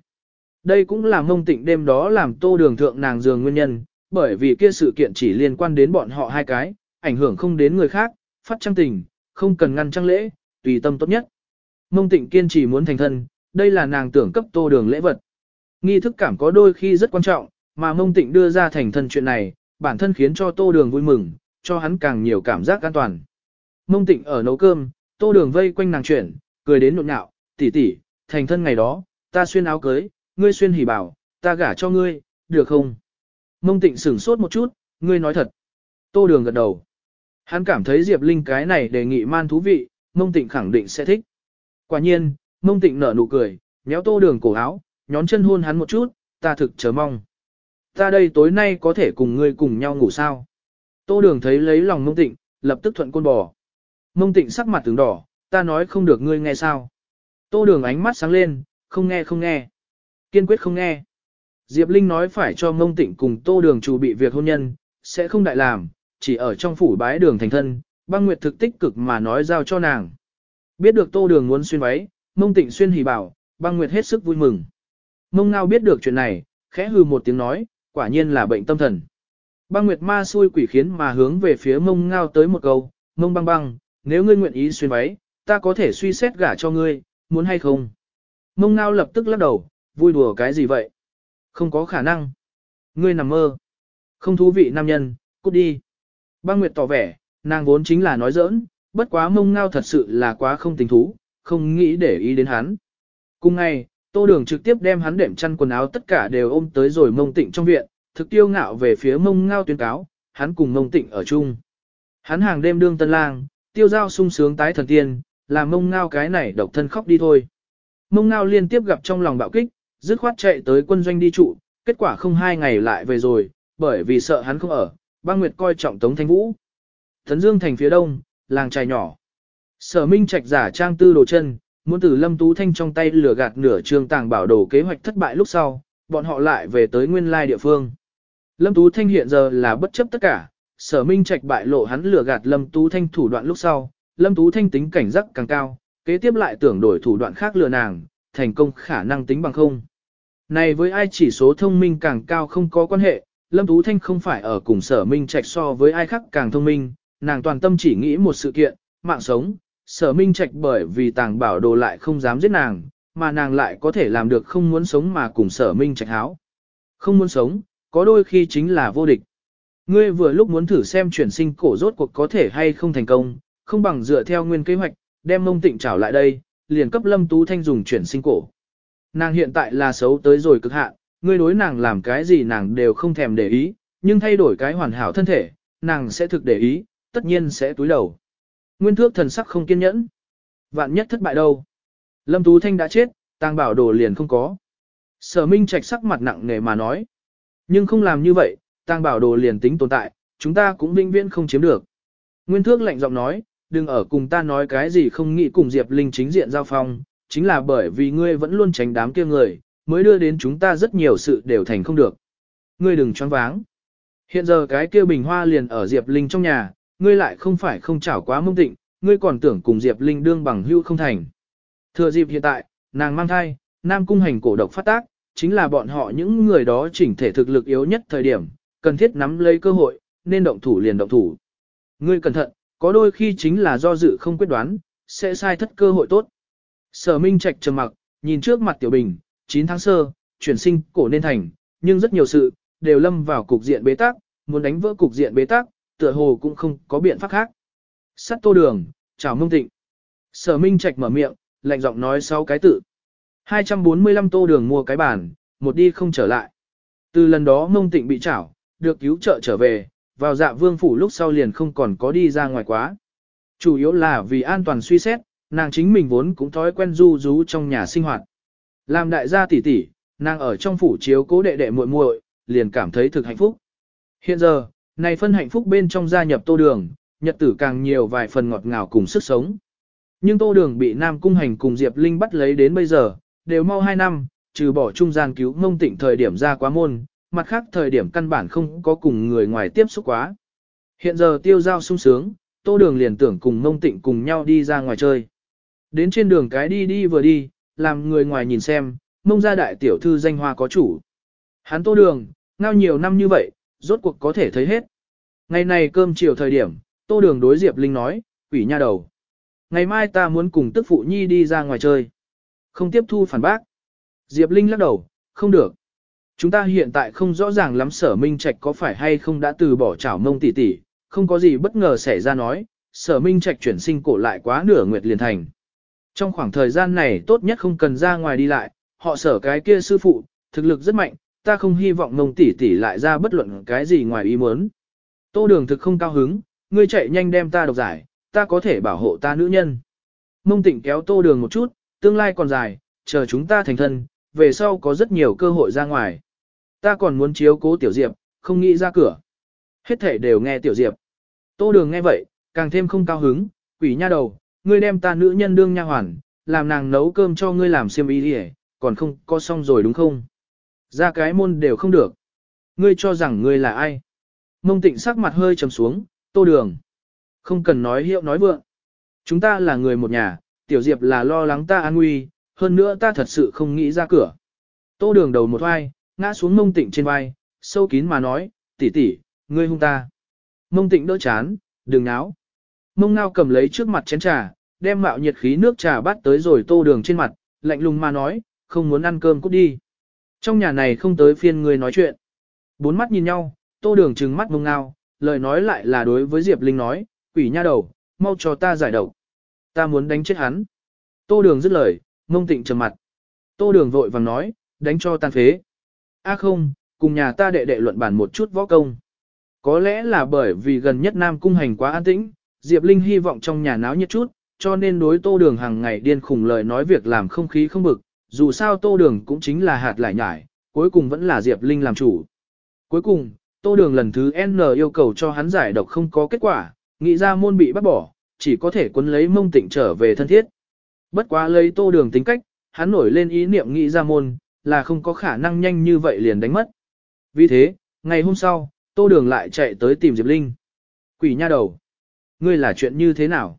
Speaker 1: Đây cũng là mông tịnh đêm đó làm tô đường thượng nàng giường nguyên nhân, bởi vì kia sự kiện chỉ liên quan đến bọn họ hai cái, ảnh hưởng không đến người khác, phát trăng tình, không cần ngăn trăng lễ, tùy tâm tốt nhất. Mông tịnh kiên trì muốn thành thân, đây là nàng tưởng cấp tô đường lễ vật. Nghi thức cảm có đôi khi rất quan trọng, mà mông tịnh đưa ra thành thân chuyện này, bản thân khiến cho tô đường vui mừng, cho hắn càng nhiều cảm giác an toàn. Mông tịnh ở nấu cơm, tô đường vây quanh nàng chuyển, cười đến nụn nhạo, tỷ tỷ, thành thân ngày đó, ta xuyên áo cưới, ngươi xuyên hỉ bảo, ta gả cho ngươi, được không? Mông tịnh sửng sốt một chút, ngươi nói thật. Tô đường gật đầu. Hắn cảm thấy Diệp Linh cái này đề nghị man thú vị, mông tịnh khẳng định sẽ thích. Quả nhiên, mông tịnh nở nụ cười, nhéo tô đường cổ áo, nhón chân hôn hắn một chút, ta thực chờ mong. Ta đây tối nay có thể cùng ngươi cùng nhau ngủ sao? Tô đường thấy lấy lòng mông tịnh, lập tức thuận côn bò. Mông tịnh sắc mặt tướng đỏ, ta nói không được ngươi nghe sao. Tô đường ánh mắt sáng lên, không nghe không nghe. Kiên quyết không nghe. Diệp Linh nói phải cho mông tịnh cùng tô đường chủ bị việc hôn nhân, sẽ không đại làm, chỉ ở trong phủ bái đường thành thân, băng nguyệt thực tích cực mà nói giao cho nàng. Biết được tô đường muốn xuyên váy, mông tịnh xuyên hỉ bảo, băng nguyệt hết sức vui mừng. Mông ngao biết được chuyện này, khẽ hư một tiếng nói, quả nhiên là bệnh tâm thần. Băng nguyệt ma xui quỷ khiến mà hướng về phía mông ngao tới một câu, mông băng băng, nếu ngươi nguyện ý xuyên váy, ta có thể suy xét gả cho ngươi, muốn hay không? Mông ngao lập tức lắc đầu, vui đùa cái gì vậy? Không có khả năng. Ngươi nằm mơ. Không thú vị nam nhân, cút đi. Băng Nguyệt tỏ vẻ, nàng vốn chính là nói giỡn, bất quá mông ngao thật sự là quá không tình thú, không nghĩ để ý đến hắn. Cùng ngày, tô đường trực tiếp đem hắn đệm chăn quần áo tất cả đều ôm tới rồi mông tịnh trong viện, thực tiêu ngạo về phía mông ngao tuyên cáo, hắn cùng mông tịnh ở chung. Hắn hàng đêm đương tân lang, tiêu giao sung sướng tái thần tiên, làm mông ngao cái này độc thân khóc đi thôi. Mông ngao liên tiếp gặp trong lòng bạo kích, dứt khoát chạy tới quân doanh đi trụ, kết quả không hai ngày lại về rồi, bởi vì sợ hắn không ở, băng nguyệt coi trọng Tống Thanh Vũ. Thấn Dương thành phía đông, làng trài nhỏ. Sở Minh Trạch giả trang tư đồ chân, muốn từ Lâm Tú Thanh trong tay lừa gạt nửa trường tàng bảo đồ kế hoạch thất bại lúc sau, bọn họ lại về tới nguyên lai địa phương. Lâm Tú Thanh hiện giờ là bất chấp tất cả, sở minh trạch bại lộ hắn lừa gạt Lâm Tú Thanh thủ đoạn lúc sau, Lâm Tú Thanh tính cảnh giác càng cao, kế tiếp lại tưởng đổi thủ đoạn khác lừa nàng, thành công khả năng tính bằng không. Này với ai chỉ số thông minh càng cao không có quan hệ, Lâm Tú Thanh không phải ở cùng sở minh trạch so với ai khác càng thông minh, nàng toàn tâm chỉ nghĩ một sự kiện, mạng sống, sở minh trạch bởi vì tàng bảo đồ lại không dám giết nàng, mà nàng lại có thể làm được không muốn sống mà cùng sở minh trạch háo. Không muốn sống, có đôi khi chính là vô địch. Ngươi vừa lúc muốn thử xem chuyển sinh cổ rốt cuộc có thể hay không thành công, không bằng dựa theo nguyên kế hoạch, đem mông tịnh trảo lại đây, liền cấp lâm tú thanh dùng chuyển sinh cổ. Nàng hiện tại là xấu tới rồi cực hạn, ngươi đối nàng làm cái gì nàng đều không thèm để ý, nhưng thay đổi cái hoàn hảo thân thể, nàng sẽ thực để ý, tất nhiên sẽ túi đầu. Nguyên thước thần sắc không kiên nhẫn. Vạn nhất thất bại đâu. Lâm Tú Thanh đã chết, tàng bảo đồ liền không có. Sở Minh Trạch sắc mặt nặng nề mà nói. Nhưng không làm như vậy, tàng bảo đồ liền tính tồn tại, chúng ta cũng vinh viễn không chiếm được. Nguyên thước lạnh giọng nói, đừng ở cùng ta nói cái gì không nghĩ cùng Diệp Linh chính diện giao phong, chính là bởi vì ngươi vẫn luôn tránh đám kia người, mới đưa đến chúng ta rất nhiều sự đều thành không được. Ngươi đừng choáng váng. Hiện giờ cái kia bình hoa liền ở Diệp Linh trong nhà, ngươi lại không phải không chảo quá mông tịnh, ngươi còn tưởng cùng Diệp Linh đương bằng hưu không thành. Thừa dịp hiện tại, nàng mang thai, Nam Cung hành cổ độc phát tác, chính là bọn họ những người đó chỉnh thể thực lực yếu nhất thời điểm, cần thiết nắm lấy cơ hội, nên động thủ liền động thủ. Ngươi cẩn thận, có đôi khi chính là do dự không quyết đoán, sẽ sai thất cơ hội tốt. Sở Minh Trạch trầm mặc, nhìn trước mặt Tiểu Bình, 9 tháng sơ, chuyển sinh cổ nên thành, nhưng rất nhiều sự, đều lâm vào cục diện bế tắc, muốn đánh vỡ cục diện bế tắc, tựa hồ cũng không có biện pháp khác. Sắt tô đường, chào mông tịnh. Sở Minh Trạch mở miệng, lạnh giọng nói sáu cái tự. 245 tô đường mua cái bàn, một đi không trở lại. Từ lần đó mông tịnh bị chảo, được cứu trợ trở về, vào dạ vương phủ lúc sau liền không còn có đi ra ngoài quá. Chủ yếu là vì an toàn suy xét, nàng chính mình vốn cũng thói quen du rú trong nhà sinh hoạt. Làm đại gia tỷ tỷ, nàng ở trong phủ chiếu cố đệ đệ muội muội, liền cảm thấy thực hạnh phúc. Hiện giờ, này phân hạnh phúc bên trong gia nhập tô đường, nhật tử càng nhiều vài phần ngọt ngào cùng sức sống. Nhưng tô đường bị Nam Cung Hành cùng Diệp Linh bắt lấy đến bây giờ, đều mau 2 năm, trừ bỏ trung gian cứu mông tịnh thời điểm ra quá môn, mặt khác thời điểm căn bản không có cùng người ngoài tiếp xúc quá. Hiện giờ tiêu giao sung sướng, tô đường liền tưởng cùng mông tịnh cùng nhau đi ra ngoài chơi. Đến trên đường cái đi đi vừa đi, làm người ngoài nhìn xem, mông ra đại tiểu thư danh hoa có chủ. Hắn tô đường, ngao nhiều năm như vậy, rốt cuộc có thể thấy hết. Ngày này cơm chiều thời điểm, tô đường đối Diệp Linh nói, quỷ nha đầu. Ngày mai ta muốn cùng tức phụ nhi đi ra ngoài chơi. Không tiếp thu phản bác. Diệp Linh lắc đầu, không được. Chúng ta hiện tại không rõ ràng lắm sở minh trạch có phải hay không đã từ bỏ chảo mông tỷ tỷ, không có gì bất ngờ xảy ra nói, sở minh trạch chuyển sinh cổ lại quá nửa nguyệt liền thành. Trong khoảng thời gian này tốt nhất không cần ra ngoài đi lại, họ sở cái kia sư phụ, thực lực rất mạnh, ta không hy vọng mông tỷ tỷ lại ra bất luận cái gì ngoài ý muốn. Tô đường thực không cao hứng, ngươi chạy nhanh đem ta độc giải, ta có thể bảo hộ ta nữ nhân. Mông tịnh kéo tô đường một chút, tương lai còn dài, chờ chúng ta thành thân, về sau có rất nhiều cơ hội ra ngoài. Ta còn muốn chiếu cố tiểu diệp, không nghĩ ra cửa. Hết thể đều nghe tiểu diệp. Tô đường nghe vậy, càng thêm không cao hứng, quỷ nha đầu, ngươi đem ta nữ nhân đương nha hoàn, làm nàng nấu cơm cho ngươi làm xiêm y đi còn không có xong rồi đúng không? Ra cái môn đều không được. Ngươi cho rằng ngươi là ai? Mông tịnh sắc mặt hơi trầm xuống, tô đường. Không cần nói hiệu nói vượng. Chúng ta là người một nhà, tiểu diệp là lo lắng ta an nguy, hơn nữa ta thật sự không nghĩ ra cửa. Tô đường đầu một vai, ngã xuống mông tịnh trên vai, sâu kín mà nói, tỷ tỷ, ngươi hung ta. Mông tịnh đỡ chán, đừng náo. Mông ngao cầm lấy trước mặt chén trà, đem mạo nhiệt khí nước trà bắt tới rồi tô đường trên mặt, lạnh lùng mà nói, không muốn ăn cơm cút đi. Trong nhà này không tới phiên ngươi nói chuyện. Bốn mắt nhìn nhau, tô đường trừng mắt mông ngao, lời nói lại là đối với Diệp Linh nói, quỷ nha đầu, mau cho ta giải độc. Ta muốn đánh chết hắn. Tô đường dứt lời, mông tịnh trầm mặt. Tô đường vội vàng nói, đánh cho tan phế. A không, cùng nhà ta đệ đệ luận bản một chút võ công. Có lẽ là bởi vì gần nhất Nam Cung hành quá an tĩnh, Diệp Linh hy vọng trong nhà náo nhiệt chút, cho nên đối tô đường hàng ngày điên khùng lời nói việc làm không khí không bực, dù sao tô đường cũng chính là hạt lại nhải, cuối cùng vẫn là Diệp Linh làm chủ. Cuối cùng, tô đường lần thứ N yêu cầu cho hắn giải độc không có kết quả, nghĩ ra môn bị bắt bỏ, chỉ có thể quấn lấy mông tịnh trở về thân thiết. Bất quá lấy tô đường tính cách, hắn nổi lên ý niệm nghĩ ra môn, là không có khả năng nhanh như vậy liền đánh mất. Vì thế, ngày hôm sau, tô đường lại chạy tới tìm Diệp Linh. Quỷ nha đầu! Ngươi là chuyện như thế nào?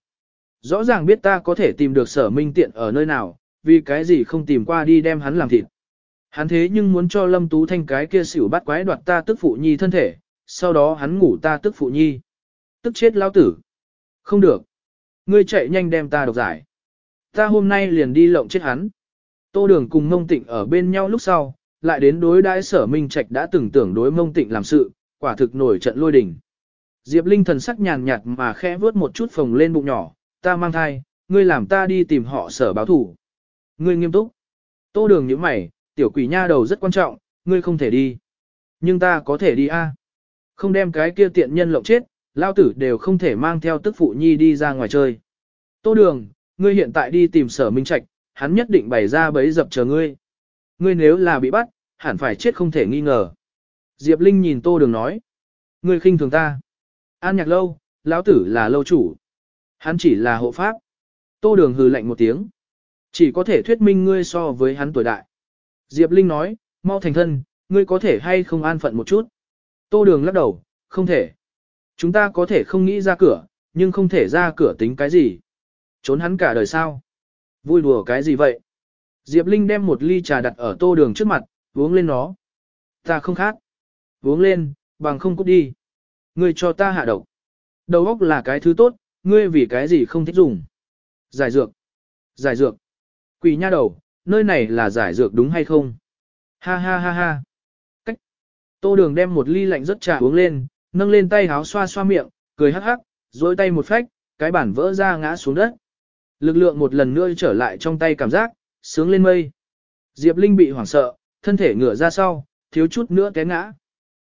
Speaker 1: Rõ ràng biết ta có thể tìm được sở minh tiện ở nơi nào, vì cái gì không tìm qua đi đem hắn làm thịt. Hắn thế nhưng muốn cho Lâm Tú Thanh cái kia xỉu bắt quái đoạt ta tức phụ nhi thân thể, sau đó hắn ngủ ta tức phụ nhi. Tức chết lao tử. Không được. Ngươi chạy nhanh đem ta độc giải. Ta hôm nay liền đi lộng chết hắn. Tô đường cùng mông tịnh ở bên nhau lúc sau, lại đến đối đãi sở minh trạch đã từng tưởng đối mông tịnh làm sự, quả thực nổi trận lôi đình. Diệp Linh thần sắc nhàn nhạt mà khẽ vớt một chút phồng lên bụng nhỏ, ta mang thai, ngươi làm ta đi tìm họ sở báo thủ. Ngươi nghiêm túc. Tô đường như mày, tiểu quỷ nha đầu rất quan trọng, ngươi không thể đi. Nhưng ta có thể đi a. Không đem cái kia tiện nhân lộng chết, lao tử đều không thể mang theo tức phụ nhi đi ra ngoài chơi. Tô đường, ngươi hiện tại đi tìm sở minh trạch, hắn nhất định bày ra bấy dập chờ ngươi. Ngươi nếu là bị bắt, hẳn phải chết không thể nghi ngờ. Diệp Linh nhìn tô đường nói. Ngươi khinh thường ta. An nhạc lâu, lão tử là lâu chủ. Hắn chỉ là hộ pháp. Tô đường hừ lạnh một tiếng. Chỉ có thể thuyết minh ngươi so với hắn tuổi đại. Diệp Linh nói, mau thành thân, ngươi có thể hay không an phận một chút. Tô đường lắc đầu, không thể. Chúng ta có thể không nghĩ ra cửa, nhưng không thể ra cửa tính cái gì. Trốn hắn cả đời sao? Vui đùa cái gì vậy? Diệp Linh đem một ly trà đặt ở tô đường trước mặt, uống lên nó. Ta không khát. Uống lên, bằng không cút đi. Ngươi cho ta hạ độc. Đầu óc là cái thứ tốt, ngươi vì cái gì không thích dùng. Giải dược. Giải dược. Quỷ nha đầu, nơi này là giải dược đúng hay không? Ha ha ha ha. Cách. Tô đường đem một ly lạnh rất trà uống lên, nâng lên tay háo xoa xoa miệng, cười hắc hắc, dối tay một phách, cái bản vỡ ra ngã xuống đất. Lực lượng một lần nữa trở lại trong tay cảm giác, sướng lên mây. Diệp Linh bị hoảng sợ, thân thể ngửa ra sau, thiếu chút nữa té ngã.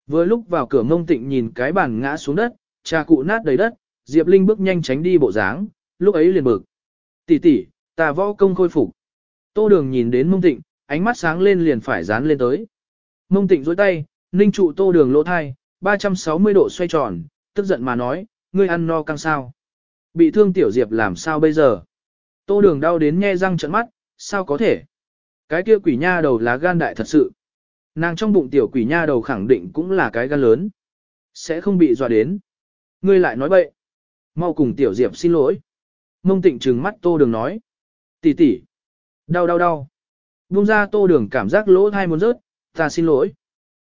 Speaker 1: Vừa lúc vào cửa mông tịnh nhìn cái bàn ngã xuống đất, trà cụ nát đầy đất, Diệp Linh bước nhanh tránh đi bộ dáng, lúc ấy liền bực. Tỷ tỷ, ta võ công khôi phục. Tô đường nhìn đến mông tịnh, ánh mắt sáng lên liền phải dán lên tới. Mông tịnh dối tay, ninh trụ tô đường lỗ thai, 360 độ xoay tròn, tức giận mà nói, ngươi ăn no căng sao. Bị thương tiểu diệp làm sao bây giờ? Tô đường đau đến nhe răng trận mắt, sao có thể? Cái kia quỷ nha đầu là gan đại thật sự. Nàng trong bụng tiểu quỷ nha đầu khẳng định cũng là cái gan lớn. Sẽ không bị dọa đến. Ngươi lại nói bậy. Mau cùng tiểu diệp xin lỗi. Mông tịnh trừng mắt tô đường nói. tỷ tỷ, Đau đau đau. Buông ra tô đường cảm giác lỗ thai muốn rớt, ta xin lỗi.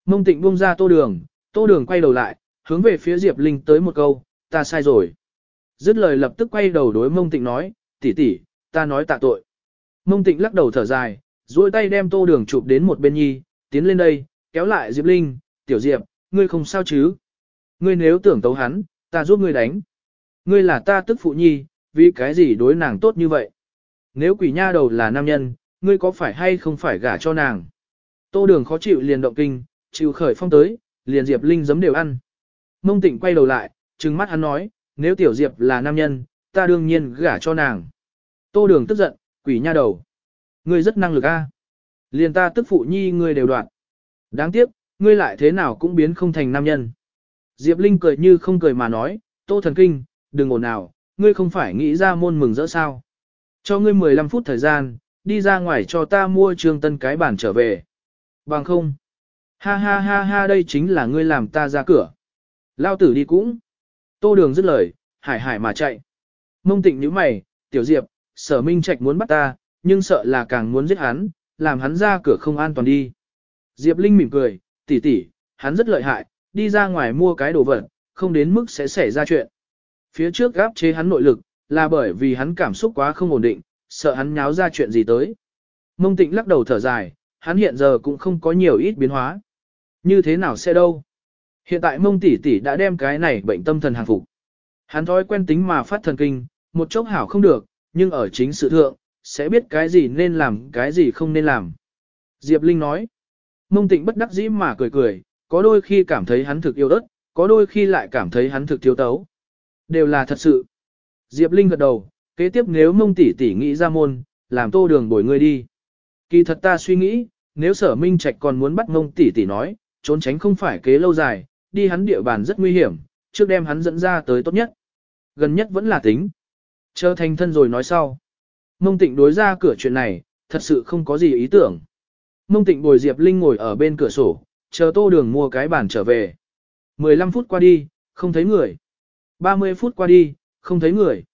Speaker 1: Mông tịnh buông ra tô đường, tô đường quay đầu lại, hướng về phía Diệp Linh tới một câu, ta sai rồi. Dứt lời lập tức quay đầu đối mông tịnh nói, tỷ tỷ, ta nói tạ tội. Mông tịnh lắc đầu thở dài, duỗi tay đem tô đường chụp đến một bên nhi, tiến lên đây, kéo lại Diệp Linh, tiểu Diệp, ngươi không sao chứ. Ngươi nếu tưởng tấu hắn, ta giúp ngươi đánh. Ngươi là ta tức phụ nhi, vì cái gì đối nàng tốt như vậy. Nếu quỷ nha đầu là nam nhân, ngươi có phải hay không phải gả cho nàng? Tô đường khó chịu liền động kinh, chịu khởi phong tới, liền Diệp Linh giấm đều ăn. Mông tịnh quay đầu lại, trừng mắt hắn nói, nếu tiểu Diệp là nam nhân, ta đương nhiên gả cho nàng. Tô đường tức giận, quỷ nha đầu. Ngươi rất năng lực a. Liền ta tức phụ nhi ngươi đều đoạn. Đáng tiếc, ngươi lại thế nào cũng biến không thành nam nhân. Diệp Linh cười như không cười mà nói, tô thần kinh, đừng ồn nào, ngươi không phải nghĩ ra môn mừng rỡ sao. Cho ngươi 15 phút thời gian, đi ra ngoài cho ta mua trương tân cái bản trở về. Bằng không. Ha ha ha ha đây chính là ngươi làm ta ra cửa. Lao tử đi cũng. Tô đường dứt lời, hải hải mà chạy. Mông tịnh như mày, tiểu diệp, sở minh trạch muốn bắt ta, nhưng sợ là càng muốn giết hắn, làm hắn ra cửa không an toàn đi. Diệp Linh mỉm cười, tỷ tỷ, hắn rất lợi hại, đi ra ngoài mua cái đồ vật, không đến mức sẽ xảy ra chuyện. Phía trước gáp chế hắn nội lực, là bởi vì hắn cảm xúc quá không ổn định, sợ hắn nháo ra chuyện gì tới. Mông tịnh lắc đầu thở dài, hắn hiện giờ cũng không có nhiều ít biến hóa. Như thế nào sẽ đâu? Hiện tại mông tỷ tỷ đã đem cái này bệnh tâm thần hàng phục. Hắn thói quen tính mà phát thần kinh, một chốc hảo không được, nhưng ở chính sự thượng, sẽ biết cái gì nên làm, cái gì không nên làm. Diệp Linh nói, mông tịnh bất đắc dĩ mà cười cười, có đôi khi cảm thấy hắn thực yêu đất, có đôi khi lại cảm thấy hắn thực thiếu tấu. Đều là thật sự. Diệp Linh gật đầu, kế tiếp nếu mông tỷ tỷ nghĩ ra môn, làm tô đường bồi ngươi đi. Kỳ thật ta suy nghĩ, nếu sở minh trạch còn muốn bắt mông tỷ tỷ nói, trốn tránh không phải kế lâu dài, đi hắn địa bàn rất nguy hiểm, trước đem hắn dẫn ra tới tốt nhất. Gần nhất vẫn là tính. Chờ thành thân rồi nói sau. Mông tịnh đối ra cửa chuyện này, thật sự không có gì ý tưởng. Mông tịnh bồi Diệp Linh ngồi ở bên cửa sổ, chờ tô đường mua cái bàn trở về. 15 phút qua đi, không thấy người. 30 phút qua đi, không thấy người.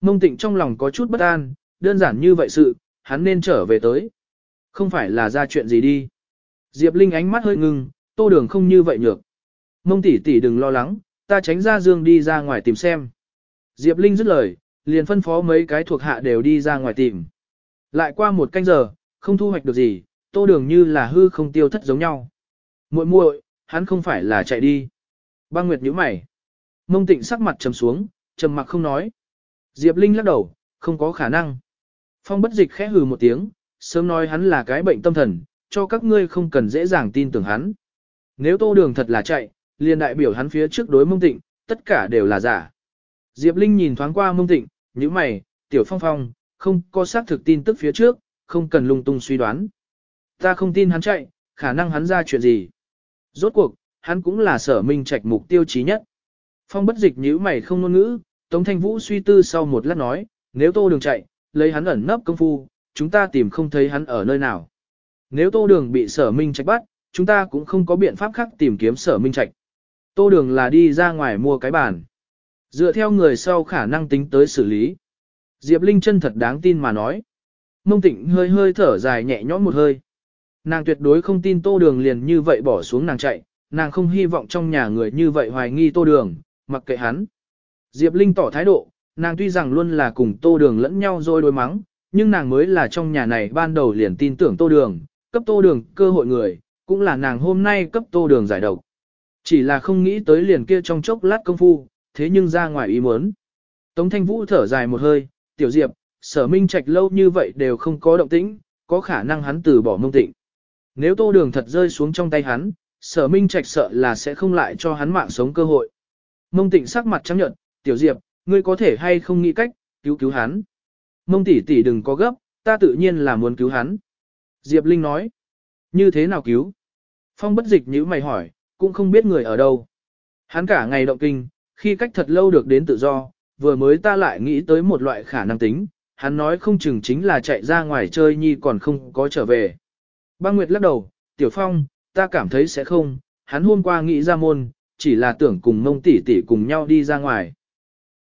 Speaker 1: Mông tịnh trong lòng có chút bất an, đơn giản như vậy sự, hắn nên trở về tới. Không phải là ra chuyện gì đi. Diệp Linh ánh mắt hơi ngưng, tô đường không như vậy nhược. Mông tỷ tỷ đừng lo lắng, ta tránh ra dương đi ra ngoài tìm xem. Diệp Linh dứt lời, liền phân phó mấy cái thuộc hạ đều đi ra ngoài tìm. Lại qua một canh giờ, không thu hoạch được gì, tô đường như là hư không tiêu thất giống nhau. muội muội, hắn không phải là chạy đi. Băng Nguyệt nhíu mày. Mông tịnh sắc mặt trầm xuống, trầm mặc không nói. Diệp Linh lắc đầu, không có khả năng. Phong bất dịch khẽ hừ một tiếng, sớm nói hắn là cái bệnh tâm thần, cho các ngươi không cần dễ dàng tin tưởng hắn. Nếu tô đường thật là chạy, liền đại biểu hắn phía trước đối mông tịnh, tất cả đều là giả. Diệp Linh nhìn thoáng qua mông tịnh, như mày, tiểu phong phong, không có xác thực tin tức phía trước, không cần lung tung suy đoán. Ta không tin hắn chạy, khả năng hắn ra chuyện gì. Rốt cuộc, hắn cũng là sở minh trạch mục tiêu chí nhất. Phong bất dịch nhíu mày không ngôn ngữ, Tống Thanh Vũ suy tư sau một lát nói, nếu tô đường chạy, lấy hắn ẩn nấp công phu, chúng ta tìm không thấy hắn ở nơi nào. Nếu tô đường bị sở minh trạch bắt, chúng ta cũng không có biện pháp khác tìm kiếm sở minh trạch. Tô đường là đi ra ngoài mua cái bàn. Dựa theo người sau khả năng tính tới xử lý. Diệp Linh chân thật đáng tin mà nói. Mông tịnh hơi hơi thở dài nhẹ nhõm một hơi. Nàng tuyệt đối không tin tô đường liền như vậy bỏ xuống nàng chạy, nàng không hy vọng trong nhà người như vậy hoài nghi tô đường, mặc kệ hắn. Diệp Linh tỏ thái độ, nàng tuy rằng luôn là cùng tô đường lẫn nhau rồi đối mắng, nhưng nàng mới là trong nhà này ban đầu liền tin tưởng tô đường, cấp tô đường cơ hội người, cũng là nàng hôm nay cấp tô đường giải độc. Chỉ là không nghĩ tới liền kia trong chốc lát công phu, thế nhưng ra ngoài ý muốn. Tống thanh vũ thở dài một hơi, tiểu diệp, sở minh trạch lâu như vậy đều không có động tĩnh, có khả năng hắn từ bỏ mông tịnh. Nếu tô đường thật rơi xuống trong tay hắn, sở minh trạch sợ là sẽ không lại cho hắn mạng sống cơ hội. Mông tịnh sắc mặt trắng nhợt, tiểu diệp, ngươi có thể hay không nghĩ cách, cứu cứu hắn. Mông tỷ tỷ đừng có gấp, ta tự nhiên là muốn cứu hắn. Diệp Linh nói, như thế nào cứu? Phong bất dịch như mày hỏi, cũng không biết người ở đâu. Hắn cả ngày động kinh, khi cách thật lâu được đến tự do, vừa mới ta lại nghĩ tới một loại khả năng tính, hắn nói không chừng chính là chạy ra ngoài chơi nhi còn không có trở về. Băng Nguyệt lắc đầu, Tiểu Phong, ta cảm thấy sẽ không, hắn hôm qua nghĩ ra môn, chỉ là tưởng cùng mông tỷ tỷ cùng nhau đi ra ngoài.